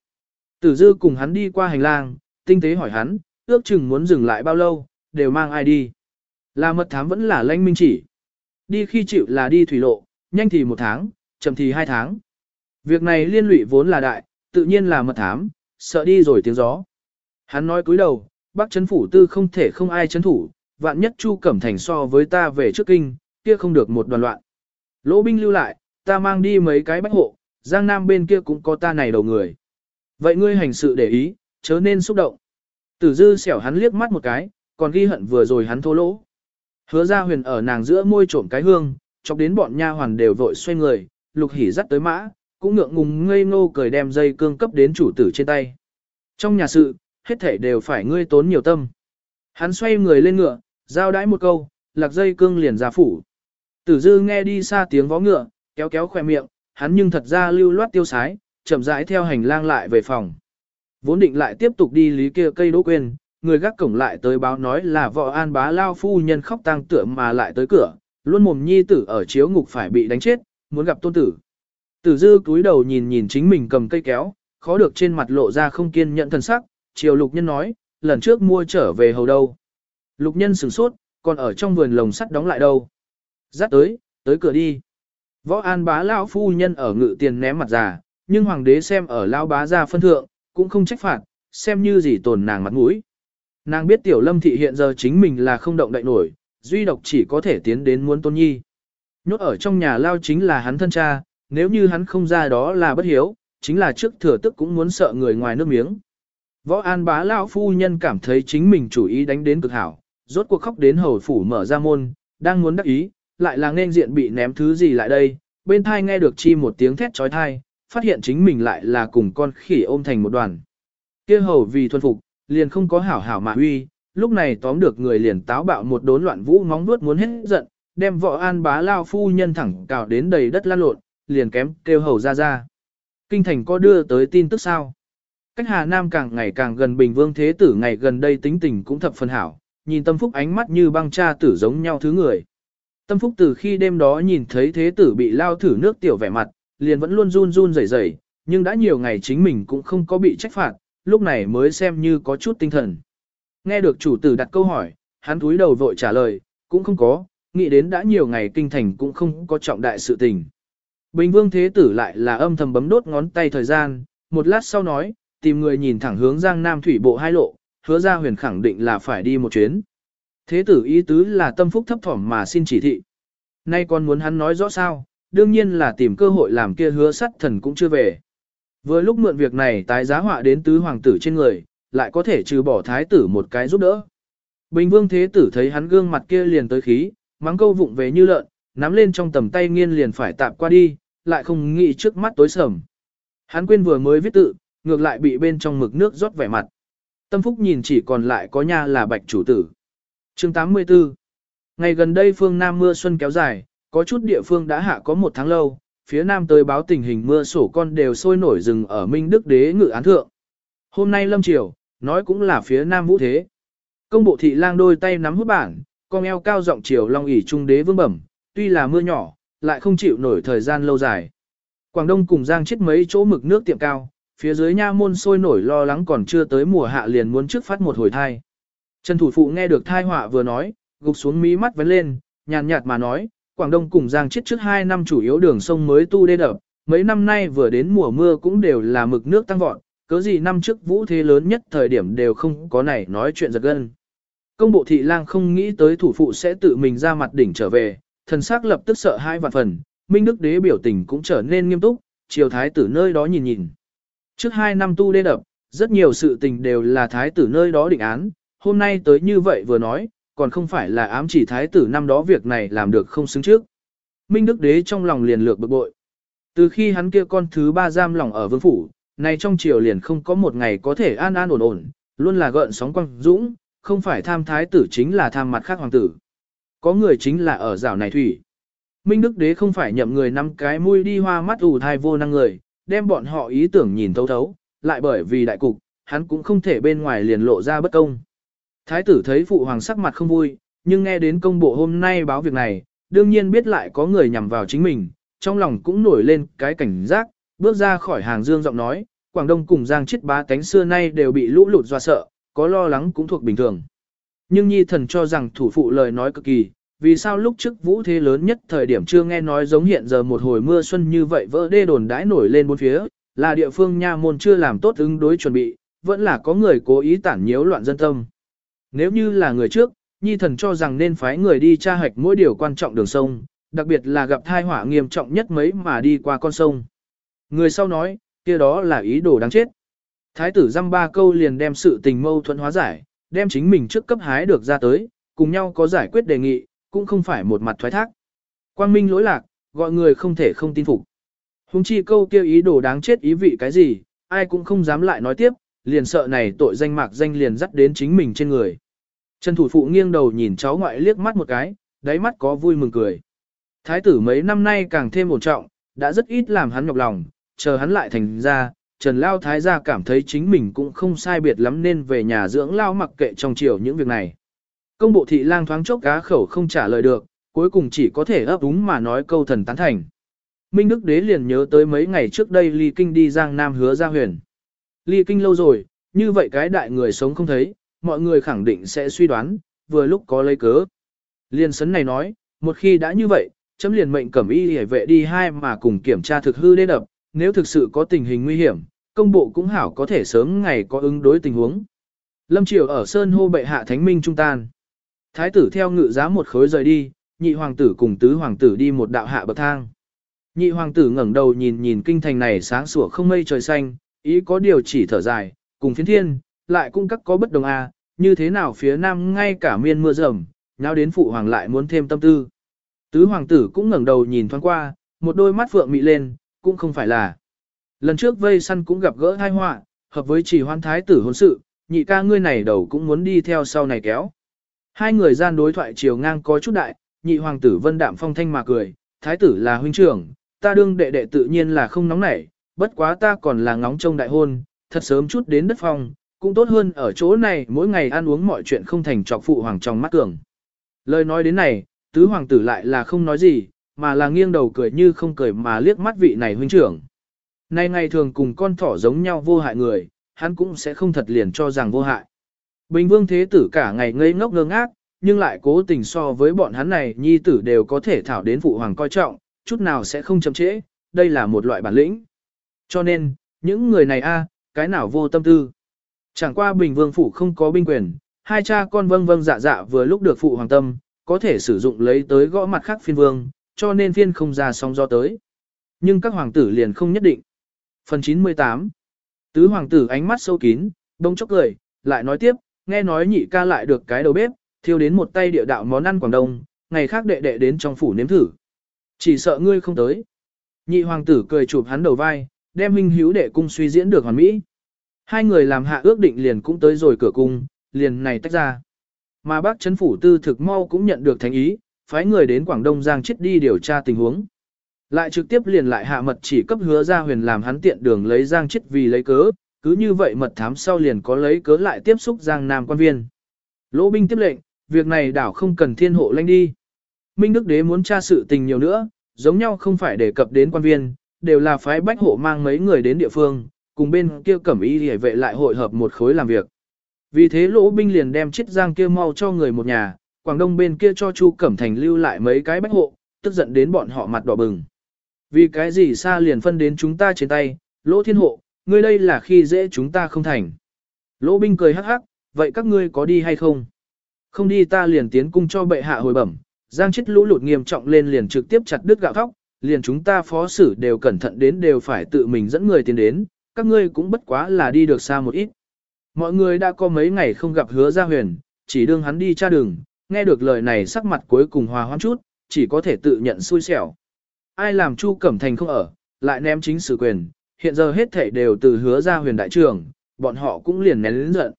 Tử dư cùng hắn đi qua hành lang, tinh tế hỏi hắn, ước chừng muốn dừng lại bao lâu, đều mang ai đi. Là mật thám vẫn là lãnh minh chỉ. Đi khi chịu là đi thủy lộ, nhanh thì một tháng, chậm thì hai tháng. Việc này liên lụy vốn là đại, tự nhiên là mật thám, sợ đi rồi tiếng gió. Hắn nói cúi đầu, bác chấn phủ tư không thể không ai chấn thủ, vạn nhất Chu Cẩm Thành so với ta về trước kinh, kia không được một đoàn loạn. Lỗ binh lưu lại, ta mang đi mấy cái bách hộ, Giang Nam bên kia cũng có ta này đầu người. Vậy ngươi hành sự để ý, chớ nên xúc động. Tử dư xẻo hắn liếc mắt một cái, còn ghi hận vừa rồi hắn thô lỗ. Hứa ra huyền ở nàng giữa môi trộm cái hương, chọc đến bọn nha hoàn đều vội xoay người, lục hỉ dắt tới mã, cũng ngượng ngùng ngây ngô cười đem dây cương cấp đến chủ tử trên tay. Trong nhà sự, hết thể đều phải ngươi tốn nhiều tâm. Hắn xoay người lên ngựa, giao đãi một câu, lạc dây cương liền ra phủ. Tử dư nghe đi xa tiếng vó ngựa, kéo kéo khoe miệng, hắn nhưng thật ra lưu loát tiêu sái, chậm rãi theo hành lang lại về phòng. Vốn định lại tiếp tục đi lý kia cây đỗ quên, người gác cổng lại tới báo nói là vợ an bá lao phu nhân khóc tang tựa mà lại tới cửa, luôn mồm nhi tử ở chiếu ngục phải bị đánh chết, muốn gặp tôn tử. Tử dư cúi đầu nhìn nhìn chính mình cầm cây kéo, khó được trên mặt lộ ra không kiên nhận thần sắc, chiều lục nhân nói, lần trước mua trở về hầu đâu. Lục nhân sửng sốt, còn ở trong vườn lồng sắt đóng lại đâu. Dắt tới, tới cửa đi. Võ an bá lao phu nhân ở ngự tiền ném mặt già, nhưng hoàng đế xem ở lao bá ra phân thượng, cũng không trách phạt, xem như gì tổn nàng mặt mũi. Nàng biết tiểu lâm thị hiện giờ chính mình là không động đậy nổi, duy độc chỉ có thể tiến đến muốn tôn nhi. Nhốt ở trong nhà lao chính là hắn thân cha, nếu như hắn không ra đó là bất hiếu, chính là trước thừa tức cũng muốn sợ người ngoài nước miếng. Võ an bá lão phu nhân cảm thấy chính mình chủ ý đánh đến cực hảo, rốt cuộc khóc đến hầu phủ mở ra môn, đang muốn đắc ý, lại là nên diện bị ném thứ gì lại đây, bên thai nghe được chi một tiếng thét trói thai, phát hiện chính mình lại là cùng con khỉ ôm thành một đoàn. kia hầu vì thuần phục, liền không có hảo hảo mà huy, lúc này tóm được người liền táo bạo một đốn loạn vũ móng vuốt muốn hết giận, đem vợ an bá lao phu nhân thẳng cào đến đầy đất lan lộn, liền kém kêu hầu ra ra. Kinh thành có đưa tới tin tức sao? Cách Hà Nam càng ngày càng gần Bình Vương Thế Tử ngày gần đây tính tình cũng thập phần hảo, nhìn Tâm Phúc ánh mắt như băng cha tử giống nhau thứ người. Tâm Phúc từ khi đêm đó nhìn thấy Thế Tử bị lao thử nước tiểu vẻ mặt, liền vẫn luôn run run rẩy rẩy, nhưng đã nhiều ngày chính mình cũng không có bị trách phạt, lúc này mới xem như có chút tinh thần. Nghe được chủ tử đặt câu hỏi, hắn túi đầu vội trả lời, cũng không có, nghĩ đến đã nhiều ngày kinh thành cũng không có trọng đại sự tình. Bình vương thế tử lại là âm thầm bấm đốt ngón tay thời gian, một lát sau nói, tìm người nhìn thẳng hướng giang nam thủy bộ hai lộ, hứa ra huyền khẳng định là phải đi một chuyến. Thế tử ý tứ là tâm phúc thấp thỏm mà xin chỉ thị. Nay còn muốn hắn nói rõ sao, đương nhiên là tìm cơ hội làm kia hứa sắt thần cũng chưa về. Vừa lúc mượn việc này tái giá họa đến tứ hoàng tử trên người, lại có thể trừ bỏ thái tử một cái giúp đỡ. Bình vương thế tử thấy hắn gương mặt kia liền tới khí, mắng câu vụng về như lợn, nắm lên trong tầm tay nghiên liền phải tạp qua đi, lại không nghĩ trước mắt tối sầm. Hắn quên vừa mới viết tự, ngược lại bị bên trong mực nước rót vẻ mặt. Tâm phúc nhìn chỉ còn lại có nha là bạch chủ tử. chương 84 Ngày gần đây phương Nam mưa xuân kéo dài, có chút địa phương đã hạ có một tháng lâu, phía Nam tới báo tình hình mưa sổ con đều sôi nổi rừng ở Minh Đức Đế ngự án thượng. Hôm nay lâm triều, nói cũng là phía Nam vũ thế. Công bộ thị lang đôi tay nắm hút bảng con eo cao giọng triều long ỉ trung đế vương bẩm, tuy là mưa nhỏ, lại không chịu nổi thời gian lâu dài. Quảng Đông cùng Giang chết mấy chỗ mực nước tiệm cao, phía dưới nha môn sôi nổi lo lắng còn chưa tới mùa hạ liền muốn trước phát một hồi thai. Trần thủ phụ nghe được thai họa vừa nói, gục xuống mí mắt vấn lên, nhàn nhạt mà nói, Quảng Đông cùng Giang chết trước 2 năm chủ yếu đường sông mới tu đê đập, mấy năm nay vừa đến mùa mưa cũng đều là mực nước tăng vọt, cớ gì năm trước vũ thế lớn nhất thời điểm đều không có này nói chuyện giật gân. Công bộ thị lang không nghĩ tới thủ phụ sẽ tự mình ra mặt đỉnh trở về, thần sắc lập tức sợ hai vạn phần, Minh Đức Đế biểu tình cũng trở nên nghiêm túc, triều thái tử nơi đó nhìn nhìn. Trước hai năm tu đê đập, rất nhiều sự tình đều là thái tử nơi đó định án, hôm nay tới như vậy vừa nói, còn không phải là ám chỉ thái tử năm đó việc này làm được không xứng trước. Minh Đức Đế trong lòng liền lược bực bội. Từ khi hắn kia con thứ ba giam lòng ở vương phủ, này trong triều liền không có một ngày có thể an an ổn ổn, luôn là gợn sóng quăng dũng, không phải tham thái tử chính là tham mặt khác hoàng tử. Có người chính là ở rào này thủy. Minh Đức Đế không phải nhậm người năm cái mũi đi hoa mắt ủ thai vô năng người, đem bọn họ ý tưởng nhìn thấu thấu, lại bởi vì đại cục, hắn cũng không thể bên ngoài liền lộ ra bất công. Thái tử thấy phụ hoàng sắc mặt không vui, nhưng nghe đến công bộ hôm nay báo việc này, đương nhiên biết lại có người nhằm vào chính mình, trong lòng cũng nổi lên cái cảnh giác, bước ra khỏi hàng dương giọng nói, Quảng Đông cùng Giang chết bá cánh xưa nay đều bị lũ lụt do sợ, có lo lắng cũng thuộc bình thường. Nhưng nhi thần cho rằng thủ phụ lời nói cực kỳ, vì sao lúc trước vũ thế lớn nhất thời điểm chưa nghe nói giống hiện giờ một hồi mưa xuân như vậy vỡ đê đồn đãi nổi lên bốn phía, là địa phương nha môn chưa làm tốt ứng đối chuẩn bị, vẫn là có người cố ý tản nhiễu loạn dân tâm. Nếu như là người trước, nhi thần cho rằng nên phái người đi tra hạch mỗi điều quan trọng đường sông, đặc biệt là gặp thai họa nghiêm trọng nhất mấy mà đi qua con sông. Người sau nói, kia đó là ý đồ đáng chết. Thái tử dăm ba câu liền đem sự tình mâu thuẫn hóa giải, đem chính mình trước cấp hái được ra tới, cùng nhau có giải quyết đề nghị, cũng không phải một mặt thoái thác. Quang minh lỗi lạc, gọi người không thể không tin phục. Hùng chi câu kia ý đồ đáng chết ý vị cái gì, ai cũng không dám lại nói tiếp, liền sợ này tội danh mạc danh liền dắt đến chính mình trên người. Trần thủ phụ nghiêng đầu nhìn cháu ngoại liếc mắt một cái, đáy mắt có vui mừng cười. Thái tử mấy năm nay càng thêm ổn trọng, đã rất ít làm hắn nhọc lòng, chờ hắn lại thành ra, Trần Lao Thái gia cảm thấy chính mình cũng không sai biệt lắm nên về nhà dưỡng Lao mặc kệ trong chiều những việc này. Công bộ thị lang thoáng chốc cá khẩu không trả lời được, cuối cùng chỉ có thể ấp úng mà nói câu thần tán thành. Minh Đức Đế liền nhớ tới mấy ngày trước đây Ly Kinh đi Giang Nam hứa ra huyền. Ly Kinh lâu rồi, như vậy cái đại người sống không thấy, mọi người khẳng định sẽ suy đoán, vừa lúc có lấy cớ. Liên sấn này nói, một khi đã như vậy, chấm liền mệnh cẩm y hề vệ đi hai mà cùng kiểm tra thực hư đê đập, nếu thực sự có tình hình nguy hiểm, công bộ cũng hảo có thể sớm ngày có ứng đối tình huống. Lâm Triều ở Sơn Hô bệ hạ Thánh Minh Trung Tan. Thái tử theo ngự giá một khối rời đi, nhị hoàng tử cùng tứ hoàng tử đi một đạo hạ bậc thang. Nhị hoàng tử ngẩng đầu nhìn nhìn kinh thành này sáng sủa không mây trời xanh, ý có điều chỉ thở dài, cùng phiến thiên, lại cung các có bất đồng a, à, như thế nào phía nam ngay cả miên mưa rầm, nào đến phụ hoàng lại muốn thêm tâm tư. Tứ hoàng tử cũng ngẩng đầu nhìn thoáng qua, một đôi mắt phượng mị lên, cũng không phải là. Lần trước vây săn cũng gặp gỡ hai họa, hợp với chỉ hoan thái tử hôn sự, nhị ca ngươi này đầu cũng muốn đi theo sau này kéo. Hai người gian đối thoại chiều ngang có chút đại, nhị hoàng tử vân đạm phong thanh mà cười, thái tử là huynh trưởng, ta đương đệ đệ tự nhiên là không nóng nảy, bất quá ta còn là ngóng trông đại hôn, thật sớm chút đến đất phong, cũng tốt hơn ở chỗ này mỗi ngày ăn uống mọi chuyện không thành trọc phụ hoàng trong mắt cường. Lời nói đến này, tứ hoàng tử lại là không nói gì, mà là nghiêng đầu cười như không cười mà liếc mắt vị này huynh trưởng. Nay ngày thường cùng con thỏ giống nhau vô hại người, hắn cũng sẽ không thật liền cho rằng vô hại. Bình vương thế tử cả ngày ngây ngốc ngơ ngác, nhưng lại cố tình so với bọn hắn này nhi tử đều có thể thảo đến phụ hoàng coi trọng, chút nào sẽ không chậm trễ, đây là một loại bản lĩnh. Cho nên, những người này a, cái nào vô tâm tư. Chẳng qua bình vương phủ không có binh quyền, hai cha con vâng vâng dạ dạ vừa lúc được phụ hoàng tâm, có thể sử dụng lấy tới gõ mặt khác phiên vương, cho nên phiên không ra sóng do tới. Nhưng các hoàng tử liền không nhất định. Phần 98 Tứ hoàng tử ánh mắt sâu kín, đông chốc cười, lại nói tiếp, nghe nói nhị ca lại được cái đầu bếp, thiêu đến một tay địa đạo món ăn Quảng Đông, ngày khác đệ đệ đến trong phủ nếm thử. Chỉ sợ ngươi không tới. Nhị hoàng tử cười chụp hắn đầu vai, đem minh hiếu đệ cung suy diễn được hoàn mỹ. Hai người làm hạ ước định liền cũng tới rồi cửa cung, liền này tách ra. Mà bác chấn phủ tư thực mau cũng nhận được thánh ý, phái người đến Quảng Đông Giang chết đi điều tra tình huống. Lại trực tiếp liền lại hạ mật chỉ cấp hứa ra huyền làm hắn tiện đường lấy Giang chết vì lấy cớ, cứ như vậy mật thám sau liền có lấy cớ lại tiếp xúc Giang Nam quan viên. Lỗ binh tiếp lệnh, việc này đảo không cần thiên hộ lanh đi. Minh Đức Đế muốn tra sự tình nhiều nữa, giống nhau không phải đề cập đến quan viên, đều là phái bách hộ mang mấy người đến địa phương, cùng bên kia cẩm y hề vệ lại hội hợp một khối làm việc. Vì thế lỗ binh liền đem chiết giang kia mau cho người một nhà, Quảng Đông bên kia cho Chu Cẩm Thành lưu lại mấy cái bách hộ, tức giận đến bọn họ mặt đỏ bừng. Vì cái gì xa liền phân đến chúng ta trên tay, lỗ thiên hộ, ngươi đây là khi dễ chúng ta không thành. Lỗ binh cười hắc hắc, vậy các ngươi có đi hay không? Không đi ta liền tiến cung cho bệ hạ hồi bẩm, giang chết lũ lụt nghiêm trọng lên liền trực tiếp chặt đứt gạo thóc, liền chúng ta phó xử đều cẩn thận đến đều phải tự mình dẫn người tiến đến, các ngươi cũng bất quá là đi được xa một ít. Mọi người đã có mấy ngày không gặp hứa gia huyền, chỉ đương hắn đi tra đường, nghe được lời này sắc mặt cuối cùng hòa hoãn chút, chỉ có thể tự nhận xui xẻo. Ai làm Chu Cẩm Thành không ở, lại ném chính sự quyền, hiện giờ hết thảy đều từ hứa gia huyền đại trưởng, bọn họ cũng liền nén lĩnh giận.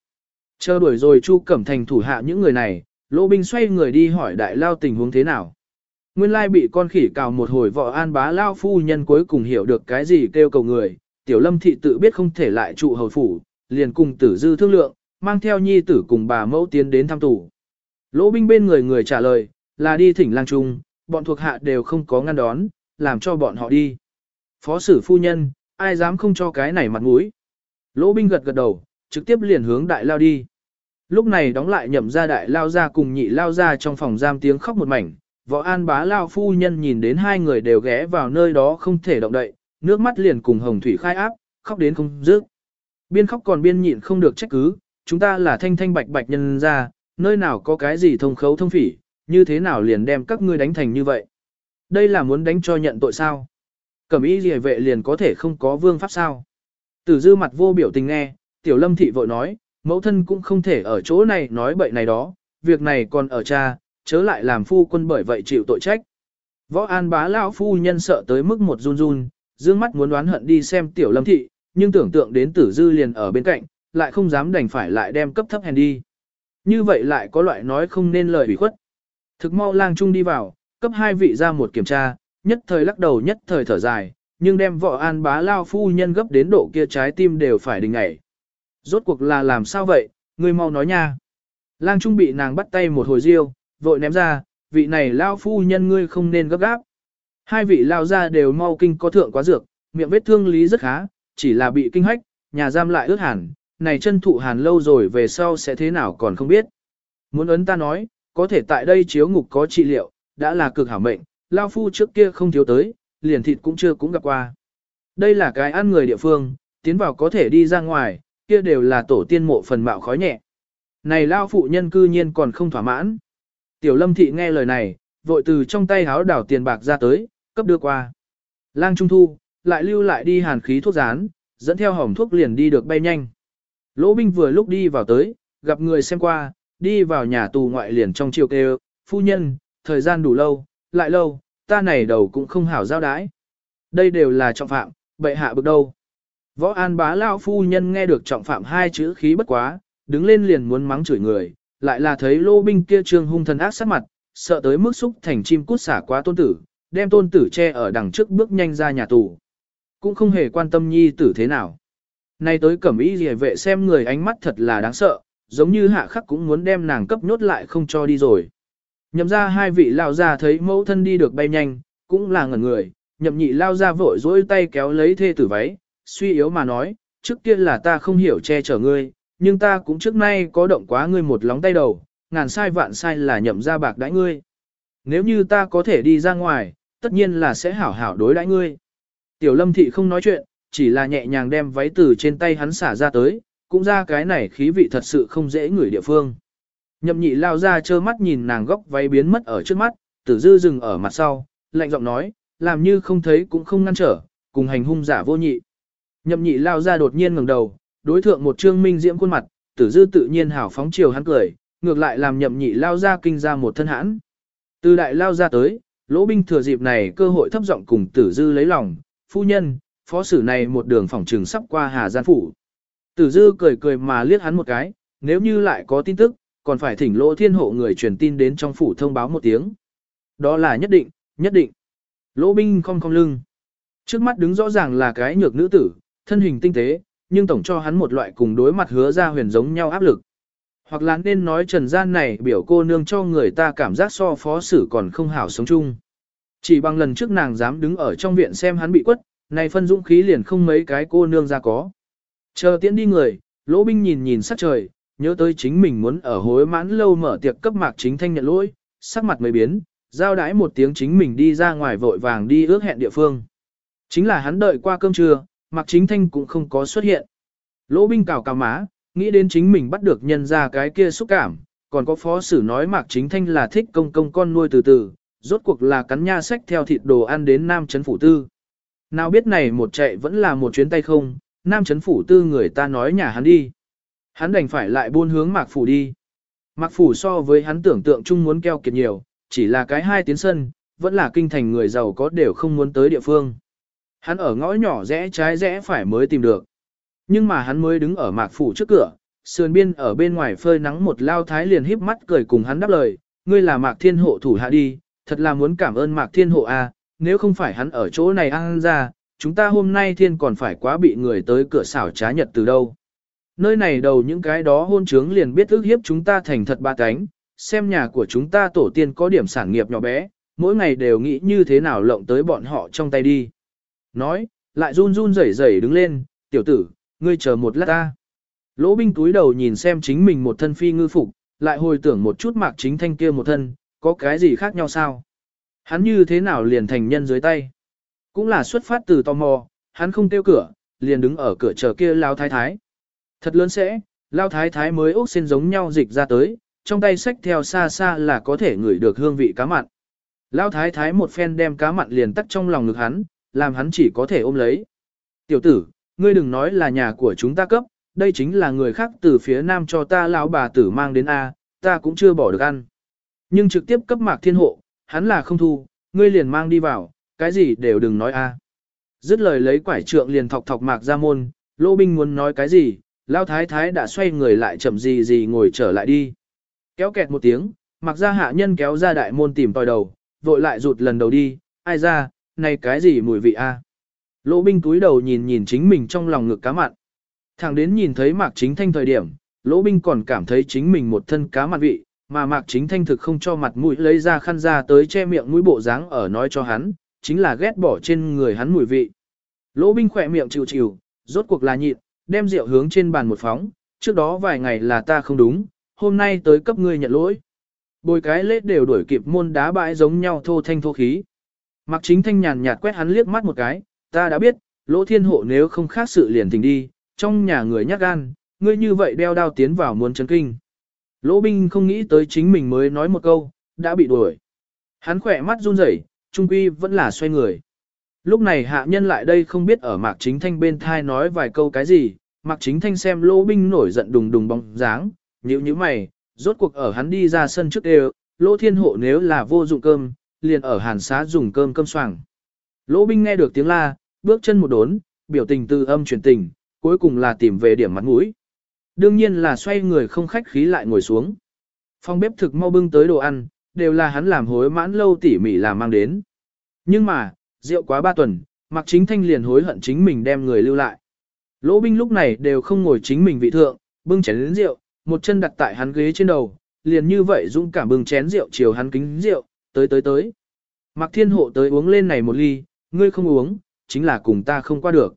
Chờ đuổi rồi Chu Cẩm Thành thủ hạ những người này, Lỗ Binh xoay người đi hỏi đại lao tình huống thế nào. Nguyên lai bị con khỉ cào một hồi vợ an bá lao phu nhân cuối cùng hiểu được cái gì kêu cầu người, tiểu lâm thị tự biết không thể lại trụ hầu phủ, liền cùng tử dư thương lượng, mang theo nhi tử cùng bà mẫu tiến đến thăm tủ. Lỗ binh bên người người trả lời, là đi thỉnh lang trung, bọn thuộc hạ đều không có ngăn đón, làm cho bọn họ đi. Phó sử phu nhân, ai dám không cho cái này mặt mũi. Lỗ binh gật gật đầu, trực tiếp liền hướng đại lao đi. Lúc này đóng lại nhậm ra đại lao ra cùng nhị lao ra trong phòng giam tiếng khóc một mảnh, võ an bá lao phu nhân nhìn đến hai người đều ghé vào nơi đó không thể động đậy, nước mắt liền cùng hồng thủy khai áp, khóc đến không dứt. Biên khóc còn biên nhịn không được trách cứ, chúng ta là thanh thanh bạch bạch nhân ra, nơi nào có cái gì thông khấu thông phỉ, như thế nào liền đem các ngươi đánh thành như vậy. Đây là muốn đánh cho nhận tội sao? Cẩm ý gì vệ liền có thể không có vương pháp sao? Tử dư mặt vô biểu tình nghe, tiểu lâm thị vội nói, mẫu thân cũng không thể ở chỗ này nói bậy này đó, việc này còn ở cha, chớ lại làm phu quân bởi vậy chịu tội trách. Võ an bá lão phu nhân sợ tới mức một run run, dương mắt muốn đoán hận đi xem tiểu lâm thị, nhưng tưởng tượng đến tử dư liền ở bên cạnh, lại không dám đành phải lại đem cấp thấp hèn đi. Như vậy lại có loại nói không nên lời ủy khuất. Thực mau lang trung đi vào, cấp hai vị ra một kiểm tra, nhất thời lắc đầu nhất thời thở dài, nhưng đem võ an bá lao phu nhân gấp đến độ kia trái tim đều phải đình ngảy. Rốt cuộc là làm sao vậy, ngươi mau nói nha. Lang trung bị nàng bắt tay một hồi riêu, vội ném ra, vị này lao phu nhân ngươi không nên gấp gáp. Hai vị lao ra đều mau kinh có thượng quá dược, miệng vết thương lý rất khá, chỉ là bị kinh hách, nhà giam lại ướt hẳn, này chân thụ hàn lâu rồi về sau sẽ thế nào còn không biết. Muốn ấn ta nói, có thể tại đây chiếu ngục có trị liệu, đã là cực hảo mệnh, lao phu trước kia không thiếu tới, liền thịt cũng chưa cũng gặp qua. Đây là cái ăn người địa phương, tiến vào có thể đi ra ngoài, kia đều là tổ tiên mộ phần mạo khói nhẹ. Này lao phụ nhân cư nhiên còn không thỏa mãn. Tiểu lâm thị nghe lời này, vội từ trong tay háo đảo tiền bạc ra tới, cấp đưa qua. Lang Trung Thu, lại lưu lại đi hàn khí thuốc rán, dẫn theo hỏng thuốc liền đi được bay nhanh. Lỗ binh vừa lúc đi vào tới, gặp người xem qua, đi vào nhà tù ngoại liền trong chiều kêu, phu nhân, thời gian đủ lâu, lại lâu, ta này đầu cũng không hảo giao đái. Đây đều là trọng phạm, bệ hạ bực đâu. Võ an bá lao phu nhân nghe được trọng phạm hai chữ khí bất quá, đứng lên liền muốn mắng chửi người, lại là thấy lô binh kia trương hung thần ác sát mặt, sợ tới mức xúc thành chim cút xả quá tôn tử, đem tôn tử che ở đằng trước bước nhanh ra nhà tù. Cũng không hề quan tâm nhi tử thế nào. Nay tới cẩm y rìa vệ xem người ánh mắt thật là đáng sợ, giống như hạ khắc cũng muốn đem nàng cấp nhốt lại không cho đi rồi. Nhậm ra hai vị lao ra thấy mẫu thân đi được bay nhanh, cũng là ngẩn người, nhậm nhị lao ra vội dỗi tay kéo lấy thê tử váy, suy yếu mà nói, trước kia là ta không hiểu che chở ngươi, nhưng ta cũng trước nay có động quá ngươi một lóng tay đầu, ngàn sai vạn sai là nhậm ra bạc đãi ngươi. Nếu như ta có thể đi ra ngoài, tất nhiên là sẽ hảo hảo đối đãi ngươi. Tiểu lâm thị không nói chuyện, chỉ là nhẹ nhàng đem váy từ trên tay hắn xả ra tới, cũng ra cái này khí vị thật sự không dễ ngửi địa phương. Nhậm nhị lao ra trơ mắt nhìn nàng góc váy biến mất ở trước mắt, tử dư dừng ở mặt sau, lạnh giọng nói, làm như không thấy cũng không ngăn trở, cùng hành hung giả vô nhị. Nhậm nhị lao ra đột nhiên ngẩng đầu, đối thượng một trương minh diễm khuôn mặt, tử dư tự nhiên hảo phóng chiều hắn cười, ngược lại làm nhậm nhị lao ra kinh ra một thân hãn. Từ đại lao ra tới, lỗ binh thừa dịp này cơ hội thấp giọng cùng tử dư lấy lòng, phu nhân, phó sử này một đường phòng trừng sắp qua Hà Gian Phủ. Tử dư cười cười mà liếc hắn một cái, nếu như lại có tin tức, còn phải thỉnh lỗ thiên hộ người truyền tin đến trong phủ thông báo một tiếng. Đó là nhất định, nhất định. Lỗ binh không không lưng. Trước mắt đứng rõ ràng là cái nhược nữ tử, thân hình tinh tế, nhưng tổng cho hắn một loại cùng đối mặt hứa ra huyền giống nhau áp lực. Hoặc là nên nói trần gian này biểu cô nương cho người ta cảm giác so phó sử còn không hảo sống chung. Chỉ bằng lần trước nàng dám đứng ở trong viện xem hắn bị quất, này phân dũng khí liền không mấy cái cô nương ra có. Chờ tiễn đi người, lỗ binh nhìn nhìn sắc trời, nhớ tới chính mình muốn ở hối mãn lâu mở tiệc cấp mạc chính thanh nhận lỗi, sắc mặt mới biến, giao đái một tiếng chính mình đi ra ngoài vội vàng đi ước hẹn địa phương. Chính là hắn đợi qua cơm trưa, mạc chính thanh cũng không có xuất hiện. Lỗ binh cào cào má, nghĩ đến chính mình bắt được nhân ra cái kia xúc cảm, còn có phó sử nói mạc chính thanh là thích công công con nuôi từ từ, rốt cuộc là cắn nha sách theo thịt đồ ăn đến Nam Trấn Phủ Tư. Nào biết này một chạy vẫn là một chuyến tay không, Nam Trấn Phủ Tư người ta nói nhà hắn đi. Hắn đành phải lại buôn hướng Mạc Phủ đi. Mạc Phủ so với hắn tưởng tượng chung muốn keo kiệt nhiều, chỉ là cái hai tiến sân, vẫn là kinh thành người giàu có đều không muốn tới địa phương. Hắn ở ngõ nhỏ rẽ trái rẽ phải mới tìm được. Nhưng mà hắn mới đứng ở Mạc Phủ trước cửa, sườn biên ở bên ngoài phơi nắng một lao thái liền híp mắt cười cùng hắn đáp lời, ngươi là Mạc Thiên Hộ thủ hạ đi, thật là muốn cảm ơn Mạc Thiên Hộ a, nếu không phải hắn ở chỗ này ăn ra, chúng ta hôm nay thiên còn phải quá bị người tới cửa xảo trá nhật từ đâu. Nơi này đầu những cái đó hôn trướng liền biết ước hiếp chúng ta thành thật ba cánh, xem nhà của chúng ta tổ tiên có điểm sản nghiệp nhỏ bé, mỗi ngày đều nghĩ như thế nào lộng tới bọn họ trong tay đi. Nói, lại run run rẩy rẩy đứng lên, tiểu tử, ngươi chờ một lát ta. Lỗ binh túi đầu nhìn xem chính mình một thân phi ngư phục, lại hồi tưởng một chút mạc chính thanh kia một thân, có cái gì khác nhau sao? Hắn như thế nào liền thành nhân dưới tay? Cũng là xuất phát từ tò mò, hắn không tiêu cửa, liền đứng ở cửa chờ kia lao thái thái. Thật lớn sẽ, lao thái thái mới ốc xin giống nhau dịch ra tới, trong tay sách theo xa xa là có thể ngửi được hương vị cá mặn. Lao thái thái một phen đem cá mặn liền tắt trong lòng ngực hắn, làm hắn chỉ có thể ôm lấy. Tiểu tử, ngươi đừng nói là nhà của chúng ta cấp, đây chính là người khác từ phía nam cho ta lão bà tử mang đến A, ta cũng chưa bỏ được ăn. Nhưng trực tiếp cấp mạc thiên hộ, hắn là không thu, ngươi liền mang đi vào, cái gì đều đừng nói a. Dứt lời lấy quải trượng liền thọc thọc mạc ra môn, lô binh muốn nói cái gì, lao thái thái đã xoay người lại chậm gì gì ngồi trở lại đi. Kéo kẹt một tiếng, mặc ra hạ nhân kéo ra đại môn tìm tòi đầu, vội lại rụt lần đầu đi, ai ra, này cái gì mùi vị a? Lỗ binh túi đầu nhìn nhìn chính mình trong lòng ngực cá mặn. Thẳng đến nhìn thấy mạc chính thanh thời điểm, lỗ binh còn cảm thấy chính mình một thân cá mặn vị, mà mạc chính thanh thực không cho mặt mũi lấy ra khăn ra tới che miệng mũi bộ dáng ở nói cho hắn, chính là ghét bỏ trên người hắn mùi vị. Lỗ binh khỏe miệng chịu chịu, rốt cuộc là nhịn, đem rượu hướng trên bàn một phóng, trước đó vài ngày là ta không đúng, hôm nay tới cấp ngươi nhận lỗi. Bồi cái lết đều đuổi kịp môn đá bãi giống nhau thô thanh thô khí. Mạc chính thanh nhàn nhạt quét hắn liếc mắt một cái, ta đã biết, lỗ thiên hộ nếu không khác sự liền tình đi, trong nhà người nhát gan, ngươi như vậy đeo đao tiến vào muốn chấn kinh. Lỗ binh không nghĩ tới chính mình mới nói một câu, đã bị đuổi. Hắn khỏe mắt run rẩy, trung quy vẫn là xoay người. Lúc này hạ nhân lại đây không biết ở Mạc Chính Thanh bên thai nói vài câu cái gì, Mạc Chính Thanh xem lỗ binh nổi giận đùng đùng bóng dáng, nhíu như mày, rốt cuộc ở hắn đi ra sân trước đều, lỗ thiên hộ nếu là vô dụng cơm, liền ở hàn xá dùng cơm cơm soảng. Lỗ binh nghe được tiếng la, bước chân một đốn, biểu tình từ âm chuyển tình, cuối cùng là tìm về điểm mặt mũi. Đương nhiên là xoay người không khách khí lại ngồi xuống. Phòng bếp thực mau bưng tới đồ ăn, đều là hắn làm hối mãn lâu tỉ mỉ làm mang đến. Nhưng mà, rượu quá ba tuần, Mạc Chính Thanh liền hối hận chính mình đem người lưu lại. Lỗ binh lúc này đều không ngồi chính mình vị thượng, bưng chén đến rượu, một chân đặt tại hắn ghế trên đầu, liền như vậy dũng cảm bưng chén rượu chiều hắn kính rượu, tới tới tới. Mạc Thiên Hộ tới uống lên này một ly, ngươi không uống, chính là cùng ta không qua được.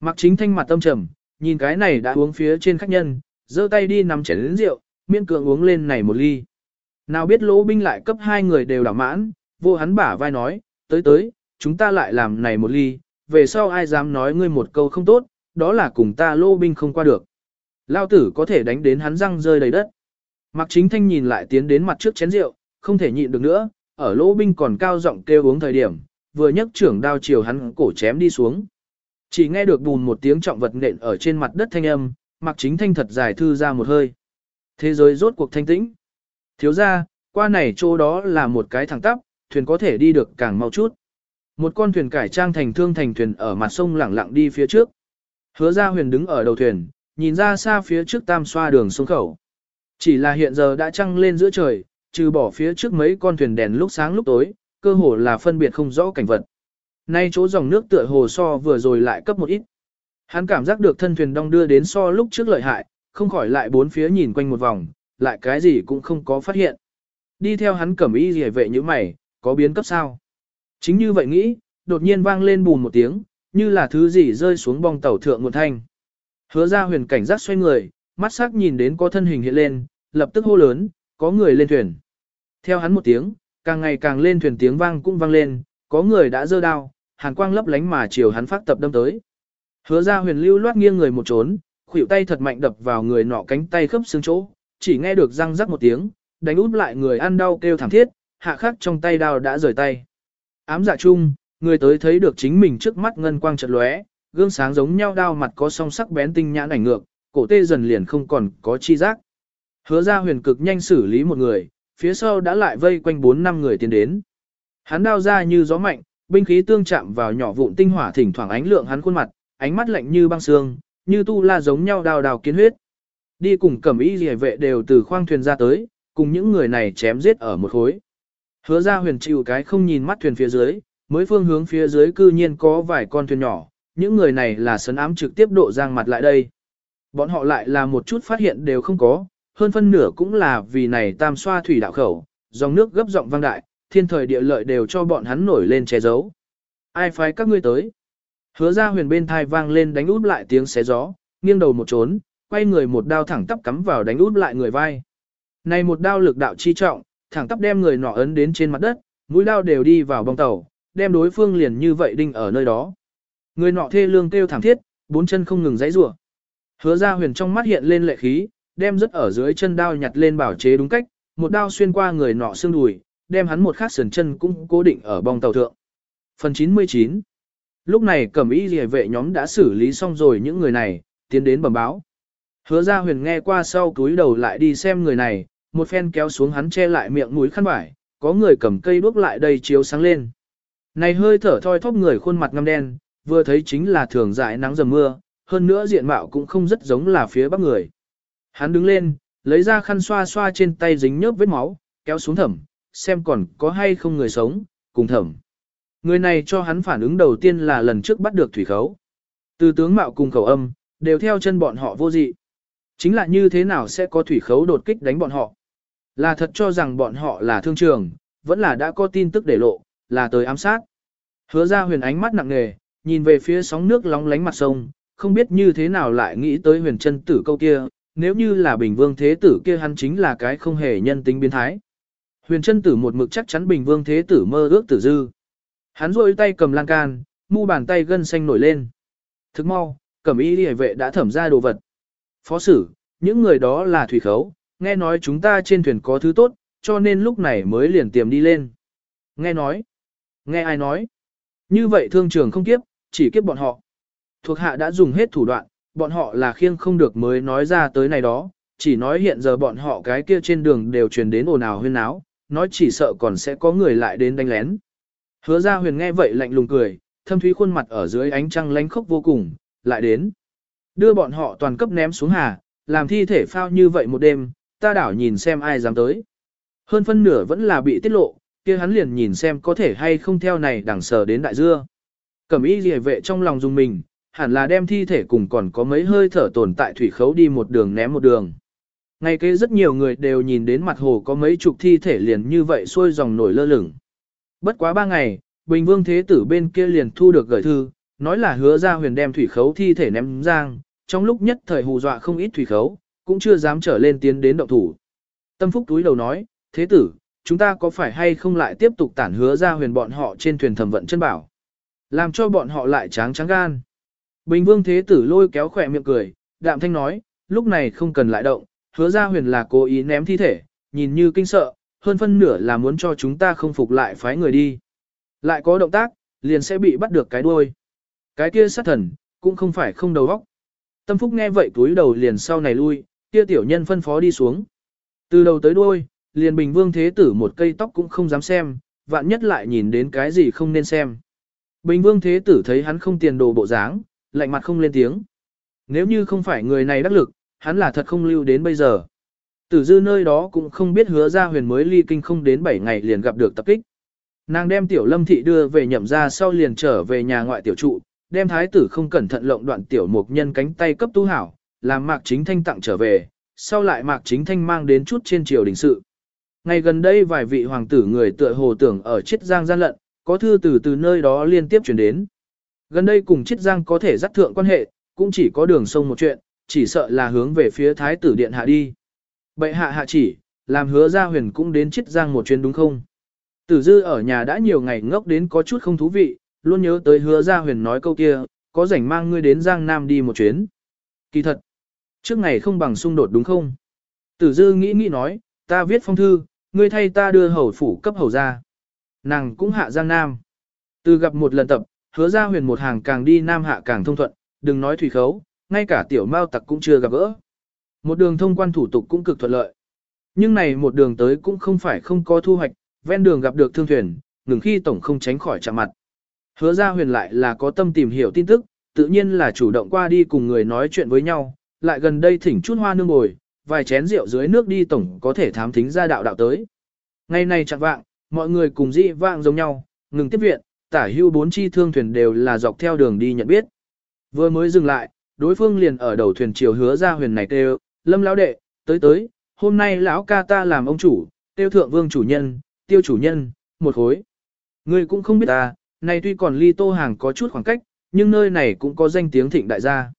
Mạc Chính Thanh mặt tâm trầm, nhìn cái này đã uống phía trên khách nhân, giơ tay đi nằm chén đến rượu, miễn cưỡng uống lên này một ly. Nào biết lỗ binh lại cấp hai người đều đảo mãn, vô hắn bả vai nói, tới tới, chúng ta lại làm này một ly, về sau ai dám nói ngươi một câu không tốt, đó là cùng ta lô binh không qua được. Lao tử có thể đánh đến hắn răng rơi đầy đất. Mạc Chính Thanh nhìn lại tiến đến mặt trước chén rượu, không thể nhịn được nữa, ở lỗ binh còn cao giọng kêu uống thời điểm, vừa nhấc trưởng đao chiều hắn cổ chém đi xuống. Chỉ nghe được bùn một tiếng trọng vật nện ở trên mặt đất thanh âm, mặc Chính Thanh thật dài thư ra một hơi. Thế giới rốt cuộc thanh tĩnh. Thiếu ra, qua này chỗ đó là một cái thẳng tắp, thuyền có thể đi được càng mau chút. Một con thuyền cải trang thành thương thành thuyền ở mặt sông lẳng lặng đi phía trước. Hứa ra huyền đứng ở đầu thuyền, nhìn ra xa phía trước tam xoa đường sông khẩu. Chỉ là hiện giờ đã trăng lên giữa trời, trừ bỏ phía trước mấy con thuyền đèn lúc sáng lúc tối, cơ hồ là phân biệt không rõ cảnh vật. Nay chỗ dòng nước tựa hồ so vừa rồi lại cấp một ít. Hắn cảm giác được thân thuyền đong đưa đến so lúc trước lợi hại, không khỏi lại bốn phía nhìn quanh một vòng, lại cái gì cũng không có phát hiện. Đi theo hắn cẩm y rỉa vệ như mày, có biến cấp sao? Chính như vậy nghĩ, đột nhiên vang lên bùn một tiếng, như là thứ gì rơi xuống bong tàu thượng một thanh. Hứa ra huyền cảnh giác xoay người, mắt sắc nhìn đến có thân hình hiện lên, lập tức hô lớn, có người lên thuyền. Theo hắn một tiếng, càng ngày càng lên thuyền tiếng vang cũng vang lên, có người đã giơ đao, hàn quang lấp lánh mà chiều hắn phát tập đâm tới. Hứa ra huyền lưu loát nghiêng người một trốn, khuỷu tay thật mạnh đập vào người nọ cánh tay khớp xương chỗ, chỉ nghe được răng rắc một tiếng, đánh út lại người ăn đau kêu thảm thiết, hạ khắc trong tay đao đã rời tay. Ám dạ chung, người tới thấy được chính mình trước mắt ngân quang chợt lóe, gương sáng giống nhau đao mặt có song sắc bén tinh nhãn ảnh ngược, cổ tê dần liền không còn có chi giác. Hứa ra huyền cực nhanh xử lý một người, phía sau đã lại vây quanh 4 năm người tiến đến. Hắn đao ra như gió mạnh, binh khí tương chạm vào nhỏ vụn tinh hỏa thỉnh thoảng ánh lượng hắn khuôn mặt, ánh mắt lạnh như băng xương, như tu la giống nhau đào đào kiến huyết. Đi cùng cẩm y rìa vệ đều từ khoang thuyền ra tới, cùng những người này chém giết ở một khối. Hứa ra huyền chịu cái không nhìn mắt thuyền phía dưới, mới phương hướng phía dưới cư nhiên có vài con thuyền nhỏ, những người này là sấn ám trực tiếp độ giang mặt lại đây. Bọn họ lại là một chút phát hiện đều không có, hơn phân nửa cũng là vì này tam xoa thủy đạo khẩu, dòng nước gấp rộng vang đại, thiên thời địa lợi đều cho bọn hắn nổi lên che giấu. Ai phái các ngươi tới? Hứa ra huyền bên thai vang lên đánh út lại tiếng xé gió, nghiêng đầu một trốn, quay người một đao thẳng tắp cắm vào đánh út lại người vai. Này một đao lực đạo chi trọng, thẳng tắp đem người nọ ấn đến trên mặt đất, mũi đao đều đi vào bong tàu, đem đối phương liền như vậy đinh ở nơi đó. Người nọ thê lương kêu thẳng thiết, bốn chân không ngừng giãy giụa. Hứa ra huyền trong mắt hiện lên lệ khí, đem rất ở dưới chân đao nhặt lên bảo chế đúng cách, một đao xuyên qua người nọ xương đùi, đem hắn một khắc sườn chân cũng cố định ở bong tàu thượng. Phần 99 Lúc này cẩm y rìa vệ nhóm đã xử lý xong rồi những người này, tiến đến bẩm báo. Hứa ra huyền nghe qua sau túi đầu lại đi xem người này, một phen kéo xuống hắn che lại miệng mũi khăn vải, có người cầm cây đuốc lại đây chiếu sáng lên. Này hơi thở thoi thóp người khuôn mặt ngăm đen, vừa thấy chính là thường dại nắng dầm mưa, hơn nữa diện mạo cũng không rất giống là phía bắc người. Hắn đứng lên, lấy ra khăn xoa xoa trên tay dính nhớp vết máu, kéo xuống thẩm, xem còn có hay không người sống, cùng thẩm. Người này cho hắn phản ứng đầu tiên là lần trước bắt được thủy khấu. Từ tướng mạo cùng khẩu âm, đều theo chân bọn họ vô dị. Chính là như thế nào sẽ có thủy khấu đột kích đánh bọn họ. Là thật cho rằng bọn họ là thương trường, vẫn là đã có tin tức để lộ, là tới ám sát. Hứa ra huyền ánh mắt nặng nề, nhìn về phía sóng nước lóng lánh mặt sông, không biết như thế nào lại nghĩ tới huyền chân tử câu kia, nếu như là bình vương thế tử kia hắn chính là cái không hề nhân tính biến thái. Huyền chân tử một mực chắc chắn bình vương thế tử mơ ước tử dư. Hắn rôi tay cầm lan can, mu bàn tay gân xanh nổi lên. Thức mau, cẩm y đi vệ đã thẩm ra đồ vật. Phó sử, những người đó là thủy khấu, nghe nói chúng ta trên thuyền có thứ tốt, cho nên lúc này mới liền tiềm đi lên. Nghe nói. Nghe ai nói. Như vậy thương trường không kiếp, chỉ kiếp bọn họ. Thuộc hạ đã dùng hết thủ đoạn, bọn họ là khiêng không được mới nói ra tới này đó, chỉ nói hiện giờ bọn họ cái kia trên đường đều truyền đến ồn ào huyên náo, nói chỉ sợ còn sẽ có người lại đến đánh lén. Hứa ra huyền nghe vậy lạnh lùng cười, thâm thúy khuôn mặt ở dưới ánh trăng lánh khốc vô cùng, lại đến. Đưa bọn họ toàn cấp ném xuống hà, làm thi thể phao như vậy một đêm, ta đảo nhìn xem ai dám tới. Hơn phân nửa vẫn là bị tiết lộ, kia hắn liền nhìn xem có thể hay không theo này đằng sờ đến đại dưa. Cẩm y rìa vệ trong lòng dùng mình, hẳn là đem thi thể cùng còn có mấy hơi thở tồn tại thủy khấu đi một đường ném một đường. Ngay kế rất nhiều người đều nhìn đến mặt hồ có mấy chục thi thể liền như vậy xuôi dòng nổi lơ lửng. Bất quá ba ngày, Bình Vương Thế Tử bên kia liền thu được gửi thư, nói là hứa ra huyền đem thủy khấu thi thể ném giang, trong lúc nhất thời hù dọa không ít thủy khấu, cũng chưa dám trở lên tiến đến động thủ. Tâm Phúc túi đầu nói, Thế Tử, chúng ta có phải hay không lại tiếp tục tản hứa ra huyền bọn họ trên thuyền thẩm vận chân bảo. Làm cho bọn họ lại tráng trắng gan. Bình Vương Thế Tử lôi kéo khỏe miệng cười, đạm thanh nói, lúc này không cần lại động, hứa ra huyền là cố ý ném thi thể, nhìn như kinh sợ, hơn phân nửa là muốn cho chúng ta không phục lại phái người đi. Lại có động tác, liền sẽ bị bắt được cái đuôi. Cái kia sát thần, cũng không phải không đầu óc. Tâm Phúc nghe vậy túi đầu liền sau này lui, kia tiểu nhân phân phó đi xuống. Từ đầu tới đuôi, liền bình vương thế tử một cây tóc cũng không dám xem, vạn nhất lại nhìn đến cái gì không nên xem. Bình vương thế tử thấy hắn không tiền đồ bộ dáng, lạnh mặt không lên tiếng. Nếu như không phải người này đắc lực, hắn là thật không lưu đến bây giờ. Tử dư nơi đó cũng không biết hứa ra huyền mới ly kinh không đến 7 ngày liền gặp được tập kích. Nàng đem tiểu lâm thị đưa về nhậm ra sau liền trở về nhà ngoại tiểu trụ, đem thái tử không cẩn thận lộng đoạn tiểu mục nhân cánh tay cấp tu hảo, làm mạc chính thanh tặng trở về, sau lại mạc chính thanh mang đến chút trên triều đình sự. Ngày gần đây vài vị hoàng tử người tựa hồ tưởng ở chiết giang gian lận, có thư từ từ nơi đó liên tiếp chuyển đến. Gần đây cùng chiết giang có thể dắt thượng quan hệ, cũng chỉ có đường sông một chuyện, chỉ sợ là hướng về phía thái tử điện hạ đi. Bệ hạ hạ chỉ, làm hứa ra huyền cũng đến chiết giang một chuyến đúng không? Tử dư ở nhà đã nhiều ngày ngốc đến có chút không thú vị, luôn nhớ tới hứa ra huyền nói câu kia, có rảnh mang ngươi đến Giang Nam đi một chuyến. Kỳ thật, trước ngày không bằng xung đột đúng không? Tử dư nghĩ nghĩ nói, ta viết phong thư, ngươi thay ta đưa hầu phủ cấp hầu ra. Nàng cũng hạ Giang Nam. Từ gặp một lần tập, hứa ra huyền một hàng càng đi Nam hạ càng thông thuận, đừng nói thủy khấu, ngay cả tiểu mao tặc cũng chưa gặp gỡ. Một đường thông quan thủ tục cũng cực thuận lợi. Nhưng này một đường tới cũng không phải không có thu hoạch, ven đường gặp được thương thuyền, ngừng khi tổng không tránh khỏi chạm mặt. Hứa ra huyền lại là có tâm tìm hiểu tin tức, tự nhiên là chủ động qua đi cùng người nói chuyện với nhau, lại gần đây thỉnh chút hoa nương ngồi, vài chén rượu dưới nước đi tổng có thể thám thính ra đạo đạo tới. Ngày này chẳng vạng, mọi người cùng dị vạng giống nhau, ngừng tiếp viện, tả hưu bốn chi thương thuyền đều là dọc theo đường đi nhận biết. Vừa mới dừng lại, đối phương liền ở đầu thuyền chiều hứa ra huyền này kêu, lâm lão đệ, tới tới, hôm nay lão ca ta làm ông chủ, tiêu thượng vương chủ nhân, tiêu chủ nhân, một khối. người cũng không biết ta, này tuy còn ly tô hàng có chút khoảng cách, nhưng nơi này cũng có danh tiếng thịnh đại gia.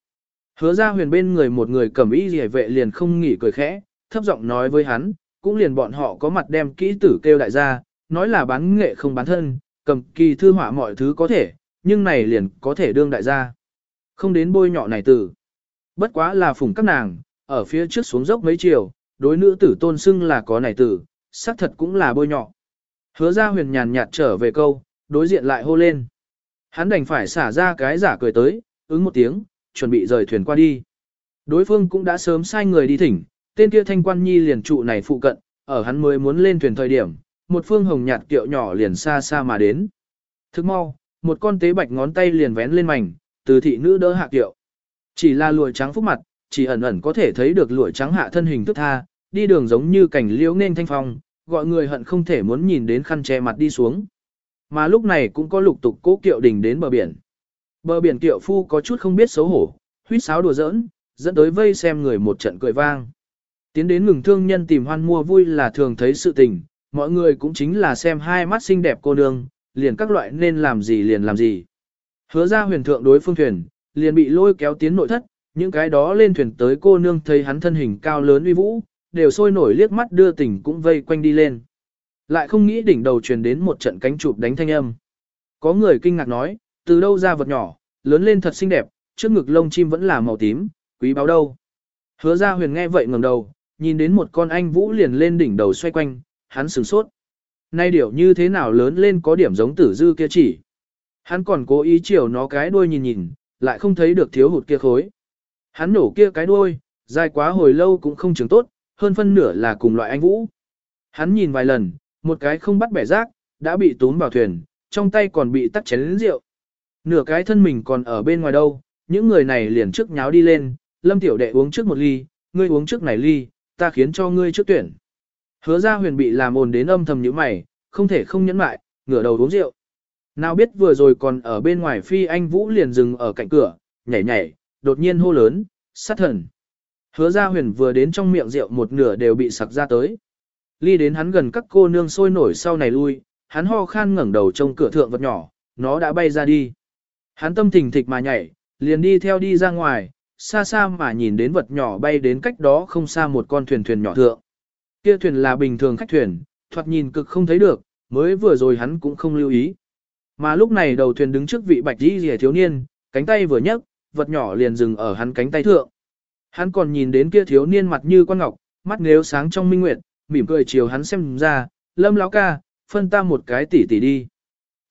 Hứa ra huyền bên người một người cầm y rỉa vệ liền không nghỉ cười khẽ, thấp giọng nói với hắn, cũng liền bọn họ có mặt đem kỹ tử kêu đại gia, nói là bán nghệ không bán thân, cầm kỳ thư họa mọi thứ có thể, nhưng này liền có thể đương đại gia. Không đến bôi nhọ này tử. Bất quá là phùng các nàng, ở phía trước xuống dốc mấy chiều, đối nữ tử tôn xưng là có này tử, xác thật cũng là bôi nhọ. Hứa ra huyền nhàn nhạt trở về câu, đối diện lại hô lên. Hắn đành phải xả ra cái giả cười tới, ứng một tiếng, chuẩn bị rời thuyền qua đi. Đối phương cũng đã sớm sai người đi thỉnh, tên kia thanh quan nhi liền trụ này phụ cận, ở hắn mới muốn lên thuyền thời điểm, một phương hồng nhạt kiệu nhỏ liền xa xa mà đến. Thức mau, một con tế bạch ngón tay liền vén lên mảnh, từ thị nữ đỡ hạ kiệu. Chỉ là lụa trắng phúc mặt, chỉ ẩn ẩn có thể thấy được lụa trắng hạ thân hình thức tha, đi đường giống như cảnh liễu nên thanh phong, gọi người hận không thể muốn nhìn đến khăn che mặt đi xuống. Mà lúc này cũng có lục tục cố kiệu đình đến bờ biển. Bờ biển kiệu phu có chút không biết xấu hổ, huýt sáo đùa giỡn, dẫn tới vây xem người một trận cười vang. Tiến đến ngừng thương nhân tìm hoan mua vui là thường thấy sự tình, mọi người cũng chính là xem hai mắt xinh đẹp cô nương, liền các loại nên làm gì liền làm gì. Hứa ra huyền thượng đối phương thuyền, liền bị lôi kéo tiến nội thất, những cái đó lên thuyền tới cô nương thấy hắn thân hình cao lớn uy vũ, đều sôi nổi liếc mắt đưa tình cũng vây quanh đi lên. Lại không nghĩ đỉnh đầu truyền đến một trận cánh chụp đánh thanh âm. Có người kinh ngạc nói, từ đâu ra vật nhỏ, lớn lên thật xinh đẹp, trước ngực lông chim vẫn là màu tím, quý báo đâu. Hứa ra huyền nghe vậy ngẩng đầu, nhìn đến một con anh vũ liền lên đỉnh đầu xoay quanh, hắn sửng sốt. Nay điểu như thế nào lớn lên có điểm giống tử dư kia chỉ. Hắn còn cố ý chiều nó cái đuôi nhìn nhìn, lại không thấy được thiếu hụt kia khối. Hắn nổ kia cái đuôi, dài quá hồi lâu cũng không chứng tốt, hơn phân nửa là cùng loại anh vũ. Hắn nhìn vài lần, một cái không bắt bẻ rác, đã bị túm vào thuyền, trong tay còn bị tắt chén lĩnh rượu. Nửa cái thân mình còn ở bên ngoài đâu, những người này liền trước nháo đi lên, lâm tiểu đệ uống trước một ly, ngươi uống trước này ly, ta khiến cho ngươi trước tuyển. Hứa ra huyền bị làm ồn đến âm thầm như mày, không thể không nhẫn mại, ngửa đầu uống rượu. Nào biết vừa rồi còn ở bên ngoài phi anh Vũ liền dừng ở cạnh cửa, nhảy nhảy, đột nhiên hô lớn, sát thần. Hứa ra huyền vừa đến trong miệng rượu một nửa đều bị sặc ra tới. Ly đến hắn gần các cô nương sôi nổi sau này lui, hắn ho khan ngẩng đầu trông cửa thượng vật nhỏ, nó đã bay ra đi. Hắn tâm thình thịch mà nhảy, liền đi theo đi ra ngoài, xa xa mà nhìn đến vật nhỏ bay đến cách đó không xa một con thuyền thuyền nhỏ thượng. Kia thuyền là bình thường khách thuyền, thoạt nhìn cực không thấy được, mới vừa rồi hắn cũng không lưu ý. Mà lúc này đầu thuyền đứng trước vị bạch đi rìa thiếu niên, cánh tay vừa nhấc, vật nhỏ liền dừng ở hắn cánh tay thượng. Hắn còn nhìn đến kia thiếu niên mặt như quan ngọc, mắt nếu sáng trong minh nguyệt, mỉm cười chiều hắn xem ra, lâm lão ca, phân ta một cái tỉ tỉ đi.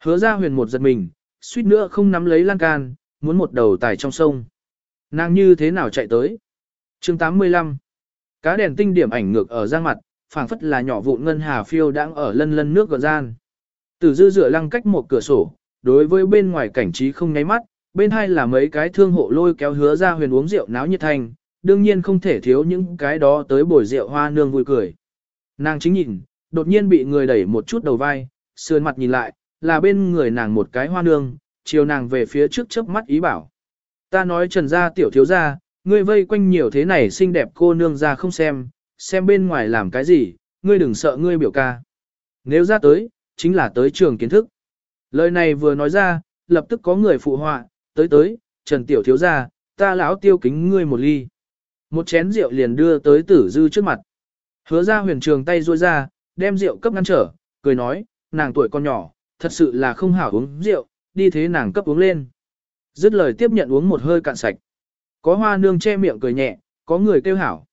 Hứa ra huyền một giật mình, suýt nữa không nắm lấy lan can, muốn một đầu tải trong sông. Nàng như thế nào chạy tới? chương 85 Cá đèn tinh điểm ảnh ngược ở giang mặt, phảng phất là nhỏ vụn ngân hà phiêu đang ở lân lân nước gợn gian. Tử dư dựa lăng cách một cửa sổ, đối với bên ngoài cảnh trí không nháy mắt, bên hai là mấy cái thương hộ lôi kéo hứa ra huyền uống rượu náo nhiệt thành, đương nhiên không thể thiếu những cái đó tới bồi rượu hoa nương vui cười. Nàng chính nhìn, đột nhiên bị người đẩy một chút đầu vai, sườn mặt nhìn lại, là bên người nàng một cái hoa nương, chiều nàng về phía trước chớp mắt ý bảo. Ta nói trần gia tiểu thiếu gia, ngươi vây quanh nhiều thế này xinh đẹp cô nương ra không xem, xem bên ngoài làm cái gì, ngươi đừng sợ ngươi biểu ca. Nếu ra tới, chính là tới trường kiến thức. Lời này vừa nói ra, lập tức có người phụ họa, tới tới, trần tiểu thiếu gia, ta lão tiêu kính ngươi một ly. Một chén rượu liền đưa tới tử dư trước mặt. Hứa ra huyền trường tay ruôi ra, đem rượu cấp ngăn trở, cười nói, nàng tuổi con nhỏ, thật sự là không hảo uống rượu, đi thế nàng cấp uống lên. Dứt lời tiếp nhận uống một hơi cạn sạch. Có hoa nương che miệng cười nhẹ, có người kêu hảo.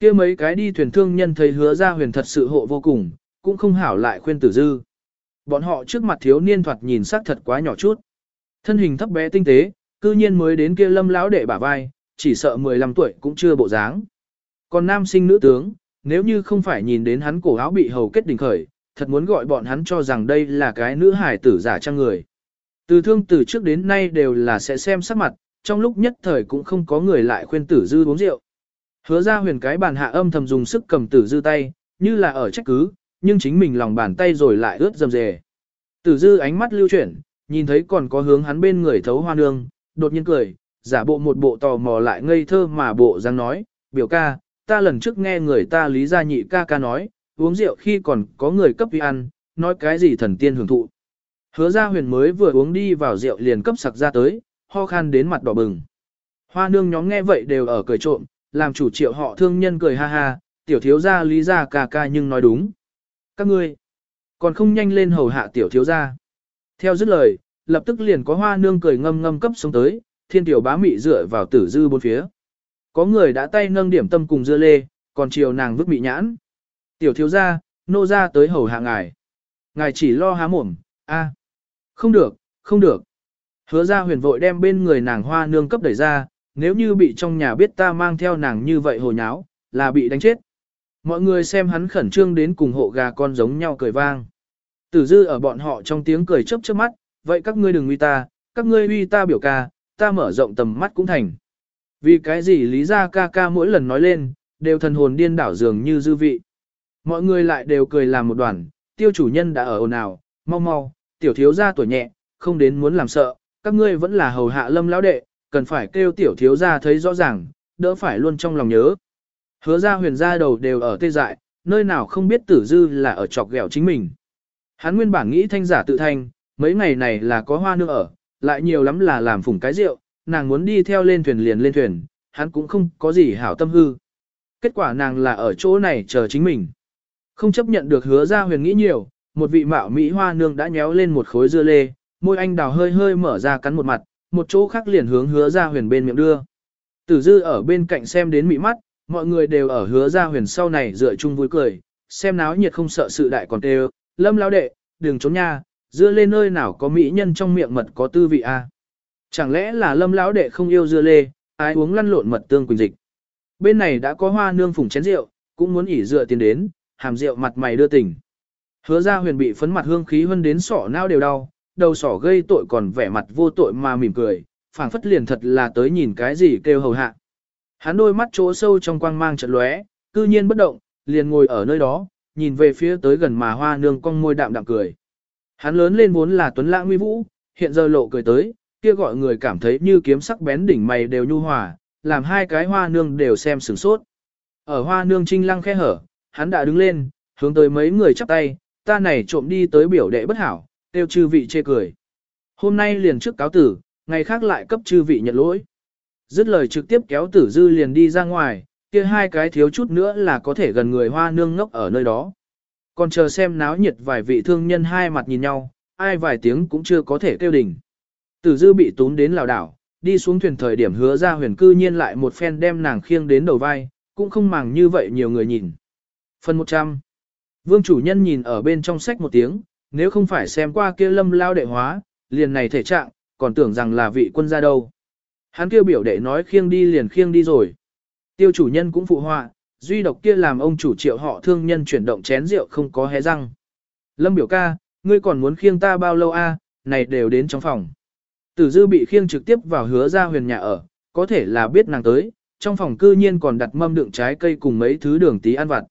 kia mấy cái đi thuyền thương nhân thấy hứa ra huyền thật sự hộ vô cùng, cũng không hảo lại khuyên tử dư. Bọn họ trước mặt thiếu niên thoạt nhìn sắc thật quá nhỏ chút. Thân hình thấp bé tinh tế, cư nhiên mới đến kia lâm lão đệ bả vai, chỉ sợ 15 tuổi cũng chưa bộ dáng. Còn nam sinh nữ tướng, nếu như không phải nhìn đến hắn cổ áo bị hầu kết đỉnh khởi, thật muốn gọi bọn hắn cho rằng đây là cái nữ hải tử giả trang người. Từ thương từ trước đến nay đều là sẽ xem sắc mặt, trong lúc nhất thời cũng không có người lại khuyên tử dư uống rượu. Hứa ra huyền cái bàn hạ âm thầm dùng sức cầm tử dư tay, như là ở trách cứ, nhưng chính mình lòng bàn tay rồi lại ướt dầm dề. Tử dư ánh mắt lưu chuyển, nhìn thấy còn có hướng hắn bên người thấu hoa nương, đột nhiên cười, giả bộ một bộ tò mò lại ngây thơ mà bộ răng nói, biểu ca, ta lần trước nghe người ta lý gia nhị ca ca nói, uống rượu khi còn có người cấp vi ăn, nói cái gì thần tiên hưởng thụ. Hứa ra huyền mới vừa uống đi vào rượu liền cấp sặc ra tới, ho khan đến mặt đỏ bừng. Hoa nương nhóm nghe vậy đều ở cười trộm, làm chủ triệu họ thương nhân cười ha ha, tiểu thiếu gia lý gia ca ca nhưng nói đúng. Các ngươi, còn không nhanh lên hầu hạ tiểu thiếu gia. Theo dứt lời, lập tức liền có hoa nương cười ngâm ngâm cấp xuống tới, thiên tiểu bá mị dựa vào tử dư bốn phía. Có người đã tay nâng điểm tâm cùng dưa lê, còn chiều nàng vứt mị nhãn. Tiểu thiếu gia, nô gia tới hầu hạ ngài. Ngài chỉ lo há mồm, a, Không được, không được. Hứa ra huyền vội đem bên người nàng hoa nương cấp đẩy ra, nếu như bị trong nhà biết ta mang theo nàng như vậy hồ nháo, là bị đánh chết. Mọi người xem hắn khẩn trương đến cùng hộ gà con giống nhau cười vang. Tử dư ở bọn họ trong tiếng cười chớp chớp mắt, vậy các ngươi đừng uy ta, các ngươi uy ta biểu ca, ta mở rộng tầm mắt cũng thành. Vì cái gì lý ra ca ca mỗi lần nói lên, đều thần hồn điên đảo dường như dư vị. Mọi người lại đều cười làm một đoàn, tiêu chủ nhân đã ở ồn ào, mau mau, tiểu thiếu gia tuổi nhẹ, không đến muốn làm sợ, các ngươi vẫn là hầu hạ lâm lão đệ, cần phải kêu tiểu thiếu gia thấy rõ ràng, đỡ phải luôn trong lòng nhớ. Hứa ra huyền gia đầu đều ở tê dại, nơi nào không biết tử dư là ở chọc ghẹo chính mình. Hắn nguyên bản nghĩ thanh giả tự thanh, mấy ngày này là có hoa nương ở, lại nhiều lắm là làm phủng cái rượu, nàng muốn đi theo lên thuyền liền lên thuyền, hắn cũng không có gì hảo tâm hư. Kết quả nàng là ở chỗ này chờ chính mình. Không chấp nhận được hứa ra huyền nghĩ nhiều, một vị mạo Mỹ hoa nương đã nhéo lên một khối dưa lê, môi anh đào hơi hơi mở ra cắn một mặt, một chỗ khác liền hướng hứa ra huyền bên miệng đưa. Tử dư ở bên cạnh xem đến mị mắt, mọi người đều ở hứa ra huyền sau này dựa chung vui cười, xem náo nhiệt không sợ sự đại còn tê lâm lao đệ, đừng trốn nha, dưa lê nơi nào có mỹ nhân trong miệng mật có tư vị a Chẳng lẽ là lâm lão đệ không yêu dưa lê, ai uống lăn lộn mật tương quỳnh dịch. Bên này đã có hoa nương phùng chén rượu, cũng muốn ỉ dựa tiền đến, hàm rượu mặt mày đưa tỉnh. Hứa ra huyền bị phấn mặt hương khí hơn đến sỏ nao đều đau, đầu sỏ gây tội còn vẻ mặt vô tội mà mỉm cười, phảng phất liền thật là tới nhìn cái gì kêu hầu hạ. Hắn đôi mắt chỗ sâu trong quang mang trận lóe, cư nhiên bất động, liền ngồi ở nơi đó, nhìn về phía tới gần mà hoa nương cong môi đạm đạm cười. Hắn lớn lên vốn là tuấn lãng nguy vũ, hiện giờ lộ cười tới, kia gọi người cảm thấy như kiếm sắc bén đỉnh mày đều nhu hòa, làm hai cái hoa nương đều xem sửng sốt. Ở hoa nương trinh lăng khe hở, hắn đã đứng lên, hướng tới mấy người chắp tay, ta này trộm đi tới biểu đệ bất hảo, tiêu chư vị chê cười. Hôm nay liền trước cáo tử, ngày khác lại cấp chư vị nhận lỗi. Dứt lời trực tiếp kéo tử dư liền đi ra ngoài, kia hai cái thiếu chút nữa là có thể gần người hoa nương ngốc ở nơi đó. Còn chờ xem náo nhiệt vài vị thương nhân hai mặt nhìn nhau, ai vài tiếng cũng chưa có thể kêu đỉnh. Tử dư bị tún đến lào đảo, đi xuống thuyền thời điểm hứa ra huyền cư nhiên lại một phen đem nàng khiêng đến đầu vai, cũng không màng như vậy nhiều người nhìn. Phần 100 Vương chủ nhân nhìn ở bên trong sách một tiếng, nếu không phải xem qua kia lâm lao đệ hóa, liền này thể trạng, còn tưởng rằng là vị quân gia đâu. Hắn kêu biểu đệ nói khiêng đi liền khiêng đi rồi. Tiêu chủ nhân cũng phụ họa, duy độc kia làm ông chủ triệu họ thương nhân chuyển động chén rượu không có hé răng. Lâm biểu ca, ngươi còn muốn khiêng ta bao lâu a? này đều đến trong phòng. Tử dư bị khiêng trực tiếp vào hứa ra huyền nhà ở, có thể là biết nàng tới, trong phòng cư nhiên còn đặt mâm đựng trái cây cùng mấy thứ đường tí ăn vặt.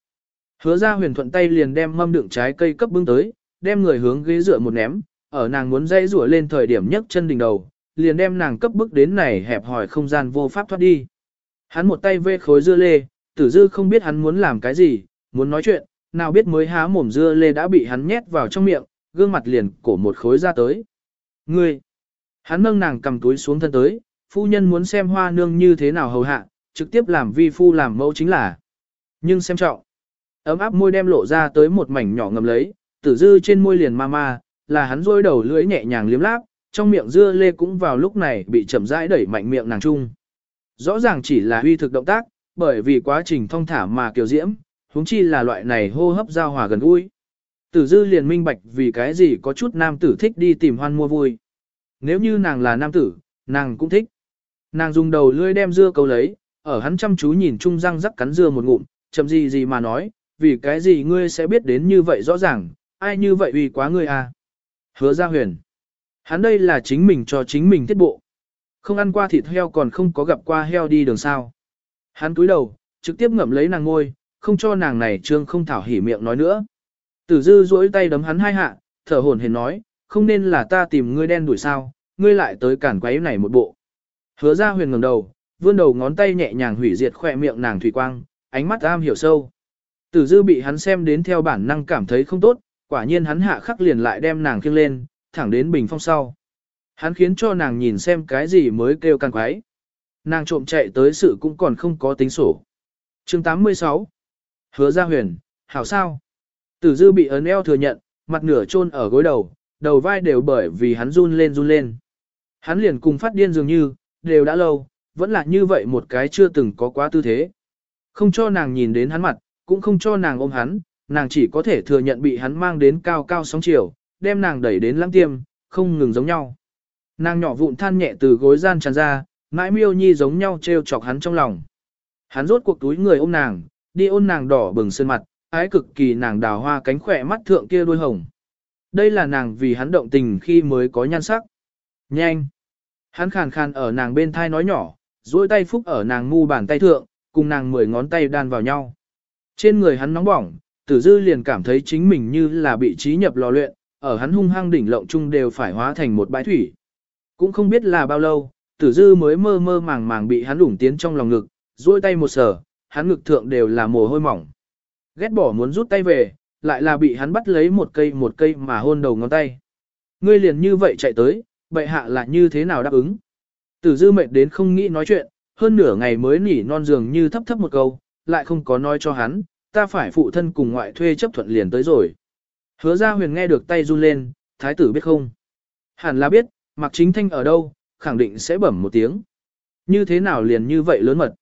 Hứa ra huyền thuận tay liền đem mâm đựng trái cây cấp bưng tới, đem người hướng ghế dựa một ném, ở nàng muốn dây rủa lên thời điểm nhấc chân đỉnh đầu, liền đem nàng cấp bức đến này hẹp hỏi không gian vô pháp thoát đi. Hắn một tay vê khối dưa lê, tử dư không biết hắn muốn làm cái gì, muốn nói chuyện, nào biết mới há mồm dưa lê đã bị hắn nhét vào trong miệng, gương mặt liền cổ một khối ra tới. Ngươi! Hắn nâng nàng cầm túi xuống thân tới, phu nhân muốn xem hoa nương như thế nào hầu hạ, trực tiếp làm vi phu làm mẫu chính là. Nhưng xem trọng. Ấm áp môi đem lộ ra tới một mảnh nhỏ ngầm lấy, tử dư trên môi liền ma ma, là hắn rôi đầu lưỡi nhẹ nhàng liếm láp, trong miệng dưa lê cũng vào lúc này bị chậm rãi đẩy mạnh miệng nàng Chung. Rõ ràng chỉ là huy thực động tác, bởi vì quá trình thông thả mà kiều diễm, huống chi là loại này hô hấp giao hòa gần gũi. Tử dư liền minh bạch vì cái gì có chút nam tử thích đi tìm hoan mua vui. Nếu như nàng là nam tử, nàng cũng thích. Nàng dùng đầu lưỡi đem dưa câu lấy, ở hắn chăm chú nhìn chung răng rắc cắn dưa một ngụm, chậm gì gì mà nói, vì cái gì ngươi sẽ biết đến như vậy rõ ràng, ai như vậy uy quá ngươi à. Hứa ra huyền. Hắn đây là chính mình cho chính mình tiết bộ. Không ăn qua thịt heo còn không có gặp qua heo đi đường sao. Hắn túi đầu, trực tiếp ngậm lấy nàng ngôi, không cho nàng này trương không thảo hỉ miệng nói nữa. Tử dư duỗi tay đấm hắn hai hạ, thở hổn hển nói, không nên là ta tìm ngươi đen đuổi sao, ngươi lại tới cản quấy này một bộ. Hứa ra huyền ngẩng đầu, vươn đầu ngón tay nhẹ nhàng hủy diệt khỏe miệng nàng thủy quang, ánh mắt am hiểu sâu. Tử dư bị hắn xem đến theo bản năng cảm thấy không tốt, quả nhiên hắn hạ khắc liền lại đem nàng khiêng lên, thẳng đến bình phong sau. Hắn khiến cho nàng nhìn xem cái gì mới kêu càng quái. Nàng trộm chạy tới sự cũng còn không có tính sổ. chương 86 Hứa ra huyền, hảo sao? Tử dư bị ấn eo thừa nhận, mặt nửa chôn ở gối đầu, đầu vai đều bởi vì hắn run lên run lên. Hắn liền cùng phát điên dường như, đều đã lâu, vẫn là như vậy một cái chưa từng có quá tư thế. Không cho nàng nhìn đến hắn mặt, cũng không cho nàng ôm hắn, nàng chỉ có thể thừa nhận bị hắn mang đến cao cao sóng chiều, đem nàng đẩy đến lãng tiêm, không ngừng giống nhau. Nàng nhỏ vụn than nhẹ từ gối gian tràn ra, mãi miêu nhi giống nhau treo chọc hắn trong lòng. Hắn rốt cuộc túi người ôm nàng, đi ôn nàng đỏ bừng sơn mặt, ái cực kỳ nàng đào hoa cánh khỏe mắt thượng kia đuôi hồng. Đây là nàng vì hắn động tình khi mới có nhan sắc. Nhanh! Hắn khàn khàn ở nàng bên thai nói nhỏ, duỗi tay phúc ở nàng mu bàn tay thượng, cùng nàng mười ngón tay đan vào nhau. Trên người hắn nóng bỏng, tử dư liền cảm thấy chính mình như là bị trí nhập lò luyện, ở hắn hung hăng đỉnh lộng chung đều phải hóa thành một bãi thủy. Cũng không biết là bao lâu, tử dư mới mơ mơ màng màng bị hắn đủng tiến trong lòng ngực, duỗi tay một sở, hắn ngực thượng đều là mồ hôi mỏng. Ghét bỏ muốn rút tay về, lại là bị hắn bắt lấy một cây một cây mà hôn đầu ngón tay. Ngươi liền như vậy chạy tới, bệ hạ là như thế nào đáp ứng. Tử dư mệt đến không nghĩ nói chuyện, hơn nửa ngày mới nỉ non giường như thấp thấp một câu, lại không có nói cho hắn, ta phải phụ thân cùng ngoại thuê chấp thuận liền tới rồi. Hứa ra huyền nghe được tay run lên, thái tử biết không? Hẳn là biết, mặc chính thanh ở đâu, khẳng định sẽ bẩm một tiếng. Như thế nào liền như vậy lớn mật?